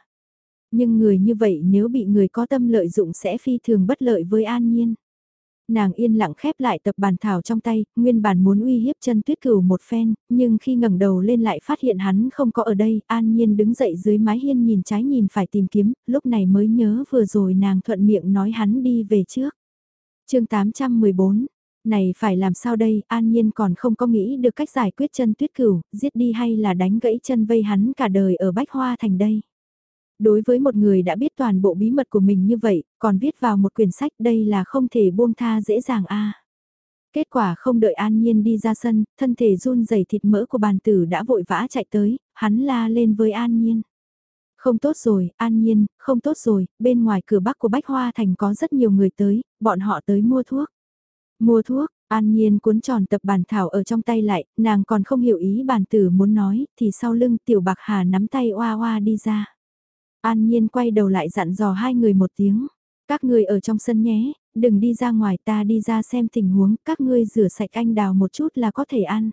Nhưng người như vậy nếu bị người có tâm lợi dụng sẽ phi thường bất lợi với an nhiên. Nàng yên lặng khép lại tập bàn thảo trong tay, nguyên bản muốn uy hiếp chân tuyết cửu một phen, nhưng khi ngẩng đầu lên lại phát hiện hắn không có ở đây, an nhiên đứng dậy dưới mái hiên nhìn trái nhìn phải tìm kiếm, lúc này mới nhớ vừa rồi nàng thuận miệng nói hắn đi về trước. chương 814 này phải làm sao đây, an nhiên còn không có nghĩ được cách giải quyết chân tuyết cửu, giết đi hay là đánh gãy chân vây hắn cả đời ở Bách Hoa Thành đây. Đối với một người đã biết toàn bộ bí mật của mình như vậy, còn viết vào một quyển sách đây là không thể buông tha dễ dàng a. Kết quả không đợi An Nhiên đi ra sân, thân thể run rẩy thịt mỡ của bàn tử đã vội vã chạy tới, hắn la lên với An Nhiên. Không tốt rồi, An Nhiên, không tốt rồi, bên ngoài cửa bắc của Bách Hoa Thành có rất nhiều người tới, bọn họ tới mua thuốc. Mua thuốc, An Nhiên cuốn tròn tập bàn thảo ở trong tay lại, nàng còn không hiểu ý bàn tử muốn nói, thì sau lưng tiểu bạc hà nắm tay oa oa đi ra. An Nhiên quay đầu lại dặn dò hai người một tiếng. Các người ở trong sân nhé, đừng đi ra ngoài ta đi ra xem tình huống, các ngươi rửa sạch anh đào một chút là có thể ăn.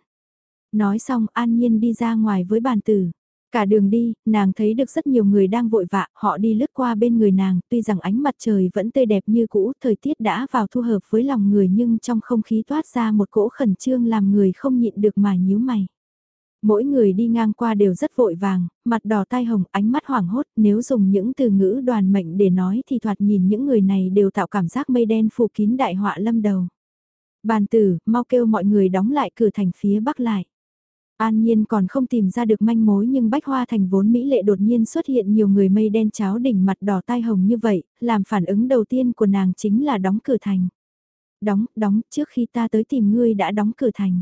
Nói xong An Nhiên đi ra ngoài với bàn tử. Cả đường đi, nàng thấy được rất nhiều người đang vội vã, họ đi lướt qua bên người nàng, tuy rằng ánh mặt trời vẫn tươi đẹp như cũ, thời tiết đã vào thu hợp với lòng người nhưng trong không khí toát ra một cỗ khẩn trương làm người không nhịn được mà nhíu mày. Mỗi người đi ngang qua đều rất vội vàng, mặt đỏ tai hồng, ánh mắt hoảng hốt, nếu dùng những từ ngữ đoàn mệnh để nói thì thoạt nhìn những người này đều tạo cảm giác mây đen phủ kín đại họa lâm đầu. Bàn tử, mau kêu mọi người đóng lại cửa thành phía bắc lại. An Nhiên còn không tìm ra được manh mối nhưng Bách Hoa Thành vốn Mỹ lệ đột nhiên xuất hiện nhiều người mây đen cháo đỉnh mặt đỏ tai hồng như vậy, làm phản ứng đầu tiên của nàng chính là đóng cửa thành. Đóng, đóng, trước khi ta tới tìm ngươi đã đóng cửa thành.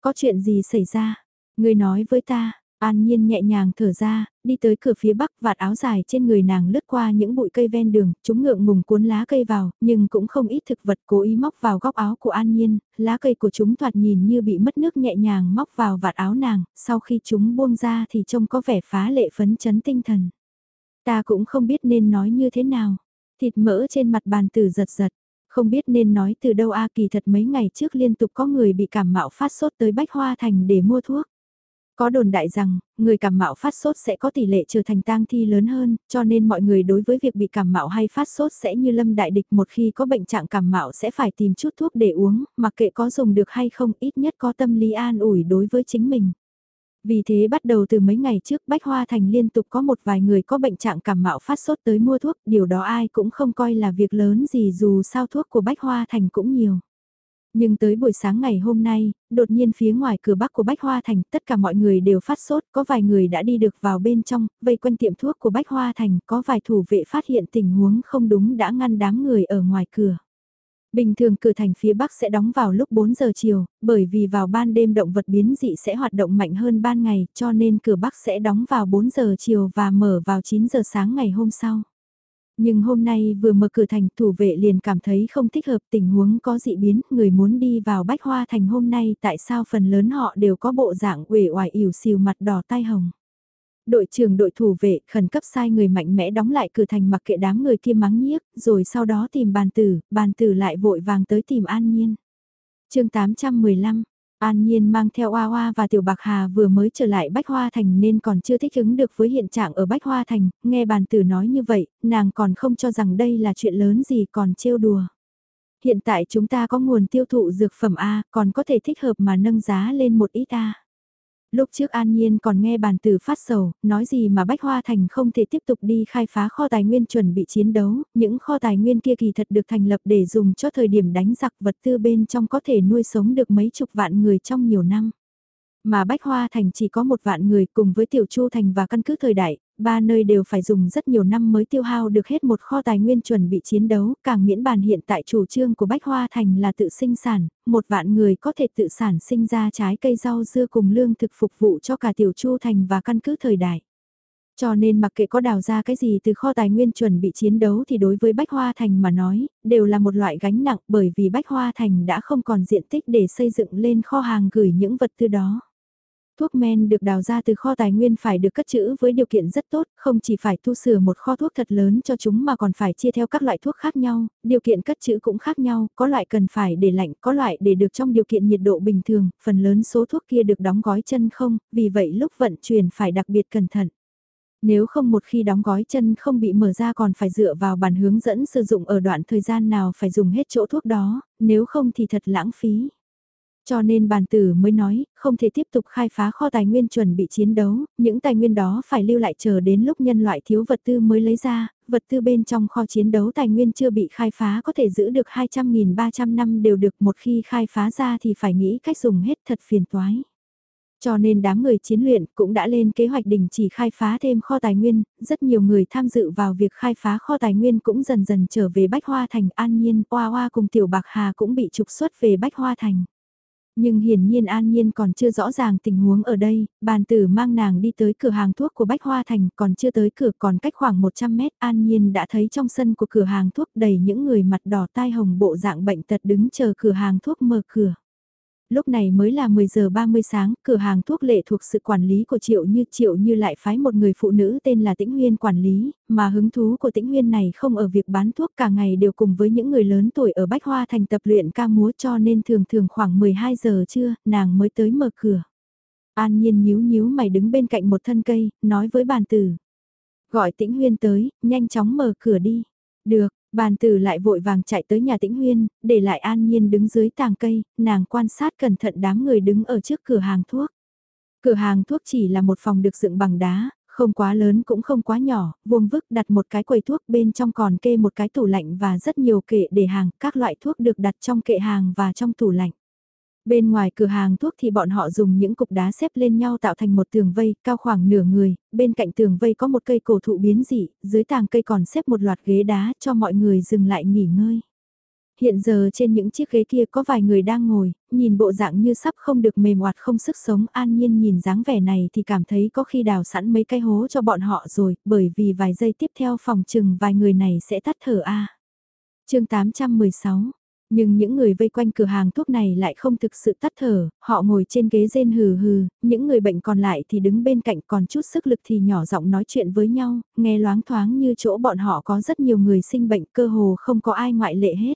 Có chuyện gì xảy ra? Ngươi nói với ta, An Nhiên nhẹ nhàng thở ra, đi tới cửa phía bắc vạt áo dài trên người nàng lướt qua những bụi cây ven đường, chúng ngượng ngùng cuốn lá cây vào, nhưng cũng không ít thực vật cố ý móc vào góc áo của An Nhiên, lá cây của chúng thoạt nhìn như bị mất nước nhẹ nhàng móc vào vạt áo nàng, sau khi chúng buông ra thì trông có vẻ phá lệ phấn chấn tinh thần. Ta cũng không biết nên nói như thế nào, thịt mỡ trên mặt bàn tử giật giật. Không biết nên nói từ đâu a kỳ thật mấy ngày trước liên tục có người bị cảm mạo phát sốt tới Bách Hoa Thành để mua thuốc. Có đồn đại rằng, người cảm mạo phát sốt sẽ có tỷ lệ trở thành tang thi lớn hơn, cho nên mọi người đối với việc bị cảm mạo hay phát sốt sẽ như lâm đại địch một khi có bệnh trạng cảm mạo sẽ phải tìm chút thuốc để uống, mặc kệ có dùng được hay không ít nhất có tâm lý an ủi đối với chính mình. Vì thế bắt đầu từ mấy ngày trước Bách Hoa Thành liên tục có một vài người có bệnh trạng cảm mạo phát sốt tới mua thuốc, điều đó ai cũng không coi là việc lớn gì dù sao thuốc của Bách Hoa Thành cũng nhiều. Nhưng tới buổi sáng ngày hôm nay, đột nhiên phía ngoài cửa bắc của Bách Hoa Thành tất cả mọi người đều phát sốt, có vài người đã đi được vào bên trong, vây quanh tiệm thuốc của Bách Hoa Thành, có vài thủ vệ phát hiện tình huống không đúng đã ngăn đám người ở ngoài cửa. Bình thường cửa thành phía Bắc sẽ đóng vào lúc 4 giờ chiều, bởi vì vào ban đêm động vật biến dị sẽ hoạt động mạnh hơn ban ngày, cho nên cửa Bắc sẽ đóng vào 4 giờ chiều và mở vào 9 giờ sáng ngày hôm sau. Nhưng hôm nay vừa mở cửa thành thủ vệ liền cảm thấy không thích hợp tình huống có dị biến, người muốn đi vào bách hoa thành hôm nay tại sao phần lớn họ đều có bộ dạng uể oải ỉu xìu mặt đỏ tai hồng. Đội trưởng đội thủ vệ khẩn cấp sai người mạnh mẽ đóng lại cửa thành mặc kệ đám người kia mắng nhiếc, rồi sau đó tìm bàn tử, bàn tử lại vội vàng tới tìm an nhiên. chương 815 An Nhiên mang theo Hoa Hoa và Tiểu Bạc Hà vừa mới trở lại Bách Hoa Thành nên còn chưa thích ứng được với hiện trạng ở Bách Hoa Thành, nghe bàn tử nói như vậy, nàng còn không cho rằng đây là chuyện lớn gì còn trêu đùa. Hiện tại chúng ta có nguồn tiêu thụ dược phẩm A, còn có thể thích hợp mà nâng giá lên một ít A. Lúc trước An Nhiên còn nghe bàn tử phát sầu, nói gì mà Bách Hoa Thành không thể tiếp tục đi khai phá kho tài nguyên chuẩn bị chiến đấu, những kho tài nguyên kia kỳ thật được thành lập để dùng cho thời điểm đánh giặc vật tư bên trong có thể nuôi sống được mấy chục vạn người trong nhiều năm. Mà Bách Hoa Thành chỉ có một vạn người cùng với Tiểu Chu Thành và căn cứ thời đại, ba nơi đều phải dùng rất nhiều năm mới tiêu hao được hết một kho tài nguyên chuẩn bị chiến đấu, càng miễn bàn hiện tại chủ trương của Bách Hoa Thành là tự sinh sản, một vạn người có thể tự sản sinh ra trái cây rau dưa cùng lương thực phục vụ cho cả Tiểu Chu Thành và căn cứ thời đại. Cho nên mặc kệ có đào ra cái gì từ kho tài nguyên chuẩn bị chiến đấu thì đối với Bách Hoa Thành mà nói, đều là một loại gánh nặng bởi vì Bách Hoa Thành đã không còn diện tích để xây dựng lên kho hàng gửi những vật tư đó. Thuốc men được đào ra từ kho tài nguyên phải được cất trữ với điều kiện rất tốt, không chỉ phải thu sửa một kho thuốc thật lớn cho chúng mà còn phải chia theo các loại thuốc khác nhau, điều kiện cất trữ cũng khác nhau, có loại cần phải để lạnh, có loại để được trong điều kiện nhiệt độ bình thường, phần lớn số thuốc kia được đóng gói chân không, vì vậy lúc vận chuyển phải đặc biệt cẩn thận. Nếu không một khi đóng gói chân không bị mở ra còn phải dựa vào bản hướng dẫn sử dụng ở đoạn thời gian nào phải dùng hết chỗ thuốc đó, nếu không thì thật lãng phí. Cho nên bàn tử mới nói, không thể tiếp tục khai phá kho tài nguyên chuẩn bị chiến đấu, những tài nguyên đó phải lưu lại chờ đến lúc nhân loại thiếu vật tư mới lấy ra, vật tư bên trong kho chiến đấu tài nguyên chưa bị khai phá có thể giữ được 200.300 năm đều được một khi khai phá ra thì phải nghĩ cách dùng hết thật phiền toái. Cho nên đám người chiến luyện cũng đã lên kế hoạch đình chỉ khai phá thêm kho tài nguyên, rất nhiều người tham dự vào việc khai phá kho tài nguyên cũng dần dần trở về Bách Hoa Thành an nhiên, Hoa Hoa cùng Tiểu Bạc Hà cũng bị trục xuất về Bách Hoa Thành. Nhưng hiển nhiên An Nhiên còn chưa rõ ràng tình huống ở đây, bàn tử mang nàng đi tới cửa hàng thuốc của Bách Hoa Thành còn chưa tới cửa còn cách khoảng 100 mét An Nhiên đã thấy trong sân của cửa hàng thuốc đầy những người mặt đỏ tai hồng bộ dạng bệnh tật đứng chờ cửa hàng thuốc mở cửa. Lúc này mới là 10 giờ 30 sáng, cửa hàng thuốc lệ thuộc sự quản lý của Triệu Như Triệu Như lại phái một người phụ nữ tên là Tĩnh Huyên quản lý, mà hứng thú của Tĩnh Huyên này không ở việc bán thuốc cả ngày đều cùng với những người lớn tuổi ở Bách Hoa thành tập luyện ca múa cho nên thường thường khoảng 12 giờ trưa, nàng mới tới mở cửa. An Nhiên nhíu nhíu mày đứng bên cạnh một thân cây, nói với bàn tử. Gọi Tĩnh Huyên tới, nhanh chóng mở cửa đi. Được, Bàn tử lại vội vàng chạy tới nhà tĩnh huyên, để lại an nhiên đứng dưới tàng cây, nàng quan sát cẩn thận đám người đứng ở trước cửa hàng thuốc. Cửa hàng thuốc chỉ là một phòng được dựng bằng đá, không quá lớn cũng không quá nhỏ, vuông vức đặt một cái quầy thuốc bên trong còn kê một cái tủ lạnh và rất nhiều kệ để hàng, các loại thuốc được đặt trong kệ hàng và trong tủ lạnh. Bên ngoài cửa hàng thuốc thì bọn họ dùng những cục đá xếp lên nhau tạo thành một tường vây cao khoảng nửa người, bên cạnh tường vây có một cây cổ thụ biến dị, dưới tàng cây còn xếp một loạt ghế đá cho mọi người dừng lại nghỉ ngơi. Hiện giờ trên những chiếc ghế kia có vài người đang ngồi, nhìn bộ dạng như sắp không được mềm oạt không sức sống an nhiên nhìn dáng vẻ này thì cảm thấy có khi đào sẵn mấy cái hố cho bọn họ rồi, bởi vì vài giây tiếp theo phòng chừng vài người này sẽ tắt thở a à. chương 816 nhưng những người vây quanh cửa hàng thuốc này lại không thực sự tắt thở, họ ngồi trên ghế rên hừ hừ, những người bệnh còn lại thì đứng bên cạnh còn chút sức lực thì nhỏ giọng nói chuyện với nhau, nghe loáng thoáng như chỗ bọn họ có rất nhiều người sinh bệnh cơ hồ không có ai ngoại lệ hết.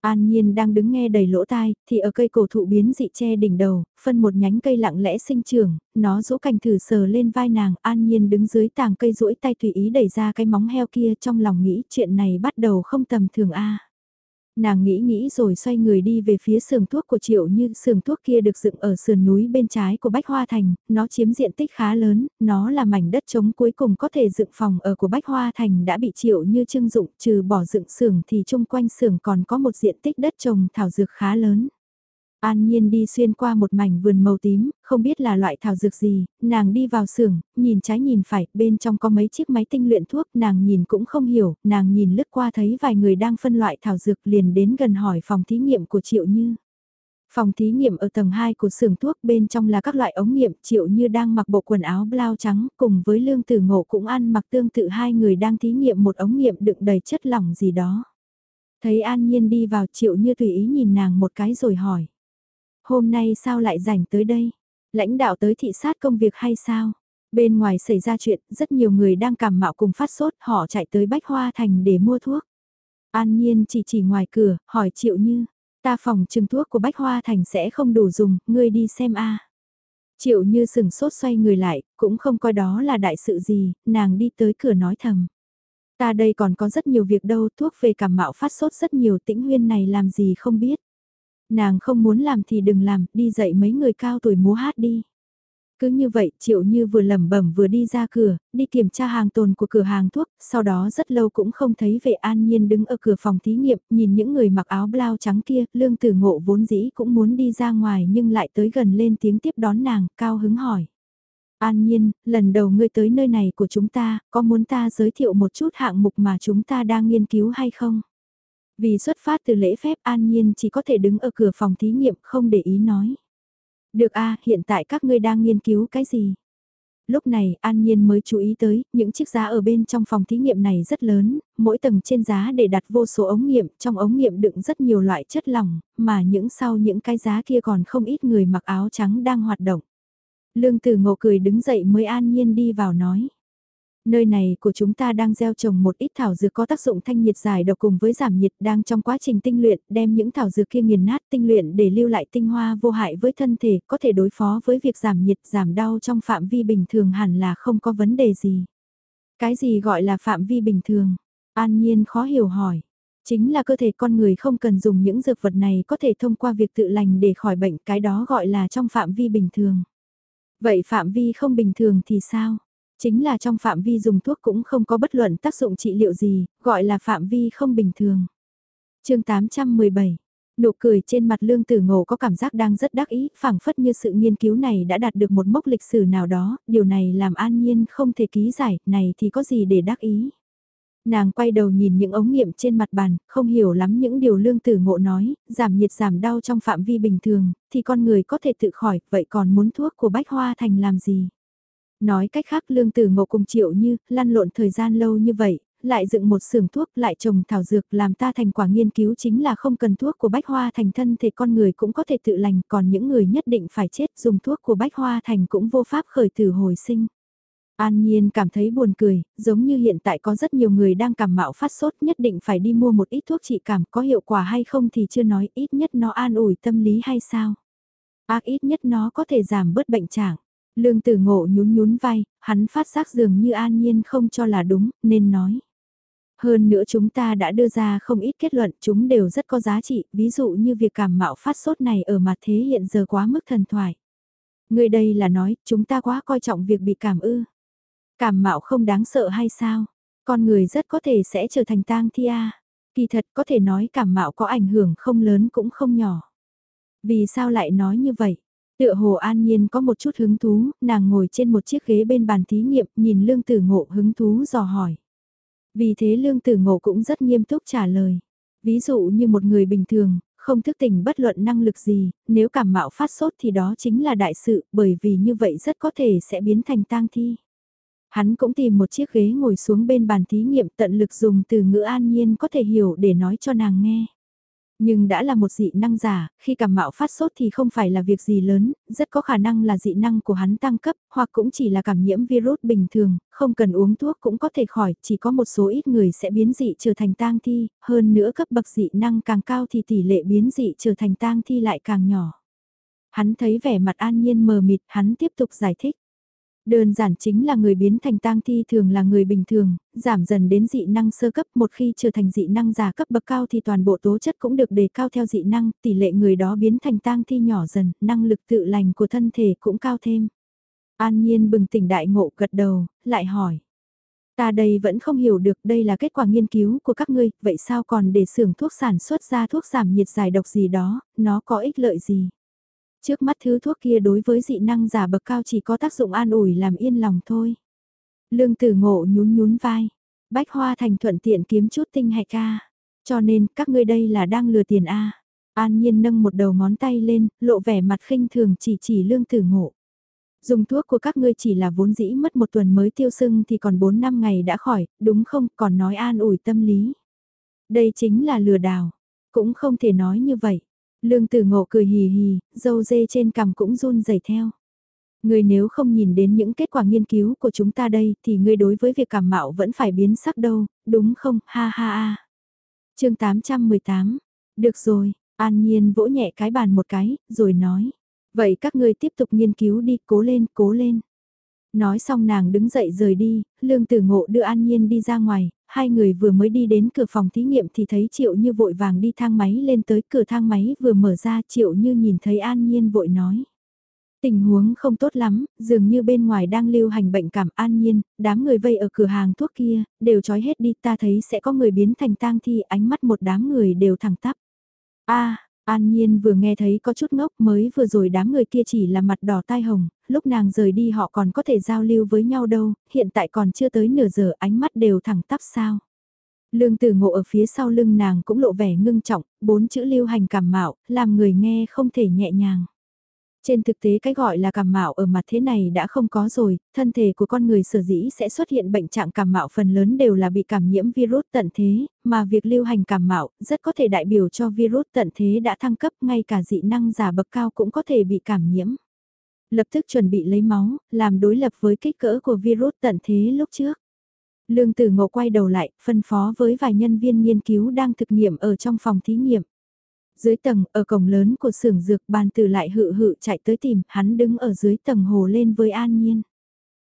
An Nhiên đang đứng nghe đầy lỗ tai, thì ở cây cổ thụ biến dị che đỉnh đầu, phân một nhánh cây lặng lẽ sinh trưởng, nó rũ cành thử sờ lên vai nàng, An Nhiên đứng dưới tàng cây duỗi tay tùy ý đẩy ra cái móng heo kia trong lòng nghĩ chuyện này bắt đầu không tầm thường a. Nàng nghĩ nghĩ rồi xoay người đi về phía sườn thuốc của Triệu Như. Sườn thuốc kia được dựng ở sườn núi bên trái của Bách Hoa Thành, nó chiếm diện tích khá lớn, nó là mảnh đất trống cuối cùng có thể dựng phòng ở của Bách Hoa Thành đã bị Triệu Như trưng dụng. Trừ bỏ dựng sườn thì chung quanh sườn còn có một diện tích đất trồng thảo dược khá lớn. An Nhiên đi xuyên qua một mảnh vườn màu tím, không biết là loại thảo dược gì, nàng đi vào xưởng, nhìn trái nhìn phải, bên trong có mấy chiếc máy tinh luyện thuốc, nàng nhìn cũng không hiểu, nàng nhìn lướt qua thấy vài người đang phân loại thảo dược liền đến gần hỏi phòng thí nghiệm của Triệu Như. Phòng thí nghiệm ở tầng 2 của xưởng thuốc bên trong là các loại ống nghiệm Triệu Như đang mặc bộ quần áo blau trắng cùng với Lương Tử Ngộ cũng ăn mặc tương tự hai người đang thí nghiệm một ống nghiệm đựng đầy chất lỏng gì đó. Thấy An Nhiên đi vào Triệu Như tùy ý nhìn nàng một cái rồi hỏi. Hôm nay sao lại rảnh tới đây? Lãnh đạo tới thị sát công việc hay sao? Bên ngoài xảy ra chuyện, rất nhiều người đang cảm mạo cùng phát sốt, họ chạy tới Bách Hoa Thành để mua thuốc. An Nhiên chỉ chỉ ngoài cửa, hỏi Triệu Như, ta phòng trừng thuốc của Bách Hoa Thành sẽ không đủ dùng, ngươi đi xem a. Triệu Như sừng sốt xoay người lại, cũng không coi đó là đại sự gì, nàng đi tới cửa nói thầm. Ta đây còn có rất nhiều việc đâu, thuốc về cảm mạo phát sốt rất nhiều tĩnh huyên này làm gì không biết. Nàng không muốn làm thì đừng làm, đi dạy mấy người cao tuổi múa hát đi. Cứ như vậy, Triệu Như vừa lẩm bẩm vừa đi ra cửa, đi kiểm tra hàng tồn của cửa hàng thuốc, sau đó rất lâu cũng không thấy vệ an nhiên đứng ở cửa phòng thí nghiệm, nhìn những người mặc áo blau trắng kia, lương tử ngộ vốn dĩ cũng muốn đi ra ngoài nhưng lại tới gần lên tiếng tiếp đón nàng, cao hứng hỏi. An nhiên, lần đầu ngươi tới nơi này của chúng ta, có muốn ta giới thiệu một chút hạng mục mà chúng ta đang nghiên cứu hay không? Vì xuất phát từ lễ phép an nhiên chỉ có thể đứng ở cửa phòng thí nghiệm không để ý nói. Được a hiện tại các ngươi đang nghiên cứu cái gì? Lúc này An Nhiên mới chú ý tới, những chiếc giá ở bên trong phòng thí nghiệm này rất lớn, mỗi tầng trên giá để đặt vô số ống nghiệm, trong ống nghiệm đựng rất nhiều loại chất lỏng, mà những sau những cái giá kia còn không ít người mặc áo trắng đang hoạt động. Lương Tử Ngộ cười đứng dậy mới An Nhiên đi vào nói. Nơi này của chúng ta đang gieo trồng một ít thảo dược có tác dụng thanh nhiệt giải độc cùng với giảm nhiệt đang trong quá trình tinh luyện, đem những thảo dược kia nghiền nát tinh luyện để lưu lại tinh hoa vô hại với thân thể, có thể đối phó với việc giảm nhiệt, giảm đau trong phạm vi bình thường hẳn là không có vấn đề gì. Cái gì gọi là phạm vi bình thường? An Nhiên khó hiểu hỏi. Chính là cơ thể con người không cần dùng những dược vật này có thể thông qua việc tự lành để khỏi bệnh, cái đó gọi là trong phạm vi bình thường. Vậy phạm vi không bình thường thì sao? Chính là trong phạm vi dùng thuốc cũng không có bất luận tác dụng trị liệu gì, gọi là phạm vi không bình thường. chương 817 Nụ cười trên mặt lương tử ngộ có cảm giác đang rất đắc ý, phảng phất như sự nghiên cứu này đã đạt được một mốc lịch sử nào đó, điều này làm an nhiên không thể ký giải, này thì có gì để đắc ý. Nàng quay đầu nhìn những ống nghiệm trên mặt bàn, không hiểu lắm những điều lương tử ngộ nói, giảm nhiệt giảm đau trong phạm vi bình thường, thì con người có thể tự khỏi, vậy còn muốn thuốc của bách hoa thành làm gì? Nói cách khác lương tử ngộ cùng triệu như, lăn lộn thời gian lâu như vậy, lại dựng một xưởng thuốc lại trồng thảo dược làm ta thành quả nghiên cứu chính là không cần thuốc của bách hoa thành thân thể con người cũng có thể tự lành còn những người nhất định phải chết dùng thuốc của bách hoa thành cũng vô pháp khởi tử hồi sinh. An Nhiên cảm thấy buồn cười, giống như hiện tại có rất nhiều người đang cảm mạo phát sốt nhất định phải đi mua một ít thuốc trị cảm có hiệu quả hay không thì chưa nói ít nhất nó an ủi tâm lý hay sao. Ác ít nhất nó có thể giảm bớt bệnh trạng. Lương tử ngộ nhún nhún vai, hắn phát giác dường như an nhiên không cho là đúng, nên nói. Hơn nữa chúng ta đã đưa ra không ít kết luận, chúng đều rất có giá trị, ví dụ như việc cảm mạo phát sốt này ở mặt thế hiện giờ quá mức thần thoại. Người đây là nói, chúng ta quá coi trọng việc bị cảm ư. Cảm mạo không đáng sợ hay sao? Con người rất có thể sẽ trở thành tang thi a. Kỳ thật có thể nói cảm mạo có ảnh hưởng không lớn cũng không nhỏ. Vì sao lại nói như vậy? Tựa hồ an nhiên có một chút hứng thú, nàng ngồi trên một chiếc ghế bên bàn thí nghiệm, nhìn lương tử ngộ hứng thú dò hỏi. Vì thế lương tử ngộ cũng rất nghiêm túc trả lời. Ví dụ như một người bình thường, không thức tỉnh bất luận năng lực gì, nếu cảm mạo phát sốt thì đó chính là đại sự, bởi vì như vậy rất có thể sẽ biến thành tang thi. Hắn cũng tìm một chiếc ghế ngồi xuống bên bàn thí nghiệm tận lực dùng từ ngữ an nhiên có thể hiểu để nói cho nàng nghe. Nhưng đã là một dị năng giả, khi cảm mạo phát sốt thì không phải là việc gì lớn, rất có khả năng là dị năng của hắn tăng cấp, hoặc cũng chỉ là cảm nhiễm virus bình thường, không cần uống thuốc cũng có thể khỏi, chỉ có một số ít người sẽ biến dị trở thành tang thi, hơn nữa cấp bậc dị năng càng cao thì tỷ lệ biến dị trở thành tang thi lại càng nhỏ. Hắn thấy vẻ mặt an nhiên mờ mịt, hắn tiếp tục giải thích. Đơn giản chính là người biến thành tang thi thường là người bình thường, giảm dần đến dị năng sơ cấp một khi trở thành dị năng giả cấp bậc cao thì toàn bộ tố chất cũng được đề cao theo dị năng, tỷ lệ người đó biến thành tang thi nhỏ dần, năng lực tự lành của thân thể cũng cao thêm. An Nhiên bừng tỉnh đại ngộ gật đầu, lại hỏi. Ta đây vẫn không hiểu được đây là kết quả nghiên cứu của các ngươi, vậy sao còn để xưởng thuốc sản xuất ra thuốc giảm nhiệt giải độc gì đó, nó có ích lợi gì? Trước mắt thứ thuốc kia đối với dị năng giả bậc cao chỉ có tác dụng an ủi làm yên lòng thôi. Lương tử ngộ nhún nhún vai. Bách hoa thành thuận tiện kiếm chút tinh hạch ca. Cho nên các ngươi đây là đang lừa tiền A. An nhiên nâng một đầu ngón tay lên, lộ vẻ mặt khinh thường chỉ chỉ lương tử ngộ. Dùng thuốc của các ngươi chỉ là vốn dĩ mất một tuần mới tiêu sưng thì còn 4 năm ngày đã khỏi, đúng không, còn nói an ủi tâm lý. Đây chính là lừa đảo, cũng không thể nói như vậy. Lương tử ngộ cười hì hì, dâu dê trên cằm cũng run rẩy theo. Người nếu không nhìn đến những kết quả nghiên cứu của chúng ta đây thì người đối với việc cảm mạo vẫn phải biến sắc đâu, đúng không, ha ha ha. chương 818, được rồi, an nhiên vỗ nhẹ cái bàn một cái, rồi nói. Vậy các ngươi tiếp tục nghiên cứu đi, cố lên, cố lên. Nói xong nàng đứng dậy rời đi, lương tử ngộ đưa an nhiên đi ra ngoài, hai người vừa mới đi đến cửa phòng thí nghiệm thì thấy Triệu Như vội vàng đi thang máy lên tới cửa thang máy vừa mở ra Triệu Như nhìn thấy An Nhiên vội nói. Tình huống không tốt lắm, dường như bên ngoài đang lưu hành bệnh cảm an nhiên, đám người vây ở cửa hàng thuốc kia, đều trói hết đi ta thấy sẽ có người biến thành tang thi ánh mắt một đám người đều thẳng tắp. a An Nhiên vừa nghe thấy có chút ngốc mới vừa rồi đám người kia chỉ là mặt đỏ tai hồng, lúc nàng rời đi họ còn có thể giao lưu với nhau đâu, hiện tại còn chưa tới nửa giờ ánh mắt đều thẳng tắp sao. Lương tử ngộ ở phía sau lưng nàng cũng lộ vẻ ngưng trọng, bốn chữ lưu hành cảm mạo, làm người nghe không thể nhẹ nhàng. Trên thực tế cái gọi là cảm mạo ở mặt thế này đã không có rồi, thân thể của con người sở dĩ sẽ xuất hiện bệnh trạng cảm mạo phần lớn đều là bị cảm nhiễm virus tận thế, mà việc lưu hành cảm mạo rất có thể đại biểu cho virus tận thế đã thăng cấp ngay cả dị năng giả bậc cao cũng có thể bị cảm nhiễm. Lập tức chuẩn bị lấy máu, làm đối lập với kích cỡ của virus tận thế lúc trước. Lương Tử Ngộ quay đầu lại, phân phó với vài nhân viên nghiên cứu đang thực nghiệm ở trong phòng thí nghiệm. Dưới tầng, ở cổng lớn của xưởng dược bàn tử lại hự hự chạy tới tìm, hắn đứng ở dưới tầng hồ lên với An Nhiên.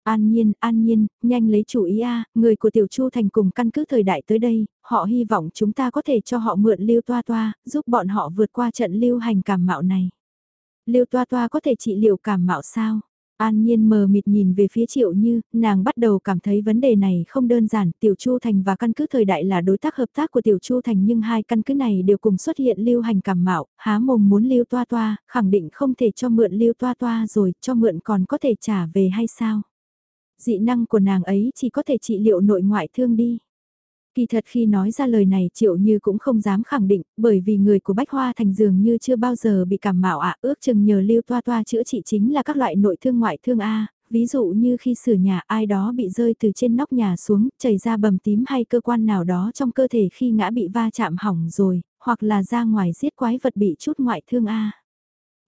An Nhiên, An Nhiên, nhanh lấy chủ ý a, người của Tiểu Chu Thành cùng căn cứ thời đại tới đây, họ hy vọng chúng ta có thể cho họ mượn lưu toa toa, giúp bọn họ vượt qua trận lưu hành cảm mạo này. Lưu toa toa có thể trị liệu cảm mạo sao? An Nhiên mờ mịt nhìn về phía Triệu Như, nàng bắt đầu cảm thấy vấn đề này không đơn giản, Tiểu Chu Thành và căn cứ thời đại là đối tác hợp tác của Tiểu Chu Thành nhưng hai căn cứ này đều cùng xuất hiện lưu hành cảm mạo, há mồm muốn lưu toa toa, khẳng định không thể cho mượn lưu toa toa rồi, cho mượn còn có thể trả về hay sao? Dị năng của nàng ấy chỉ có thể trị liệu nội ngoại thương đi. Kỳ thật khi nói ra lời này Triệu Như cũng không dám khẳng định, bởi vì người của Bách Hoa Thành dường như chưa bao giờ bị cảm mạo ạ, ước chừng nhờ lưu toa toa chữa trị chính là các loại nội thương ngoại thương A, ví dụ như khi sửa nhà ai đó bị rơi từ trên nóc nhà xuống, chảy ra bầm tím hay cơ quan nào đó trong cơ thể khi ngã bị va chạm hỏng rồi, hoặc là ra ngoài giết quái vật bị chút ngoại thương A.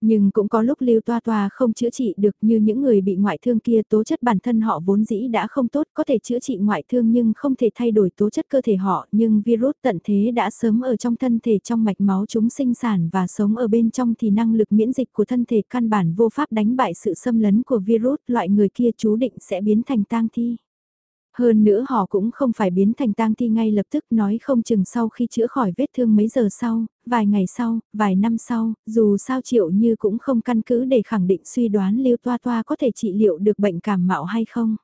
Nhưng cũng có lúc lưu toa toa không chữa trị được như những người bị ngoại thương kia, tố chất bản thân họ vốn dĩ đã không tốt, có thể chữa trị ngoại thương nhưng không thể thay đổi tố chất cơ thể họ, nhưng virus tận thế đã sớm ở trong thân thể, trong mạch máu chúng sinh sản và sống ở bên trong thì năng lực miễn dịch của thân thể căn bản vô pháp đánh bại sự xâm lấn của virus, loại người kia chú định sẽ biến thành tang thi. Hơn nữa họ cũng không phải biến thành tang thi ngay lập tức nói không chừng sau khi chữa khỏi vết thương mấy giờ sau, vài ngày sau, vài năm sau, dù sao triệu như cũng không căn cứ để khẳng định suy đoán liêu toa toa có thể trị liệu được bệnh cảm mạo hay không.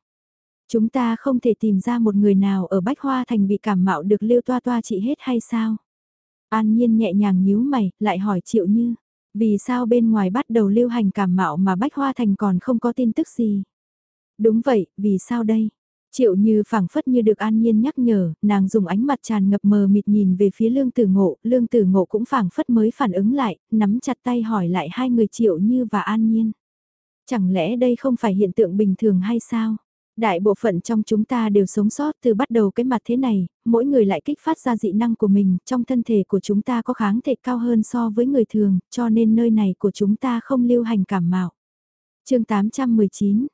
Chúng ta không thể tìm ra một người nào ở Bách Hoa Thành bị cảm mạo được liêu toa toa trị hết hay sao? An nhiên nhẹ nhàng nhíu mày, lại hỏi triệu như, vì sao bên ngoài bắt đầu lưu hành cảm mạo mà Bách Hoa Thành còn không có tin tức gì? Đúng vậy, vì sao đây? Triệu như phảng phất như được an nhiên nhắc nhở, nàng dùng ánh mặt tràn ngập mờ mịt nhìn về phía lương tử ngộ, lương tử ngộ cũng phảng phất mới phản ứng lại, nắm chặt tay hỏi lại hai người triệu như và an nhiên. Chẳng lẽ đây không phải hiện tượng bình thường hay sao? Đại bộ phận trong chúng ta đều sống sót từ bắt đầu cái mặt thế này, mỗi người lại kích phát ra dị năng của mình, trong thân thể của chúng ta có kháng thể cao hơn so với người thường, cho nên nơi này của chúng ta không lưu hành cảm mạo. chương 819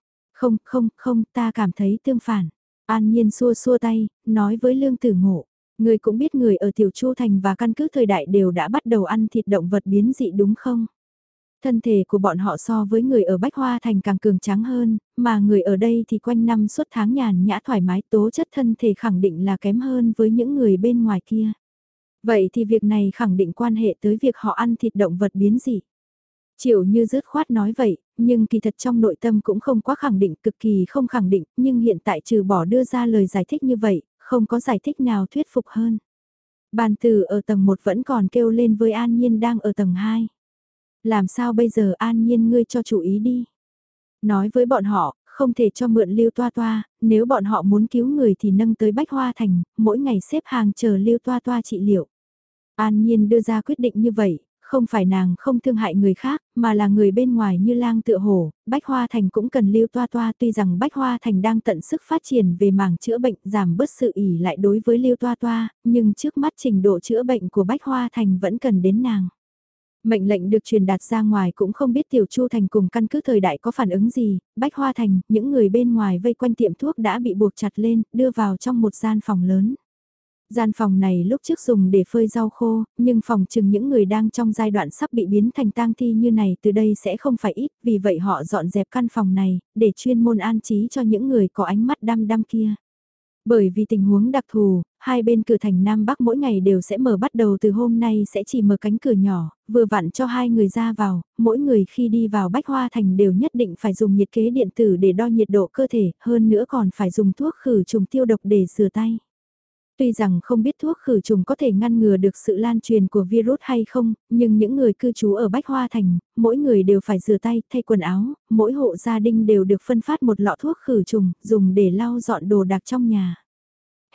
không, không, không, ta cảm thấy tương phản. An Nhiên xua xua tay, nói với Lương Tử Ngộ. Người cũng biết người ở Tiểu Chu Thành và căn cứ thời đại đều đã bắt đầu ăn thịt động vật biến dị đúng không? Thân thể của bọn họ so với người ở Bách Hoa Thành càng cường trắng hơn, mà người ở đây thì quanh năm suốt tháng nhàn nhã thoải mái tố chất thân thể khẳng định là kém hơn với những người bên ngoài kia. Vậy thì việc này khẳng định quan hệ tới việc họ ăn thịt động vật biến dị. Triệu như dứt khoát nói vậy, nhưng kỳ thật trong nội tâm cũng không quá khẳng định, cực kỳ không khẳng định, nhưng hiện tại trừ bỏ đưa ra lời giải thích như vậy, không có giải thích nào thuyết phục hơn. Bàn tử ở tầng 1 vẫn còn kêu lên với An Nhiên đang ở tầng 2. Làm sao bây giờ An Nhiên ngươi cho chủ ý đi. Nói với bọn họ, không thể cho mượn lưu toa toa, nếu bọn họ muốn cứu người thì nâng tới Bách Hoa Thành, mỗi ngày xếp hàng chờ lưu toa toa trị liệu. An Nhiên đưa ra quyết định như vậy, không phải nàng không thương hại người khác, mà là người bên ngoài như lang tựa hổ, Bách Hoa Thành cũng cần lưu toa toa tuy rằng Bách Hoa Thành đang tận sức phát triển về mảng chữa bệnh giảm bớt sự ỉ lại đối với lưu toa toa, nhưng trước mắt trình độ chữa bệnh của Bách Hoa Thành vẫn cần đến nàng. Mệnh lệnh được truyền đạt ra ngoài cũng không biết Tiểu Chu Thành cùng căn cứ thời đại có phản ứng gì, Bách Hoa Thành, những người bên ngoài vây quanh tiệm thuốc đã bị buộc chặt lên, đưa vào trong một gian phòng lớn. Gian phòng này lúc trước dùng để phơi rau khô, nhưng phòng chừng những người đang trong giai đoạn sắp bị biến thành tang thi như này từ đây sẽ không phải ít, vì vậy họ dọn dẹp căn phòng này, để chuyên môn an trí cho những người có ánh mắt đăm đăm kia. Bởi vì tình huống đặc thù, hai bên cửa thành Nam Bắc mỗi ngày đều sẽ mở bắt đầu từ hôm nay sẽ chỉ mở cánh cửa nhỏ, vừa vặn cho hai người ra vào, mỗi người khi đi vào Bách Hoa Thành đều nhất định phải dùng nhiệt kế điện tử để đo nhiệt độ cơ thể, hơn nữa còn phải dùng thuốc khử trùng tiêu độc để rửa tay. Tuy rằng không biết thuốc khử trùng có thể ngăn ngừa được sự lan truyền của virus hay không, nhưng những người cư trú ở Bách Hoa Thành, mỗi người đều phải rửa tay, thay quần áo, mỗi hộ gia đình đều được phân phát một lọ thuốc khử trùng, dùng để lau dọn đồ đạc trong nhà.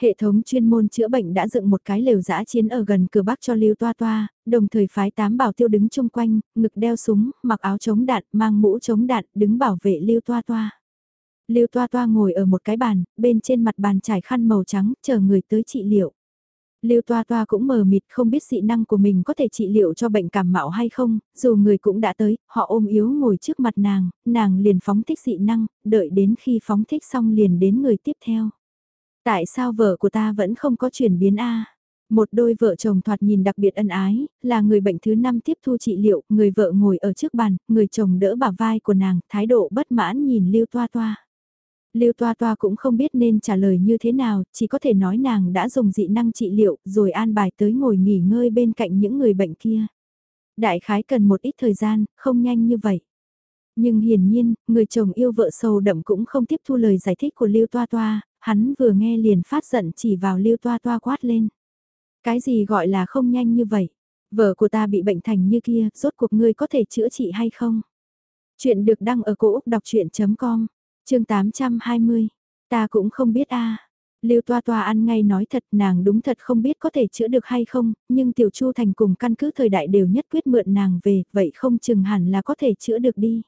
Hệ thống chuyên môn chữa bệnh đã dựng một cái lều giã chiến ở gần cửa bắc cho Lưu Toa Toa, đồng thời phái tám bảo tiêu đứng chung quanh, ngực đeo súng, mặc áo chống đạn, mang mũ chống đạn, đứng bảo vệ Lưu Toa Toa. Lưu Toa Toa ngồi ở một cái bàn, bên trên mặt bàn trải khăn màu trắng, chờ người tới trị liệu. Lưu Toa Toa cũng mờ mịt không biết dị năng của mình có thể trị liệu cho bệnh cảm mạo hay không, dù người cũng đã tới, họ ôm yếu ngồi trước mặt nàng, nàng liền phóng thích dị năng, đợi đến khi phóng thích xong liền đến người tiếp theo. Tại sao vợ của ta vẫn không có chuyển biến A? Một đôi vợ chồng thoạt nhìn đặc biệt ân ái, là người bệnh thứ năm tiếp thu trị liệu, người vợ ngồi ở trước bàn, người chồng đỡ bả vai của nàng, thái độ bất mãn nhìn Lưu Toa Toa. Lưu Toa Toa cũng không biết nên trả lời như thế nào, chỉ có thể nói nàng đã dùng dị năng trị liệu rồi an bài tới ngồi nghỉ ngơi bên cạnh những người bệnh kia. Đại khái cần một ít thời gian, không nhanh như vậy. Nhưng hiển nhiên, người chồng yêu vợ sâu đậm cũng không tiếp thu lời giải thích của Lưu Toa Toa, hắn vừa nghe liền phát giận chỉ vào Lưu Toa Toa quát lên. Cái gì gọi là không nhanh như vậy? Vợ của ta bị bệnh thành như kia, rốt cuộc ngươi có thể chữa trị hay không? Chuyện được đăng ở cổ Úc đọc chuyện.com chương 820, ta cũng không biết a. Lưu Toa Toa ăn ngay nói thật nàng đúng thật không biết có thể chữa được hay không, nhưng Tiểu Chu Thành cùng căn cứ thời đại đều nhất quyết mượn nàng về, vậy không chừng hẳn là có thể chữa được đi.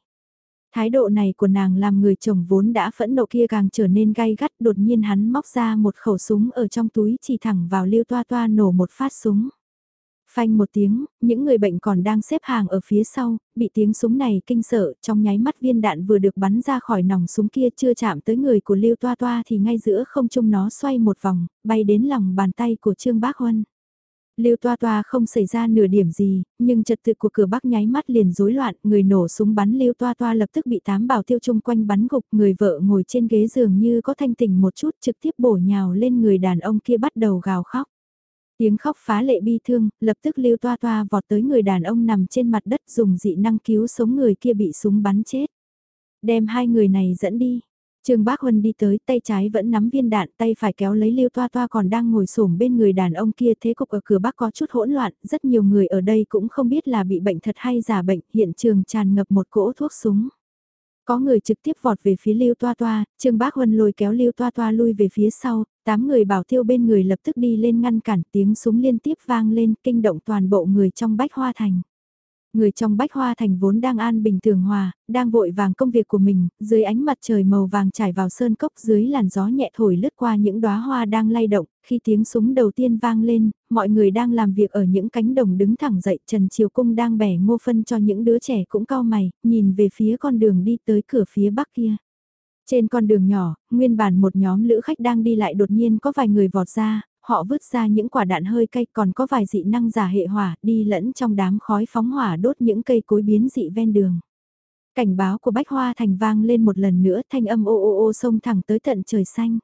Thái độ này của nàng làm người chồng vốn đã phẫn nộ kia càng trở nên gay gắt đột nhiên hắn móc ra một khẩu súng ở trong túi chỉ thẳng vào Lưu Toa Toa nổ một phát súng. Phanh một tiếng, những người bệnh còn đang xếp hàng ở phía sau, bị tiếng súng này kinh sợ, trong nháy mắt viên đạn vừa được bắn ra khỏi nòng súng kia chưa chạm tới người của Lưu Toa Toa thì ngay giữa không trung nó xoay một vòng, bay đến lòng bàn tay của Trương Bác Huân. Lưu Toa Toa không xảy ra nửa điểm gì, nhưng trật tự của cửa bắc nháy mắt liền rối loạn, người nổ súng bắn Lưu Toa Toa lập tức bị tám bảo tiêu chung quanh bắn gục, người vợ ngồi trên ghế giường như có thanh tỉnh một chút trực tiếp bổ nhào lên người đàn ông kia bắt đầu gào khóc. Tiếng khóc phá lệ bi thương, lập tức lưu toa toa vọt tới người đàn ông nằm trên mặt đất dùng dị năng cứu sống người kia bị súng bắn chết. Đem hai người này dẫn đi. Trương Bác Huân đi tới, tay trái vẫn nắm viên đạn, tay phải kéo lấy Lưu Toa Toa còn đang ngồi xổm bên người đàn ông kia thế cục ở cửa Bắc có chút hỗn loạn, rất nhiều người ở đây cũng không biết là bị bệnh thật hay giả bệnh, hiện trường tràn ngập một cỗ thuốc súng. Có người trực tiếp vọt về phía Lưu Toa Toa, Trương Bác Huân lôi kéo Lưu Toa Toa lui về phía sau, tám người bảo tiêu bên người lập tức đi lên ngăn cản tiếng súng liên tiếp vang lên kinh động toàn bộ người trong Bách Hoa Thành. Người trong Bách Hoa Thành vốn đang an bình thường hòa, đang vội vàng công việc của mình, dưới ánh mặt trời màu vàng trải vào sơn cốc dưới làn gió nhẹ thổi lướt qua những đóa hoa đang lay động, khi tiếng súng đầu tiên vang lên, mọi người đang làm việc ở những cánh đồng đứng thẳng dậy, Trần Triều Cung đang bẻ ngô phân cho những đứa trẻ cũng cao mày, nhìn về phía con đường đi tới cửa phía bắc kia. Trên con đường nhỏ, nguyên bản một nhóm lữ khách đang đi lại đột nhiên có vài người vọt ra, họ vứt ra những quả đạn hơi cay còn có vài dị năng giả hệ hỏa đi lẫn trong đám khói phóng hỏa đốt những cây cối biến dị ven đường. Cảnh báo của Bách Hoa Thành vang lên một lần nữa thanh âm ô ô ô sông thẳng tới tận trời xanh.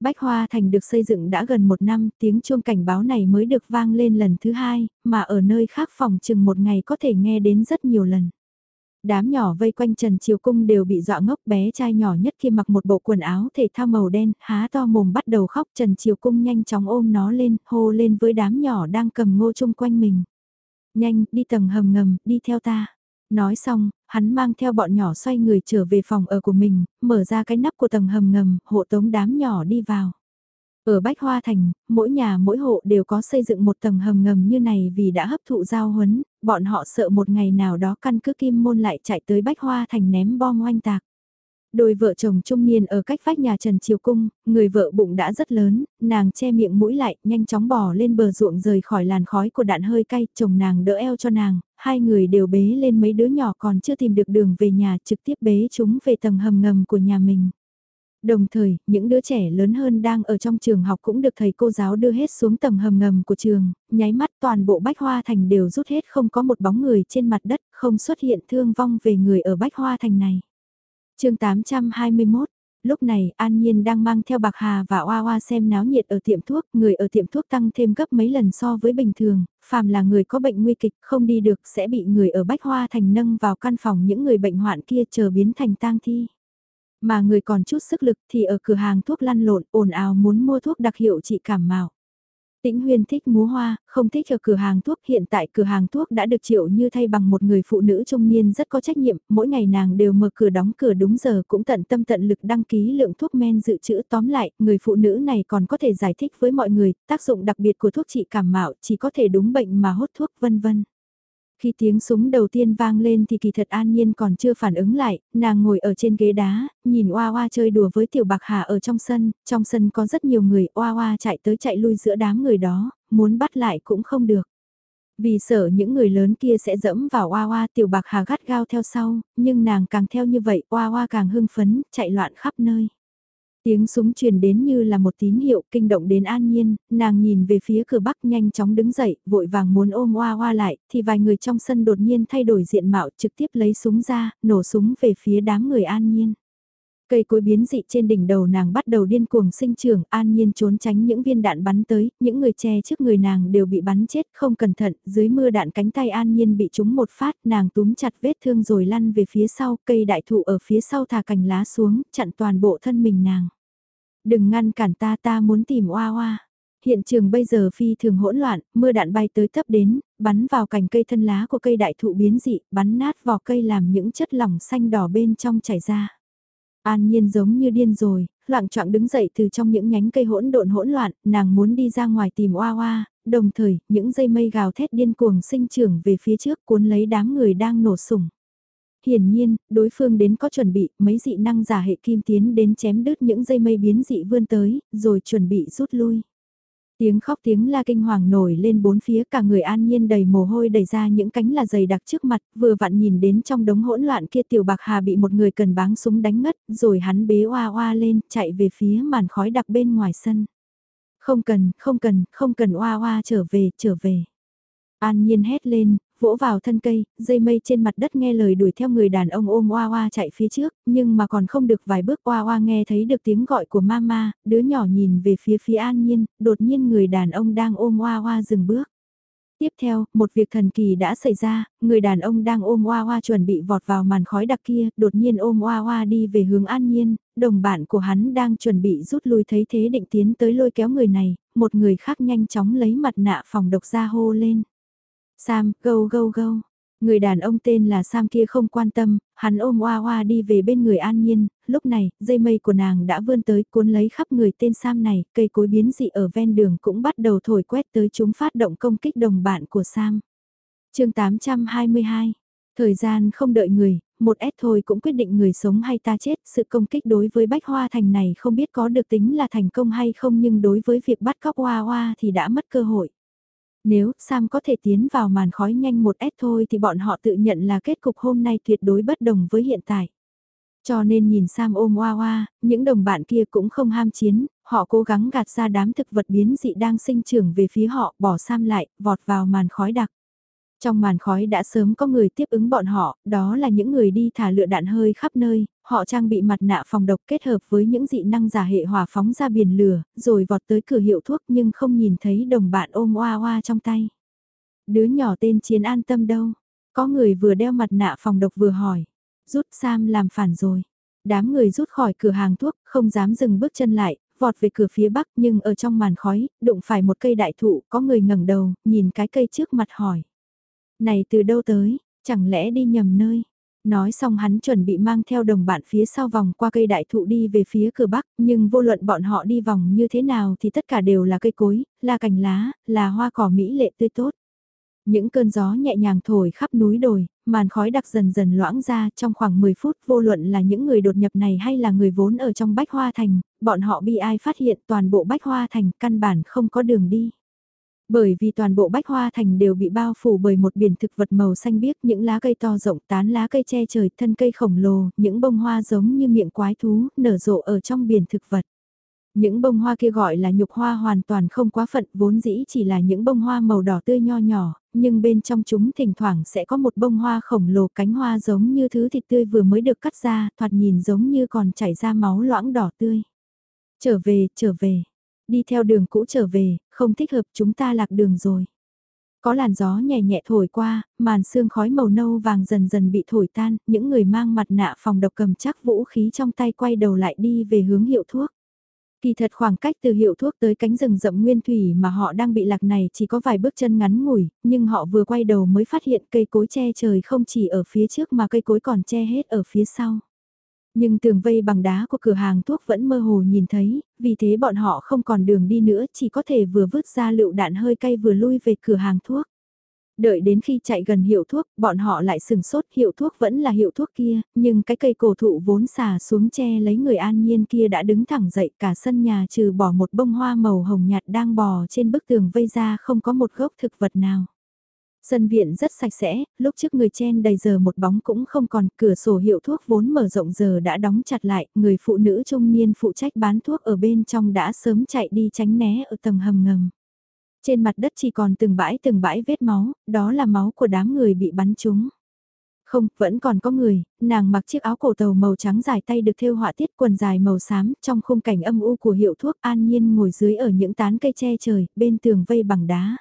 Bách Hoa Thành được xây dựng đã gần một năm, tiếng chuông cảnh báo này mới được vang lên lần thứ hai, mà ở nơi khác phòng chừng một ngày có thể nghe đến rất nhiều lần. Đám nhỏ vây quanh Trần Triều Cung đều bị dọa ngốc bé trai nhỏ nhất khi mặc một bộ quần áo thể thao màu đen, há to mồm bắt đầu khóc Trần Triều Cung nhanh chóng ôm nó lên, hô lên với đám nhỏ đang cầm ngô chung quanh mình. Nhanh, đi tầng hầm ngầm, đi theo ta. Nói xong, hắn mang theo bọn nhỏ xoay người trở về phòng ở của mình, mở ra cái nắp của tầng hầm ngầm, hộ tống đám nhỏ đi vào. Ở Bách Hoa Thành, mỗi nhà mỗi hộ đều có xây dựng một tầng hầm ngầm như này vì đã hấp thụ giao huấn, bọn họ sợ một ngày nào đó căn cứ kim môn lại chạy tới Bách Hoa Thành ném bom oanh tạc. Đôi vợ chồng trung niên ở cách vách nhà Trần Triều Cung, người vợ bụng đã rất lớn, nàng che miệng mũi lại, nhanh chóng bò lên bờ ruộng rời khỏi làn khói của đạn hơi cay, chồng nàng đỡ eo cho nàng, hai người đều bế lên mấy đứa nhỏ còn chưa tìm được đường về nhà trực tiếp bế chúng về tầng hầm ngầm của nhà mình. Đồng thời, những đứa trẻ lớn hơn đang ở trong trường học cũng được thầy cô giáo đưa hết xuống tầng hầm ngầm của trường, nháy mắt toàn bộ Bách Hoa Thành đều rút hết không có một bóng người trên mặt đất, không xuất hiện thương vong về người ở Bách Hoa Thành này. chương 821 Lúc này An Nhiên đang mang theo Bạc Hà và Oa Oa xem náo nhiệt ở tiệm thuốc, người ở tiệm thuốc tăng thêm gấp mấy lần so với bình thường, phàm là người có bệnh nguy kịch không đi được sẽ bị người ở Bách Hoa Thành nâng vào căn phòng những người bệnh hoạn kia chờ biến thành tang thi. Mà người còn chút sức lực thì ở cửa hàng thuốc lăn lộn ồn ào muốn mua thuốc đặc hiệu trị cảm mạo. Tĩnh Huyên thích múa hoa, không thích ở cửa hàng thuốc. Hiện tại cửa hàng thuốc đã được triệu như thay bằng một người phụ nữ trung niên rất có trách nhiệm. Mỗi ngày nàng đều mở cửa đóng cửa đúng giờ cũng tận tâm tận lực đăng ký lượng thuốc men dự trữ tóm lại. Người phụ nữ này còn có thể giải thích với mọi người tác dụng đặc biệt của thuốc trị cảm mạo chỉ có thể đúng bệnh mà hốt thuốc vân vân. Khi tiếng súng đầu tiên vang lên thì kỳ thật an nhiên còn chưa phản ứng lại, nàng ngồi ở trên ghế đá, nhìn Oa Oa chơi đùa với tiểu bạc hà ở trong sân, trong sân có rất nhiều người, Oa Oa chạy tới chạy lui giữa đám người đó, muốn bắt lại cũng không được. Vì sợ những người lớn kia sẽ dẫm vào Oa Oa tiểu bạc hà gắt gao theo sau, nhưng nàng càng theo như vậy Oa Oa càng hưng phấn, chạy loạn khắp nơi. Tiếng súng truyền đến như là một tín hiệu kinh động đến an nhiên, nàng nhìn về phía cửa bắc nhanh chóng đứng dậy, vội vàng muốn ôm hoa hoa lại, thì vài người trong sân đột nhiên thay đổi diện mạo trực tiếp lấy súng ra, nổ súng về phía đám người an nhiên. Cây cối biến dị trên đỉnh đầu nàng bắt đầu điên cuồng sinh trưởng, an nhiên trốn tránh những viên đạn bắn tới, những người che trước người nàng đều bị bắn chết, không cẩn thận, dưới mưa đạn cánh tay an nhiên bị trúng một phát, nàng túm chặt vết thương rồi lăn về phía sau, cây đại thụ ở phía sau thả cành lá xuống, chặn toàn bộ thân mình nàng. Đừng ngăn cản ta ta muốn tìm oa oa. Hiện trường bây giờ phi thường hỗn loạn, mưa đạn bay tới thấp đến, bắn vào cành cây thân lá của cây đại thụ biến dị, bắn nát vỏ cây làm những chất lỏng xanh đỏ bên trong chảy ra. An nhiên giống như điên rồi, loạn trọng đứng dậy từ trong những nhánh cây hỗn độn hỗn loạn, nàng muốn đi ra ngoài tìm oa oa, đồng thời, những dây mây gào thét điên cuồng sinh trưởng về phía trước cuốn lấy đám người đang nổ sủng. Hiển nhiên, đối phương đến có chuẩn bị, mấy dị năng giả hệ kim tiến đến chém đứt những dây mây biến dị vươn tới, rồi chuẩn bị rút lui. Tiếng khóc tiếng la kinh hoàng nổi lên bốn phía cả người an nhiên đầy mồ hôi đẩy ra những cánh là dày đặc trước mặt, vừa vặn nhìn đến trong đống hỗn loạn kia tiểu bạc hà bị một người cần báng súng đánh ngất, rồi hắn bế oa oa lên, chạy về phía màn khói đặc bên ngoài sân. Không cần, không cần, không cần oa oa trở về, trở về. An nhiên hét lên, vỗ vào thân cây, dây mây trên mặt đất nghe lời đuổi theo người đàn ông ôm oa oa chạy phía trước, nhưng mà còn không được vài bước oa oa nghe thấy được tiếng gọi của mama, đứa nhỏ nhìn về phía phía an nhiên, đột nhiên người đàn ông đang ôm oa oa dừng bước. Tiếp theo, một việc thần kỳ đã xảy ra, người đàn ông đang ôm Oa Oa chuẩn bị vọt vào màn khói đặc kia, đột nhiên ôm Oa Oa đi về hướng an nhiên, đồng bạn của hắn đang chuẩn bị rút lui thấy thế định tiến tới lôi kéo người này, một người khác nhanh chóng lấy mặt nạ phòng độc ra hô lên. Sam, gâu gâu gâu. Người đàn ông tên là Sam kia không quan tâm, hắn ôm Hoa Hoa đi về bên người an nhiên, lúc này, dây mây của nàng đã vươn tới cuốn lấy khắp người tên Sam này, cây cối biến dị ở ven đường cũng bắt đầu thổi quét tới chúng phát động công kích đồng bạn của Sam. chương 822 Thời gian không đợi người, một S thôi cũng quyết định người sống hay ta chết, sự công kích đối với Bách Hoa Thành này không biết có được tính là thành công hay không nhưng đối với việc bắt cóc Hoa Hoa thì đã mất cơ hội. Nếu Sam có thể tiến vào màn khói nhanh một S thôi thì bọn họ tự nhận là kết cục hôm nay tuyệt đối bất đồng với hiện tại. Cho nên nhìn Sam ôm Hoa Hoa, những đồng bạn kia cũng không ham chiến, họ cố gắng gạt ra đám thực vật biến dị đang sinh trưởng về phía họ, bỏ Sam lại, vọt vào màn khói đặc. Trong màn khói đã sớm có người tiếp ứng bọn họ, đó là những người đi thả lựa đạn hơi khắp nơi, họ trang bị mặt nạ phòng độc kết hợp với những dị năng giả hệ hỏa phóng ra biển lửa, rồi vọt tới cửa hiệu thuốc nhưng không nhìn thấy đồng bạn ôm oa oa trong tay. Đứa nhỏ tên Chiến an tâm đâu? Có người vừa đeo mặt nạ phòng độc vừa hỏi. Rút Sam làm phản rồi. Đám người rút khỏi cửa hàng thuốc, không dám dừng bước chân lại, vọt về cửa phía bắc nhưng ở trong màn khói, đụng phải một cây đại thụ, có người ngẩng đầu, nhìn cái cây trước mặt hỏi. Này từ đâu tới, chẳng lẽ đi nhầm nơi? Nói xong hắn chuẩn bị mang theo đồng bạn phía sau vòng qua cây đại thụ đi về phía cửa bắc, nhưng vô luận bọn họ đi vòng như thế nào thì tất cả đều là cây cối, là cành lá, là hoa cỏ mỹ lệ tươi tốt. Những cơn gió nhẹ nhàng thổi khắp núi đồi, màn khói đặc dần dần loãng ra trong khoảng 10 phút vô luận là những người đột nhập này hay là người vốn ở trong bách hoa thành, bọn họ bị ai phát hiện toàn bộ bách hoa thành căn bản không có đường đi. Bởi vì toàn bộ bách hoa thành đều bị bao phủ bởi một biển thực vật màu xanh biếc, những lá cây to rộng tán lá cây che trời, thân cây khổng lồ, những bông hoa giống như miệng quái thú, nở rộ ở trong biển thực vật. Những bông hoa kia gọi là nhục hoa hoàn toàn không quá phận, vốn dĩ chỉ là những bông hoa màu đỏ tươi nho nhỏ, nhưng bên trong chúng thỉnh thoảng sẽ có một bông hoa khổng lồ cánh hoa giống như thứ thịt tươi vừa mới được cắt ra, thoạt nhìn giống như còn chảy ra máu loãng đỏ tươi. Trở về, trở về đi theo đường cũ trở về, không thích hợp chúng ta lạc đường rồi. Có làn gió nhẹ nhẹ thổi qua, màn sương khói màu nâu vàng dần dần bị thổi tan, những người mang mặt nạ phòng độc cầm chắc vũ khí trong tay quay đầu lại đi về hướng hiệu thuốc. Kỳ thật khoảng cách từ hiệu thuốc tới cánh rừng rậm nguyên thủy mà họ đang bị lạc này chỉ có vài bước chân ngắn ngủi, nhưng họ vừa quay đầu mới phát hiện cây cối che trời không chỉ ở phía trước mà cây cối còn che hết ở phía sau. Nhưng tường vây bằng đá của cửa hàng thuốc vẫn mơ hồ nhìn thấy, vì thế bọn họ không còn đường đi nữa chỉ có thể vừa vứt ra lựu đạn hơi cay vừa lui về cửa hàng thuốc. Đợi đến khi chạy gần hiệu thuốc, bọn họ lại sừng sốt hiệu thuốc vẫn là hiệu thuốc kia, nhưng cái cây cổ thụ vốn xà xuống che lấy người an nhiên kia đã đứng thẳng dậy cả sân nhà trừ bỏ một bông hoa màu hồng nhạt đang bò trên bức tường vây ra không có một gốc thực vật nào. Sân viện rất sạch sẽ, lúc trước người chen đầy giờ một bóng cũng không còn, cửa sổ hiệu thuốc vốn mở rộng giờ đã đóng chặt lại, người phụ nữ trung niên phụ trách bán thuốc ở bên trong đã sớm chạy đi tránh né ở tầng hầm ngầm. Trên mặt đất chỉ còn từng bãi từng bãi vết máu, đó là máu của đám người bị bắn trúng. Không, vẫn còn có người, nàng mặc chiếc áo cổ tàu màu trắng dài tay được thêu họa tiết quần dài màu xám, trong khung cảnh âm u của hiệu thuốc an nhiên ngồi dưới ở những tán cây che trời, bên tường vây bằng đá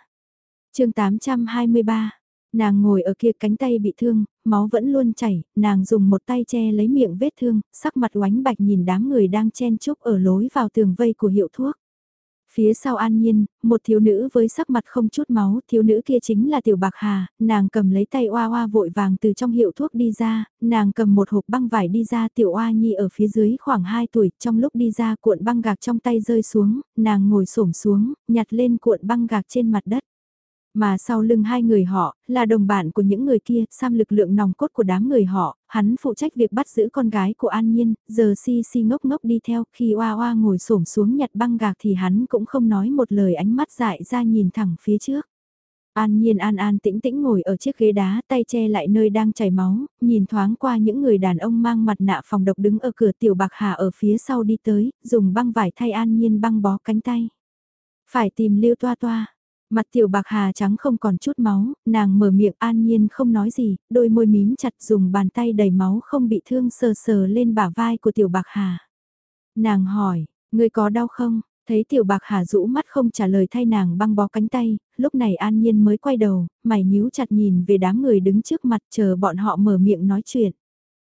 chương 823, nàng ngồi ở kia cánh tay bị thương, máu vẫn luôn chảy, nàng dùng một tay che lấy miệng vết thương, sắc mặt oánh bạch nhìn đám người đang chen chúc ở lối vào tường vây của hiệu thuốc. Phía sau An Nhiên, một thiếu nữ với sắc mặt không chút máu, thiếu nữ kia chính là Tiểu Bạc Hà, nàng cầm lấy tay oa oa vội vàng từ trong hiệu thuốc đi ra, nàng cầm một hộp băng vải đi ra Tiểu Oa Nhi ở phía dưới khoảng 2 tuổi, trong lúc đi ra cuộn băng gạc trong tay rơi xuống, nàng ngồi xổm xuống, nhặt lên cuộn băng gạc trên mặt đất. Mà sau lưng hai người họ, là đồng bạn của những người kia, Sam lực lượng nòng cốt của đám người họ, hắn phụ trách việc bắt giữ con gái của An Nhiên, giờ si si ngốc ngốc đi theo, khi oa oa ngồi xổm xuống nhặt băng gạc thì hắn cũng không nói một lời ánh mắt dại ra nhìn thẳng phía trước. An Nhiên an an tĩnh tĩnh ngồi ở chiếc ghế đá tay che lại nơi đang chảy máu, nhìn thoáng qua những người đàn ông mang mặt nạ phòng độc đứng ở cửa tiểu bạc hà ở phía sau đi tới, dùng băng vải thay An Nhiên băng bó cánh tay. Phải tìm lưu toa toa, Mặt tiểu bạc hà trắng không còn chút máu, nàng mở miệng an nhiên không nói gì, đôi môi mím chặt dùng bàn tay đầy máu không bị thương sờ sờ lên bả vai của tiểu bạc hà. Nàng hỏi, người có đau không? Thấy tiểu bạc hà rũ mắt không trả lời thay nàng băng bó cánh tay, lúc này an nhiên mới quay đầu, mày nhíu chặt nhìn về đám người đứng trước mặt chờ bọn họ mở miệng nói chuyện.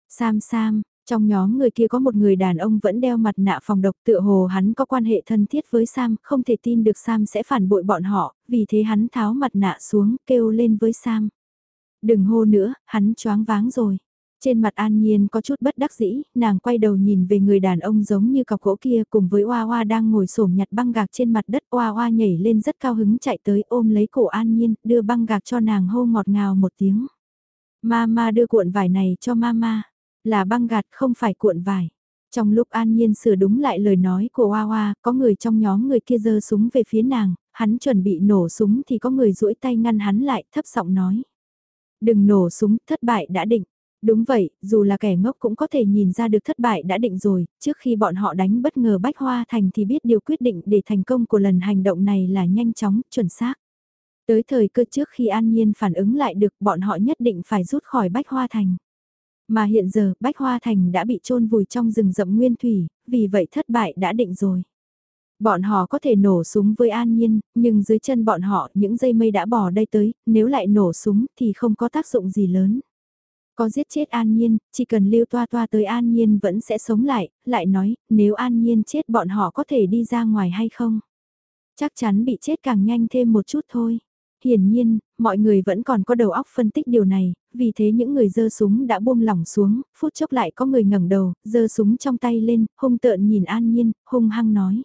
Sam Sam, trong nhóm người kia có một người đàn ông vẫn đeo mặt nạ phòng độc tựa hồ hắn có quan hệ thân thiết với Sam, không thể tin được Sam sẽ phản bội bọn họ, vì thế hắn tháo mặt nạ xuống, kêu lên với Sam. Đừng hô nữa, hắn choáng váng rồi. Trên mặt An Nhiên có chút bất đắc dĩ, nàng quay đầu nhìn về người đàn ông giống như cọc gỗ kia cùng với Hoa Hoa đang ngồi xổm nhặt băng gạc trên mặt đất. Hoa Hoa nhảy lên rất cao hứng chạy tới ôm lấy cổ An Nhiên, đưa băng gạc cho nàng hô ngọt ngào một tiếng. Mama đưa cuộn vải này cho Mama. Là băng gạt không phải cuộn vải. Trong lúc An Nhiên sửa đúng lại lời nói của Hoa Hoa, có người trong nhóm người kia giơ súng về phía nàng, hắn chuẩn bị nổ súng thì có người duỗi tay ngăn hắn lại, thấp giọng nói. Đừng nổ súng, thất bại đã định. Đúng vậy, dù là kẻ ngốc cũng có thể nhìn ra được thất bại đã định rồi, trước khi bọn họ đánh bất ngờ Bách Hoa Thành thì biết điều quyết định để thành công của lần hành động này là nhanh chóng, chuẩn xác. Tới thời cơ trước khi An Nhiên phản ứng lại được bọn họ nhất định phải rút khỏi Bách Hoa Thành. Mà hiện giờ, Bách Hoa Thành đã bị chôn vùi trong rừng rậm nguyên thủy, vì vậy thất bại đã định rồi. Bọn họ có thể nổ súng với an nhiên, nhưng dưới chân bọn họ những dây mây đã bỏ đây tới, nếu lại nổ súng thì không có tác dụng gì lớn. Có giết chết an nhiên, chỉ cần lưu toa toa tới an nhiên vẫn sẽ sống lại, lại nói, nếu an nhiên chết bọn họ có thể đi ra ngoài hay không? Chắc chắn bị chết càng nhanh thêm một chút thôi. Hiển nhiên, mọi người vẫn còn có đầu óc phân tích điều này, vì thế những người dơ súng đã buông lỏng xuống, phút chốc lại có người ngẩng đầu, dơ súng trong tay lên, hung tợn nhìn An Nhiên, hung hăng nói.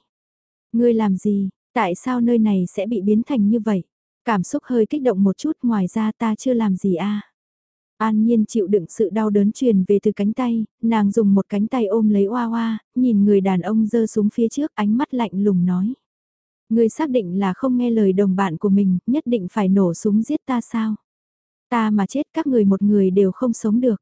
Ngươi làm gì, tại sao nơi này sẽ bị biến thành như vậy? Cảm xúc hơi kích động một chút ngoài ra ta chưa làm gì a An Nhiên chịu đựng sự đau đớn truyền về từ cánh tay, nàng dùng một cánh tay ôm lấy Hoa Hoa, nhìn người đàn ông giơ súng phía trước ánh mắt lạnh lùng nói. Ngươi xác định là không nghe lời đồng bạn của mình, nhất định phải nổ súng giết ta sao? Ta mà chết các người một người đều không sống được.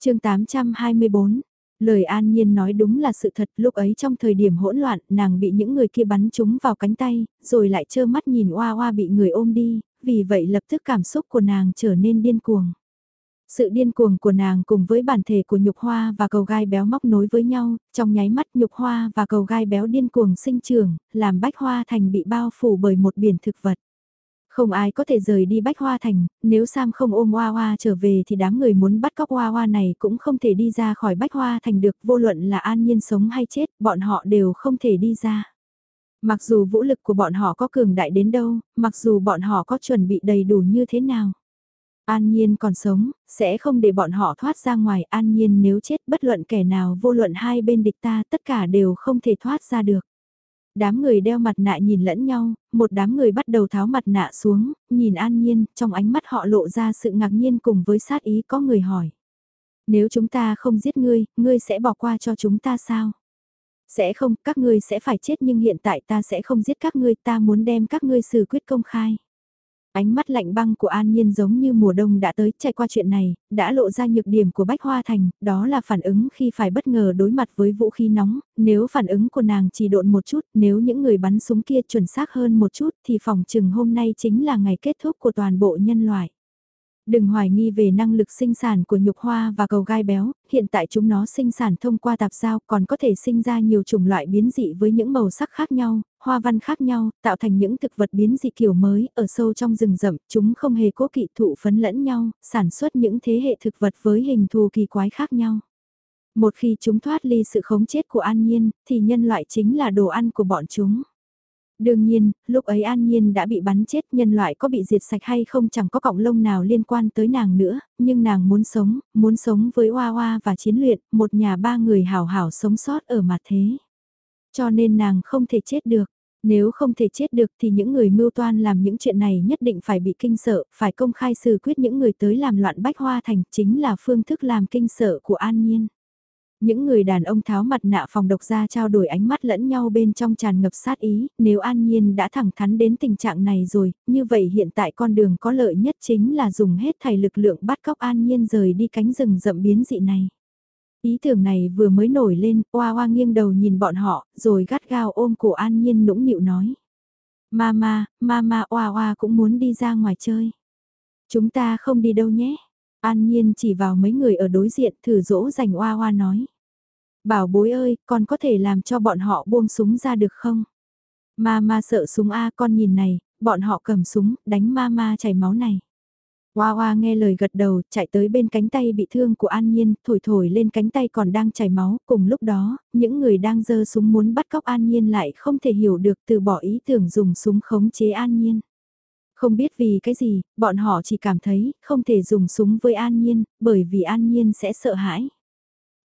chương 824, lời an nhiên nói đúng là sự thật lúc ấy trong thời điểm hỗn loạn nàng bị những người kia bắn trúng vào cánh tay, rồi lại trơ mắt nhìn oa oa bị người ôm đi, vì vậy lập tức cảm xúc của nàng trở nên điên cuồng. Sự điên cuồng của nàng cùng với bản thể của nhục hoa và cầu gai béo móc nối với nhau, trong nháy mắt nhục hoa và cầu gai béo điên cuồng sinh trưởng, làm bách hoa thành bị bao phủ bởi một biển thực vật. Không ai có thể rời đi Bách Hoa Thành, nếu Sam không ôm Hoa Hoa trở về thì đám người muốn bắt cóc Hoa Hoa này cũng không thể đi ra khỏi Bách Hoa Thành được, vô luận là an nhiên sống hay chết, bọn họ đều không thể đi ra. Mặc dù vũ lực của bọn họ có cường đại đến đâu, mặc dù bọn họ có chuẩn bị đầy đủ như thế nào. An Nhiên còn sống, sẽ không để bọn họ thoát ra ngoài. An Nhiên nếu chết bất luận kẻ nào vô luận hai bên địch ta tất cả đều không thể thoát ra được. Đám người đeo mặt nạ nhìn lẫn nhau, một đám người bắt đầu tháo mặt nạ xuống, nhìn An Nhiên, trong ánh mắt họ lộ ra sự ngạc nhiên cùng với sát ý có người hỏi. Nếu chúng ta không giết ngươi, ngươi sẽ bỏ qua cho chúng ta sao? Sẽ không, các ngươi sẽ phải chết nhưng hiện tại ta sẽ không giết các ngươi, ta muốn đem các ngươi xử quyết công khai. Ánh mắt lạnh băng của An Nhiên giống như mùa đông đã tới trải qua chuyện này, đã lộ ra nhược điểm của Bách Hoa Thành, đó là phản ứng khi phải bất ngờ đối mặt với vũ khí nóng, nếu phản ứng của nàng chỉ độn một chút, nếu những người bắn súng kia chuẩn xác hơn một chút thì phòng chừng hôm nay chính là ngày kết thúc của toàn bộ nhân loại. Đừng hoài nghi về năng lực sinh sản của nhục hoa và cầu gai béo, hiện tại chúng nó sinh sản thông qua tạp giao còn có thể sinh ra nhiều chủng loại biến dị với những màu sắc khác nhau, hoa văn khác nhau, tạo thành những thực vật biến dị kiểu mới, ở sâu trong rừng rậm, chúng không hề cố kỵ thụ phấn lẫn nhau, sản xuất những thế hệ thực vật với hình thù kỳ quái khác nhau. Một khi chúng thoát ly sự khống chết của an nhiên, thì nhân loại chính là đồ ăn của bọn chúng. Đương nhiên, lúc ấy An Nhiên đã bị bắn chết nhân loại có bị diệt sạch hay không chẳng có cọng lông nào liên quan tới nàng nữa, nhưng nàng muốn sống, muốn sống với Hoa Hoa và chiến luyện, một nhà ba người hảo hảo sống sót ở mặt thế. Cho nên nàng không thể chết được. Nếu không thể chết được thì những người mưu toan làm những chuyện này nhất định phải bị kinh sợ, phải công khai xử quyết những người tới làm loạn bách hoa thành chính là phương thức làm kinh sợ của An Nhiên. Những người đàn ông tháo mặt nạ phòng độc ra trao đổi ánh mắt lẫn nhau bên trong tràn ngập sát ý, nếu An Nhiên đã thẳng thắn đến tình trạng này rồi, như vậy hiện tại con đường có lợi nhất chính là dùng hết thầy lực lượng bắt cóc An Nhiên rời đi cánh rừng rậm biến dị này. Ý tưởng này vừa mới nổi lên, Oa Oa nghiêng đầu nhìn bọn họ, rồi gắt gao ôm cổ An Nhiên nũng nịu nói. Mama, Mama Oa Oa cũng muốn đi ra ngoài chơi. Chúng ta không đi đâu nhé. An Nhiên chỉ vào mấy người ở đối diện thử dỗ dành Oa Oa nói. Bảo bối ơi, con có thể làm cho bọn họ buông súng ra được không? Mama sợ súng A con nhìn này, bọn họ cầm súng, đánh Mama chảy máu này. Hoa hoa nghe lời gật đầu, chạy tới bên cánh tay bị thương của An Nhiên, thổi thổi lên cánh tay còn đang chảy máu, cùng lúc đó, những người đang giơ súng muốn bắt cóc An Nhiên lại không thể hiểu được từ bỏ ý tưởng dùng súng khống chế An Nhiên. Không biết vì cái gì, bọn họ chỉ cảm thấy không thể dùng súng với An Nhiên, bởi vì An Nhiên sẽ sợ hãi.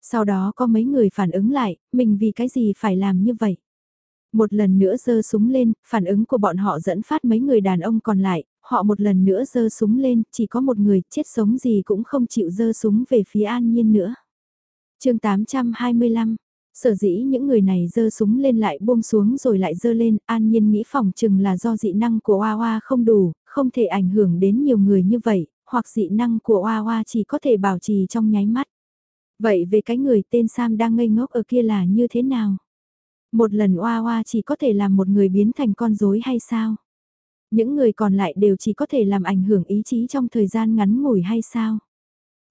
Sau đó có mấy người phản ứng lại, mình vì cái gì phải làm như vậy. Một lần nữa giơ súng lên, phản ứng của bọn họ dẫn phát mấy người đàn ông còn lại, họ một lần nữa giơ súng lên, chỉ có một người chết sống gì cũng không chịu giơ súng về phía an nhiên nữa. chương 825 Sở dĩ những người này dơ súng lên lại buông xuống rồi lại dơ lên, an nhiên nghĩ phòng chừng là do dị năng của Hoa Hoa không đủ, không thể ảnh hưởng đến nhiều người như vậy, hoặc dị năng của Hoa Hoa chỉ có thể bảo trì trong nháy mắt. Vậy về cái người tên Sam đang ngây ngốc ở kia là như thế nào? Một lần oa oa chỉ có thể làm một người biến thành con rối hay sao? Những người còn lại đều chỉ có thể làm ảnh hưởng ý chí trong thời gian ngắn ngủi hay sao?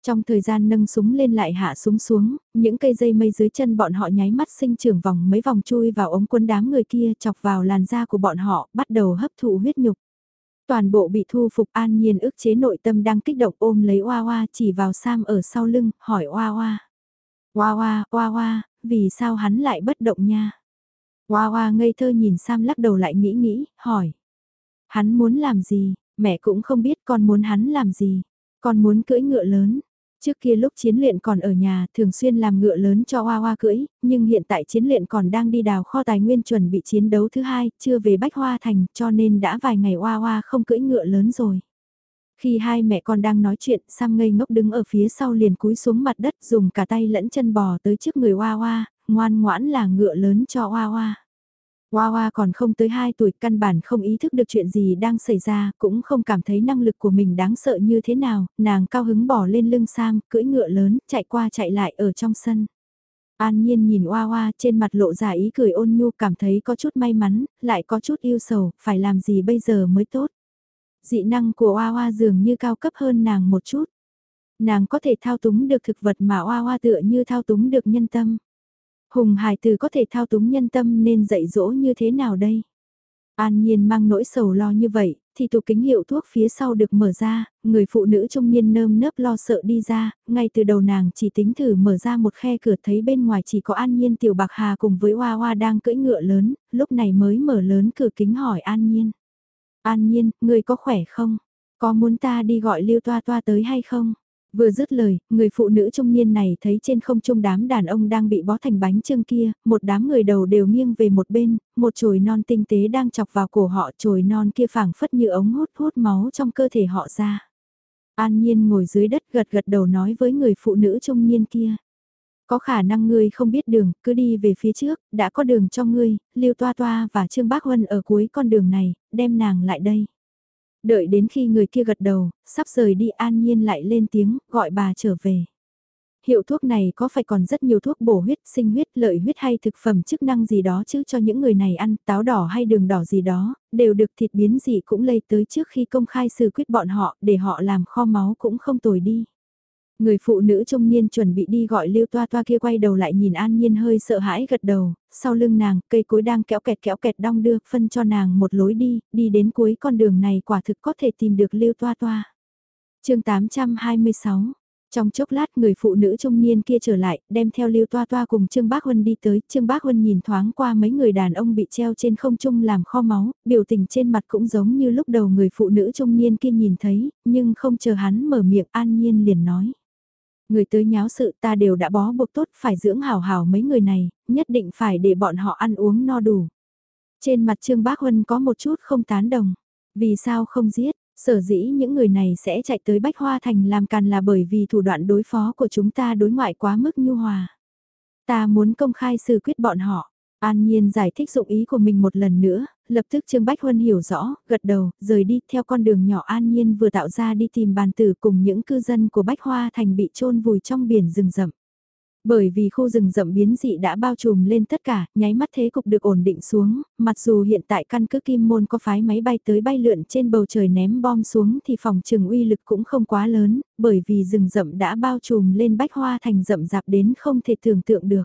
Trong thời gian nâng súng lên lại hạ súng xuống, những cây dây mây dưới chân bọn họ nháy mắt sinh trưởng vòng mấy vòng chui vào ống quân đám người kia chọc vào làn da của bọn họ, bắt đầu hấp thụ huyết nhục. Toàn bộ bị thu phục an nhiên ức chế nội tâm đang kích động ôm lấy Hoa Hoa chỉ vào Sam ở sau lưng, hỏi Hoa Hoa. Hoa Hoa, Hoa Hoa, vì sao hắn lại bất động nha? Hoa Hoa ngây thơ nhìn Sam lắc đầu lại nghĩ nghĩ, hỏi. Hắn muốn làm gì, mẹ cũng không biết con muốn hắn làm gì. Con muốn cưỡi ngựa lớn. Trước kia lúc chiến luyện còn ở nhà thường xuyên làm ngựa lớn cho Hoa Hoa cưỡi, nhưng hiện tại chiến luyện còn đang đi đào kho tài nguyên chuẩn bị chiến đấu thứ hai, chưa về Bách Hoa Thành cho nên đã vài ngày Hoa Hoa không cưỡi ngựa lớn rồi. Khi hai mẹ con đang nói chuyện, Sam ngây ngốc đứng ở phía sau liền cúi xuống mặt đất dùng cả tay lẫn chân bò tới trước người Hoa Hoa, ngoan ngoãn là ngựa lớn cho Hoa Hoa. Hoa Hoa còn không tới 2 tuổi căn bản không ý thức được chuyện gì đang xảy ra, cũng không cảm thấy năng lực của mình đáng sợ như thế nào, nàng cao hứng bỏ lên lưng Sam, cưỡi ngựa lớn, chạy qua chạy lại ở trong sân. An Nhiên nhìn Hoa Hoa trên mặt lộ ra ý cười ôn nhu cảm thấy có chút may mắn, lại có chút yêu sầu, phải làm gì bây giờ mới tốt. Dị năng của Hoa Hoa dường như cao cấp hơn nàng một chút. Nàng có thể thao túng được thực vật mà Hoa Hoa tựa như thao túng được nhân tâm. Hùng hài Từ có thể thao túng nhân tâm nên dạy dỗ như thế nào đây? An Nhiên mang nỗi sầu lo như vậy, thì tủ kính hiệu thuốc phía sau được mở ra, người phụ nữ trung niên nơm nớp lo sợ đi ra, ngay từ đầu nàng chỉ tính thử mở ra một khe cửa thấy bên ngoài chỉ có An Nhiên tiểu bạc hà cùng với Hoa Hoa đang cưỡi ngựa lớn, lúc này mới mở lớn cửa kính hỏi An Nhiên. An Nhiên, người có khỏe không? Có muốn ta đi gọi Lưu Toa Toa tới hay không? Vừa dứt lời, người phụ nữ trung niên này thấy trên không trung đám đàn ông đang bị bó thành bánh trưng kia, một đám người đầu đều nghiêng về một bên, một chồi non tinh tế đang chọc vào cổ họ chồi non kia phảng phất như ống hút hút máu trong cơ thể họ ra. An Nhiên ngồi dưới đất gật gật đầu nói với người phụ nữ trung niên kia. Có khả năng ngươi không biết đường, cứ đi về phía trước, đã có đường cho ngươi, Lưu Toa Toa và Trương Bác Huân ở cuối con đường này, đem nàng lại đây. Đợi đến khi người kia gật đầu, sắp rời đi an nhiên lại lên tiếng, gọi bà trở về. Hiệu thuốc này có phải còn rất nhiều thuốc bổ huyết, sinh huyết, lợi huyết hay thực phẩm chức năng gì đó chứ cho những người này ăn, táo đỏ hay đường đỏ gì đó, đều được thịt biến gì cũng lây tới trước khi công khai xử quyết bọn họ, để họ làm kho máu cũng không tồi đi. Người phụ nữ trung niên chuẩn bị đi gọi Lưu Toa Toa kia quay đầu lại nhìn An Nhiên hơi sợ hãi gật đầu, sau lưng nàng, cây cối đang kéo kẹt kéo kẹt đong đưa, phân cho nàng một lối đi, đi đến cuối con đường này quả thực có thể tìm được Lưu Toa Toa. chương 826 trong chốc lát người phụ nữ trung niên kia trở lại, đem theo Lưu Toa Toa cùng Trương Bác Huân đi tới, Trương Bác Huân nhìn thoáng qua mấy người đàn ông bị treo trên không trung làm kho máu, biểu tình trên mặt cũng giống như lúc đầu người phụ nữ trung niên kia nhìn thấy, nhưng không chờ hắn mở miệng an nhiên liền nói. Người tới nháo sự ta đều đã bó buộc tốt phải dưỡng hảo hảo mấy người này, nhất định phải để bọn họ ăn uống no đủ. Trên mặt Trương Bác Huân có một chút không tán đồng. Vì sao không giết? Sở dĩ những người này sẽ chạy tới Bách Hoa Thành làm càn là bởi vì thủ đoạn đối phó của chúng ta đối ngoại quá mức nhu hòa. Ta muốn công khai xử quyết bọn họ. An Nhiên giải thích dụng ý của mình một lần nữa, lập tức Trương Bách Huân hiểu rõ, gật đầu, rời đi theo con đường nhỏ An Nhiên vừa tạo ra đi tìm bàn tử cùng những cư dân của Bách Hoa Thành bị chôn vùi trong biển rừng rậm. Bởi vì khu rừng rậm biến dị đã bao trùm lên tất cả, nháy mắt thế cục được ổn định xuống, mặc dù hiện tại căn cứ Kim Môn có phái máy bay tới bay lượn trên bầu trời ném bom xuống thì phòng trường uy lực cũng không quá lớn, bởi vì rừng rậm đã bao trùm lên Bách Hoa Thành rậm rạp đến không thể tưởng tượng được.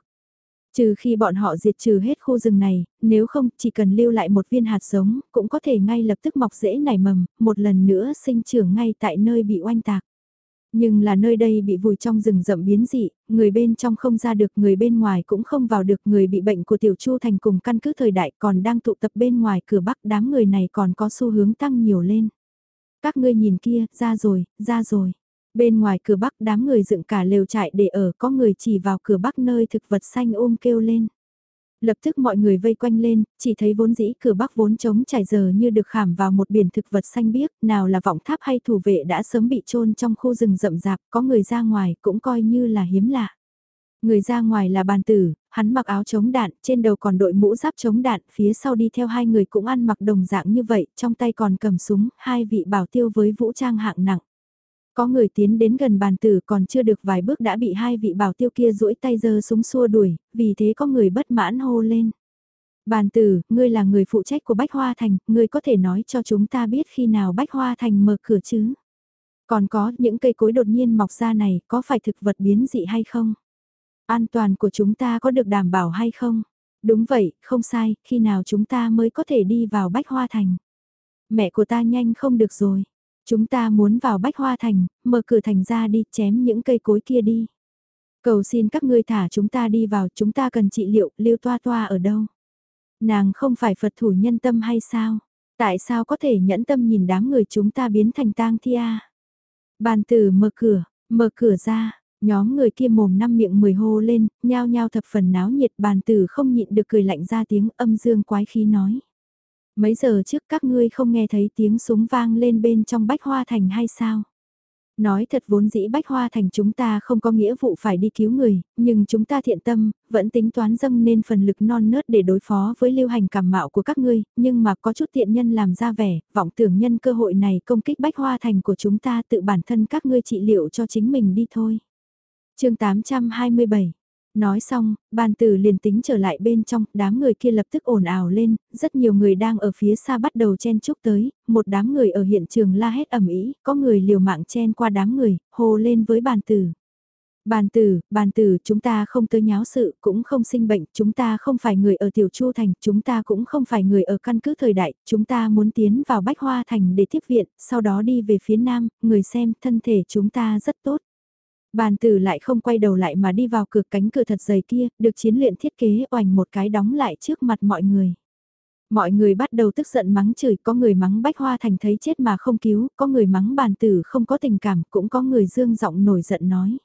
Trừ khi bọn họ diệt trừ hết khu rừng này, nếu không chỉ cần lưu lại một viên hạt giống, cũng có thể ngay lập tức mọc rễ nảy mầm, một lần nữa sinh trưởng ngay tại nơi bị oanh tạc. Nhưng là nơi đây bị vùi trong rừng rậm biến dị, người bên trong không ra được, người bên ngoài cũng không vào được, người bị bệnh của Tiểu Chu Thành cùng căn cứ thời đại còn đang tụ tập bên ngoài cửa bắc, đám người này còn có xu hướng tăng nhiều lên. Các ngươi nhìn kia, ra rồi, ra rồi. Bên ngoài cửa bắc đám người dựng cả lều trại để ở có người chỉ vào cửa bắc nơi thực vật xanh ôm kêu lên. Lập tức mọi người vây quanh lên, chỉ thấy vốn dĩ cửa bắc vốn trống trải giờ như được khảm vào một biển thực vật xanh biếc, nào là vọng tháp hay thủ vệ đã sớm bị chôn trong khu rừng rậm rạp, có người ra ngoài cũng coi như là hiếm lạ. Người ra ngoài là bàn tử, hắn mặc áo chống đạn, trên đầu còn đội mũ giáp chống đạn, phía sau đi theo hai người cũng ăn mặc đồng dạng như vậy, trong tay còn cầm súng, hai vị bảo tiêu với vũ trang hạng nặng. Có người tiến đến gần bàn tử còn chưa được vài bước đã bị hai vị bảo tiêu kia duỗi tay giơ súng xua đuổi, vì thế có người bất mãn hô lên. Bàn tử, ngươi là người phụ trách của Bách Hoa Thành, ngươi có thể nói cho chúng ta biết khi nào Bách Hoa Thành mở cửa chứ? Còn có những cây cối đột nhiên mọc ra này có phải thực vật biến dị hay không? An toàn của chúng ta có được đảm bảo hay không? Đúng vậy, không sai, khi nào chúng ta mới có thể đi vào Bách Hoa Thành? Mẹ của ta nhanh không được rồi. Chúng ta muốn vào Bách Hoa Thành, mở cửa thành ra đi, chém những cây cối kia đi. Cầu xin các ngươi thả chúng ta đi vào, chúng ta cần trị liệu, lưu toa toa ở đâu? Nàng không phải Phật thủ nhân tâm hay sao? Tại sao có thể nhẫn tâm nhìn đám người chúng ta biến thành tang thi a? Bàn tử mở cửa, mở cửa ra, nhóm người kia mồm năm miệng mười hô lên, nhao nhao thập phần náo nhiệt bàn tử không nhịn được cười lạnh ra tiếng âm dương quái khí nói. Mấy giờ trước các ngươi không nghe thấy tiếng súng vang lên bên trong bách hoa thành hay sao? Nói thật vốn dĩ bách hoa thành chúng ta không có nghĩa vụ phải đi cứu người, nhưng chúng ta thiện tâm, vẫn tính toán dâng nên phần lực non nớt để đối phó với lưu hành cảm mạo của các ngươi, nhưng mà có chút thiện nhân làm ra vẻ, vọng tưởng nhân cơ hội này công kích bách hoa thành của chúng ta tự bản thân các ngươi trị liệu cho chính mình đi thôi. chương 827 Nói xong, bàn tử liền tính trở lại bên trong, đám người kia lập tức ồn ào lên, rất nhiều người đang ở phía xa bắt đầu chen chúc tới, một đám người ở hiện trường la hét ẩm ý, có người liều mạng chen qua đám người, hô lên với bàn tử. Bàn tử, bàn tử, chúng ta không tới nháo sự, cũng không sinh bệnh, chúng ta không phải người ở Tiểu Chu Thành, chúng ta cũng không phải người ở căn cứ thời đại, chúng ta muốn tiến vào Bách Hoa Thành để tiếp viện, sau đó đi về phía Nam, người xem, thân thể chúng ta rất tốt. Bàn tử lại không quay đầu lại mà đi vào cửa cánh cửa thật dày kia, được chiến luyện thiết kế oành một cái đóng lại trước mặt mọi người. Mọi người bắt đầu tức giận mắng chửi, có người mắng Bách Hoa Thành thấy chết mà không cứu, có người mắng bàn tử không có tình cảm, cũng có người dương giọng nổi giận nói.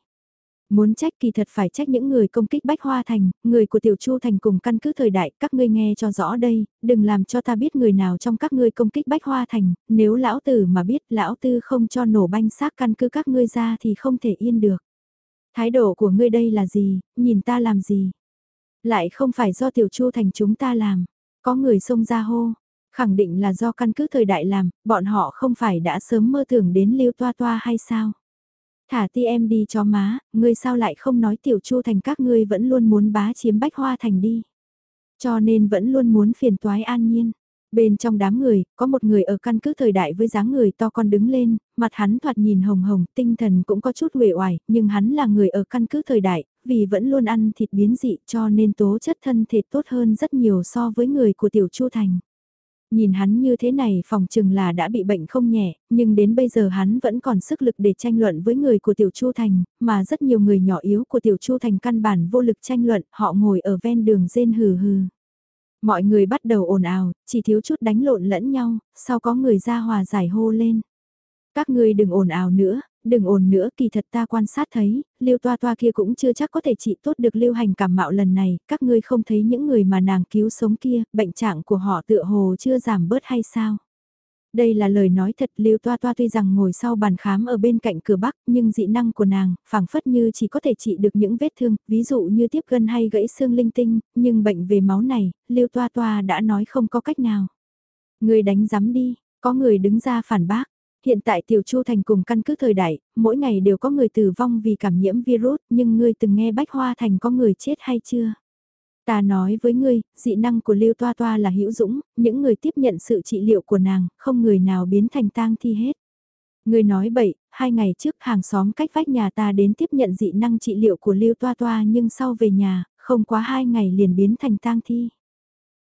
Muốn trách kỳ thật phải trách những người công kích Bách Hoa Thành, người của Tiểu Chu Thành cùng căn cứ thời đại, các ngươi nghe cho rõ đây, đừng làm cho ta biết người nào trong các ngươi công kích Bách Hoa Thành, nếu lão tử mà biết lão tư không cho nổ banh xác căn cứ các ngươi ra thì không thể yên được. Thái độ của ngươi đây là gì, nhìn ta làm gì? Lại không phải do Tiểu Chu Thành chúng ta làm, có người xông ra hô, khẳng định là do căn cứ thời đại làm, bọn họ không phải đã sớm mơ tưởng đến lưu toa toa hay sao? Thả ti em đi cho má, ngươi sao lại không nói tiểu chu thành các ngươi vẫn luôn muốn bá chiếm bách hoa thành đi. Cho nên vẫn luôn muốn phiền toái an nhiên. Bên trong đám người, có một người ở căn cứ thời đại với dáng người to con đứng lên, mặt hắn thoạt nhìn hồng hồng, tinh thần cũng có chút uể oải, nhưng hắn là người ở căn cứ thời đại, vì vẫn luôn ăn thịt biến dị cho nên tố chất thân thể tốt hơn rất nhiều so với người của tiểu chu thành. Nhìn hắn như thế này phòng chừng là đã bị bệnh không nhẹ, nhưng đến bây giờ hắn vẫn còn sức lực để tranh luận với người của Tiểu Chu Thành, mà rất nhiều người nhỏ yếu của Tiểu Chu Thành căn bản vô lực tranh luận, họ ngồi ở ven đường rên hừ hừ. Mọi người bắt đầu ồn ào, chỉ thiếu chút đánh lộn lẫn nhau, sau có người ra hòa giải hô lên. Các ngươi đừng ồn ào nữa, đừng ồn nữa kỳ thật ta quan sát thấy, liêu toa toa kia cũng chưa chắc có thể trị tốt được lưu hành cảm mạo lần này, các ngươi không thấy những người mà nàng cứu sống kia, bệnh trạng của họ tựa hồ chưa giảm bớt hay sao? Đây là lời nói thật Lưu Toa Toa tuy rằng ngồi sau bàn khám ở bên cạnh cửa bắc nhưng dị năng của nàng, phảng phất như chỉ có thể trị được những vết thương, ví dụ như tiếp gân hay gãy xương linh tinh, nhưng bệnh về máu này, Lưu Toa Toa đã nói không có cách nào. Người đánh giám đi, có người đứng ra phản bác, Hiện tại Tiểu Chu Thành cùng căn cứ thời đại, mỗi ngày đều có người tử vong vì cảm nhiễm virus, nhưng ngươi từng nghe Bách Hoa Thành có người chết hay chưa? Ta nói với ngươi, dị năng của Lưu Toa Toa là hữu dũng, những người tiếp nhận sự trị liệu của nàng, không người nào biến thành tang thi hết. Ngươi nói bậy, hai ngày trước hàng xóm cách vách nhà ta đến tiếp nhận dị năng trị liệu của Lưu Toa Toa nhưng sau về nhà, không quá hai ngày liền biến thành tang thi.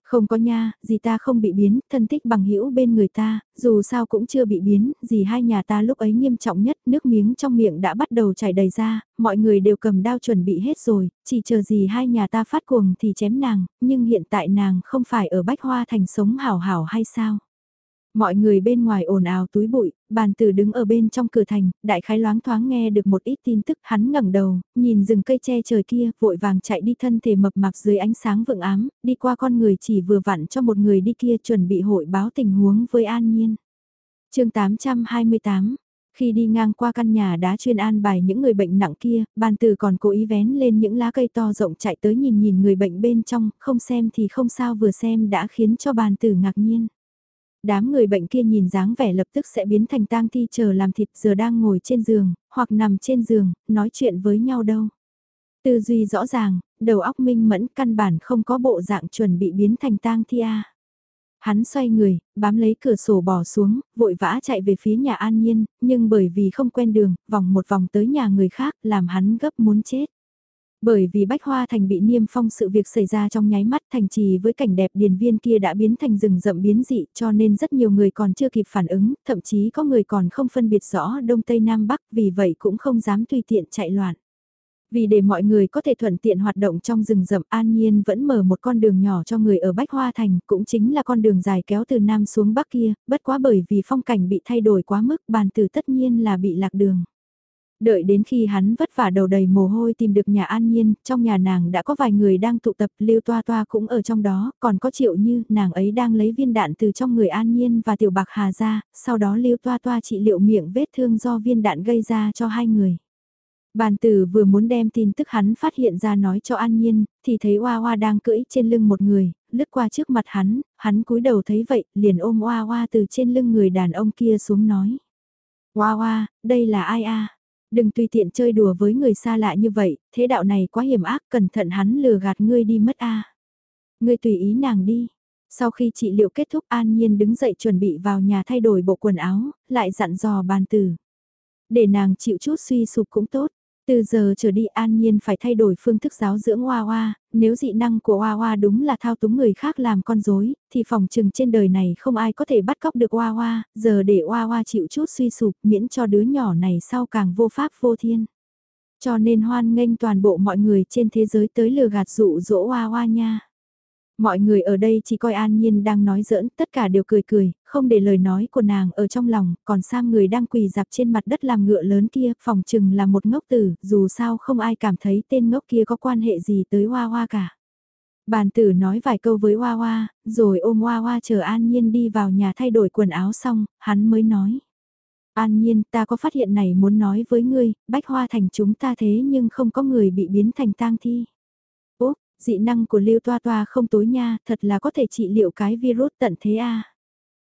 Không có nha, gì ta không bị biến, thân thích bằng hữu bên người ta, dù sao cũng chưa bị biến, gì hai nhà ta lúc ấy nghiêm trọng nhất, nước miếng trong miệng đã bắt đầu chảy đầy ra, mọi người đều cầm đao chuẩn bị hết rồi, chỉ chờ gì hai nhà ta phát cuồng thì chém nàng, nhưng hiện tại nàng không phải ở Bách Hoa Thành sống hảo hảo hay sao? Mọi người bên ngoài ồn ào túi bụi, bàn tử đứng ở bên trong cửa thành, đại khái loáng thoáng nghe được một ít tin tức hắn ngẩng đầu, nhìn rừng cây che trời kia, vội vàng chạy đi thân thể mập mạp dưới ánh sáng vượng ám, đi qua con người chỉ vừa vặn cho một người đi kia chuẩn bị hội báo tình huống với an nhiên. chương 828 khi đi ngang qua căn nhà đá chuyên an bài những người bệnh nặng kia, bàn tử còn cố ý vén lên những lá cây to rộng chạy tới nhìn nhìn người bệnh bên trong, không xem thì không sao vừa xem đã khiến cho bàn tử ngạc nhiên. Đám người bệnh kia nhìn dáng vẻ lập tức sẽ biến thành tang thi chờ làm thịt giờ đang ngồi trên giường, hoặc nằm trên giường, nói chuyện với nhau đâu. Tư duy rõ ràng, đầu óc minh mẫn căn bản không có bộ dạng chuẩn bị biến thành tang thi a. Hắn xoay người, bám lấy cửa sổ bỏ xuống, vội vã chạy về phía nhà an nhiên, nhưng bởi vì không quen đường, vòng một vòng tới nhà người khác, làm hắn gấp muốn chết. Bởi vì Bách Hoa Thành bị niêm phong sự việc xảy ra trong nháy mắt thành trì với cảnh đẹp điền viên kia đã biến thành rừng rậm biến dị cho nên rất nhiều người còn chưa kịp phản ứng, thậm chí có người còn không phân biệt rõ Đông Tây Nam Bắc vì vậy cũng không dám tùy tiện chạy loạn. Vì để mọi người có thể thuận tiện hoạt động trong rừng rậm an nhiên vẫn mở một con đường nhỏ cho người ở Bách Hoa Thành, cũng chính là con đường dài kéo từ Nam xuống Bắc kia, bất quá bởi vì phong cảnh bị thay đổi quá mức bàn từ tất nhiên là bị lạc đường. Đợi đến khi hắn vất vả đầu đầy mồ hôi tìm được nhà an nhiên, trong nhà nàng đã có vài người đang tụ tập, Lưu Toa Toa cũng ở trong đó, còn có triệu như, nàng ấy đang lấy viên đạn từ trong người an nhiên và tiểu bạc hà ra, sau đó Lưu Toa Toa trị liệu miệng vết thương do viên đạn gây ra cho hai người. Bàn tử vừa muốn đem tin tức hắn phát hiện ra nói cho An Nhiên, thì thấy Oa Oa đang cưỡi trên lưng một người, lướt qua trước mặt hắn, hắn cúi đầu thấy vậy, liền ôm Oa Oa từ trên lưng người đàn ông kia xuống nói. Oa Oa, đây là ai a? Đừng tùy tiện chơi đùa với người xa lạ như vậy, thế đạo này quá hiểm ác, cẩn thận hắn lừa gạt ngươi đi mất a. Ngươi tùy ý nàng đi. Sau khi trị liệu kết thúc An Nhiên đứng dậy chuẩn bị vào nhà thay đổi bộ quần áo, lại dặn dò bàn tử. Để nàng chịu chút suy sụp cũng tốt. Từ giờ trở đi an nhiên phải thay đổi phương thức giáo dưỡng Hoa Hoa, nếu dị năng của Hoa Hoa đúng là thao túng người khác làm con rối, thì phòng trừng trên đời này không ai có thể bắt cóc được Hoa Hoa, giờ để Hoa Hoa chịu chút suy sụp miễn cho đứa nhỏ này sau càng vô pháp vô thiên. Cho nên hoan nghênh toàn bộ mọi người trên thế giới tới lừa gạt dụ dỗ Hoa Hoa nha. Mọi người ở đây chỉ coi An Nhiên đang nói giỡn, tất cả đều cười cười, không để lời nói của nàng ở trong lòng, còn Sam người đang quỳ dạp trên mặt đất làm ngựa lớn kia, phòng chừng là một ngốc tử, dù sao không ai cảm thấy tên ngốc kia có quan hệ gì tới Hoa Hoa cả. Bàn tử nói vài câu với Hoa Hoa, rồi ôm Hoa Hoa chờ An Nhiên đi vào nhà thay đổi quần áo xong, hắn mới nói. An Nhiên, ta có phát hiện này muốn nói với ngươi, bách hoa thành chúng ta thế nhưng không có người bị biến thành tang thi. Dị năng của Lưu Toa Toa không tối nha, thật là có thể trị liệu cái virus tận thế a.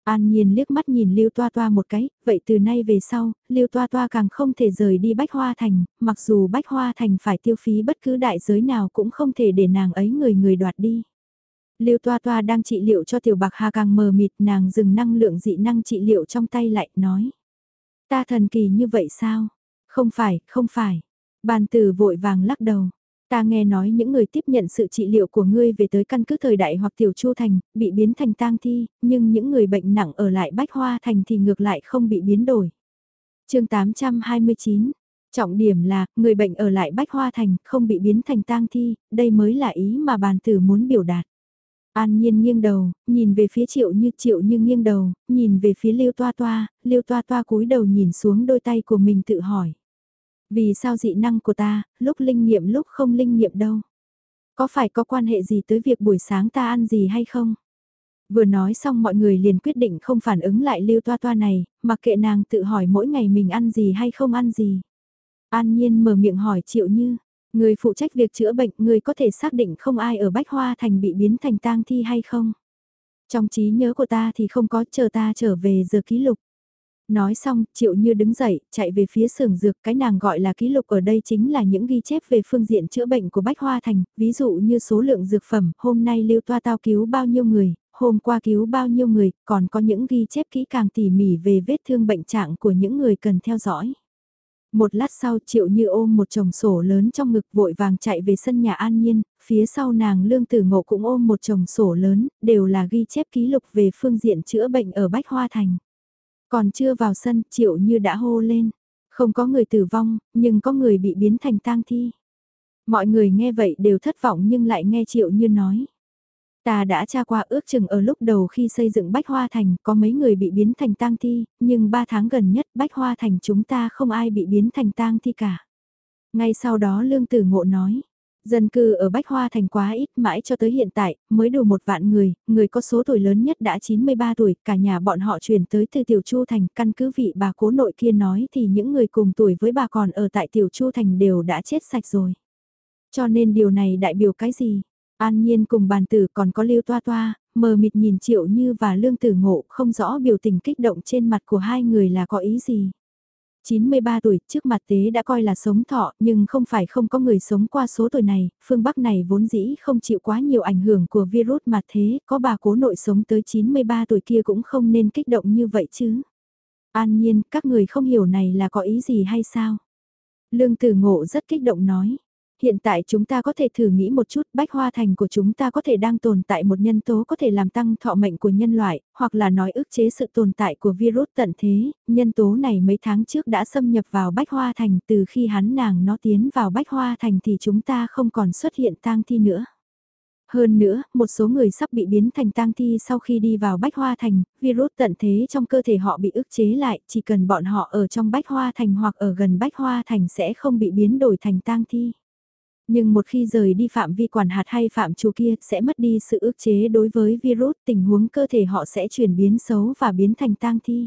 An Nhiên liếc mắt nhìn Lưu Toa Toa một cái, vậy từ nay về sau, Lưu Toa Toa càng không thể rời đi Bách Hoa Thành, mặc dù Bách Hoa Thành phải tiêu phí bất cứ đại giới nào cũng không thể để nàng ấy người người đoạt đi. Lưu Toa Toa đang trị liệu cho Tiểu Bạc Hà càng mờ mịt nàng dừng năng lượng dị năng trị liệu trong tay lại, nói. Ta thần kỳ như vậy sao? Không phải, không phải. Bàn tử vội vàng lắc đầu. Ta nghe nói những người tiếp nhận sự trị liệu của ngươi về tới căn cứ thời đại hoặc tiểu chu thành, bị biến thành tang thi, nhưng những người bệnh nặng ở lại bách hoa thành thì ngược lại không bị biến đổi. chương 829, trọng điểm là, người bệnh ở lại bách hoa thành không bị biến thành tang thi, đây mới là ý mà bàn tử muốn biểu đạt. An nhiên nghiêng đầu, nhìn về phía triệu như triệu như nghiêng đầu, nhìn về phía liêu toa toa, liêu toa toa cúi đầu nhìn xuống đôi tay của mình tự hỏi. Vì sao dị năng của ta, lúc linh nghiệm lúc không linh nghiệm đâu? Có phải có quan hệ gì tới việc buổi sáng ta ăn gì hay không? Vừa nói xong mọi người liền quyết định không phản ứng lại lưu toa toa này, mặc kệ nàng tự hỏi mỗi ngày mình ăn gì hay không ăn gì. An nhiên mở miệng hỏi triệu như, người phụ trách việc chữa bệnh người có thể xác định không ai ở Bách Hoa Thành bị biến thành tang thi hay không? Trong trí nhớ của ta thì không có chờ ta trở về giờ ký lục. Nói xong, Triệu Như đứng dậy, chạy về phía xưởng dược, cái nàng gọi là ký lục ở đây chính là những ghi chép về phương diện chữa bệnh của Bách Hoa Thành, ví dụ như số lượng dược phẩm, hôm nay lưu toa tao cứu bao nhiêu người, hôm qua cứu bao nhiêu người, còn có những ghi chép kỹ càng tỉ mỉ về vết thương bệnh trạng của những người cần theo dõi. Một lát sau Triệu Như ôm một chồng sổ lớn trong ngực vội vàng chạy về sân nhà an nhiên, phía sau nàng Lương Tử Ngộ cũng ôm một chồng sổ lớn, đều là ghi chép ký lục về phương diện chữa bệnh ở Bách Hoa Thành. Còn chưa vào sân, triệu như đã hô lên. Không có người tử vong, nhưng có người bị biến thành tang thi. Mọi người nghe vậy đều thất vọng nhưng lại nghe triệu như nói. Ta đã tra qua ước chừng ở lúc đầu khi xây dựng Bách Hoa Thành có mấy người bị biến thành tang thi, nhưng 3 tháng gần nhất Bách Hoa Thành chúng ta không ai bị biến thành tang thi cả. Ngay sau đó Lương Tử Ngộ nói, Dân cư ở Bách Hoa Thành quá ít mãi cho tới hiện tại, mới đủ một vạn người, người có số tuổi lớn nhất đã 93 tuổi, cả nhà bọn họ chuyển tới từ Tiểu Chu Thành, căn cứ vị bà cố nội kia nói thì những người cùng tuổi với bà còn ở tại Tiểu Chu Thành đều đã chết sạch rồi. Cho nên điều này đại biểu cái gì? An Nhiên cùng bàn tử còn có lưu toa toa, mờ mịt nhìn Triệu Như và Lương Tử Ngộ không rõ biểu tình kích động trên mặt của hai người là có ý gì. 93 tuổi trước mặt tế đã coi là sống thọ nhưng không phải không có người sống qua số tuổi này, phương Bắc này vốn dĩ không chịu quá nhiều ảnh hưởng của virus mà thế, có bà cố nội sống tới 93 tuổi kia cũng không nên kích động như vậy chứ. An nhiên, các người không hiểu này là có ý gì hay sao? Lương tử ngộ rất kích động nói, Hiện tại chúng ta có thể thử nghĩ một chút, bách hoa thành của chúng ta có thể đang tồn tại một nhân tố có thể làm tăng thọ mệnh của nhân loại, hoặc là nói ức chế sự tồn tại của virus tận thế, nhân tố này mấy tháng trước đã xâm nhập vào bách hoa thành, từ khi hắn nàng nó tiến vào bách hoa thành thì chúng ta không còn xuất hiện tang thi nữa. Hơn nữa, một số người sắp bị biến thành tang thi sau khi đi vào bách hoa thành, virus tận thế trong cơ thể họ bị ức chế lại, chỉ cần bọn họ ở trong bách hoa thành hoặc ở gần bách hoa thành sẽ không bị biến đổi thành tang thi. Nhưng một khi rời đi phạm vi quản hạt hay phạm trù kia sẽ mất đi sự ức chế đối với virus, tình huống cơ thể họ sẽ chuyển biến xấu và biến thành tang thi.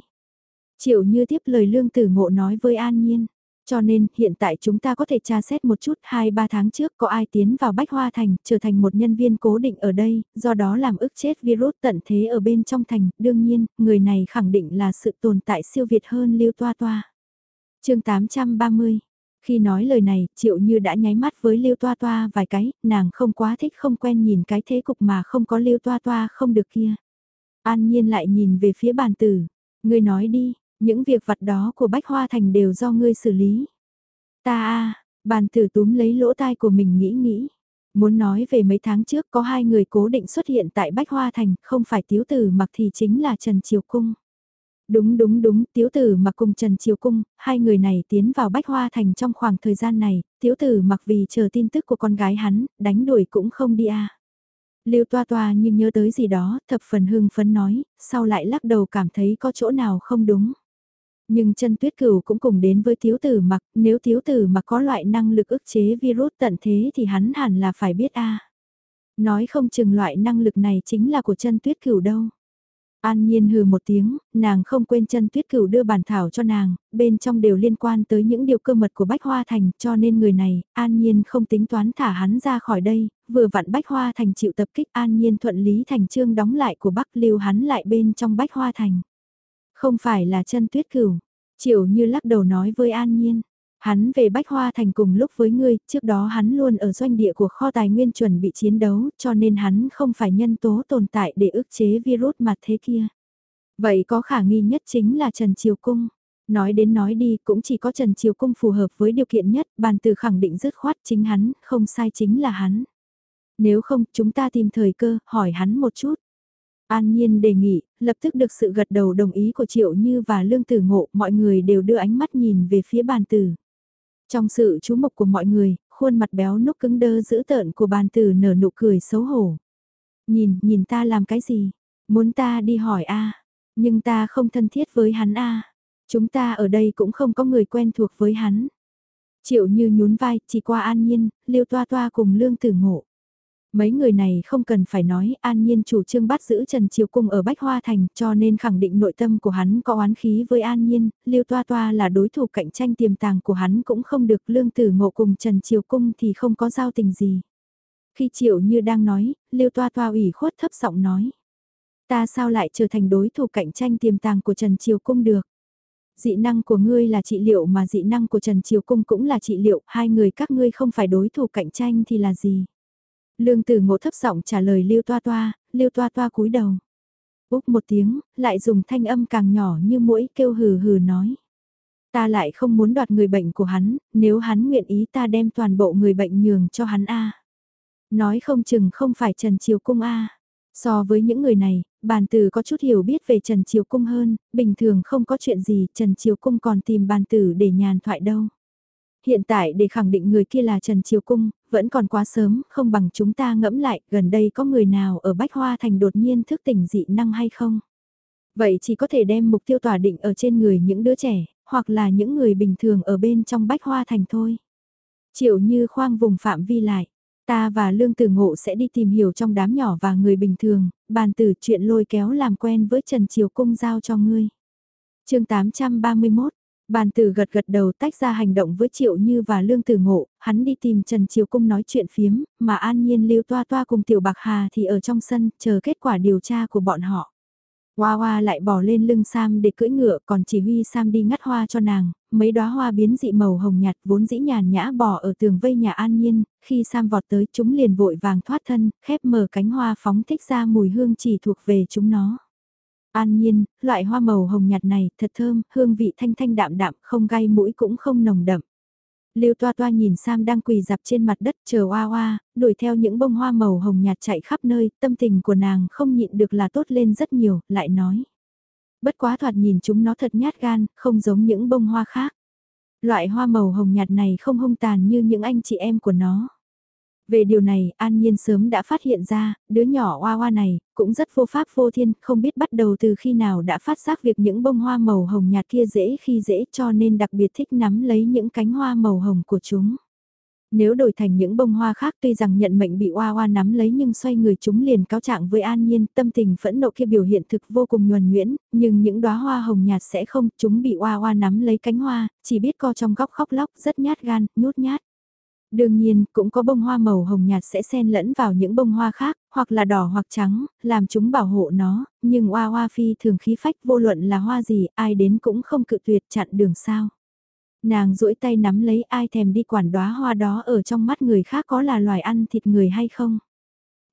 Triệu như tiếp lời lương tử ngộ nói với An Nhiên. Cho nên, hiện tại chúng ta có thể tra xét một chút 2-3 tháng trước có ai tiến vào Bách Hoa Thành, trở thành một nhân viên cố định ở đây, do đó làm ức chết virus tận thế ở bên trong thành. Đương nhiên, người này khẳng định là sự tồn tại siêu việt hơn Lưu Toa Toa. chương 830 khi nói lời này, Triệu Như đã nháy mắt với Lưu Toa Toa vài cái, nàng không quá thích không quen nhìn cái thế cục mà không có Lưu Toa Toa không được kia. An Nhiên lại nhìn về phía bàn tử. Ngươi nói đi, những việc vặt đó của Bách Hoa Thành đều do ngươi xử lý. Ta a Bàn tử túm lấy lỗ tai của mình nghĩ nghĩ. Muốn nói về mấy tháng trước có hai người cố định xuất hiện tại Bách Hoa Thành, không phải tiếu tử mặc thì chính là Trần Triều Cung. Đúng đúng đúng, tiếu tử mặc cùng Trần Triều Cung, hai người này tiến vào Bách Hoa Thành trong khoảng thời gian này, tiếu tử mặc vì chờ tin tức của con gái hắn, đánh đuổi cũng không đi à. Lưu toa toa như nhớ tới gì đó, thập phần hưng phấn nói, sau lại lắc đầu cảm thấy có chỗ nào không đúng. Nhưng chân tuyết cửu cũng cùng đến với tiếu tử mặc, nếu tiếu tử mặc có loại năng lực ức chế virus tận thế thì hắn hẳn là phải biết a Nói không chừng loại năng lực này chính là của chân tuyết cửu đâu. An Nhiên hừ một tiếng, nàng không quên chân tuyết cửu đưa bản thảo cho nàng, bên trong đều liên quan tới những điều cơ mật của Bách Hoa Thành, cho nên người này, An Nhiên không tính toán thả hắn ra khỏi đây, vừa vặn Bách Hoa Thành chịu tập kích An Nhiên thuận lý thành trương đóng lại của Bắc lưu hắn lại bên trong Bách Hoa Thành. Không phải là chân tuyết cửu, triệu như lắc đầu nói với An Nhiên. Hắn về Bách Hoa Thành cùng lúc với ngươi, trước đó hắn luôn ở doanh địa của kho tài nguyên chuẩn bị chiến đấu, cho nên hắn không phải nhân tố tồn tại để ức chế virus mà thế kia. Vậy có khả nghi nhất chính là Trần Triều Cung. Nói đến nói đi cũng chỉ có Trần Triều Cung phù hợp với điều kiện nhất, bàn từ khẳng định dứt khoát chính hắn, không sai chính là hắn. Nếu không, chúng ta tìm thời cơ, hỏi hắn một chút. An Nhiên đề nghị, lập tức được sự gật đầu đồng ý của Triệu Như và Lương Tử Ngộ, mọi người đều đưa ánh mắt nhìn về phía bàn tử. Trong sự chú mục của mọi người, khuôn mặt béo núc cứng đơ dữ tợn của bàn tử nở nụ cười xấu hổ. Nhìn, nhìn ta làm cái gì? Muốn ta đi hỏi a Nhưng ta không thân thiết với hắn a Chúng ta ở đây cũng không có người quen thuộc với hắn. Triệu như nhún vai, chỉ qua an nhiên, liêu toa toa cùng lương tử ngộ. Mấy người này không cần phải nói, an nhiên chủ trương bắt giữ Trần Triều Cung ở Bách Hoa Thành cho nên khẳng định nội tâm của hắn có oán khí với an nhiên, Lưu Toa Toa là đối thủ cạnh tranh tiềm tàng của hắn cũng không được lương tử ngộ cùng Trần Triều Cung thì không có giao tình gì. Khi Triệu như đang nói, Lưu Toa Toa ủy khuất thấp giọng nói. Ta sao lại trở thành đối thủ cạnh tranh tiềm tàng của Trần Triều Cung được? Dị năng của ngươi là trị liệu mà dị năng của Trần Triều Cung cũng là trị liệu, hai người các ngươi không phải đối thủ cạnh tranh thì là gì? Lương tử ngộ thấp giọng trả lời Lưu Toa Toa, Lưu Toa Toa cúi đầu. Úc một tiếng, lại dùng thanh âm càng nhỏ như mũi kêu hừ hừ nói. Ta lại không muốn đoạt người bệnh của hắn, nếu hắn nguyện ý ta đem toàn bộ người bệnh nhường cho hắn A. Nói không chừng không phải Trần Triều Cung A. So với những người này, bàn tử có chút hiểu biết về Trần Triều Cung hơn, bình thường không có chuyện gì Trần Triều Cung còn tìm bàn tử để nhàn thoại đâu. Hiện tại để khẳng định người kia là Trần Triều Cung, vẫn còn quá sớm, không bằng chúng ta ngẫm lại, gần đây có người nào ở Bách Hoa Thành đột nhiên thức tỉnh dị năng hay không? Vậy chỉ có thể đem mục tiêu tỏa định ở trên người những đứa trẻ, hoặc là những người bình thường ở bên trong Bách Hoa Thành thôi. Triệu như khoang vùng phạm vi lại. Ta và Lương Tử Ngộ sẽ đi tìm hiểu trong đám nhỏ và người bình thường, bàn từ chuyện lôi kéo làm quen với Trần Triều Cung giao cho ngươi. chương 831, Bàn tử gật gật đầu tách ra hành động với Triệu Như và Lương Tử Ngộ, hắn đi tìm Trần Triều Cung nói chuyện phiếm, mà an nhiên lưu toa toa cùng Tiểu Bạc Hà thì ở trong sân, chờ kết quả điều tra của bọn họ. Hoa Hoa lại bỏ lên lưng Sam để cưỡi ngựa còn chỉ huy Sam đi ngắt hoa cho nàng, mấy đóa hoa biến dị màu hồng nhạt vốn dĩ nhàn nhã bỏ ở tường vây nhà an nhiên, khi Sam vọt tới chúng liền vội vàng thoát thân, khép mở cánh hoa phóng thích ra mùi hương chỉ thuộc về chúng nó. An nhiên, loại hoa màu hồng nhạt này thật thơm, hương vị thanh thanh đạm đạm, không gai mũi cũng không nồng đậm. Lưu toa toa nhìn Sam đang quỳ dạp trên mặt đất chờ oa oa, đuổi theo những bông hoa màu hồng nhạt chạy khắp nơi, tâm tình của nàng không nhịn được là tốt lên rất nhiều, lại nói. Bất quá thoạt nhìn chúng nó thật nhát gan, không giống những bông hoa khác. Loại hoa màu hồng nhạt này không hung tàn như những anh chị em của nó. Về điều này, An Nhiên sớm đã phát hiện ra, đứa nhỏ hoa hoa này, cũng rất vô pháp vô thiên, không biết bắt đầu từ khi nào đã phát giác việc những bông hoa màu hồng nhạt kia dễ khi dễ cho nên đặc biệt thích nắm lấy những cánh hoa màu hồng của chúng. Nếu đổi thành những bông hoa khác tuy rằng nhận mệnh bị hoa hoa nắm lấy nhưng xoay người chúng liền cáo trạng với an nhiên tâm tình phẫn nộ kia biểu hiện thực vô cùng nhuần nhuyễn, nhưng những đóa hoa hồng nhạt sẽ không, chúng bị hoa hoa nắm lấy cánh hoa, chỉ biết co trong góc khóc lóc rất nhát gan, nhút nhát. Đương nhiên, cũng có bông hoa màu hồng nhạt sẽ xen lẫn vào những bông hoa khác, hoặc là đỏ hoặc trắng, làm chúng bảo hộ nó, nhưng hoa hoa phi thường khí phách vô luận là hoa gì, ai đến cũng không cự tuyệt chặn đường sao. Nàng duỗi tay nắm lấy ai thèm đi quản đóa hoa đó ở trong mắt người khác có là loài ăn thịt người hay không.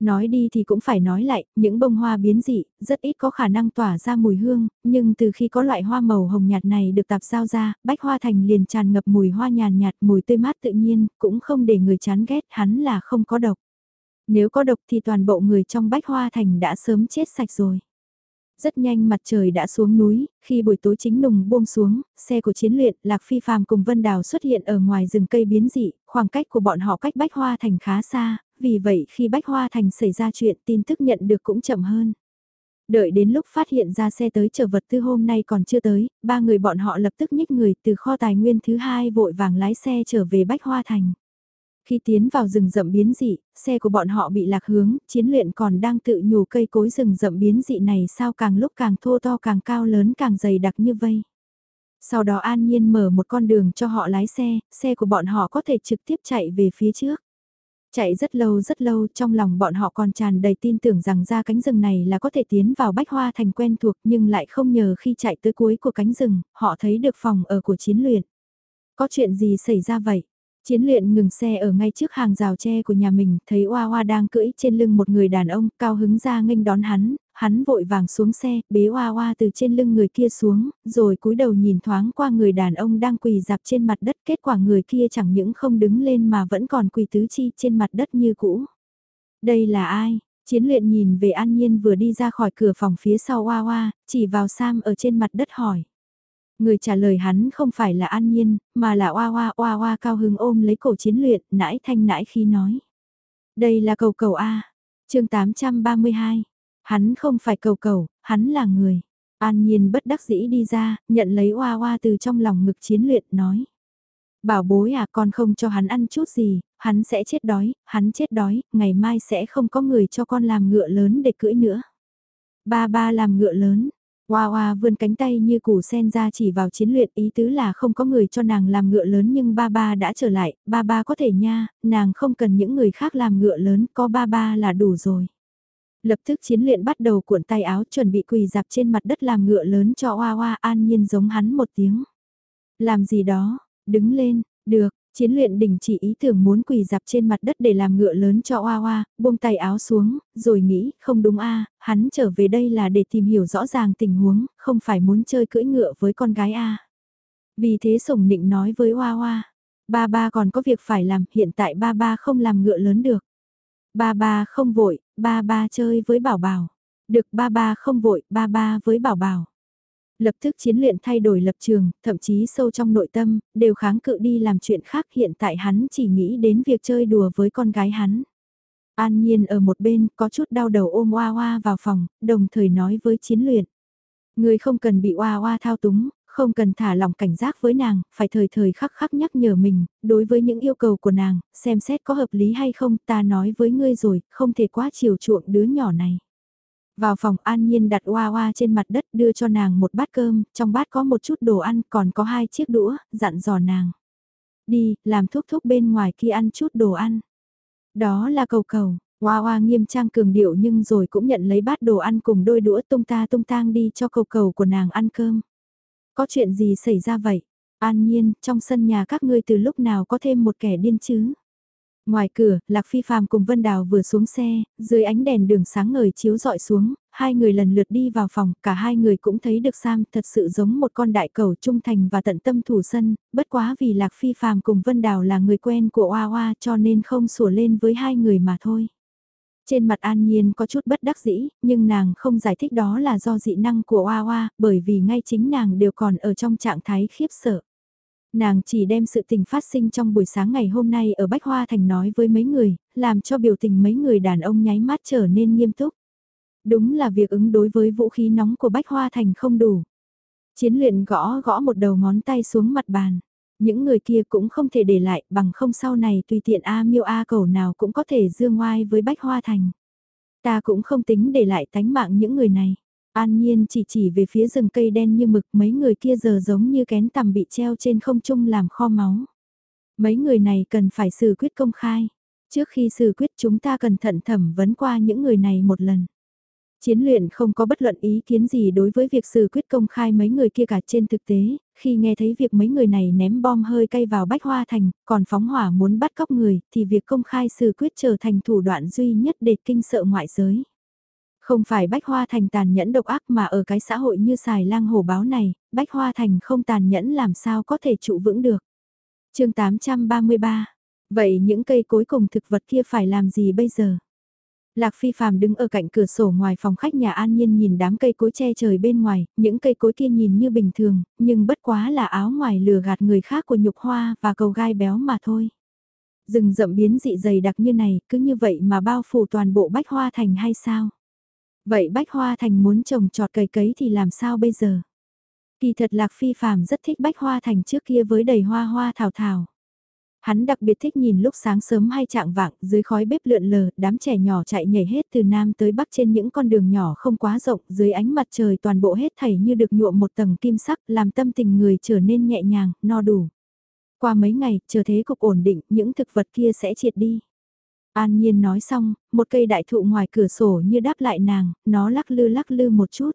Nói đi thì cũng phải nói lại, những bông hoa biến dị, rất ít có khả năng tỏa ra mùi hương, nhưng từ khi có loại hoa màu hồng nhạt này được tạp giao ra, bách hoa thành liền tràn ngập mùi hoa nhàn nhạt, mùi tươi mát tự nhiên, cũng không để người chán ghét, hắn là không có độc. Nếu có độc thì toàn bộ người trong bách hoa thành đã sớm chết sạch rồi. Rất nhanh mặt trời đã xuống núi, khi buổi tối chính nùng buông xuống, xe của chiến luyện, Lạc Phi Phàm cùng Vân Đào xuất hiện ở ngoài rừng cây biến dị, khoảng cách của bọn họ cách Bách Hoa Thành khá xa, vì vậy khi Bách Hoa Thành xảy ra chuyện tin tức nhận được cũng chậm hơn. Đợi đến lúc phát hiện ra xe tới chở vật tư hôm nay còn chưa tới, ba người bọn họ lập tức nhích người từ kho tài nguyên thứ hai vội vàng lái xe trở về Bách Hoa Thành. Khi tiến vào rừng rậm biến dị, xe của bọn họ bị lạc hướng, chiến luyện còn đang tự nhủ cây cối rừng rậm biến dị này sao càng lúc càng thô to càng cao lớn càng dày đặc như vây. Sau đó an nhiên mở một con đường cho họ lái xe, xe của bọn họ có thể trực tiếp chạy về phía trước. Chạy rất lâu rất lâu trong lòng bọn họ còn tràn đầy tin tưởng rằng ra cánh rừng này là có thể tiến vào bách hoa thành quen thuộc nhưng lại không nhờ khi chạy tới cuối của cánh rừng, họ thấy được phòng ở của chiến luyện. Có chuyện gì xảy ra vậy? Chiến luyện ngừng xe ở ngay trước hàng rào tre của nhà mình, thấy Oa Oa đang cưỡi trên lưng một người đàn ông, cao hứng ra nghênh đón hắn, hắn vội vàng xuống xe, bế Oa Oa từ trên lưng người kia xuống, rồi cúi đầu nhìn thoáng qua người đàn ông đang quỳ dạp trên mặt đất, kết quả người kia chẳng những không đứng lên mà vẫn còn quỳ tứ chi trên mặt đất như cũ. Đây là ai? Chiến luyện nhìn về An Nhiên vừa đi ra khỏi cửa phòng phía sau Oa Oa, chỉ vào Sam ở trên mặt đất hỏi. Người trả lời hắn không phải là An Nhiên, mà là Oa Oa Oa Oa cao hứng ôm lấy cổ chiến luyện, nãi thanh nãi khi nói. Đây là cầu cầu A, chương 832. Hắn không phải cầu cầu, hắn là người. An Nhiên bất đắc dĩ đi ra, nhận lấy Oa Oa từ trong lòng ngực chiến luyện, nói. Bảo bối à con không cho hắn ăn chút gì, hắn sẽ chết đói, hắn chết đói, ngày mai sẽ không có người cho con làm ngựa lớn để cưỡi nữa. Ba ba làm ngựa lớn, Hoa Hoa vươn cánh tay như củ sen ra chỉ vào chiến luyện ý tứ là không có người cho nàng làm ngựa lớn nhưng ba ba đã trở lại, ba ba có thể nha, nàng không cần những người khác làm ngựa lớn, có ba ba là đủ rồi. Lập tức chiến luyện bắt đầu cuộn tay áo chuẩn bị quỳ dạp trên mặt đất làm ngựa lớn cho Hoa Hoa an nhiên giống hắn một tiếng. Làm gì đó, đứng lên, được, Chiến luyện đình chỉ ý tưởng muốn quỳ dạp trên mặt đất để làm ngựa lớn cho Oa Oa, buông tay áo xuống, rồi nghĩ, không đúng a, hắn trở về đây là để tìm hiểu rõ ràng tình huống, không phải muốn chơi cưỡi ngựa với con gái a. Vì thế sủng nịnh nói với Oa Oa, ba ba còn có việc phải làm, hiện tại ba ba không làm ngựa lớn được. Ba ba không vội, ba ba chơi với bảo bảo. Được ba ba không vội, ba ba với bảo bảo. Lập tức chiến luyện thay đổi lập trường, thậm chí sâu trong nội tâm, đều kháng cự đi làm chuyện khác hiện tại hắn chỉ nghĩ đến việc chơi đùa với con gái hắn. An Nhiên ở một bên có chút đau đầu ôm Oa Oa vào phòng, đồng thời nói với chiến luyện. Người không cần bị Oa Oa thao túng, không cần thả lòng cảnh giác với nàng, phải thời thời khắc khắc nhắc nhở mình, đối với những yêu cầu của nàng, xem xét có hợp lý hay không, ta nói với ngươi rồi, không thể quá chiều chuộng đứa nhỏ này. Vào phòng an nhiên đặt Hoa Hoa trên mặt đất đưa cho nàng một bát cơm, trong bát có một chút đồ ăn còn có hai chiếc đũa, dặn dò nàng. Đi, làm thúc thúc bên ngoài kia ăn chút đồ ăn. Đó là cầu cầu, Hoa Hoa nghiêm trang cường điệu nhưng rồi cũng nhận lấy bát đồ ăn cùng đôi đũa tung ta tung tang đi cho cầu cầu của nàng ăn cơm. Có chuyện gì xảy ra vậy? An nhiên, trong sân nhà các ngươi từ lúc nào có thêm một kẻ điên chứ? Ngoài cửa, Lạc Phi Phạm cùng Vân Đào vừa xuống xe, dưới ánh đèn đường sáng ngời chiếu dọi xuống, hai người lần lượt đi vào phòng, cả hai người cũng thấy được Sam thật sự giống một con đại cầu trung thành và tận tâm thủ sân, bất quá vì Lạc Phi Phạm cùng Vân Đào là người quen của Hoa Hoa cho nên không sủa lên với hai người mà thôi. Trên mặt An Nhiên có chút bất đắc dĩ, nhưng nàng không giải thích đó là do dị năng của Hoa Hoa, bởi vì ngay chính nàng đều còn ở trong trạng thái khiếp sợ. Nàng chỉ đem sự tình phát sinh trong buổi sáng ngày hôm nay ở Bách Hoa Thành nói với mấy người, làm cho biểu tình mấy người đàn ông nháy mắt trở nên nghiêm túc. Đúng là việc ứng đối với vũ khí nóng của Bách Hoa Thành không đủ. Chiến luyện gõ gõ một đầu ngón tay xuống mặt bàn. Những người kia cũng không thể để lại bằng không sau này tùy tiện A miêu A cầu nào cũng có thể dương ngoai với Bách Hoa Thành. Ta cũng không tính để lại tánh mạng những người này. An Nhiên chỉ chỉ về phía rừng cây đen như mực mấy người kia giờ giống như kén tằm bị treo trên không trung làm kho máu. Mấy người này cần phải xử quyết công khai. Trước khi xử quyết chúng ta cẩn thận thẩm vấn qua những người này một lần. Chiến luyện không có bất luận ý kiến gì đối với việc xử quyết công khai mấy người kia cả trên thực tế, khi nghe thấy việc mấy người này ném bom hơi cay vào Bách Hoa Thành, còn phóng hỏa muốn bắt cóc người, thì việc công khai xử quyết trở thành thủ đoạn duy nhất để kinh sợ ngoại giới. Không phải Bách Hoa Thành tàn nhẫn độc ác mà ở cái xã hội như xài lang hổ báo này, Bách Hoa Thành không tàn nhẫn làm sao có thể trụ vững được. chương 833, vậy những cây cối cùng thực vật kia phải làm gì bây giờ? Lạc Phi Phạm đứng ở cạnh cửa sổ ngoài phòng khách nhà An Nhiên nhìn đám cây cối che trời bên ngoài, những cây cối kia nhìn như bình thường, nhưng bất quá là áo ngoài lừa gạt người khác của nhục hoa và cầu gai béo mà thôi. Rừng rậm biến dị dày đặc như này, cứ như vậy mà bao phủ toàn bộ bách hoa thành hay sao? Vậy bách hoa thành muốn trồng trọt cày cấy thì làm sao bây giờ? Kỳ thật Lạc Phi Phạm rất thích bách hoa thành trước kia với đầy hoa hoa thảo thảo. Hắn đặc biệt thích nhìn lúc sáng sớm hay trạng vạng, dưới khói bếp lượn lờ, đám trẻ nhỏ chạy nhảy hết từ nam tới bắc trên những con đường nhỏ không quá rộng, dưới ánh mặt trời toàn bộ hết thảy như được nhuộm một tầng kim sắc, làm tâm tình người trở nên nhẹ nhàng, no đủ. Qua mấy ngày, chờ thế cục ổn định, những thực vật kia sẽ triệt đi. An Nhiên nói xong, một cây đại thụ ngoài cửa sổ như đáp lại nàng, nó lắc lư lắc lư một chút.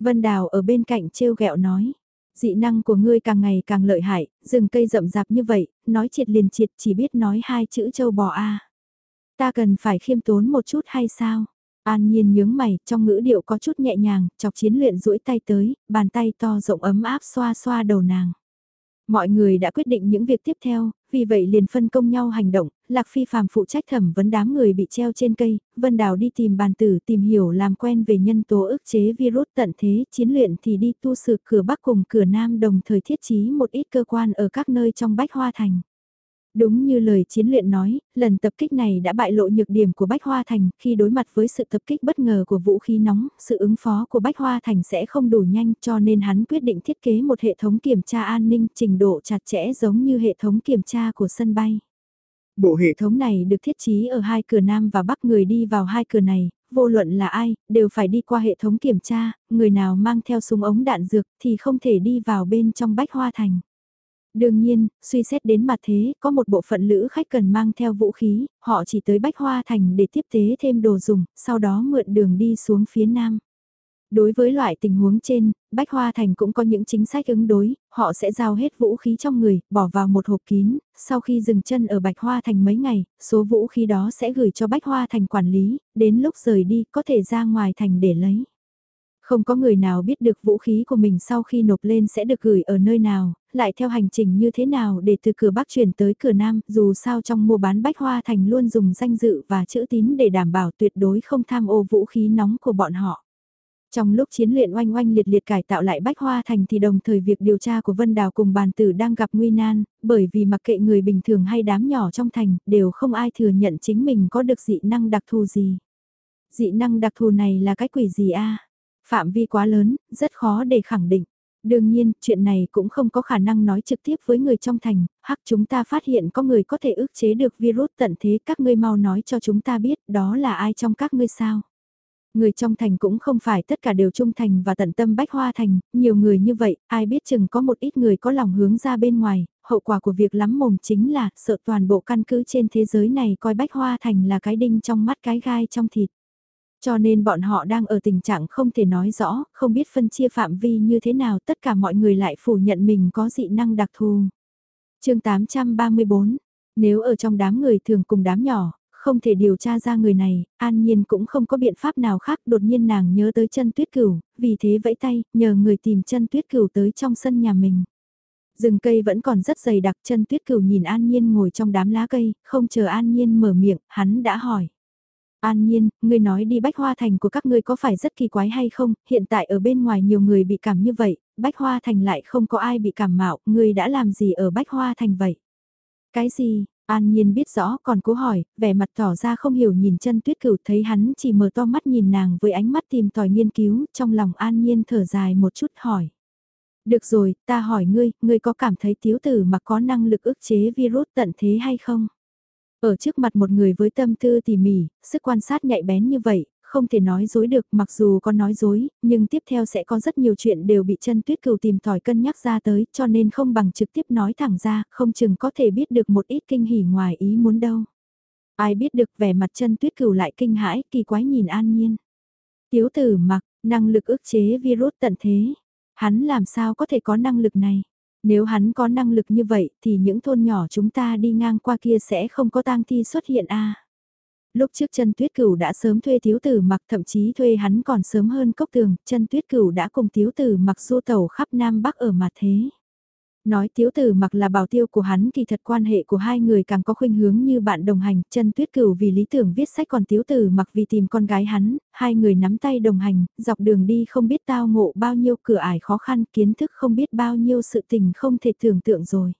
Vân Đào ở bên cạnh trêu ghẹo nói, dị năng của ngươi càng ngày càng lợi hại, rừng cây rậm rạp như vậy, nói triệt liền triệt chỉ biết nói hai chữ châu bò a. Ta cần phải khiêm tốn một chút hay sao? An nhiên nhướng mày, trong ngữ điệu có chút nhẹ nhàng, chọc chiến luyện duỗi tay tới, bàn tay to rộng ấm áp xoa xoa đầu nàng. Mọi người đã quyết định những việc tiếp theo, vì vậy liền phân công nhau hành động, Lạc Phi phàm phụ trách thẩm vấn đám người bị treo trên cây, Vân Đào đi tìm bàn tử tìm hiểu làm quen về nhân tố ức chế virus tận thế, chiến luyện thì đi tu sửa cửa Bắc cùng cửa Nam đồng thời thiết trí một ít cơ quan ở các nơi trong Bách Hoa Thành. Đúng như lời chiến luyện nói, lần tập kích này đã bại lộ nhược điểm của Bách Hoa Thành, khi đối mặt với sự tập kích bất ngờ của vũ khí nóng, sự ứng phó của Bách Hoa Thành sẽ không đủ nhanh cho nên hắn quyết định thiết kế một hệ thống kiểm tra an ninh trình độ chặt chẽ giống như hệ thống kiểm tra của sân bay. Bộ hệ thống này được thiết trí ở hai cửa Nam và Bắc người đi vào hai cửa này, vô luận là ai, đều phải đi qua hệ thống kiểm tra, người nào mang theo súng ống đạn dược thì không thể đi vào bên trong Bách Hoa Thành. Đương nhiên, suy xét đến mặt thế, có một bộ phận lữ khách cần mang theo vũ khí, họ chỉ tới Bách Hoa Thành để tiếp tế thêm đồ dùng, sau đó mượn đường đi xuống phía nam. Đối với loại tình huống trên, Bách Hoa Thành cũng có những chính sách ứng đối, họ sẽ giao hết vũ khí trong người, bỏ vào một hộp kín, sau khi dừng chân ở Bách Hoa Thành mấy ngày, số vũ khí đó sẽ gửi cho Bách Hoa Thành quản lý, đến lúc rời đi có thể ra ngoài thành để lấy. Không có người nào biết được vũ khí của mình sau khi nộp lên sẽ được gửi ở nơi nào, lại theo hành trình như thế nào để từ cửa Bắc chuyển tới cửa Nam, dù sao trong mua bán bách hoa thành luôn dùng danh dự và chữ tín để đảm bảo tuyệt đối không tham ô vũ khí nóng của bọn họ. Trong lúc chiến luyện oanh oanh liệt liệt cải tạo lại Bách Hoa Thành thì đồng thời việc điều tra của Vân Đào cùng bàn tử đang gặp nguy nan, bởi vì mặc kệ người bình thường hay đám nhỏ trong thành, đều không ai thừa nhận chính mình có được dị năng đặc thù gì. Dị năng đặc thù này là cái quỷ gì a Phạm vi quá lớn, rất khó để khẳng định. Đương nhiên, chuyện này cũng không có khả năng nói trực tiếp với người trong thành, hắc chúng ta phát hiện có người có thể ức chế được virus tận thế các ngươi mau nói cho chúng ta biết đó là ai trong các ngươi sao. Người trong thành cũng không phải tất cả đều trung thành và tận tâm bách hoa thành, nhiều người như vậy, ai biết chừng có một ít người có lòng hướng ra bên ngoài, hậu quả của việc lắm mồm chính là sợ toàn bộ căn cứ trên thế giới này coi bách hoa thành là cái đinh trong mắt cái gai trong thịt. Cho nên bọn họ đang ở tình trạng không thể nói rõ, không biết phân chia phạm vi như thế nào tất cả mọi người lại phủ nhận mình có dị năng đặc thù. chương 834, nếu ở trong đám người thường cùng đám nhỏ, không thể điều tra ra người này, an nhiên cũng không có biện pháp nào khác đột nhiên nàng nhớ tới chân tuyết cửu, vì thế vẫy tay, nhờ người tìm chân tuyết cửu tới trong sân nhà mình. Rừng cây vẫn còn rất dày đặc chân tuyết cửu nhìn an nhiên ngồi trong đám lá cây, không chờ an nhiên mở miệng, hắn đã hỏi. An nhiên, ngươi nói đi bách hoa thành của các ngươi có phải rất kỳ quái hay không, hiện tại ở bên ngoài nhiều người bị cảm như vậy, bách hoa thành lại không có ai bị cảm mạo, ngươi đã làm gì ở bách hoa thành vậy? Cái gì? An Nhiên biết rõ còn cố hỏi, vẻ mặt tỏ ra không hiểu nhìn chân tuyết cửu thấy hắn chỉ mở to mắt nhìn nàng với ánh mắt tìm tòi nghiên cứu, trong lòng An Nhiên thở dài một chút hỏi. Được rồi, ta hỏi ngươi, ngươi có cảm thấy tiếu tử mà có năng lực ức chế virus tận thế hay không? Ở trước mặt một người với tâm tư tỉ mỉ, sức quan sát nhạy bén như vậy, không thể nói dối được mặc dù có nói dối, nhưng tiếp theo sẽ có rất nhiều chuyện đều bị chân tuyết cừu tìm tòi cân nhắc ra tới cho nên không bằng trực tiếp nói thẳng ra, không chừng có thể biết được một ít kinh hỉ ngoài ý muốn đâu. Ai biết được vẻ mặt chân tuyết cừu lại kinh hãi, kỳ quái nhìn an nhiên. Tiếu tử mặc, năng lực ức chế virus tận thế. Hắn làm sao có thể có năng lực này? Nếu hắn có năng lực như vậy thì những thôn nhỏ chúng ta đi ngang qua kia sẽ không có tang thi xuất hiện a. Lúc trước chân tuyết cửu đã sớm thuê thiếu tử mặc thậm chí thuê hắn còn sớm hơn cốc tường, chân tuyết cửu đã cùng thiếu tử mặc du tàu khắp Nam Bắc ở mặt thế. Nói tiếu tử mặc là bảo tiêu của hắn kỳ thật quan hệ của hai người càng có khuynh hướng như bạn đồng hành, chân tuyết cửu vì lý tưởng viết sách còn tiếu tử mặc vì tìm con gái hắn, hai người nắm tay đồng hành, dọc đường đi không biết tao ngộ bao nhiêu cửa ải khó khăn, kiến thức không biết bao nhiêu sự tình không thể tưởng tượng rồi.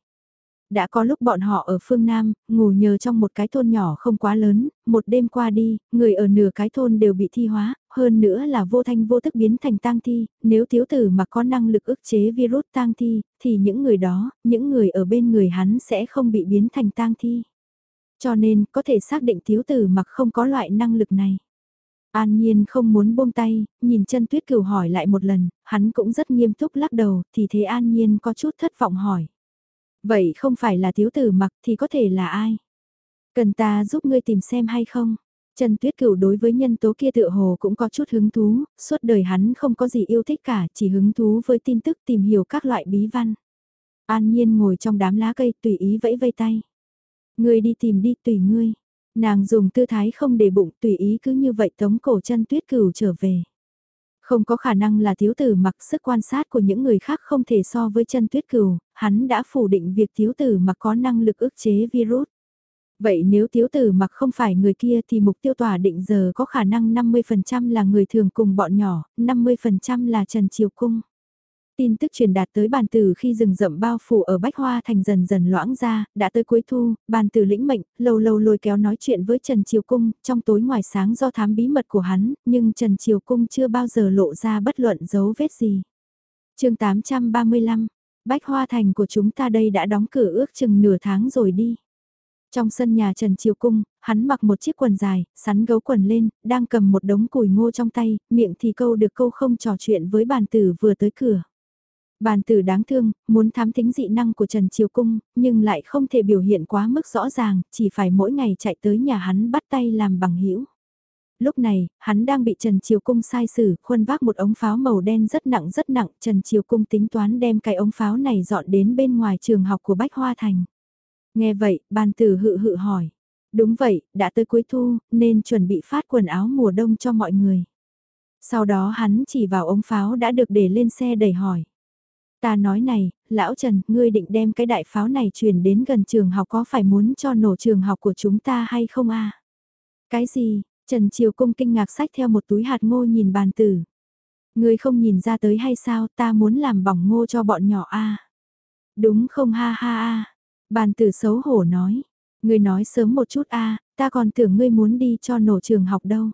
Đã có lúc bọn họ ở phương Nam, ngủ nhờ trong một cái thôn nhỏ không quá lớn, một đêm qua đi, người ở nửa cái thôn đều bị thi hóa, hơn nữa là vô thanh vô tức biến thành tang thi, nếu thiếu tử mà có năng lực ức chế virus tang thi, thì những người đó, những người ở bên người hắn sẽ không bị biến thành tang thi. Cho nên, có thể xác định thiếu tử mặc không có loại năng lực này. An Nhiên không muốn buông tay, nhìn chân tuyết cửu hỏi lại một lần, hắn cũng rất nghiêm túc lắc đầu, thì thế An Nhiên có chút thất vọng hỏi. Vậy không phải là thiếu tử mặc thì có thể là ai? Cần ta giúp ngươi tìm xem hay không? Trần Tuyết Cửu đối với nhân tố kia tựa hồ cũng có chút hứng thú, suốt đời hắn không có gì yêu thích cả, chỉ hứng thú với tin tức tìm hiểu các loại bí văn. An Nhiên ngồi trong đám lá cây tùy ý vẫy vây tay. Ngươi đi tìm đi tùy ngươi. Nàng dùng tư thái không để bụng tùy ý cứ như vậy tống cổ chân Tuyết Cửu trở về. Không có khả năng là thiếu tử mặc sức quan sát của những người khác không thể so với chân tuyết cừu, hắn đã phủ định việc thiếu tử mặc có năng lực ức chế virus. Vậy nếu thiếu tử mặc không phải người kia thì mục tiêu tỏa định giờ có khả năng 50% là người thường cùng bọn nhỏ, 50% là Trần Triều Cung. Tin tức truyền đạt tới bàn tử khi rừng rậm bao phủ ở Bách Hoa thành dần dần loãng ra, đã tới cuối thu, bàn tử lĩnh mệnh, lâu lâu lôi kéo nói chuyện với Trần Triều Cung, trong tối ngoài sáng do thám bí mật của hắn, nhưng Trần Triều Cung chưa bao giờ lộ ra bất luận dấu vết gì. chương 835, Bách Hoa thành của chúng ta đây đã đóng cửa ước chừng nửa tháng rồi đi. Trong sân nhà Trần Triều Cung, hắn mặc một chiếc quần dài, sắn gấu quần lên, đang cầm một đống củi ngô trong tay, miệng thì câu được câu không trò chuyện với bàn tử vừa tới cửa. Bàn tử đáng thương, muốn thám thính dị năng của Trần Triều Cung, nhưng lại không thể biểu hiện quá mức rõ ràng, chỉ phải mỗi ngày chạy tới nhà hắn bắt tay làm bằng hữu Lúc này, hắn đang bị Trần Triều Cung sai xử, khuân vác một ống pháo màu đen rất nặng rất nặng, Trần Triều Cung tính toán đem cái ống pháo này dọn đến bên ngoài trường học của Bách Hoa Thành. Nghe vậy, bàn tử hự hự hỏi. Đúng vậy, đã tới cuối thu, nên chuẩn bị phát quần áo mùa đông cho mọi người. Sau đó hắn chỉ vào ống pháo đã được để lên xe đẩy hỏi. Ta nói này, lão Trần, ngươi định đem cái đại pháo này truyền đến gần trường học có phải muốn cho nổ trường học của chúng ta hay không a? Cái gì? Trần Triều Cung kinh ngạc sách theo một túi hạt ngô nhìn bàn tử. Ngươi không nhìn ra tới hay sao ta muốn làm bỏng ngô cho bọn nhỏ a? Đúng không ha ha a? Bàn tử xấu hổ nói. Ngươi nói sớm một chút a, ta còn tưởng ngươi muốn đi cho nổ trường học đâu.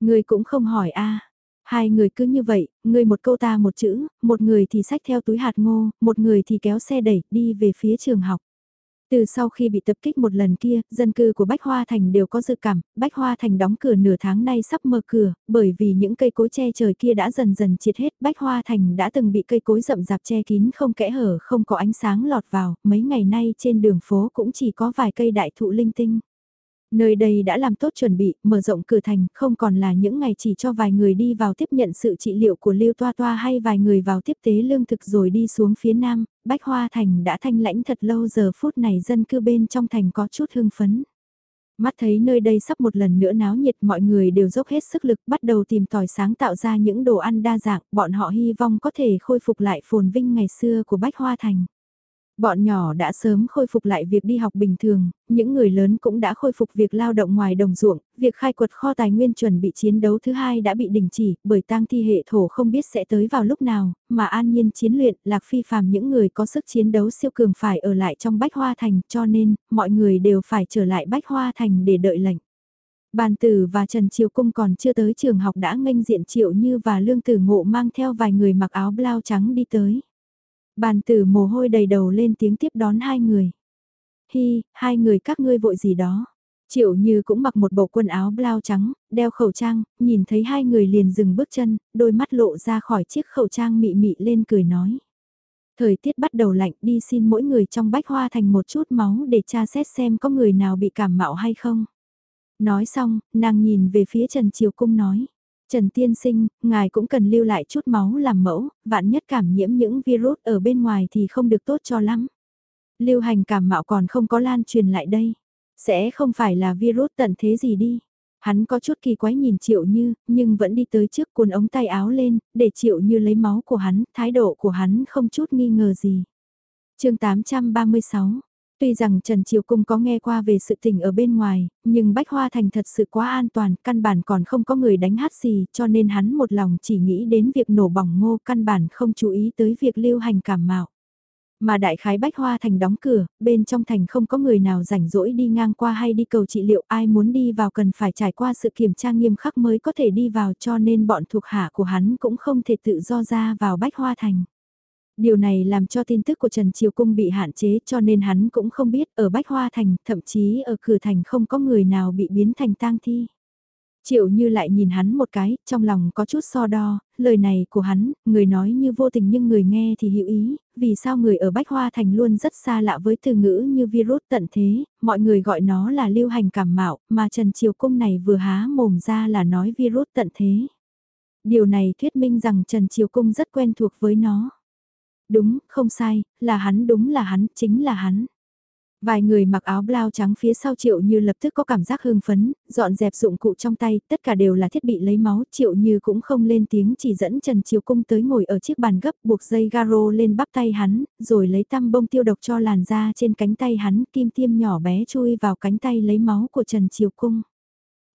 Ngươi cũng không hỏi a. Hai người cứ như vậy, người một câu ta một chữ, một người thì xách theo túi hạt ngô, một người thì kéo xe đẩy đi về phía trường học. Từ sau khi bị tập kích một lần kia, dân cư của Bách Hoa Thành đều có dự cảm, Bách Hoa Thành đóng cửa nửa tháng nay sắp mở cửa, bởi vì những cây cối che trời kia đã dần dần triệt hết, Bách Hoa Thành đã từng bị cây cối rậm rạp che kín không kẽ hở không có ánh sáng lọt vào, mấy ngày nay trên đường phố cũng chỉ có vài cây đại thụ linh tinh. Nơi đây đã làm tốt chuẩn bị, mở rộng cửa thành, không còn là những ngày chỉ cho vài người đi vào tiếp nhận sự trị liệu của Lưu Toa Toa hay vài người vào tiếp tế lương thực rồi đi xuống phía nam, Bách Hoa Thành đã thanh lãnh thật lâu giờ phút này dân cư bên trong thành có chút hưng phấn. Mắt thấy nơi đây sắp một lần nữa náo nhiệt mọi người đều dốc hết sức lực bắt đầu tìm tòi sáng tạo ra những đồ ăn đa dạng, bọn họ hy vọng có thể khôi phục lại phồn vinh ngày xưa của Bách Hoa Thành. Bọn nhỏ đã sớm khôi phục lại việc đi học bình thường, những người lớn cũng đã khôi phục việc lao động ngoài đồng ruộng, việc khai quật kho tài nguyên chuẩn bị chiến đấu thứ hai đã bị đình chỉ, bởi tang thi hệ thổ không biết sẽ tới vào lúc nào, mà an nhiên chiến luyện, lạc phi phàm những người có sức chiến đấu siêu cường phải ở lại trong Bách Hoa Thành, cho nên, mọi người đều phải trở lại Bách Hoa Thành để đợi lệnh. Bàn tử và Trần Triều Cung còn chưa tới trường học đã nghênh diện Triệu Như và Lương Tử Ngộ mang theo vài người mặc áo blau trắng đi tới. Bàn tử mồ hôi đầy đầu lên tiếng tiếp đón hai người. Hi, hai người các ngươi vội gì đó. Triệu Như cũng mặc một bộ quần áo blau trắng, đeo khẩu trang, nhìn thấy hai người liền dừng bước chân, đôi mắt lộ ra khỏi chiếc khẩu trang mị mị lên cười nói. Thời tiết bắt đầu lạnh đi xin mỗi người trong bách hoa thành một chút máu để tra xét xem có người nào bị cảm mạo hay không. Nói xong, nàng nhìn về phía Trần Triều Cung nói. Trần Tiên Sinh, ngài cũng cần lưu lại chút máu làm mẫu, vạn nhất cảm nhiễm những virus ở bên ngoài thì không được tốt cho lắm. Lưu hành cảm mạo còn không có lan truyền lại đây. Sẽ không phải là virus tận thế gì đi. Hắn có chút kỳ quái nhìn Triệu Như, nhưng vẫn đi tới trước cuốn ống tay áo lên, để Triệu Như lấy máu của hắn, thái độ của hắn không chút nghi ngờ gì. chương 836 Tuy rằng Trần Triều Cung có nghe qua về sự tình ở bên ngoài, nhưng Bách Hoa Thành thật sự quá an toàn, căn bản còn không có người đánh hát gì, cho nên hắn một lòng chỉ nghĩ đến việc nổ bỏng ngô, căn bản không chú ý tới việc lưu hành cảm mạo. Mà đại khái Bách Hoa Thành đóng cửa, bên trong thành không có người nào rảnh rỗi đi ngang qua hay đi cầu trị liệu, ai muốn đi vào cần phải trải qua sự kiểm tra nghiêm khắc mới có thể đi vào cho nên bọn thuộc hạ của hắn cũng không thể tự do ra vào Bách Hoa Thành. Điều này làm cho tin tức của Trần Triều Cung bị hạn chế cho nên hắn cũng không biết ở Bách Hoa Thành, thậm chí ở cửa thành không có người nào bị biến thành tang thi. Triệu như lại nhìn hắn một cái, trong lòng có chút so đo, lời này của hắn, người nói như vô tình nhưng người nghe thì hiểu ý, vì sao người ở Bách Hoa Thành luôn rất xa lạ với từ ngữ như virus tận thế, mọi người gọi nó là lưu hành cảm mạo, mà Trần Triều Cung này vừa há mồm ra là nói virus tận thế. Điều này thuyết minh rằng Trần Triều Cung rất quen thuộc với nó. Đúng, không sai, là hắn đúng là hắn, chính là hắn. Vài người mặc áo blau trắng phía sau Triệu Như lập tức có cảm giác hưng phấn, dọn dẹp dụng cụ trong tay, tất cả đều là thiết bị lấy máu, Triệu Như cũng không lên tiếng chỉ dẫn Trần Triều Cung tới ngồi ở chiếc bàn gấp buộc dây garo lên bắp tay hắn, rồi lấy tăm bông tiêu độc cho làn da trên cánh tay hắn, kim tiêm nhỏ bé chui vào cánh tay lấy máu của Trần Triều Cung.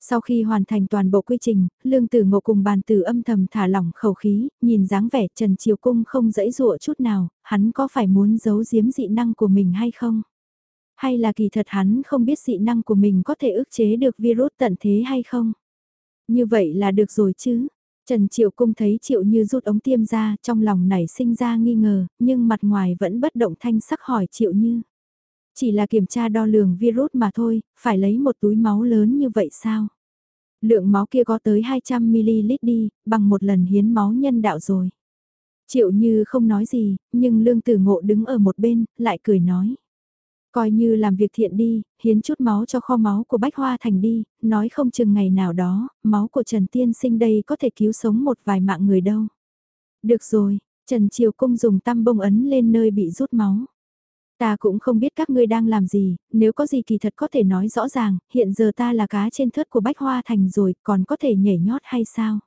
Sau khi hoàn thành toàn bộ quy trình, lương tử ngộ cùng bàn tử âm thầm thả lỏng khẩu khí, nhìn dáng vẻ Trần Triều Cung không dẫy dụa chút nào, hắn có phải muốn giấu giếm dị năng của mình hay không? Hay là kỳ thật hắn không biết dị năng của mình có thể ức chế được virus tận thế hay không? Như vậy là được rồi chứ? Trần Triệu Cung thấy Triệu Như rút ống tiêm ra, trong lòng nảy sinh ra nghi ngờ, nhưng mặt ngoài vẫn bất động thanh sắc hỏi Triệu Như. Chỉ là kiểm tra đo lường virus mà thôi, phải lấy một túi máu lớn như vậy sao? Lượng máu kia có tới 200ml đi, bằng một lần hiến máu nhân đạo rồi. Triệu Như không nói gì, nhưng Lương Tử Ngộ đứng ở một bên, lại cười nói. Coi như làm việc thiện đi, hiến chút máu cho kho máu của Bách Hoa Thành đi, nói không chừng ngày nào đó, máu của Trần Tiên Sinh đây có thể cứu sống một vài mạng người đâu. Được rồi, Trần Triều Cung dùng tăm bông ấn lên nơi bị rút máu. Ta cũng không biết các ngươi đang làm gì, nếu có gì kỳ thật có thể nói rõ ràng, hiện giờ ta là cá trên thớt của Bách Hoa Thành rồi, còn có thể nhảy nhót hay sao?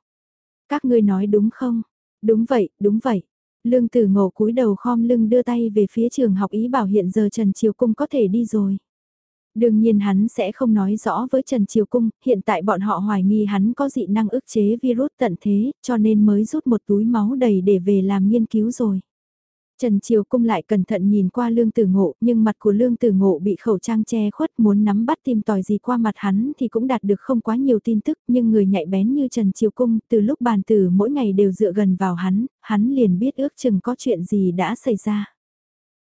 Các ngươi nói đúng không? Đúng vậy, đúng vậy. Lương tử ngộ cúi đầu khom lưng đưa tay về phía trường học ý bảo hiện giờ Trần Triều Cung có thể đi rồi. Đương nhiên hắn sẽ không nói rõ với Trần Triều Cung, hiện tại bọn họ hoài nghi hắn có dị năng ức chế virus tận thế, cho nên mới rút một túi máu đầy để về làm nghiên cứu rồi. Trần Triều Cung lại cẩn thận nhìn qua Lương Tử Ngộ, nhưng mặt của Lương Tử Ngộ bị khẩu trang che khuất muốn nắm bắt tìm tòi gì qua mặt hắn thì cũng đạt được không quá nhiều tin tức, nhưng người nhạy bén như Trần Triều Cung, từ lúc bàn tử mỗi ngày đều dựa gần vào hắn, hắn liền biết ước chừng có chuyện gì đã xảy ra.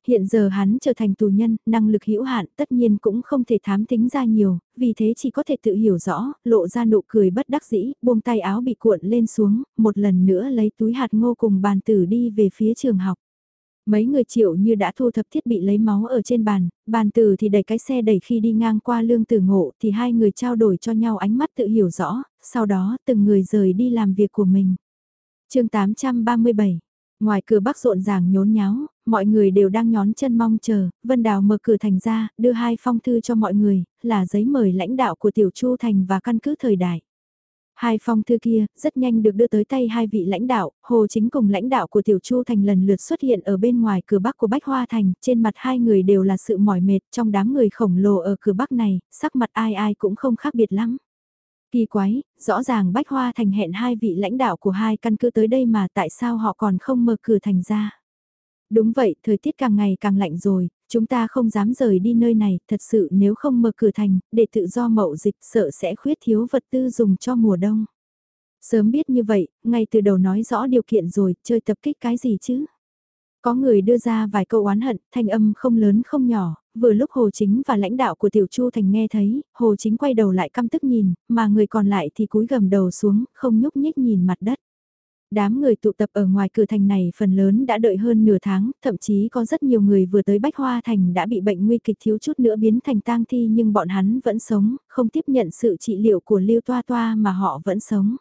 Hiện giờ hắn trở thành tù nhân, năng lực hữu hạn tất nhiên cũng không thể thám tính ra nhiều, vì thế chỉ có thể tự hiểu rõ, lộ ra nụ cười bất đắc dĩ, buông tay áo bị cuộn lên xuống, một lần nữa lấy túi hạt ngô cùng bàn tử đi về phía trường học. Mấy người triệu như đã thu thập thiết bị lấy máu ở trên bàn, bàn tử thì đẩy cái xe đẩy khi đi ngang qua lương tử ngộ thì hai người trao đổi cho nhau ánh mắt tự hiểu rõ, sau đó từng người rời đi làm việc của mình. chương 837 Ngoài cửa bắc rộn ràng nhốn nháo, mọi người đều đang nhón chân mong chờ, Vân Đào mở cửa thành ra, đưa hai phong thư cho mọi người, là giấy mời lãnh đạo của Tiểu Chu Thành và căn cứ thời đại. Hai phong thư kia, rất nhanh được đưa tới tay hai vị lãnh đạo, Hồ Chính cùng lãnh đạo của Tiểu Chu Thành lần lượt xuất hiện ở bên ngoài cửa bắc của Bách Hoa Thành, trên mặt hai người đều là sự mỏi mệt trong đám người khổng lồ ở cửa bắc này, sắc mặt ai ai cũng không khác biệt lắm. Kỳ quái, rõ ràng Bách Hoa Thành hẹn hai vị lãnh đạo của hai căn cứ tới đây mà tại sao họ còn không mở cửa thành ra. Đúng vậy, thời tiết càng ngày càng lạnh rồi, chúng ta không dám rời đi nơi này, thật sự nếu không mở cửa thành, để tự do mậu dịch sợ sẽ khuyết thiếu vật tư dùng cho mùa đông. Sớm biết như vậy, ngay từ đầu nói rõ điều kiện rồi, chơi tập kích cái gì chứ? Có người đưa ra vài câu oán hận, thanh âm không lớn không nhỏ, vừa lúc Hồ Chính và lãnh đạo của Tiểu Chu Thành nghe thấy, Hồ Chính quay đầu lại căm tức nhìn, mà người còn lại thì cúi gầm đầu xuống, không nhúc nhích nhìn mặt đất. Đám người tụ tập ở ngoài cửa thành này phần lớn đã đợi hơn nửa tháng, thậm chí có rất nhiều người vừa tới Bách Hoa Thành đã bị bệnh nguy kịch thiếu chút nữa biến thành tang thi nhưng bọn hắn vẫn sống, không tiếp nhận sự trị liệu của Lưu Toa Toa mà họ vẫn sống.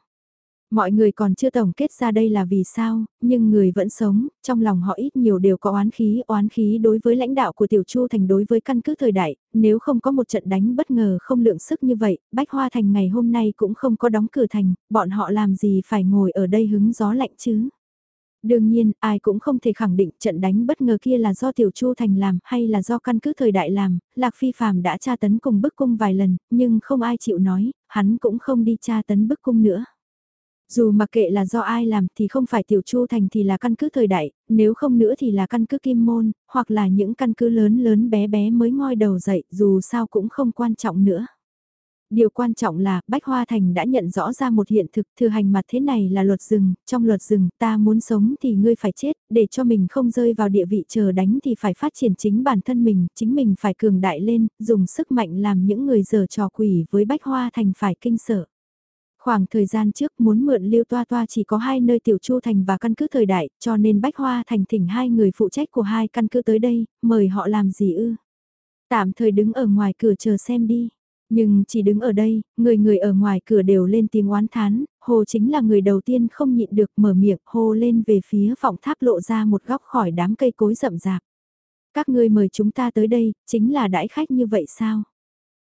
Mọi người còn chưa tổng kết ra đây là vì sao, nhưng người vẫn sống, trong lòng họ ít nhiều đều có oán khí, oán khí đối với lãnh đạo của Tiểu Chu Thành đối với căn cứ thời đại, nếu không có một trận đánh bất ngờ không lượng sức như vậy, Bách Hoa Thành ngày hôm nay cũng không có đóng cửa thành, bọn họ làm gì phải ngồi ở đây hứng gió lạnh chứ. Đương nhiên, ai cũng không thể khẳng định trận đánh bất ngờ kia là do Tiểu Chu Thành làm hay là do căn cứ thời đại làm, Lạc Phi Phạm đã tra tấn cùng bức cung vài lần, nhưng không ai chịu nói, hắn cũng không đi tra tấn bức cung nữa. Dù mặc kệ là do ai làm thì không phải Tiểu Chu Thành thì là căn cứ thời đại, nếu không nữa thì là căn cứ Kim Môn, hoặc là những căn cứ lớn lớn bé bé mới ngoi đầu dậy, dù sao cũng không quan trọng nữa. Điều quan trọng là Bách Hoa Thành đã nhận rõ ra một hiện thực thừa hành mặt thế này là luật rừng, trong luật rừng ta muốn sống thì ngươi phải chết, để cho mình không rơi vào địa vị chờ đánh thì phải phát triển chính bản thân mình, chính mình phải cường đại lên, dùng sức mạnh làm những người giờ trò quỷ với Bách Hoa Thành phải kinh sợ. Khoảng thời gian trước muốn mượn Lưu Toa Toa chỉ có hai nơi Tiểu Chu Thành và căn cứ thời đại, cho nên Bách Hoa Thành thỉnh hai người phụ trách của hai căn cứ tới đây, mời họ làm gì ư? Tạm thời đứng ở ngoài cửa chờ xem đi. Nhưng chỉ đứng ở đây, người người ở ngoài cửa đều lên tiếng oán thán, Hồ chính là người đầu tiên không nhịn được mở miệng hô lên về phía vọng tháp lộ ra một góc khỏi đám cây cối rậm rạp. Các ngươi mời chúng ta tới đây, chính là đãi khách như vậy sao?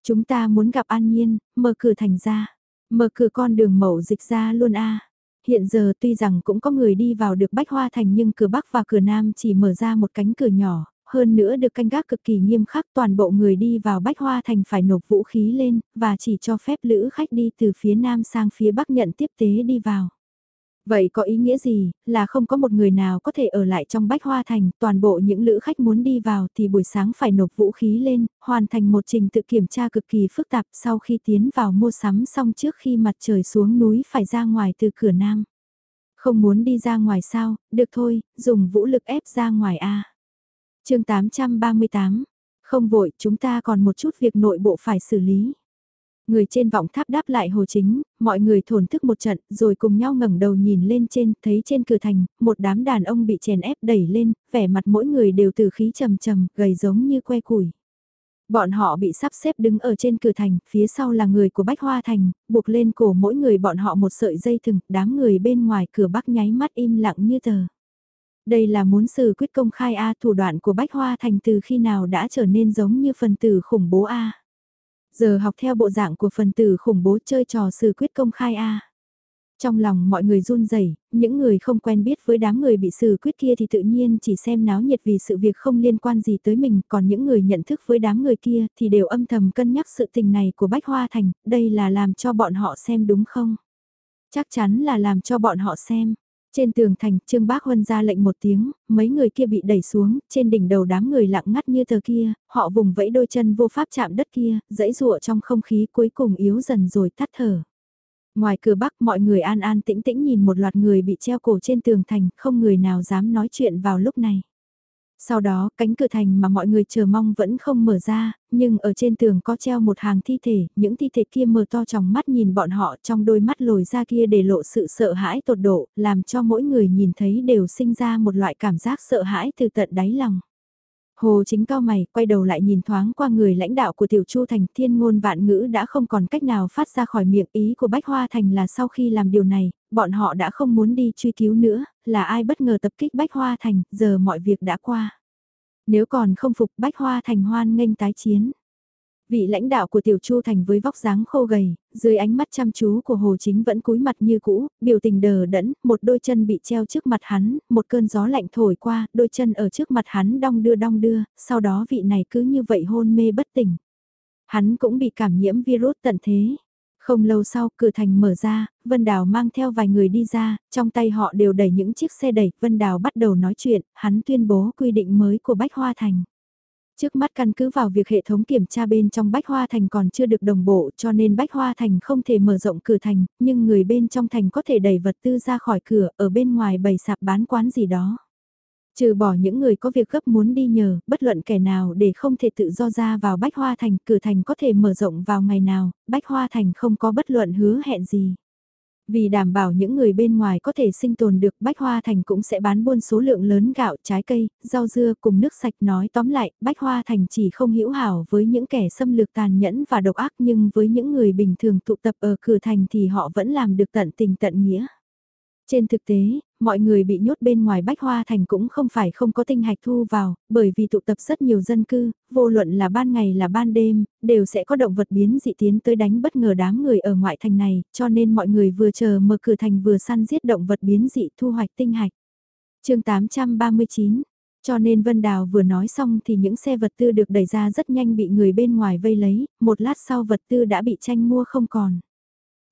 Chúng ta muốn gặp An Nhiên, mở cửa thành ra. Mở cửa con đường mẫu dịch ra luôn a. Hiện giờ tuy rằng cũng có người đi vào được Bách Hoa Thành nhưng cửa Bắc và cửa Nam chỉ mở ra một cánh cửa nhỏ, hơn nữa được canh gác cực kỳ nghiêm khắc toàn bộ người đi vào Bách Hoa Thành phải nộp vũ khí lên, và chỉ cho phép lữ khách đi từ phía Nam sang phía Bắc nhận tiếp tế đi vào. Vậy có ý nghĩa gì, là không có một người nào có thể ở lại trong Bách Hoa Thành, toàn bộ những lữ khách muốn đi vào thì buổi sáng phải nộp vũ khí lên, hoàn thành một trình tự kiểm tra cực kỳ phức tạp sau khi tiến vào mua sắm xong trước khi mặt trời xuống núi phải ra ngoài từ cửa nam. Không muốn đi ra ngoài sao, được thôi, dùng vũ lực ép ra ngoài A. chương 838, không vội, chúng ta còn một chút việc nội bộ phải xử lý. Người trên vọng tháp đáp lại hồ chính, mọi người thổn thức một trận, rồi cùng nhau ngẩng đầu nhìn lên trên, thấy trên cửa thành, một đám đàn ông bị chèn ép đẩy lên, vẻ mặt mỗi người đều từ khí trầm trầm, gầy giống như que củi. Bọn họ bị sắp xếp đứng ở trên cửa thành, phía sau là người của Bách Hoa Thành, buộc lên cổ mỗi người bọn họ một sợi dây thừng, đám người bên ngoài cửa bắc nháy mắt im lặng như tờ. Đây là muốn xử quyết công khai A thủ đoạn của Bách Hoa Thành từ khi nào đã trở nên giống như phần tử khủng bố A. Giờ học theo bộ dạng của phần tử khủng bố chơi trò xử quyết công khai A. Trong lòng mọi người run rẩy, những người không quen biết với đám người bị xử quyết kia thì tự nhiên chỉ xem náo nhiệt vì sự việc không liên quan gì tới mình, còn những người nhận thức với đám người kia thì đều âm thầm cân nhắc sự tình này của Bách Hoa Thành, đây là làm cho bọn họ xem đúng không? Chắc chắn là làm cho bọn họ xem. Trên tường thành, Trương Bác Huân ra lệnh một tiếng, mấy người kia bị đẩy xuống, trên đỉnh đầu đám người lặng ngắt như tờ kia, họ vùng vẫy đôi chân vô pháp chạm đất kia, dãy rụa trong không khí cuối cùng yếu dần rồi tắt thở. Ngoài cửa bắc mọi người an an tĩnh tĩnh nhìn một loạt người bị treo cổ trên tường thành, không người nào dám nói chuyện vào lúc này. Sau đó, cánh cửa thành mà mọi người chờ mong vẫn không mở ra, nhưng ở trên tường có treo một hàng thi thể, những thi thể kia mở to trong mắt nhìn bọn họ trong đôi mắt lồi ra kia để lộ sự sợ hãi tột độ, làm cho mỗi người nhìn thấy đều sinh ra một loại cảm giác sợ hãi từ tận đáy lòng. Hồ chính cao mày, quay đầu lại nhìn thoáng qua người lãnh đạo của Tiểu Chu Thành thiên ngôn vạn ngữ đã không còn cách nào phát ra khỏi miệng ý của Bách Hoa Thành là sau khi làm điều này, bọn họ đã không muốn đi truy cứu nữa, là ai bất ngờ tập kích Bách Hoa Thành, giờ mọi việc đã qua. Nếu còn không phục Bách Hoa Thành hoan nghênh tái chiến. Vị lãnh đạo của Tiểu Chu Thành với vóc dáng khô gầy, dưới ánh mắt chăm chú của Hồ Chính vẫn cúi mặt như cũ, biểu tình đờ đẫn, một đôi chân bị treo trước mặt hắn, một cơn gió lạnh thổi qua, đôi chân ở trước mặt hắn đong đưa đong đưa, sau đó vị này cứ như vậy hôn mê bất tỉnh. Hắn cũng bị cảm nhiễm virus tận thế. Không lâu sau, cửa thành mở ra, Vân Đào mang theo vài người đi ra, trong tay họ đều đẩy những chiếc xe đẩy, Vân Đào bắt đầu nói chuyện, hắn tuyên bố quy định mới của Bách Hoa Thành. Trước mắt căn cứ vào việc hệ thống kiểm tra bên trong Bách Hoa Thành còn chưa được đồng bộ cho nên Bách Hoa Thành không thể mở rộng cửa thành, nhưng người bên trong thành có thể đẩy vật tư ra khỏi cửa ở bên ngoài bày sạp bán quán gì đó. Trừ bỏ những người có việc gấp muốn đi nhờ, bất luận kẻ nào để không thể tự do ra vào Bách Hoa Thành, cửa thành có thể mở rộng vào ngày nào, Bách Hoa Thành không có bất luận hứa hẹn gì. Vì đảm bảo những người bên ngoài có thể sinh tồn được Bách Hoa Thành cũng sẽ bán buôn số lượng lớn gạo, trái cây, rau dưa cùng nước sạch nói tóm lại, Bách Hoa Thành chỉ không hữu hảo với những kẻ xâm lược tàn nhẫn và độc ác nhưng với những người bình thường tụ tập ở cửa thành thì họ vẫn làm được tận tình tận nghĩa. Trên thực tế, mọi người bị nhốt bên ngoài Bách Hoa Thành cũng không phải không có tinh hạch thu vào, bởi vì tụ tập rất nhiều dân cư, vô luận là ban ngày là ban đêm, đều sẽ có động vật biến dị tiến tới đánh bất ngờ đám người ở ngoại thành này, cho nên mọi người vừa chờ mở cửa thành vừa săn giết động vật biến dị thu hoạch tinh hạch. chương 839 cho nên Vân Đào vừa nói xong thì những xe vật tư được đẩy ra rất nhanh bị người bên ngoài vây lấy, một lát sau vật tư đã bị tranh mua không còn.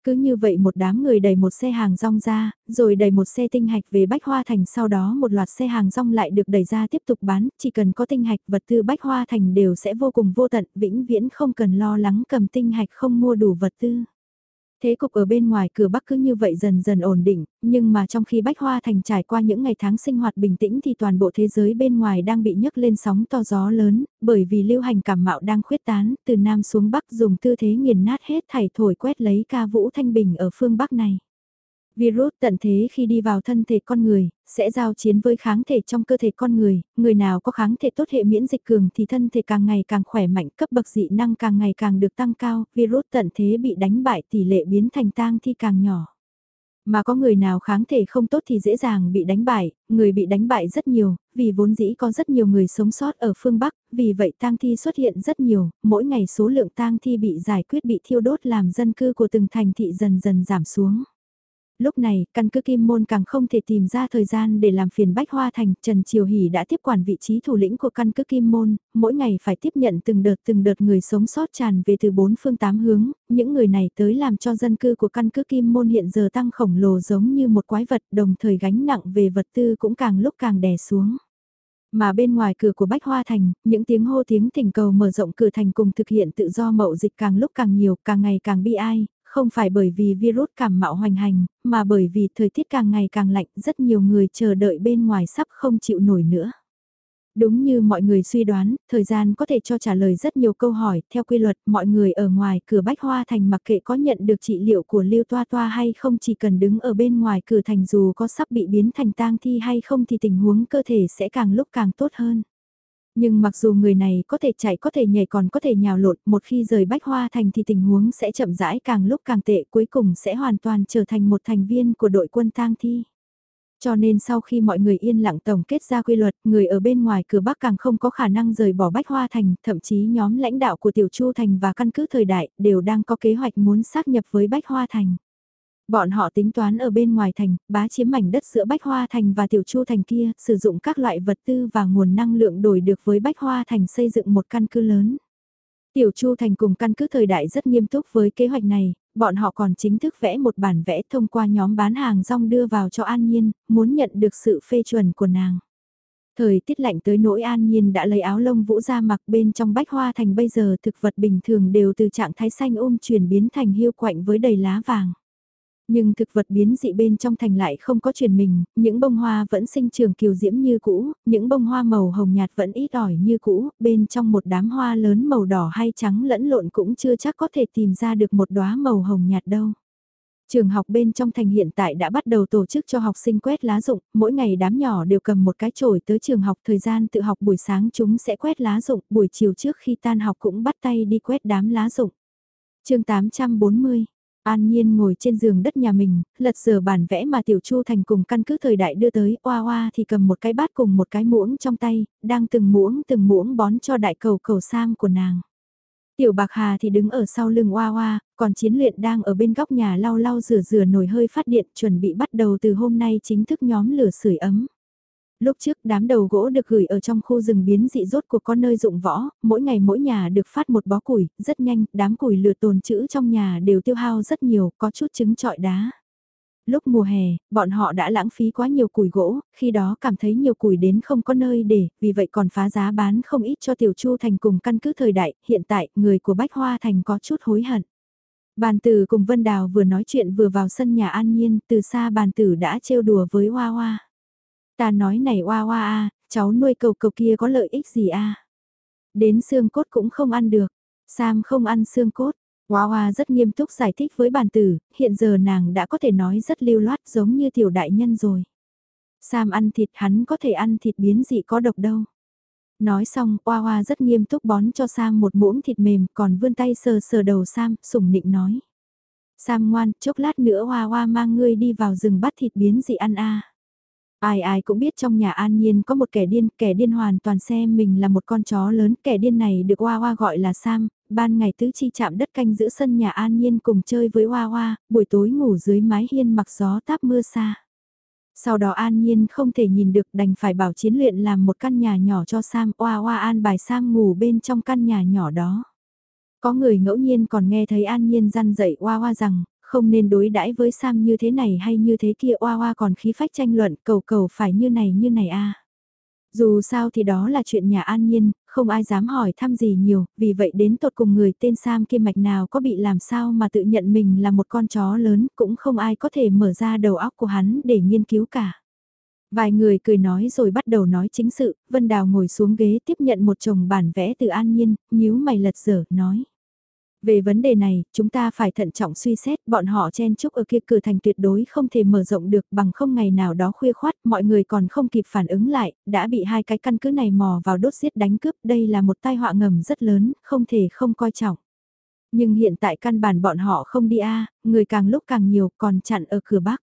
Cứ như vậy một đám người đẩy một xe hàng rong ra, rồi đẩy một xe tinh hạch về Bách Hoa Thành sau đó một loạt xe hàng rong lại được đẩy ra tiếp tục bán, chỉ cần có tinh hạch vật tư Bách Hoa Thành đều sẽ vô cùng vô tận, vĩnh viễn không cần lo lắng cầm tinh hạch không mua đủ vật tư. Thế cục ở bên ngoài cửa Bắc cứ như vậy dần dần ổn định, nhưng mà trong khi Bách Hoa Thành trải qua những ngày tháng sinh hoạt bình tĩnh thì toàn bộ thế giới bên ngoài đang bị nhấc lên sóng to gió lớn, bởi vì lưu hành cảm mạo đang khuyết tán, từ Nam xuống Bắc dùng tư thế nghiền nát hết thảy thổi quét lấy ca vũ thanh bình ở phương Bắc này. Virus tận thế khi đi vào thân thể con người, sẽ giao chiến với kháng thể trong cơ thể con người, người nào có kháng thể tốt hệ miễn dịch cường thì thân thể càng ngày càng khỏe mạnh, cấp bậc dị năng càng ngày càng được tăng cao, virus tận thế bị đánh bại tỷ lệ biến thành tang thi càng nhỏ. Mà có người nào kháng thể không tốt thì dễ dàng bị đánh bại, người bị đánh bại rất nhiều, vì vốn dĩ có rất nhiều người sống sót ở phương Bắc, vì vậy tang thi xuất hiện rất nhiều, mỗi ngày số lượng tang thi bị giải quyết bị thiêu đốt làm dân cư của từng thành thị dần dần giảm xuống lúc này, căn cứ Kim Môn càng không thể tìm ra thời gian để làm phiền Bách Hoa Thành, Trần Triều Hỷ đã tiếp quản vị trí thủ lĩnh của căn cứ Kim Môn, mỗi ngày phải tiếp nhận từng đợt từng đợt người sống sót tràn về từ bốn phương tám hướng, những người này tới làm cho dân cư của căn cứ Kim Môn hiện giờ tăng khổng lồ giống như một quái vật, đồng thời gánh nặng về vật tư cũng càng lúc càng đè xuống. Mà bên ngoài cửa của Bách Hoa Thành, những tiếng hô tiếng thỉnh cầu mở rộng cửa thành cùng thực hiện tự do mậu dịch càng lúc càng nhiều, càng ngày càng bi ai, không phải bởi vì virus cảm mạo hoành hành, mà bởi vì thời tiết càng ngày càng lạnh, rất nhiều người chờ đợi bên ngoài sắp không chịu nổi nữa. Đúng như mọi người suy đoán, thời gian có thể cho trả lời rất nhiều câu hỏi, theo quy luật, mọi người ở ngoài cửa Bách Hoa Thành mặc kệ có nhận được trị liệu của Lưu Toa Toa hay không chỉ cần đứng ở bên ngoài cửa thành dù có sắp bị biến thành tang thi hay không thì tình huống cơ thể sẽ càng lúc càng tốt hơn. Nhưng mặc dù người này có thể chạy có thể nhảy còn có thể nhào lộn, một khi rời Bách Hoa Thành thì tình huống sẽ chậm rãi càng lúc càng tệ cuối cùng sẽ hoàn toàn trở thành một thành viên của đội quân tang thi. Cho nên sau khi mọi người yên lặng tổng kết ra quy luật, người ở bên ngoài cửa Bắc càng không có khả năng rời bỏ Bách Hoa Thành, thậm chí nhóm lãnh đạo của Tiểu Chu Thành và căn cứ thời đại đều đang có kế hoạch muốn xác nhập với Bách Hoa Thành. Bọn họ tính toán ở bên ngoài thành, bá chiếm mảnh đất giữa Bách Hoa Thành và Tiểu Chu Thành kia, sử dụng các loại vật tư và nguồn năng lượng đổi được với Bách Hoa Thành xây dựng một căn cứ lớn. Tiểu Chu Thành cùng căn cứ thời đại rất nghiêm túc với kế hoạch này, bọn họ còn chính thức vẽ một bản vẽ thông qua nhóm bán hàng rong đưa vào cho An Nhiên, muốn nhận được sự phê chuẩn của nàng. Thời tiết lạnh tới nỗi An Nhiên đã lấy áo lông vũ ra mặc bên trong bách hoa thành bây giờ thực vật bình thường đều từ trạng thái xanh ôm chuyển biến thành hiu quạnh với đầy lá vàng. Nhưng thực vật biến dị bên trong thành lại không có truyền mình, những bông hoa vẫn sinh trường kiều diễm như cũ, những bông hoa màu hồng nhạt vẫn ít ỏi như cũ, bên trong một đám hoa lớn màu đỏ hay trắng lẫn lộn cũng chưa chắc có thể tìm ra được một đóa màu hồng nhạt đâu. Trường học bên trong thành hiện tại đã bắt đầu tổ chức cho học sinh quét lá rụng, mỗi ngày đám nhỏ đều cầm một cái chổi tới trường học thời gian tự học buổi sáng chúng sẽ quét lá rụng, buổi chiều trước khi tan học cũng bắt tay đi quét đám lá rụng. chương 840 An Nhiên ngồi trên giường đất nhà mình, lật giờ bản vẽ mà Tiểu Chu Thành cùng căn cứ thời đại đưa tới, oa oa thì cầm một cái bát cùng một cái muỗng trong tay, đang từng muỗng từng muỗng bón cho đại cầu cầu sam của nàng. Tiểu Bạc Hà thì đứng ở sau lưng oa oa, còn chiến luyện đang ở bên góc nhà lau lau rửa rửa nồi hơi phát điện chuẩn bị bắt đầu từ hôm nay chính thức nhóm lửa sưởi ấm lúc trước đám đầu gỗ được gửi ở trong khu rừng biến dị rốt của con nơi dụng võ, mỗi ngày mỗi nhà được phát một bó củi, rất nhanh, đám củi lửa tồn trữ trong nhà đều tiêu hao rất nhiều, có chút trứng trọi đá. Lúc mùa hè, bọn họ đã lãng phí quá nhiều củi gỗ, khi đó cảm thấy nhiều củi đến không có nơi để, vì vậy còn phá giá bán không ít cho Tiểu Chu Thành cùng căn cứ thời đại, hiện tại, người của Bách Hoa Thành có chút hối hận. Bàn tử cùng Vân Đào vừa nói chuyện vừa vào sân nhà an nhiên, từ xa bàn tử đã trêu đùa với Hoa Hoa. Ta nói này oa oa a, cháu nuôi cầu cầu kia có lợi ích gì a? Đến xương cốt cũng không ăn được. Sam không ăn xương cốt. Hoa Hoa rất nghiêm túc giải thích với bàn tử, hiện giờ nàng đã có thể nói rất lưu loát giống như tiểu đại nhân rồi. Sam ăn thịt hắn có thể ăn thịt biến dị có độc đâu. Nói xong, Hoa Hoa rất nghiêm túc bón cho Sam một muỗng thịt mềm còn vươn tay sờ sờ đầu Sam, sủng nịnh nói. Sam ngoan, chốc lát nữa Hoa Hoa mang ngươi đi vào rừng bắt thịt biến dị ăn a. Ai ai cũng biết trong nhà An Nhiên có một kẻ điên, kẻ điên hoàn toàn xem mình là một con chó lớn, kẻ điên này được Hoa Hoa gọi là Sam, ban ngày tứ chi chạm đất canh giữ sân nhà An Nhiên cùng chơi với Hoa Hoa, buổi tối ngủ dưới mái hiên mặc gió táp mưa xa. Sau đó An Nhiên không thể nhìn được đành phải bảo chiến luyện làm một căn nhà nhỏ cho Sam, Hoa Hoa an bài Sam ngủ bên trong căn nhà nhỏ đó. Có người ngẫu nhiên còn nghe thấy An Nhiên răn dậy Hoa Hoa rằng, không nên đối đãi với Sam như thế này hay như thế kia oa oa còn khí phách tranh luận cầu cầu phải như này như này a Dù sao thì đó là chuyện nhà An Nhiên, không ai dám hỏi thăm gì nhiều, vì vậy đến tột cùng người tên Sam kia mạch nào có bị làm sao mà tự nhận mình là một con chó lớn, cũng không ai có thể mở ra đầu óc của hắn để nghiên cứu cả. Vài người cười nói rồi bắt đầu nói chính sự, Vân Đào ngồi xuống ghế tiếp nhận một chồng bản vẽ từ An Nhiên, nhíu mày lật dở, nói. Về vấn đề này, chúng ta phải thận trọng suy xét, bọn họ chen chúc ở kia cửa thành tuyệt đối không thể mở rộng được bằng không ngày nào đó khuya khoát, mọi người còn không kịp phản ứng lại, đã bị hai cái căn cứ này mò vào đốt giết đánh cướp, đây là một tai họa ngầm rất lớn, không thể không coi trọng. Nhưng hiện tại căn bản bọn họ không đi a người càng lúc càng nhiều còn chặn ở cửa bắc.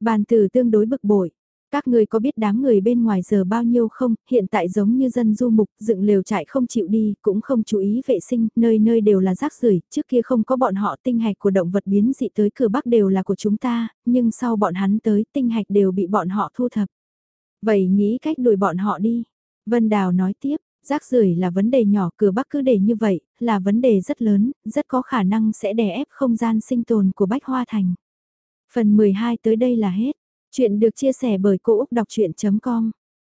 Bàn tử tương đối bực bội, các người có biết đám người bên ngoài giờ bao nhiêu không, hiện tại giống như dân du mục, dựng lều trại không chịu đi, cũng không chú ý vệ sinh, nơi nơi đều là rác rưởi trước kia không có bọn họ tinh hạch của động vật biến dị tới cửa bắc đều là của chúng ta, nhưng sau bọn hắn tới tinh hạch đều bị bọn họ thu thập. Vậy nghĩ cách đuổi bọn họ đi. Vân Đào nói tiếp, rác rưởi là vấn đề nhỏ cửa bắc cứ để như vậy, là vấn đề rất lớn, rất có khả năng sẽ đè ép không gian sinh tồn của Bách Hoa Thành. Phần 12 tới đây là hết. Chuyện được chia sẻ bởi Cô Úc Đọc Chuyện.com